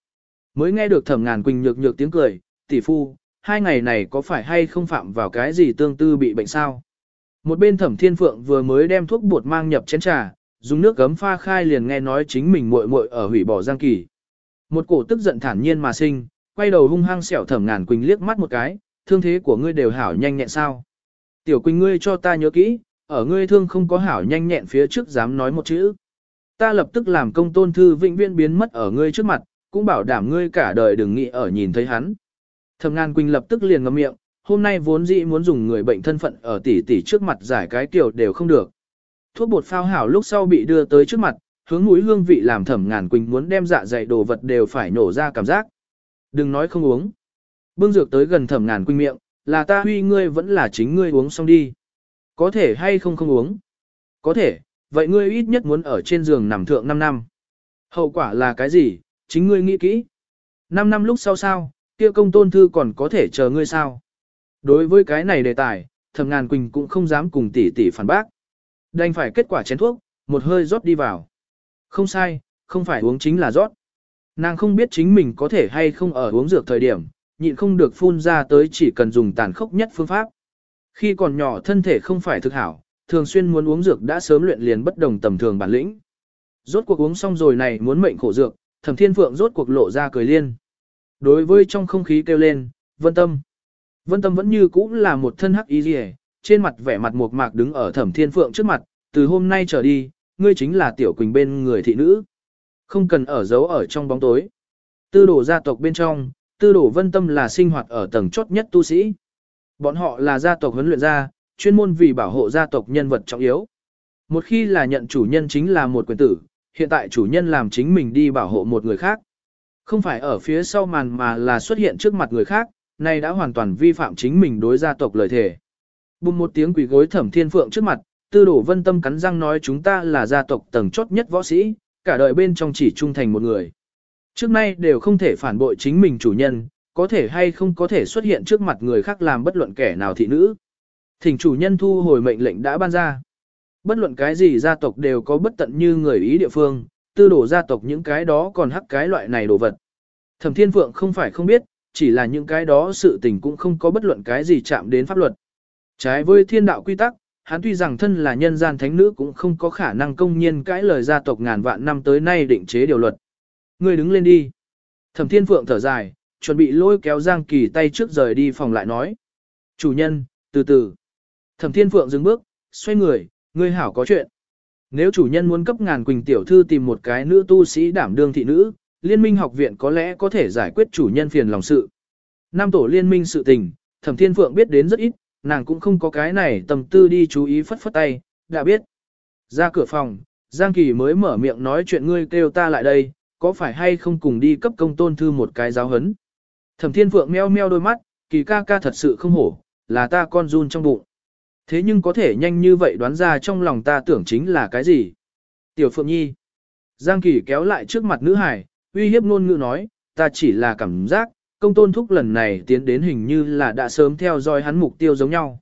Mới nghe được thẩm ngàn quỳnh nhược nhược tiếng cười, tỷ phu, hai ngày này có phải hay không phạm vào cái gì tương tư bị bệnh sao? Một bên thẩm thiên phượng vừa mới đem thuốc bột mang nhập chén trà, dùng nước gấm pha khai liền nghe nói chính mình muội muội ở hủy bỏ giang kỳ. Một cổ tức giận thản nhiên mà sinh, quay đầu hung hăng xẻo thẩm ngàn quỳnh liếc mắt một cái, thương thế của ngươi đều hảo nhanh nhẹn sao. Tiểu quỳnh ngươi cho ta nhớ kỹ, ở ngươi thương không có hảo nhanh nhẹn phía trước dám nói một chữ. ta lập tức làm công tôn thư vĩnh viễn biến mất ở ngươi trước mặt, cũng bảo đảm ngươi cả đời đừng nghĩ ở nhìn thấy hắn. Thẩm Ngàn Quỳnh lập tức liền ngậm miệng, hôm nay vốn dĩ muốn dùng người bệnh thân phận ở tỷ tỷ trước mặt giải cái kiểu đều không được. Thuốc bột phao hảo lúc sau bị đưa tới trước mặt, hướng mũi hương vị làm Thẩm Ngàn Quỳnh muốn đem dạ dày đồ vật đều phải nổ ra cảm giác. Đừng nói không uống. Bưng dược tới gần Thẩm Ngàn Quỳnh miệng, là ta huy ngươi vẫn là chính ngươi uống xong đi. Có thể hay không không uống? Có thể, vậy ngươi ít nhất muốn ở trên giường nằm thượng 5 năm. Hậu quả là cái gì, chính ngươi nghĩ kỹ. 5 năm lúc sau sao, kia công tôn thư còn có thể chờ ngươi sao? Đối với cái này đề tài, thẩm ngàn quỳnh cũng không dám cùng tỷ tỷ phản bác. Đành phải kết quả chén thuốc, một hơi rót đi vào. Không sai, không phải uống chính là rót. Nàng không biết chính mình có thể hay không ở uống dược thời điểm, nhịn không được phun ra tới chỉ cần dùng tàn khốc nhất phương pháp. Khi còn nhỏ thân thể không phải thực hảo, thường xuyên muốn uống dược đã sớm luyện liền bất đồng tầm thường bản lĩnh. Rốt cuộc uống xong rồi này muốn mệnh khổ dược, Thẩm Thiên Phượng rốt cuộc lộ ra cười liên. Đối với trong không khí kêu lên, Vân Tâm. Vân Tâm vẫn như cũ là một thân hắc y rìa, trên mặt vẻ mặt mộc mạc đứng ở Thẩm Thiên Phượng trước mặt, từ hôm nay trở đi, ngươi chính là Tiểu Quỳnh bên người thị nữ. Không cần ở giấu ở trong bóng tối. Tư đổ gia tộc bên trong, tư đổ Vân Tâm là sinh hoạt ở tầng chốt nhất tu sĩ. Bọn họ là gia tộc huấn luyện gia, chuyên môn vì bảo hộ gia tộc nhân vật trọng yếu. Một khi là nhận chủ nhân chính là một quyền tử, hiện tại chủ nhân làm chính mình đi bảo hộ một người khác. Không phải ở phía sau màn mà là xuất hiện trước mặt người khác, này đã hoàn toàn vi phạm chính mình đối gia tộc lời thề. Bùng một tiếng quỷ gối thẩm thiên phượng trước mặt, tư đổ vân tâm cắn răng nói chúng ta là gia tộc tầng chốt nhất võ sĩ, cả đời bên trong chỉ trung thành một người. Trước nay đều không thể phản bội chính mình chủ nhân, có thể hay không có thể xuất hiện trước mặt người khác làm bất luận kẻ nào thị nữ. Thỉnh chủ nhân thu hồi mệnh lệnh đã ban ra. Bất luận cái gì gia tộc đều có bất tận như người ý địa phương, tư đổ gia tộc những cái đó còn hắc cái loại này đồ vật. Thẩm Thiên Phượng không phải không biết, chỉ là những cái đó sự tình cũng không có bất luận cái gì chạm đến pháp luật. Trái với thiên đạo quy tắc, hắn tuy rằng thân là nhân gian thánh nữ cũng không có khả năng công nhiên cãi lời gia tộc ngàn vạn năm tới nay định chế điều luật. Ngươi đứng lên đi. Thẩm Thiên Phượng thở dài, chuẩn bị lôi kéo Giang Kỳ tay trước rời đi phòng lại nói. Chủ nhân, từ từ. Thẩm Thiên Phượng dừng bước, xoay người, ngươi hảo có chuyện. Nếu chủ nhân muốn cấp ngàn quỳnh tiểu thư tìm một cái nữ tu sĩ đảm đương thị nữ, liên minh học viện có lẽ có thể giải quyết chủ nhân phiền lòng sự. Nam tổ liên minh sự tình, Thẩm Thiên Phượng biết đến rất ít, nàng cũng không có cái này tầm tư đi chú ý phất phất tay, đã biết. Ra cửa phòng, Giang Kỳ mới mở miệng nói chuyện ngươi kêu ta lại đây, có phải hay không cùng đi cấp công tôn thư một cái giáo hấn. Thẩm Thiên Phượng meo meo đôi mắt, Kỳ ca ca thật sự không hổ, là ta con run trong bụng. Thế nhưng có thể nhanh như vậy đoán ra trong lòng ta tưởng chính là cái gì? Tiểu Phượng Nhi. Giang Kỳ kéo lại trước mặt nữ hải, uy hiếp ngôn ngữ nói, ta chỉ là cảm giác, công tôn thúc lần này tiến đến hình như là đã sớm theo dõi hắn mục tiêu giống nhau.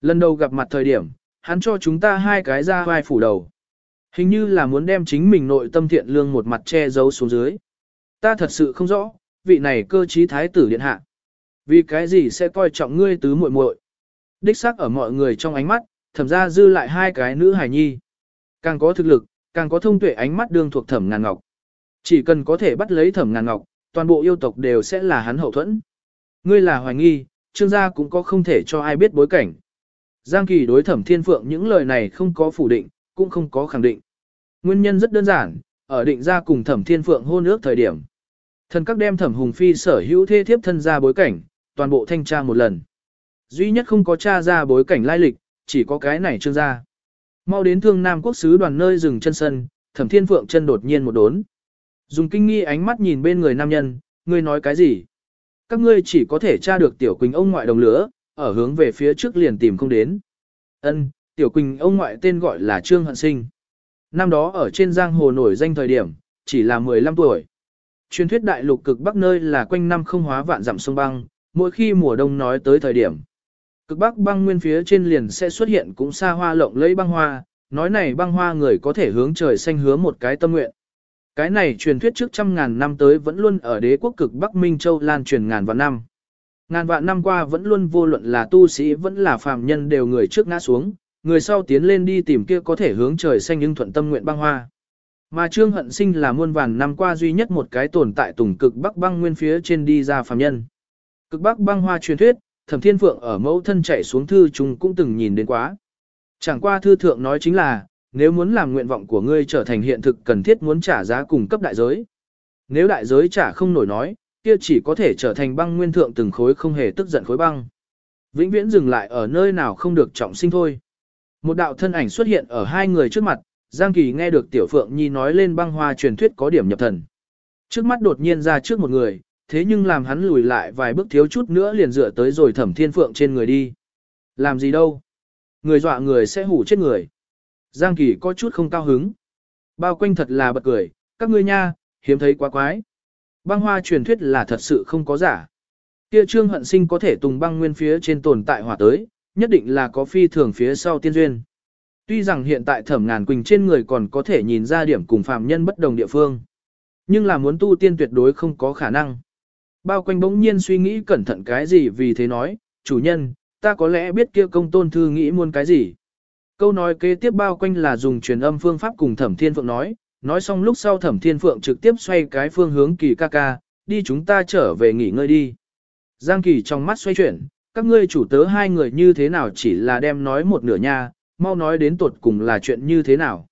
Lần đầu gặp mặt thời điểm, hắn cho chúng ta hai cái ra vai phủ đầu. Hình như là muốn đem chính mình nội tâm thiện lương một mặt che giấu xuống dưới. Ta thật sự không rõ, vị này cơ trí thái tử điện hạ. Vì cái gì sẽ coi trọng ngươi tứ muội muội? Đích xác ở mọi người trong ánh mắt, thẩm ra dư lại hai cái nữ hài nhi. Càng có thực lực, càng có thông tuệ ánh mắt đương thuộc thẩm ngàn ngọc. Chỉ cần có thể bắt lấy thẩm ngàn ngọc, toàn bộ yêu tộc đều sẽ là hắn hậu thuẫn. Ngươi là hoài nghi, trương gia cũng có không thể cho ai biết bối cảnh. Giang Kỳ đối thẩm thiên phượng những lời này không có phủ định, cũng không có khẳng định. Nguyên nhân rất đơn giản, ở định ra cùng thẩm thiên phượng hôn ước thời điểm. Thần các đem thẩm hùng phi sở hữu thê thiếp thân ra bối cảnh, toàn bộ thanh tra một lần. Duy nhất không có tra ra bối cảnh lai lịch, chỉ có cái này trương gia. Mau đến thương Nam quốc sứ đoàn nơi dừng chân sân, thẩm thiên phượng chân đột nhiên một đốn. Dùng kinh nghi ánh mắt nhìn bên người nam nhân, ngươi nói cái gì? Các ngươi chỉ có thể tra được tiểu quỳnh ông ngoại đồng lửa, ở hướng về phía trước liền tìm không đến. Ân, tiểu quỳnh ông ngoại tên gọi là Trương Hận Sinh. Năm đó ở trên giang hồ nổi danh thời điểm, chỉ là 15 tuổi. Truyền thuyết đại lục cực bắc nơi là quanh năm không hóa vạn dặm sông băng, mỗi khi mùa đông nói tới thời điểm. Cực bắc băng nguyên phía trên liền sẽ xuất hiện cũng xa hoa lộng lẫy băng hoa, nói này băng hoa người có thể hướng trời xanh hứa một cái tâm nguyện. Cái này truyền thuyết trước trăm ngàn năm tới vẫn luôn ở đế quốc cực Bắc Minh Châu lan truyền ngàn vạn năm. Ngàn vạn năm qua vẫn luôn vô luận là tu sĩ vẫn là phàm nhân đều người trước ngã xuống, người sau tiến lên đi tìm kia có thể hướng trời xanh nhưng thuận tâm nguyện băng hoa. Mà Trương Hận Sinh là muôn vàn năm qua duy nhất một cái tồn tại tùng cực Bắc băng nguyên phía trên đi ra phàm nhân. Cực Bắc băng hoa truyền thuyết, Thẩm Thiên Phượng ở mẫu thân chạy xuống thư chúng cũng từng nhìn đến quá. Chẳng qua thư thượng nói chính là, nếu muốn làm nguyện vọng của ngươi trở thành hiện thực cần thiết muốn trả giá cùng cấp đại giới. Nếu đại giới trả không nổi nói, kia chỉ có thể trở thành băng nguyên thượng từng khối không hề tức giận khối băng. Vĩnh viễn dừng lại ở nơi nào không được trọng sinh thôi. Một đạo thân ảnh xuất hiện ở hai người trước mặt, Giang Kỳ nghe được Tiểu Phượng Nhi nói lên băng hoa truyền thuyết có điểm nhập thần. Trước mắt đột nhiên ra trước một người, thế nhưng làm hắn lùi lại vài bước thiếu chút nữa liền dựa tới rồi thẩm thiên phượng trên người đi. Làm gì đâu? Người dọa người sẽ hủ chết người. Giang Kỳ có chút không cao hứng. Bao quanh thật là bật cười, các ngươi nha, hiếm thấy quá quái. Băng hoa truyền thuyết là thật sự không có giả. Kia trương hận sinh có thể tùng băng nguyên phía trên tồn tại hỏa tới, nhất định là có phi thường phía sau tiên duyên. Tuy rằng hiện tại thẩm ngàn quỳnh trên người còn có thể nhìn ra điểm cùng phạm nhân bất đồng địa phương. Nhưng là muốn tu tiên tuyệt đối không có khả năng. Bao quanh bỗng nhiên suy nghĩ cẩn thận cái gì vì thế nói, chủ nhân, ta có lẽ biết kia công tôn thư nghĩ muốn cái gì. Câu nói kế tiếp bao quanh là dùng truyền âm phương pháp cùng thẩm thiên phượng nói, nói xong lúc sau thẩm thiên phượng trực tiếp xoay cái phương hướng kỳ ca ca, đi chúng ta trở về nghỉ ngơi đi. Giang kỳ trong mắt xoay chuyển, các ngươi chủ tớ hai người như thế nào chỉ là đem nói một nửa nha, mau nói đến tuột cùng là chuyện như thế nào.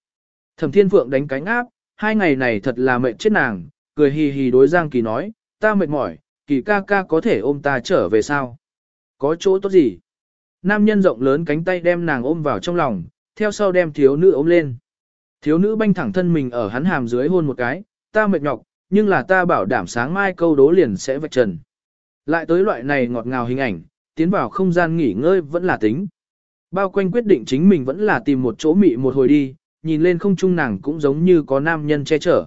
Thẩm thiên phượng đánh cánh áp, hai ngày này thật là mệt chết nàng, cười hì hì đối Giang kỳ nói, ta mệt mỏi, kỳ ca ca có thể ôm ta trở về sao? Có chỗ tốt gì? Nam nhân rộng lớn cánh tay đem nàng ôm vào trong lòng, theo sau đem thiếu nữ ôm lên. Thiếu nữ banh thẳng thân mình ở hắn hàm dưới hôn một cái, ta mệt nhọc, nhưng là ta bảo đảm sáng mai câu đố liền sẽ vạch trần. Lại tới loại này ngọt ngào hình ảnh, tiến vào không gian nghỉ ngơi vẫn là tính. Bao quanh quyết định chính mình vẫn là tìm một chỗ mị một hồi đi, nhìn lên không trung nàng cũng giống như có nam nhân che chở.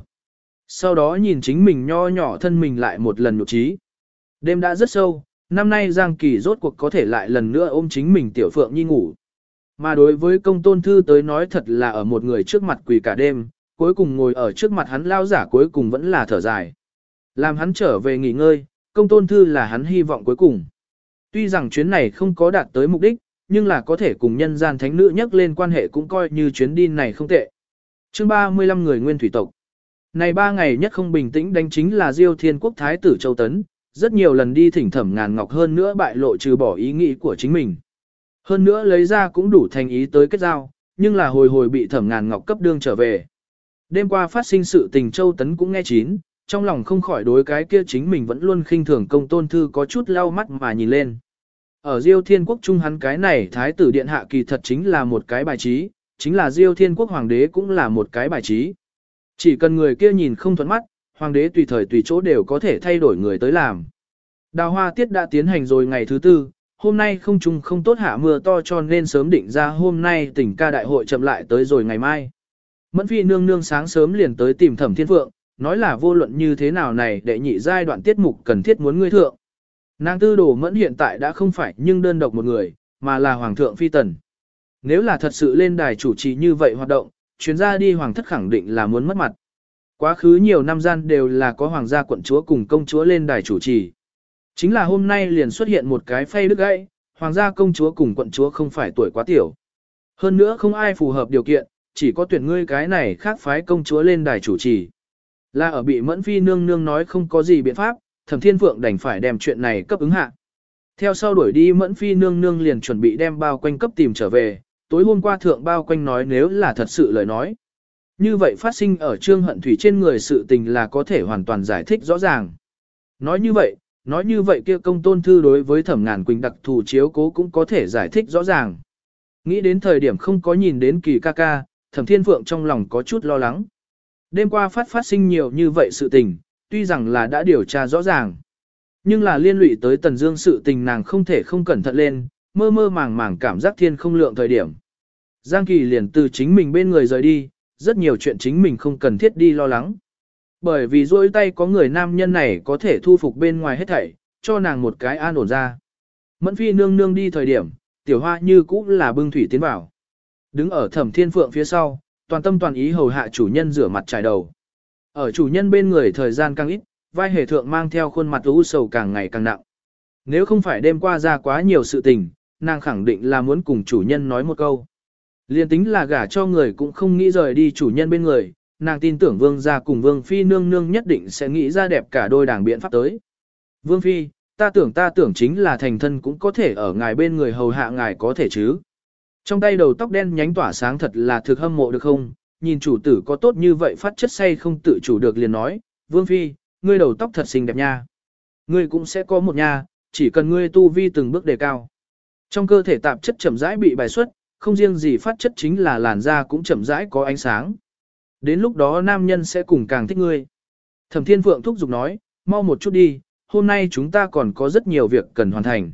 Sau đó nhìn chính mình nho nhỏ thân mình lại một lần nhục trí. Đêm đã rất sâu, năm nay Giang Kỳ rốt cuộc có thể lại lần nữa ôm chính mình tiểu phượng nhi ngủ. Mà đối với công tôn thư tới nói thật là ở một người trước mặt quỳ cả đêm, cuối cùng ngồi ở trước mặt hắn lao giả cuối cùng vẫn là thở dài. Làm hắn trở về nghỉ ngơi, công tôn thư là hắn hy vọng cuối cùng. Tuy rằng chuyến này không có đạt tới mục đích, nhưng là có thể cùng nhân gian thánh nữ nhắc lên quan hệ cũng coi như chuyến đi này không tệ. chương 35 người nguyên thủy tộc. Này ba ngày nhất không bình tĩnh đánh chính là Diêu Thiên Quốc Thái tử Châu Tấn, rất nhiều lần đi thỉnh thẩm ngàn ngọc hơn nữa bại lộ trừ bỏ ý nghĩ của chính mình. Hơn nữa lấy ra cũng đủ thành ý tới kết giao, nhưng là hồi hồi bị thẩm ngàn ngọc cấp đương trở về. Đêm qua phát sinh sự tình Châu Tấn cũng nghe chín, trong lòng không khỏi đối cái kia chính mình vẫn luôn khinh thường công tôn thư có chút lau mắt mà nhìn lên. Ở Diêu Thiên Quốc Trung hắn cái này Thái tử Điện Hạ kỳ thật chính là một cái bài trí, chính là Diêu Thiên Quốc Hoàng đế cũng là một cái bài trí. Chỉ cần người kia nhìn không thuận mắt, Hoàng đế tùy thời tùy chỗ đều có thể thay đổi người tới làm. Đào hoa tiết đã tiến hành rồi ngày thứ tư, hôm nay không trung không tốt hạ mưa to cho nên sớm định ra hôm nay tỉnh ca đại hội chậm lại tới rồi ngày mai. Mẫn phi nương nương sáng sớm liền tới tìm thẩm thiên phượng, nói là vô luận như thế nào này để nhị giai đoạn tiết mục cần thiết muốn ngươi thượng. Nàng tư đồ mẫn hiện tại đã không phải nhưng đơn độc một người, mà là hoàng thượng phi tần. Nếu là thật sự lên đài chủ trì như vậy hoạt động, chuyến ra đi hoàng thất khẳng định là muốn mất mặt. Quá khứ nhiều năm gian đều là có hoàng gia quận chúa cùng công chúa lên đài chủ trì. Chính là hôm nay liền xuất hiện một cái phay đứt gãy, hoàng gia công chúa cùng quận chúa không phải tuổi quá tiểu. Hơn nữa không ai phù hợp điều kiện, chỉ có tuyển ngươi cái này khác phái công chúa lên đài chủ trì. Là ở bị mẫn phi nương nương nói không có gì biện pháp, thẩm thiên phượng đành phải đem chuyện này cấp ứng hạ. Theo sau đuổi đi mẫn phi nương nương liền chuẩn bị đem bao quanh cấp tìm trở về, tối hôm qua thượng bao quanh nói nếu là thật sự lời nói. Như vậy phát sinh ở trương hận thủy trên người sự tình là có thể hoàn toàn giải thích rõ ràng. Nói như vậy, nói như vậy kia công tôn thư đối với thẩm ngàn quỳnh đặc thù chiếu cố cũng có thể giải thích rõ ràng. Nghĩ đến thời điểm không có nhìn đến kỳ ca ca, thẩm thiên phượng trong lòng có chút lo lắng. Đêm qua phát phát sinh nhiều như vậy sự tình, tuy rằng là đã điều tra rõ ràng. Nhưng là liên lụy tới tần dương sự tình nàng không thể không cẩn thận lên, mơ mơ màng màng cảm giác thiên không lượng thời điểm. Giang Kỳ liền từ chính mình bên người rời đi, rất nhiều chuyện chính mình không cần thiết đi lo lắng. Bởi vì dôi tay có người nam nhân này có thể thu phục bên ngoài hết thảy, cho nàng một cái an ổn ra. Mẫn phi nương nương đi thời điểm, tiểu hoa như cũng là bưng thủy tiến vào. Đứng ở thẩm thiên phượng phía sau, toàn tâm toàn ý hầu hạ chủ nhân rửa mặt trải đầu. Ở chủ nhân bên người thời gian càng ít, vai hề thượng mang theo khuôn mặt u sầu càng ngày càng nặng. Nếu không phải đêm qua ra quá nhiều sự tình, nàng khẳng định là muốn cùng chủ nhân nói một câu. Liên tính là gả cho người cũng không nghĩ rời đi chủ nhân bên người, nàng tin tưởng vương gia cùng vương phi nương nương nhất định sẽ nghĩ ra đẹp cả đôi đảng biện pháp tới. Vương phi, ta tưởng ta tưởng chính là thành thân cũng có thể ở ngài bên người hầu hạ ngài có thể chứ. Trong tay đầu tóc đen nhánh tỏa sáng thật là thực hâm mộ được không, nhìn chủ tử có tốt như vậy phát chất say không tự chủ được liền nói, Vương Phi, ngươi đầu tóc thật xinh đẹp nha. Ngươi cũng sẽ có một nha, chỉ cần ngươi tu vi từng bước đề cao. Trong cơ thể tạp chất chậm rãi bị bài xuất, không riêng gì phát chất chính là làn da cũng chậm rãi có ánh sáng. Đến lúc đó nam nhân sẽ cùng càng thích ngươi. Thẩm Thiên Phượng thúc giục nói, mau một chút đi, hôm nay chúng ta còn có rất nhiều việc cần hoàn thành.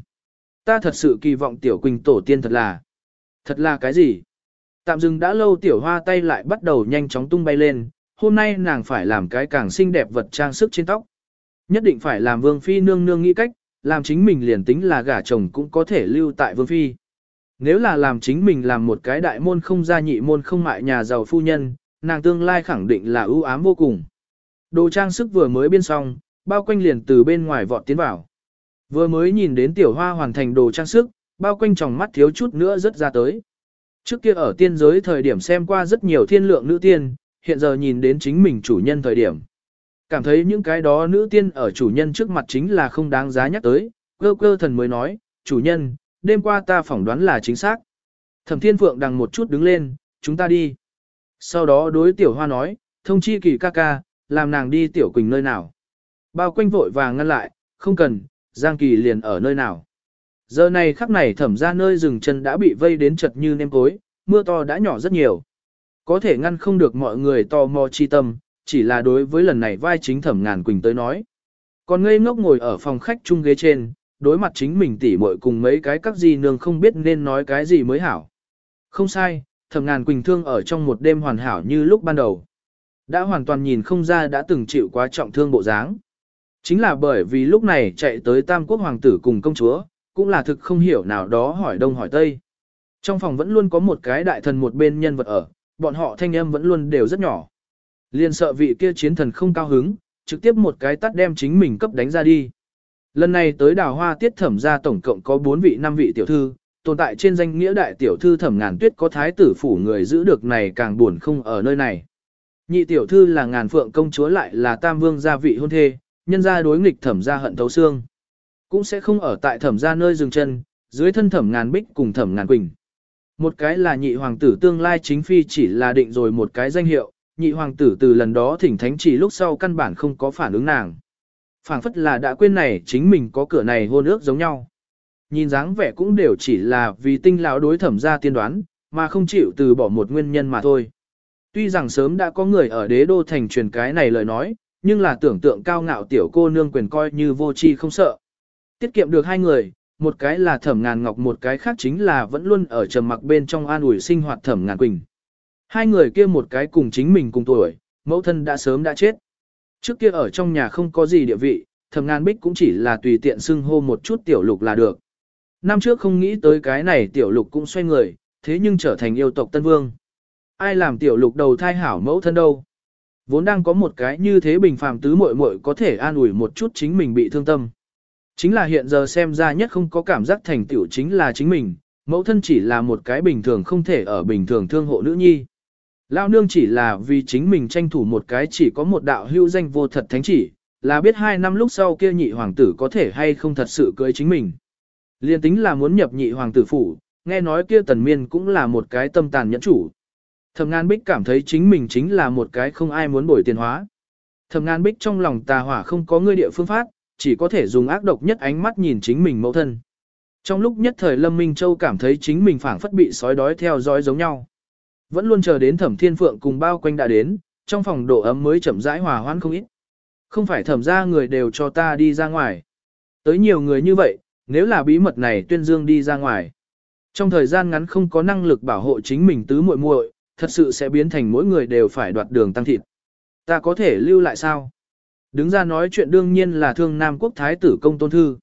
Ta thật sự kỳ vọng Tiểu Quỳnh tổ tiên thật là. Thật là cái gì? Tạm dừng đã lâu Tiểu Hoa tay lại bắt đầu nhanh chóng tung bay lên, hôm nay nàng phải làm cái càng xinh đẹp vật trang sức trên tóc. Nhất định phải làm Vương Phi nương nương nghĩ cách, làm chính mình liền tính là gả chồng cũng có thể lưu tại Vương Phi. Nếu là làm chính mình làm một cái đại môn không gia nhị môn không mại nhà giàu phu nhân, nàng tương lai khẳng định là ưu ám vô cùng. Đồ trang sức vừa mới biên xong, bao quanh liền từ bên ngoài vọt tiến vào. Vừa mới nhìn đến tiểu hoa hoàn thành đồ trang sức, bao quanh tròng mắt thiếu chút nữa rất ra tới. Trước kia ở tiên giới thời điểm xem qua rất nhiều thiên lượng nữ tiên, hiện giờ nhìn đến chính mình chủ nhân thời điểm. Cảm thấy những cái đó nữ tiên ở chủ nhân trước mặt chính là không đáng giá nhắc tới, cơ cơ thần mới nói, chủ nhân, đêm qua ta phỏng đoán là chính xác. Thẩm thiên phượng đằng một chút đứng lên, chúng ta đi. Sau đó đối tiểu hoa nói, thông chi kỳ ca ca, làm nàng đi tiểu quỳnh nơi nào. Bao quanh vội vàng ngăn lại, không cần, Giang Kỳ liền ở nơi nào. Giờ này khắc này thẩm ra nơi rừng chân đã bị vây đến chật như nêm cối, mưa to đã nhỏ rất nhiều. Có thể ngăn không được mọi người to mò chi tâm, chỉ là đối với lần này vai chính thẩm ngàn quỳnh tới nói. Còn ngây ngốc ngồi ở phòng khách chung ghế trên, đối mặt chính mình tỉ muội cùng mấy cái các gì nương không biết nên nói cái gì mới hảo. Không sai, thẩm ngàn quỳnh thương ở trong một đêm hoàn hảo như lúc ban đầu. Đã hoàn toàn nhìn không ra đã từng chịu quá trọng thương bộ dáng. Chính là bởi vì lúc này chạy tới tam quốc hoàng tử cùng công chúa, cũng là thực không hiểu nào đó hỏi đông hỏi tây. Trong phòng vẫn luôn có một cái đại thần một bên nhân vật ở, bọn họ thanh âm vẫn luôn đều rất nhỏ. Liên sợ vị kia chiến thần không cao hứng, trực tiếp một cái tắt đem chính mình cấp đánh ra đi. Lần này tới đào hoa tiết thẩm ra tổng cộng có 4 vị 5 vị tiểu thư, tồn tại trên danh nghĩa đại tiểu thư thẩm ngàn tuyết có thái tử phủ người giữ được này càng buồn không ở nơi này. Nhị tiểu thư là ngàn phượng công chúa lại là tam vương gia vị hôn thê, nhân gia đối nghịch thẩm gia hận thấu xương. Cũng sẽ không ở tại thẩm gia nơi dừng chân, dưới thân thẩm ngàn bích cùng thẩm ngàn quỳnh. Một cái là nhị hoàng tử tương lai chính phi chỉ là định rồi một cái danh hiệu, nhị hoàng tử từ lần đó thỉnh thánh chỉ lúc sau căn bản không có phản ứng nàng. phảng phất là đã quên này chính mình có cửa này hôn ước giống nhau. Nhìn dáng vẻ cũng đều chỉ là vì tinh lão đối thẩm gia tiên đoán, mà không chịu từ bỏ một nguyên nhân mà thôi. Tuy rằng sớm đã có người ở đế đô thành truyền cái này lời nói, nhưng là tưởng tượng cao ngạo tiểu cô nương quyền coi như vô chi không sợ. Tiết kiệm được hai người, một cái là thẩm ngàn ngọc một cái khác chính là vẫn luôn ở trầm mặc bên trong an ủi sinh hoạt thẩm ngàn quỳnh. Hai người kia một cái cùng chính mình cùng tuổi, mẫu thân đã sớm đã chết. Trước kia ở trong nhà không có gì địa vị, thẩm ngàn bích cũng chỉ là tùy tiện xưng hô một chút tiểu lục là được. Năm trước không nghĩ tới cái này tiểu lục cũng xoay người, thế nhưng trở thành yêu tộc tân vương. Ai làm tiểu lục đầu thai hảo mẫu thân đâu? Vốn đang có một cái như thế bình phàm tứ muội muội có thể an ủi một chút chính mình bị thương tâm. Chính là hiện giờ xem ra nhất không có cảm giác thành tựu chính là chính mình, mẫu thân chỉ là một cái bình thường không thể ở bình thường thương hộ nữ nhi. Lao nương chỉ là vì chính mình tranh thủ một cái chỉ có một đạo hưu danh vô thật thánh chỉ, là biết hai năm lúc sau kia nhị hoàng tử có thể hay không thật sự cưới chính mình. Liên tính là muốn nhập nhị hoàng tử phủ, nghe nói kia tần miên cũng là một cái tâm tàn nhẫn chủ. Thẩm Ngàn Bích cảm thấy chính mình chính là một cái không ai muốn bồi tiền hóa. Thẩm Ngàn Bích trong lòng tà hỏa không có ngươi địa phương pháp, chỉ có thể dùng ác độc nhất ánh mắt nhìn chính mình mẫu thân. Trong lúc nhất thời Lâm Minh Châu cảm thấy chính mình phảng phất bị sói đói theo dõi giống nhau. Vẫn luôn chờ đến Thẩm Thiên Phượng cùng bao quanh đã đến, trong phòng độ ấm mới chậm rãi hòa hoãn không ít. Không phải thẩm ra người đều cho ta đi ra ngoài. Tới nhiều người như vậy, nếu là bí mật này tuyên dương đi ra ngoài. Trong thời gian ngắn không có năng lực bảo hộ chính mình tứ muội muội, thật sự sẽ biến thành mỗi người đều phải đoạt đường tăng thịt. Ta có thể lưu lại sao? Đứng ra nói chuyện đương nhiên là thương Nam Quốc Thái tử công tôn thư.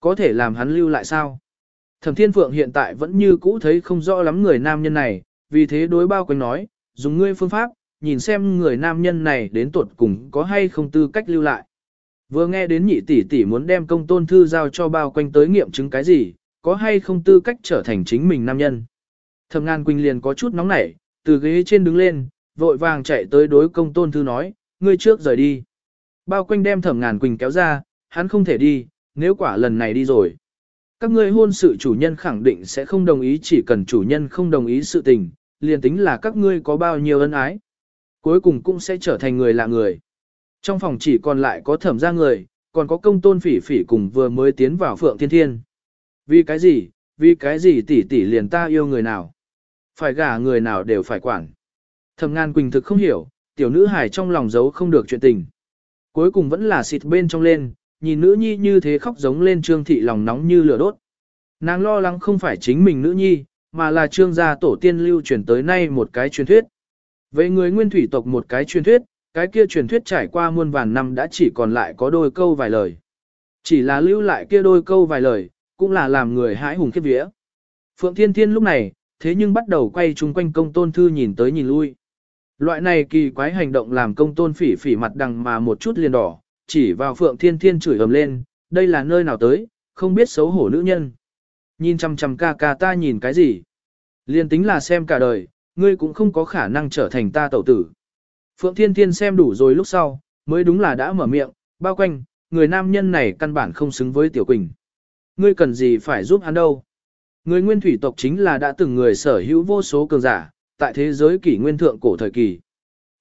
Có thể làm hắn lưu lại sao? Thẩm Thiên Phượng hiện tại vẫn như cũ thấy không rõ lắm người nam nhân này, vì thế đối bao quanh nói, dùng ngươi phương pháp, nhìn xem người nam nhân này đến tuột cùng có hay không tư cách lưu lại. Vừa nghe đến nhị tỷ tỷ muốn đem công tôn thư giao cho bao quanh tới nghiệm chứng cái gì, có hay không tư cách trở thành chính mình nam nhân. Thẩm ngàn quỳnh liền có chút nóng nảy, từ ghế trên đứng lên, vội vàng chạy tới đối công tôn thư nói, ngươi trước rời đi. Bao quanh đem thẩm ngàn quỳnh kéo ra, hắn không thể đi, nếu quả lần này đi rồi. Các ngươi hôn sự chủ nhân khẳng định sẽ không đồng ý chỉ cần chủ nhân không đồng ý sự tình, liền tính là các ngươi có bao nhiêu ân ái. Cuối cùng cũng sẽ trở thành người lạ người. Trong phòng chỉ còn lại có thẩm gia người, còn có công tôn phỉ phỉ cùng vừa mới tiến vào phượng thiên thiên. Vì cái gì, vì cái gì tỷ tỷ liền ta yêu người nào. Phải gả người nào đều phải quản. Thẩm ngàn quỳnh thực không hiểu, tiểu nữ hài trong lòng giấu không được chuyện tình. Cuối cùng vẫn là xịt bên trong lên, nhìn nữ nhi như thế khóc giống lên trương thị lòng nóng như lửa đốt. Nàng lo lắng không phải chính mình nữ nhi, mà là trương gia tổ tiên lưu truyền tới nay một cái truyền thuyết. Về người nguyên thủy tộc một cái truyền thuyết, cái kia truyền thuyết trải qua muôn vàn năm đã chỉ còn lại có đôi câu vài lời. Chỉ là lưu lại kia đôi câu vài lời, cũng là làm người hãi hùng khiếp vía. Phượng Thiên Thiên lúc này, thế nhưng bắt đầu quay chung quanh công tôn thư nhìn tới nhìn lui. Loại này kỳ quái hành động làm công tôn phỉ phỉ mặt đằng mà một chút liền đỏ, chỉ vào Phượng Thiên Thiên chửi ầm lên, đây là nơi nào tới, không biết xấu hổ nữ nhân. Nhìn chăm chăm ca ca ta nhìn cái gì? Liên tính là xem cả đời, ngươi cũng không có khả năng trở thành ta tẩu tử. Phượng Thiên Thiên xem đủ rồi lúc sau, mới đúng là đã mở miệng, bao quanh, người nam nhân này căn bản không xứng với Tiểu Quỳnh. Ngươi cần gì phải giúp hắn đâu? Người nguyên thủy tộc chính là đã từng người sở hữu vô số cường giả, tại thế giới kỷ nguyên thượng cổ thời kỳ.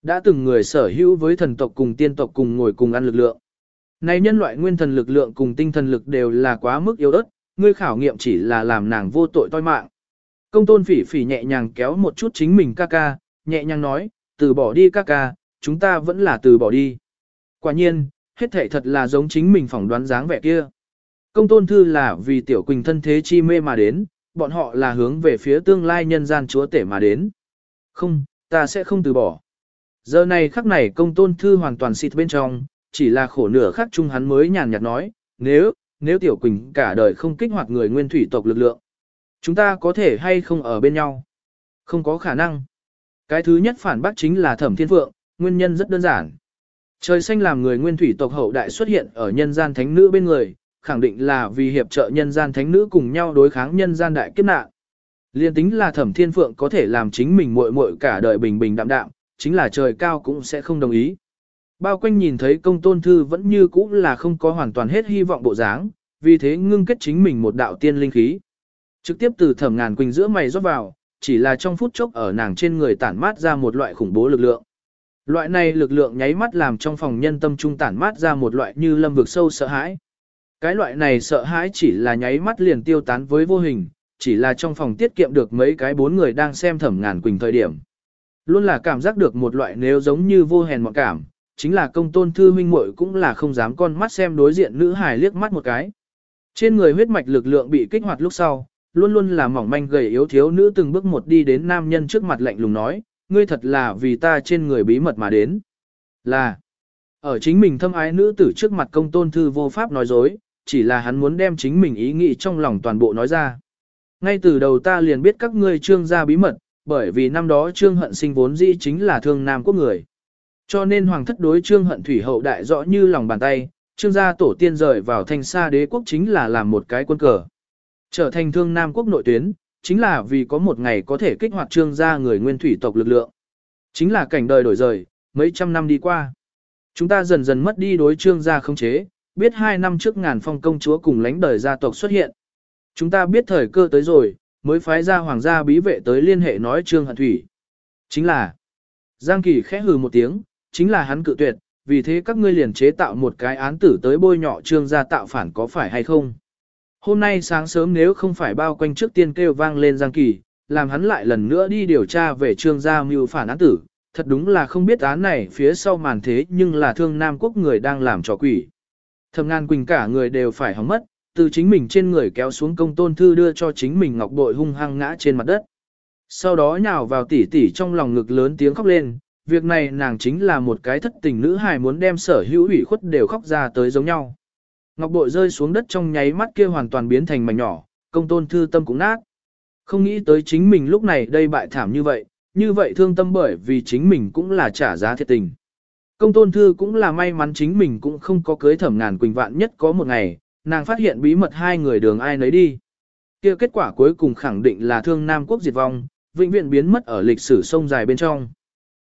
Đã từng người sở hữu với thần tộc cùng tiên tộc cùng ngồi cùng ăn lực lượng. Này nhân loại nguyên thần lực lượng cùng tinh thần lực đều là quá mức yếu ớt, ngươi khảo nghiệm chỉ là làm nàng vô tội toi mạng. Công tôn phỉ phỉ nhẹ nhàng kéo một chút chính mình ca ca, nhẹ nhàng nói, từ bỏ đi ca ca, chúng ta vẫn là từ bỏ đi. Quả nhiên, hết thể thật là giống chính mình phỏng đoán dáng vẻ kia. Công tôn thư là vì tiểu quỳnh thân thế chi mê mà đến, bọn họ là hướng về phía tương lai nhân gian chúa tể mà đến. Không, ta sẽ không từ bỏ. Giờ này khắc này công tôn thư hoàn toàn xịt bên trong, chỉ là khổ nửa khắc chung hắn mới nhàn nhạt nói, nếu, nếu tiểu quỳnh cả đời không kích hoạt người nguyên thủy tộc lực lượng. Chúng ta có thể hay không ở bên nhau? Không có khả năng. Cái thứ nhất phản bác chính là thẩm thiên phượng, nguyên nhân rất đơn giản. Trời xanh làm người nguyên thủy tộc hậu đại xuất hiện ở nhân gian thánh nữ bên người, khẳng định là vì hiệp trợ nhân gian thánh nữ cùng nhau đối kháng nhân gian đại kiếp nạn. Liên tính là thẩm thiên phượng có thể làm chính mình muội muội cả đời bình bình đạm đạm, chính là trời cao cũng sẽ không đồng ý. Bao quanh nhìn thấy công tôn thư vẫn như cũ là không có hoàn toàn hết hy vọng bộ dáng, vì thế ngưng kết chính mình một đạo tiên linh khí. Trực tiếp từ thẩm ngàn quỳnh giữa mày rót vào, chỉ là trong phút chốc ở nàng trên người tản mát ra một loại khủng bố lực lượng. Loại này lực lượng nháy mắt làm trong phòng nhân tâm trung tản mát ra một loại như lâm vực sâu sợ hãi. Cái loại này sợ hãi chỉ là nháy mắt liền tiêu tán với vô hình, chỉ là trong phòng tiết kiệm được mấy cái bốn người đang xem thẩm ngàn quỳnh thời điểm. Luôn là cảm giác được một loại nếu giống như vô hèn mọn cảm, chính là công tôn thư huynh muội cũng là không dám con mắt xem đối diện nữ hài liếc mắt một cái. Trên người huyết mạch lực lượng bị kích hoạt lúc sau, luôn luôn là mỏng manh gầy yếu thiếu nữ từng bước một đi đến nam nhân trước mặt lạnh lùng nói, ngươi thật là vì ta trên người bí mật mà đến. Là, ở chính mình thâm ái nữ tử trước mặt công tôn thư vô pháp nói dối, chỉ là hắn muốn đem chính mình ý nghĩ trong lòng toàn bộ nói ra. Ngay từ đầu ta liền biết các ngươi trương gia bí mật, bởi vì năm đó trương hận sinh vốn dĩ chính là thương nam quốc người. Cho nên hoàng thất đối trương hận thủy hậu đại rõ như lòng bàn tay, trương gia tổ tiên rời vào thanh xa đế quốc chính là làm một cái quân cờ. Trở thành thương nam quốc nội tuyến, chính là vì có một ngày có thể kích hoạt trương gia người nguyên thủy tộc lực lượng. Chính là cảnh đời đổi rời, mấy trăm năm đi qua. Chúng ta dần dần mất đi đối trương gia không chế, biết hai năm trước ngàn phong công chúa cùng lãnh đời gia tộc xuất hiện. Chúng ta biết thời cơ tới rồi, mới phái ra hoàng gia bí vệ tới liên hệ nói trương hận thủy. Chính là, Giang Kỳ khẽ hừ một tiếng, chính là hắn cự tuyệt, vì thế các ngươi liền chế tạo một cái án tử tới bôi nhọ trương gia tạo phản có phải hay không. Hôm nay sáng sớm nếu không phải bao quanh trước tiên kêu vang lên Giang Kỳ, làm hắn lại lần nữa đi điều tra về trương gia mưu phản án tử, thật đúng là không biết án này phía sau màn thế nhưng là thương Nam Quốc người đang làm trò quỷ. Thầm ngàn quỳnh cả người đều phải hóng mất, từ chính mình trên người kéo xuống công tôn thư đưa cho chính mình ngọc bội hung hăng ngã trên mặt đất. Sau đó nhào vào tỉ tỉ trong lòng ngực lớn tiếng khóc lên, việc này nàng chính là một cái thất tình nữ hài muốn đem sở hữu ủy khuất đều khóc ra tới giống nhau. Ngọc bội rơi xuống đất trong nháy mắt kia hoàn toàn biến thành mảnh nhỏ, công tôn thư tâm cũng nát. Không nghĩ tới chính mình lúc này đây bại thảm như vậy, như vậy thương tâm bởi vì chính mình cũng là trả giá thiệt tình. Công tôn thư cũng là may mắn chính mình cũng không có cưới thẩm ngàn quỳnh vạn nhất có một ngày, nàng phát hiện bí mật hai người đường ai nấy đi. kia kết quả cuối cùng khẳng định là thương Nam quốc diệt vong, vĩnh viễn biến mất ở lịch sử sông dài bên trong.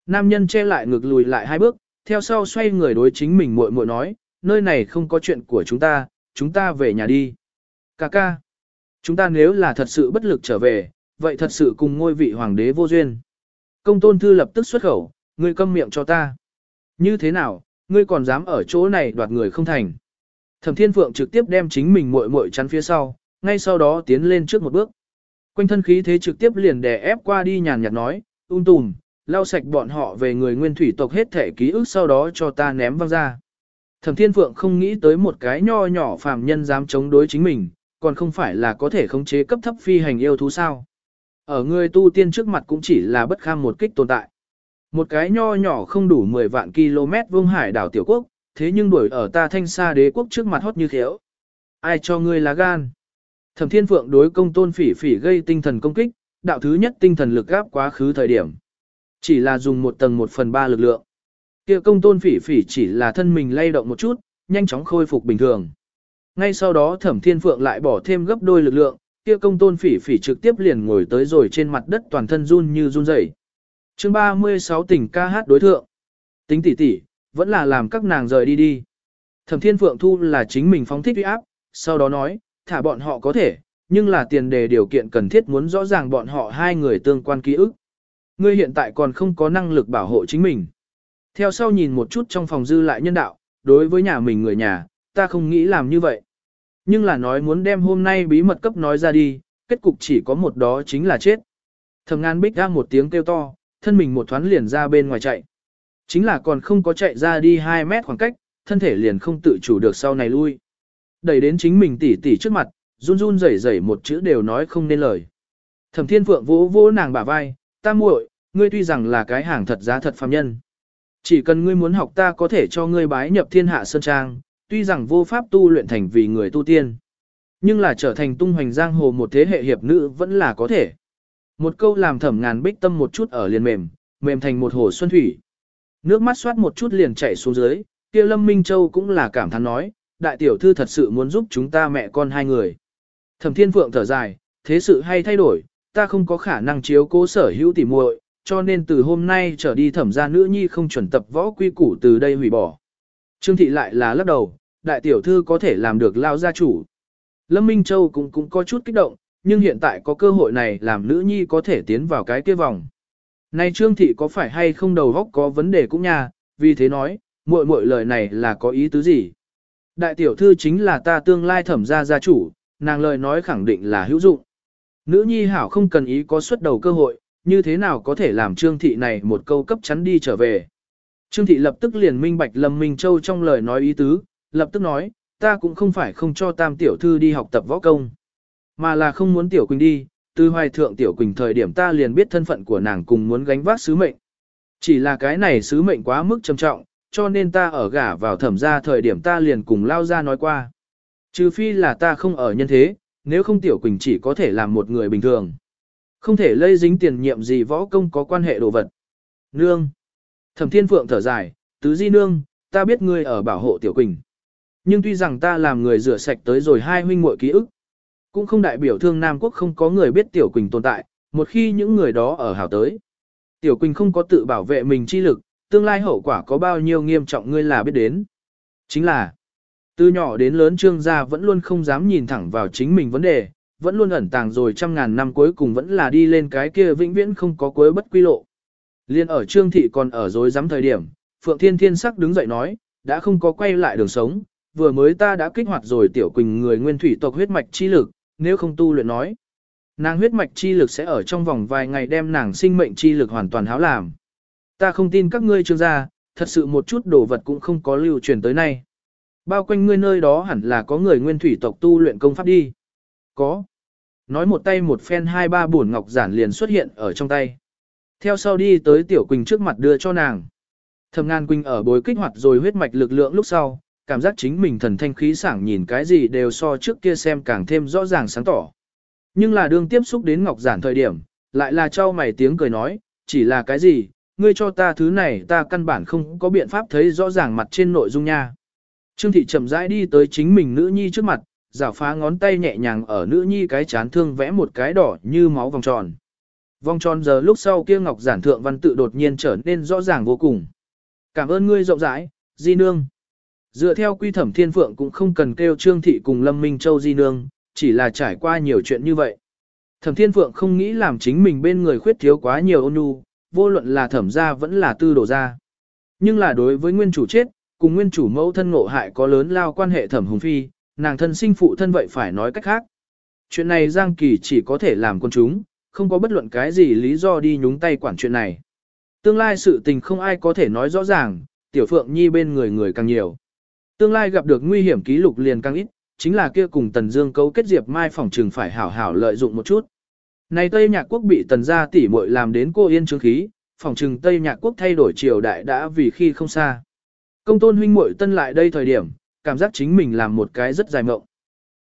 Nam nhân che lại ngực lùi lại hai bước, theo sau xoay người đối chính mình muội muội nói, nơi này không có chuyện của chúng ta, chúng ta về nhà đi. Cà ca. Chúng ta nếu là thật sự bất lực trở về, vậy thật sự cùng ngôi vị hoàng đế vô duyên. Công tôn thư lập tức xuất khẩu, ngươi câm miệng cho ta. Như thế nào, ngươi còn dám ở chỗ này đoạt người không thành. Thẩm Thiên Phượng trực tiếp đem chính mình muội muội chắn phía sau, ngay sau đó tiến lên trước một bước. Quanh thân khí thế trực tiếp liền đè ép qua đi nhàn nhạt nói, ung tùm, lau sạch bọn họ về người nguyên thủy tộc hết thể ký ức sau đó cho ta ném văng ra. Thẩm Thiên Phượng không nghĩ tới một cái nho nhỏ phàm nhân dám chống đối chính mình, còn không phải là có thể khống chế cấp thấp phi hành yêu thú sao. Ở người tu tiên trước mặt cũng chỉ là bất kham một kích tồn tại. Một cái nho nhỏ không đủ 10 vạn km vuông hải đảo tiểu quốc, thế nhưng đuổi ở ta thanh xa đế quốc trước mặt hót như khéo. Ai cho ngươi lá gan? Thẩm Thiên Phượng đối công tôn phỉ phỉ gây tinh thần công kích, đạo thứ nhất tinh thần lực gáp quá khứ thời điểm. Chỉ là dùng một tầng một phần ba lực lượng. kia công tôn phỉ phỉ chỉ là thân mình lay động một chút, nhanh chóng khôi phục bình thường. Ngay sau đó thẩm thiên phượng lại bỏ thêm gấp đôi lực lượng, kia công tôn phỉ phỉ trực tiếp liền ngồi tới rồi trên mặt đất toàn thân run như run rẩy. chương 36 tỉnh ca hát đối thượng. Tính tỷ tỷ, vẫn là làm các nàng rời đi đi. Thẩm thiên phượng thu là chính mình phóng thích uy áp, sau đó nói, thả bọn họ có thể, nhưng là tiền đề điều kiện cần thiết muốn rõ ràng bọn họ hai người tương quan ký ức. Ngươi hiện tại còn không có năng lực bảo hộ chính mình. Theo sau nhìn một chút trong phòng dư lại nhân đạo, đối với nhà mình người nhà, ta không nghĩ làm như vậy. Nhưng là nói muốn đem hôm nay bí mật cấp nói ra đi, kết cục chỉ có một đó chính là chết. Thẩm ngàn bích ra một tiếng kêu to, thân mình một thoáng liền ra bên ngoài chạy. Chính là còn không có chạy ra đi 2 mét khoảng cách, thân thể liền không tự chủ được sau này lui. Đẩy đến chính mình tỉ tỉ trước mặt, run run rẩy rẩy một chữ đều nói không nên lời. Thẩm Thiên Phượng vỗ vỗ nàng bả vai, ta muội, ngươi tuy rằng là cái hàng thật giá thật phàm nhân. Chỉ cần ngươi muốn học ta có thể cho ngươi bái nhập thiên hạ sơn trang, tuy rằng vô pháp tu luyện thành vì người tu tiên. Nhưng là trở thành tung hoành giang hồ một thế hệ hiệp nữ vẫn là có thể. Một câu làm thẩm ngàn bích tâm một chút ở liền mềm, mềm thành một hồ xuân thủy. Nước mắt xoát một chút liền chảy xuống dưới, kia Lâm Minh Châu cũng là cảm thán nói, đại tiểu thư thật sự muốn giúp chúng ta mẹ con hai người. Thẩm Thiên Phượng thở dài, thế sự hay thay đổi, ta không có khả năng chiếu cố sở hữu tỉ muội, cho nên từ hôm nay trở đi thẩm gia nữ nhi không chuẩn tập võ quy củ từ đây hủy bỏ. Trương thị lại là lắc đầu, đại tiểu thư có thể làm được lao gia chủ. Lâm Minh Châu cũng cũng có chút kích động, nhưng hiện tại có cơ hội này làm nữ nhi có thể tiến vào cái kia vòng. Này Trương thị có phải hay không đầu góc có vấn đề cũng nha, vì thế nói, muội muội lời này là có ý tứ gì? Đại tiểu thư chính là ta tương lai thẩm gia gia chủ, nàng lời nói khẳng định là hữu dụng. Nữ nhi hảo không cần ý có xuất đầu cơ hội, như thế nào có thể làm Trương thị này một câu cấp chắn đi trở về. Trương thị lập tức liền minh bạch Lâm Minh Châu trong lời nói ý tứ, lập tức nói, ta cũng không phải không cho tam tiểu thư đi học tập võ công, mà là không muốn tiểu quỳnh đi, từ hoài thượng tiểu quỳnh thời điểm ta liền biết thân phận của nàng cùng muốn gánh vác sứ mệnh. Chỉ là cái này sứ mệnh quá mức trầm trọng, cho nên ta ở gả vào thẩm gia thời điểm ta liền cùng lao ra nói qua. Trừ phi là ta không ở nhân thế, nếu không tiểu quỳnh chỉ có thể làm một người bình thường. Không thể lây dính tiền nhiệm gì võ công có quan hệ đồ vật. Nương. Thẩm Thiên Phượng thở dài, tứ di nương, ta biết ngươi ở bảo hộ Tiểu Quỳnh. Nhưng tuy rằng ta làm người rửa sạch tới rồi hai huynh muội ký ức, cũng không đại biểu thương Nam Quốc không có người biết Tiểu Quỳnh tồn tại, một khi những người đó ở hảo tới. Tiểu Quỳnh không có tự bảo vệ mình chi lực, tương lai hậu quả có bao nhiêu nghiêm trọng ngươi là biết đến. Chính là, từ nhỏ đến lớn trương gia vẫn luôn không dám nhìn thẳng vào chính mình vấn đề, vẫn luôn ẩn tàng rồi trăm ngàn năm cuối cùng vẫn là đi lên cái kia vĩnh viễn không có cuối bất quy lộ. Liên ở Trương Thị còn ở dối dám thời điểm, Phượng Thiên Thiên sắc đứng dậy nói, đã không có quay lại đường sống, vừa mới ta đã kích hoạt rồi Tiểu Quỳnh người nguyên thủy tộc huyết mạch chi lực, nếu không tu luyện nói. Nàng huyết mạch chi lực sẽ ở trong vòng vài ngày đem nàng sinh mệnh chi lực hoàn toàn háo làm. Ta không tin các ngươi trương gia, thật sự một chút đồ vật cũng không có lưu truyền tới nay. Bao quanh ngươi nơi đó hẳn là có người nguyên thủy tộc tu luyện công pháp đi. Có. Nói một tay một phen hai ba bổn ngọc giản liền xuất hiện ở trong tay. Theo sau đi tới Tiểu Quỳnh trước mặt đưa cho nàng. Thẩm Ngàn Quỳnh ở bối kích hoạt rồi huyết mạch lực lượng lúc sau, cảm giác chính mình thần thanh khí sảng nhìn cái gì đều so trước kia xem càng thêm rõ ràng sáng tỏ. Nhưng là đương tiếp xúc đến Ngọc Giản thời điểm, lại là trao mày tiếng cười nói, chỉ là cái gì, ngươi cho ta thứ này ta căn bản không có biện pháp thấy rõ ràng mặt trên nội dung nha. Trương thị chậm rãi đi tới chính mình nữ nhi trước mặt, rảo phá ngón tay nhẹ nhàng ở nữ nhi cái chán thương vẽ một cái đỏ như máu vòng tròn. Vòng tròn giờ lúc sau kia ngọc giản thượng văn tự đột nhiên trở nên rõ ràng vô cùng. Cảm ơn ngươi rộng rãi, Di Nương. Dựa theo quy thẩm thiên phượng cũng không cần kêu Trương Thị cùng Lâm Minh Châu Di Nương, chỉ là trải qua nhiều chuyện như vậy. Thẩm Thiên Phượng không nghĩ làm chính mình bên người khuyết thiếu quá nhiều ôn nhu, vô luận là thẩm gia vẫn là tư đồ gia. Nhưng là đối với nguyên chủ chết, cùng nguyên chủ mẫu thân ngộ hại có lớn lao quan hệ thẩm hùng phi, nàng thân sinh phụ thân vậy phải nói cách khác. Chuyện này Giang Kỳ chỉ có thể làm con chúng, không có bất luận cái gì lý do đi nhúng tay quản chuyện này. Tương lai sự tình không ai có thể nói rõ ràng, tiểu phượng nhi bên người người càng nhiều. Tương lai gặp được nguy hiểm ký lục liền càng ít, chính là kia cùng Tần Dương cấu kết Diệp Mai phòng trường phải hảo hảo lợi dụng một chút. Này Tây Nhạc Quốc bị Tần gia tỷ muội làm đến cô yên chứng khí, phòng trường Tây Nhạc Quốc thay đổi triều đại đã vì khi không xa. Công tôn huynh muội tân lại đây thời điểm, cảm giác chính mình làm một cái rất dài mộng.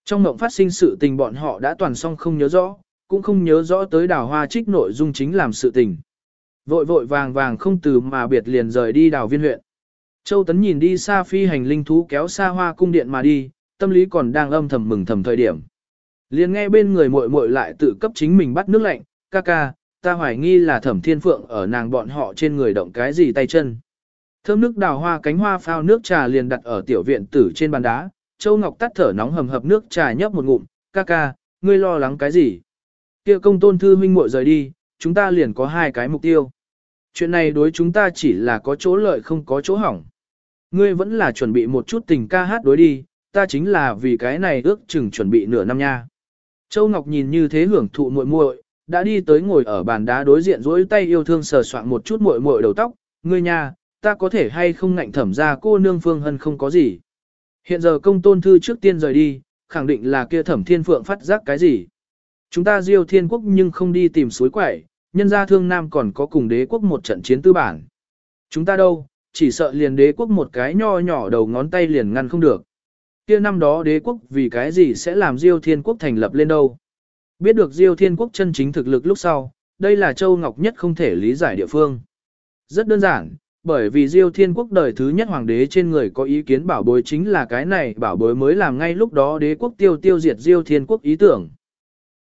Trong mộng phát sinh sự tình bọn họ đã toàn xong không nhớ rõ, cũng không nhớ rõ tới đào hoa trích nội dung chính làm sự tình. Vội vội vàng vàng không từ mà biệt liền rời đi đào viên huyện. Châu Tấn nhìn đi xa phi hành linh thú kéo xa hoa cung điện mà đi, tâm lý còn đang âm thầm mừng thầm thời điểm. Liền nghe bên người muội muội lại tự cấp chính mình bắt nước lạnh, ca ca, ta hoài nghi là thẩm thiên phượng ở nàng bọn họ trên người động cái gì tay chân. Thơm nước đào hoa cánh hoa phao nước trà liền đặt ở tiểu viện tử trên bàn đá, Châu Ngọc tắt thở nóng hầm hập nước trà nhấp một ngụm, ca ca, ngươi lo lắng cái gì? Kia công tôn thư minh muội rời đi, chúng ta liền có hai cái mục tiêu. Chuyện này đối chúng ta chỉ là có chỗ lợi không có chỗ hỏng. Ngươi vẫn là chuẩn bị một chút tình ca hát đối đi, ta chính là vì cái này ước chừng chuẩn bị nửa năm nha. Châu Ngọc nhìn như thế hưởng thụ muội muội, đã đi tới ngồi ở bàn đá đối diện duỗi tay yêu thương sờ soạn một chút muội muội đầu tóc, ngươi nha, ta có thể hay không ngạnh thẩm ra cô nương phương hân không có gì. Hiện giờ công tôn thư trước tiên rời đi, khẳng định là kia thẩm thiên phượng phát giác cái gì. Chúng ta diêu thiên quốc nhưng không đi tìm suối quẩy, nhân gia thương nam còn có cùng đế quốc một trận chiến tư bản. Chúng ta đâu, chỉ sợ liền đế quốc một cái nho nhỏ đầu ngón tay liền ngăn không được. Kia năm đó đế quốc vì cái gì sẽ làm diêu thiên quốc thành lập lên đâu. Biết được diêu thiên quốc chân chính thực lực lúc sau, đây là châu ngọc nhất không thể lý giải địa phương. Rất đơn giản, bởi vì Diêu Thiên Quốc đời thứ nhất hoàng đế trên người có ý kiến bảo bối chính là cái này bảo bối mới làm ngay lúc đó đế quốc tiêu tiêu diệt Diêu Thiên Quốc ý tưởng.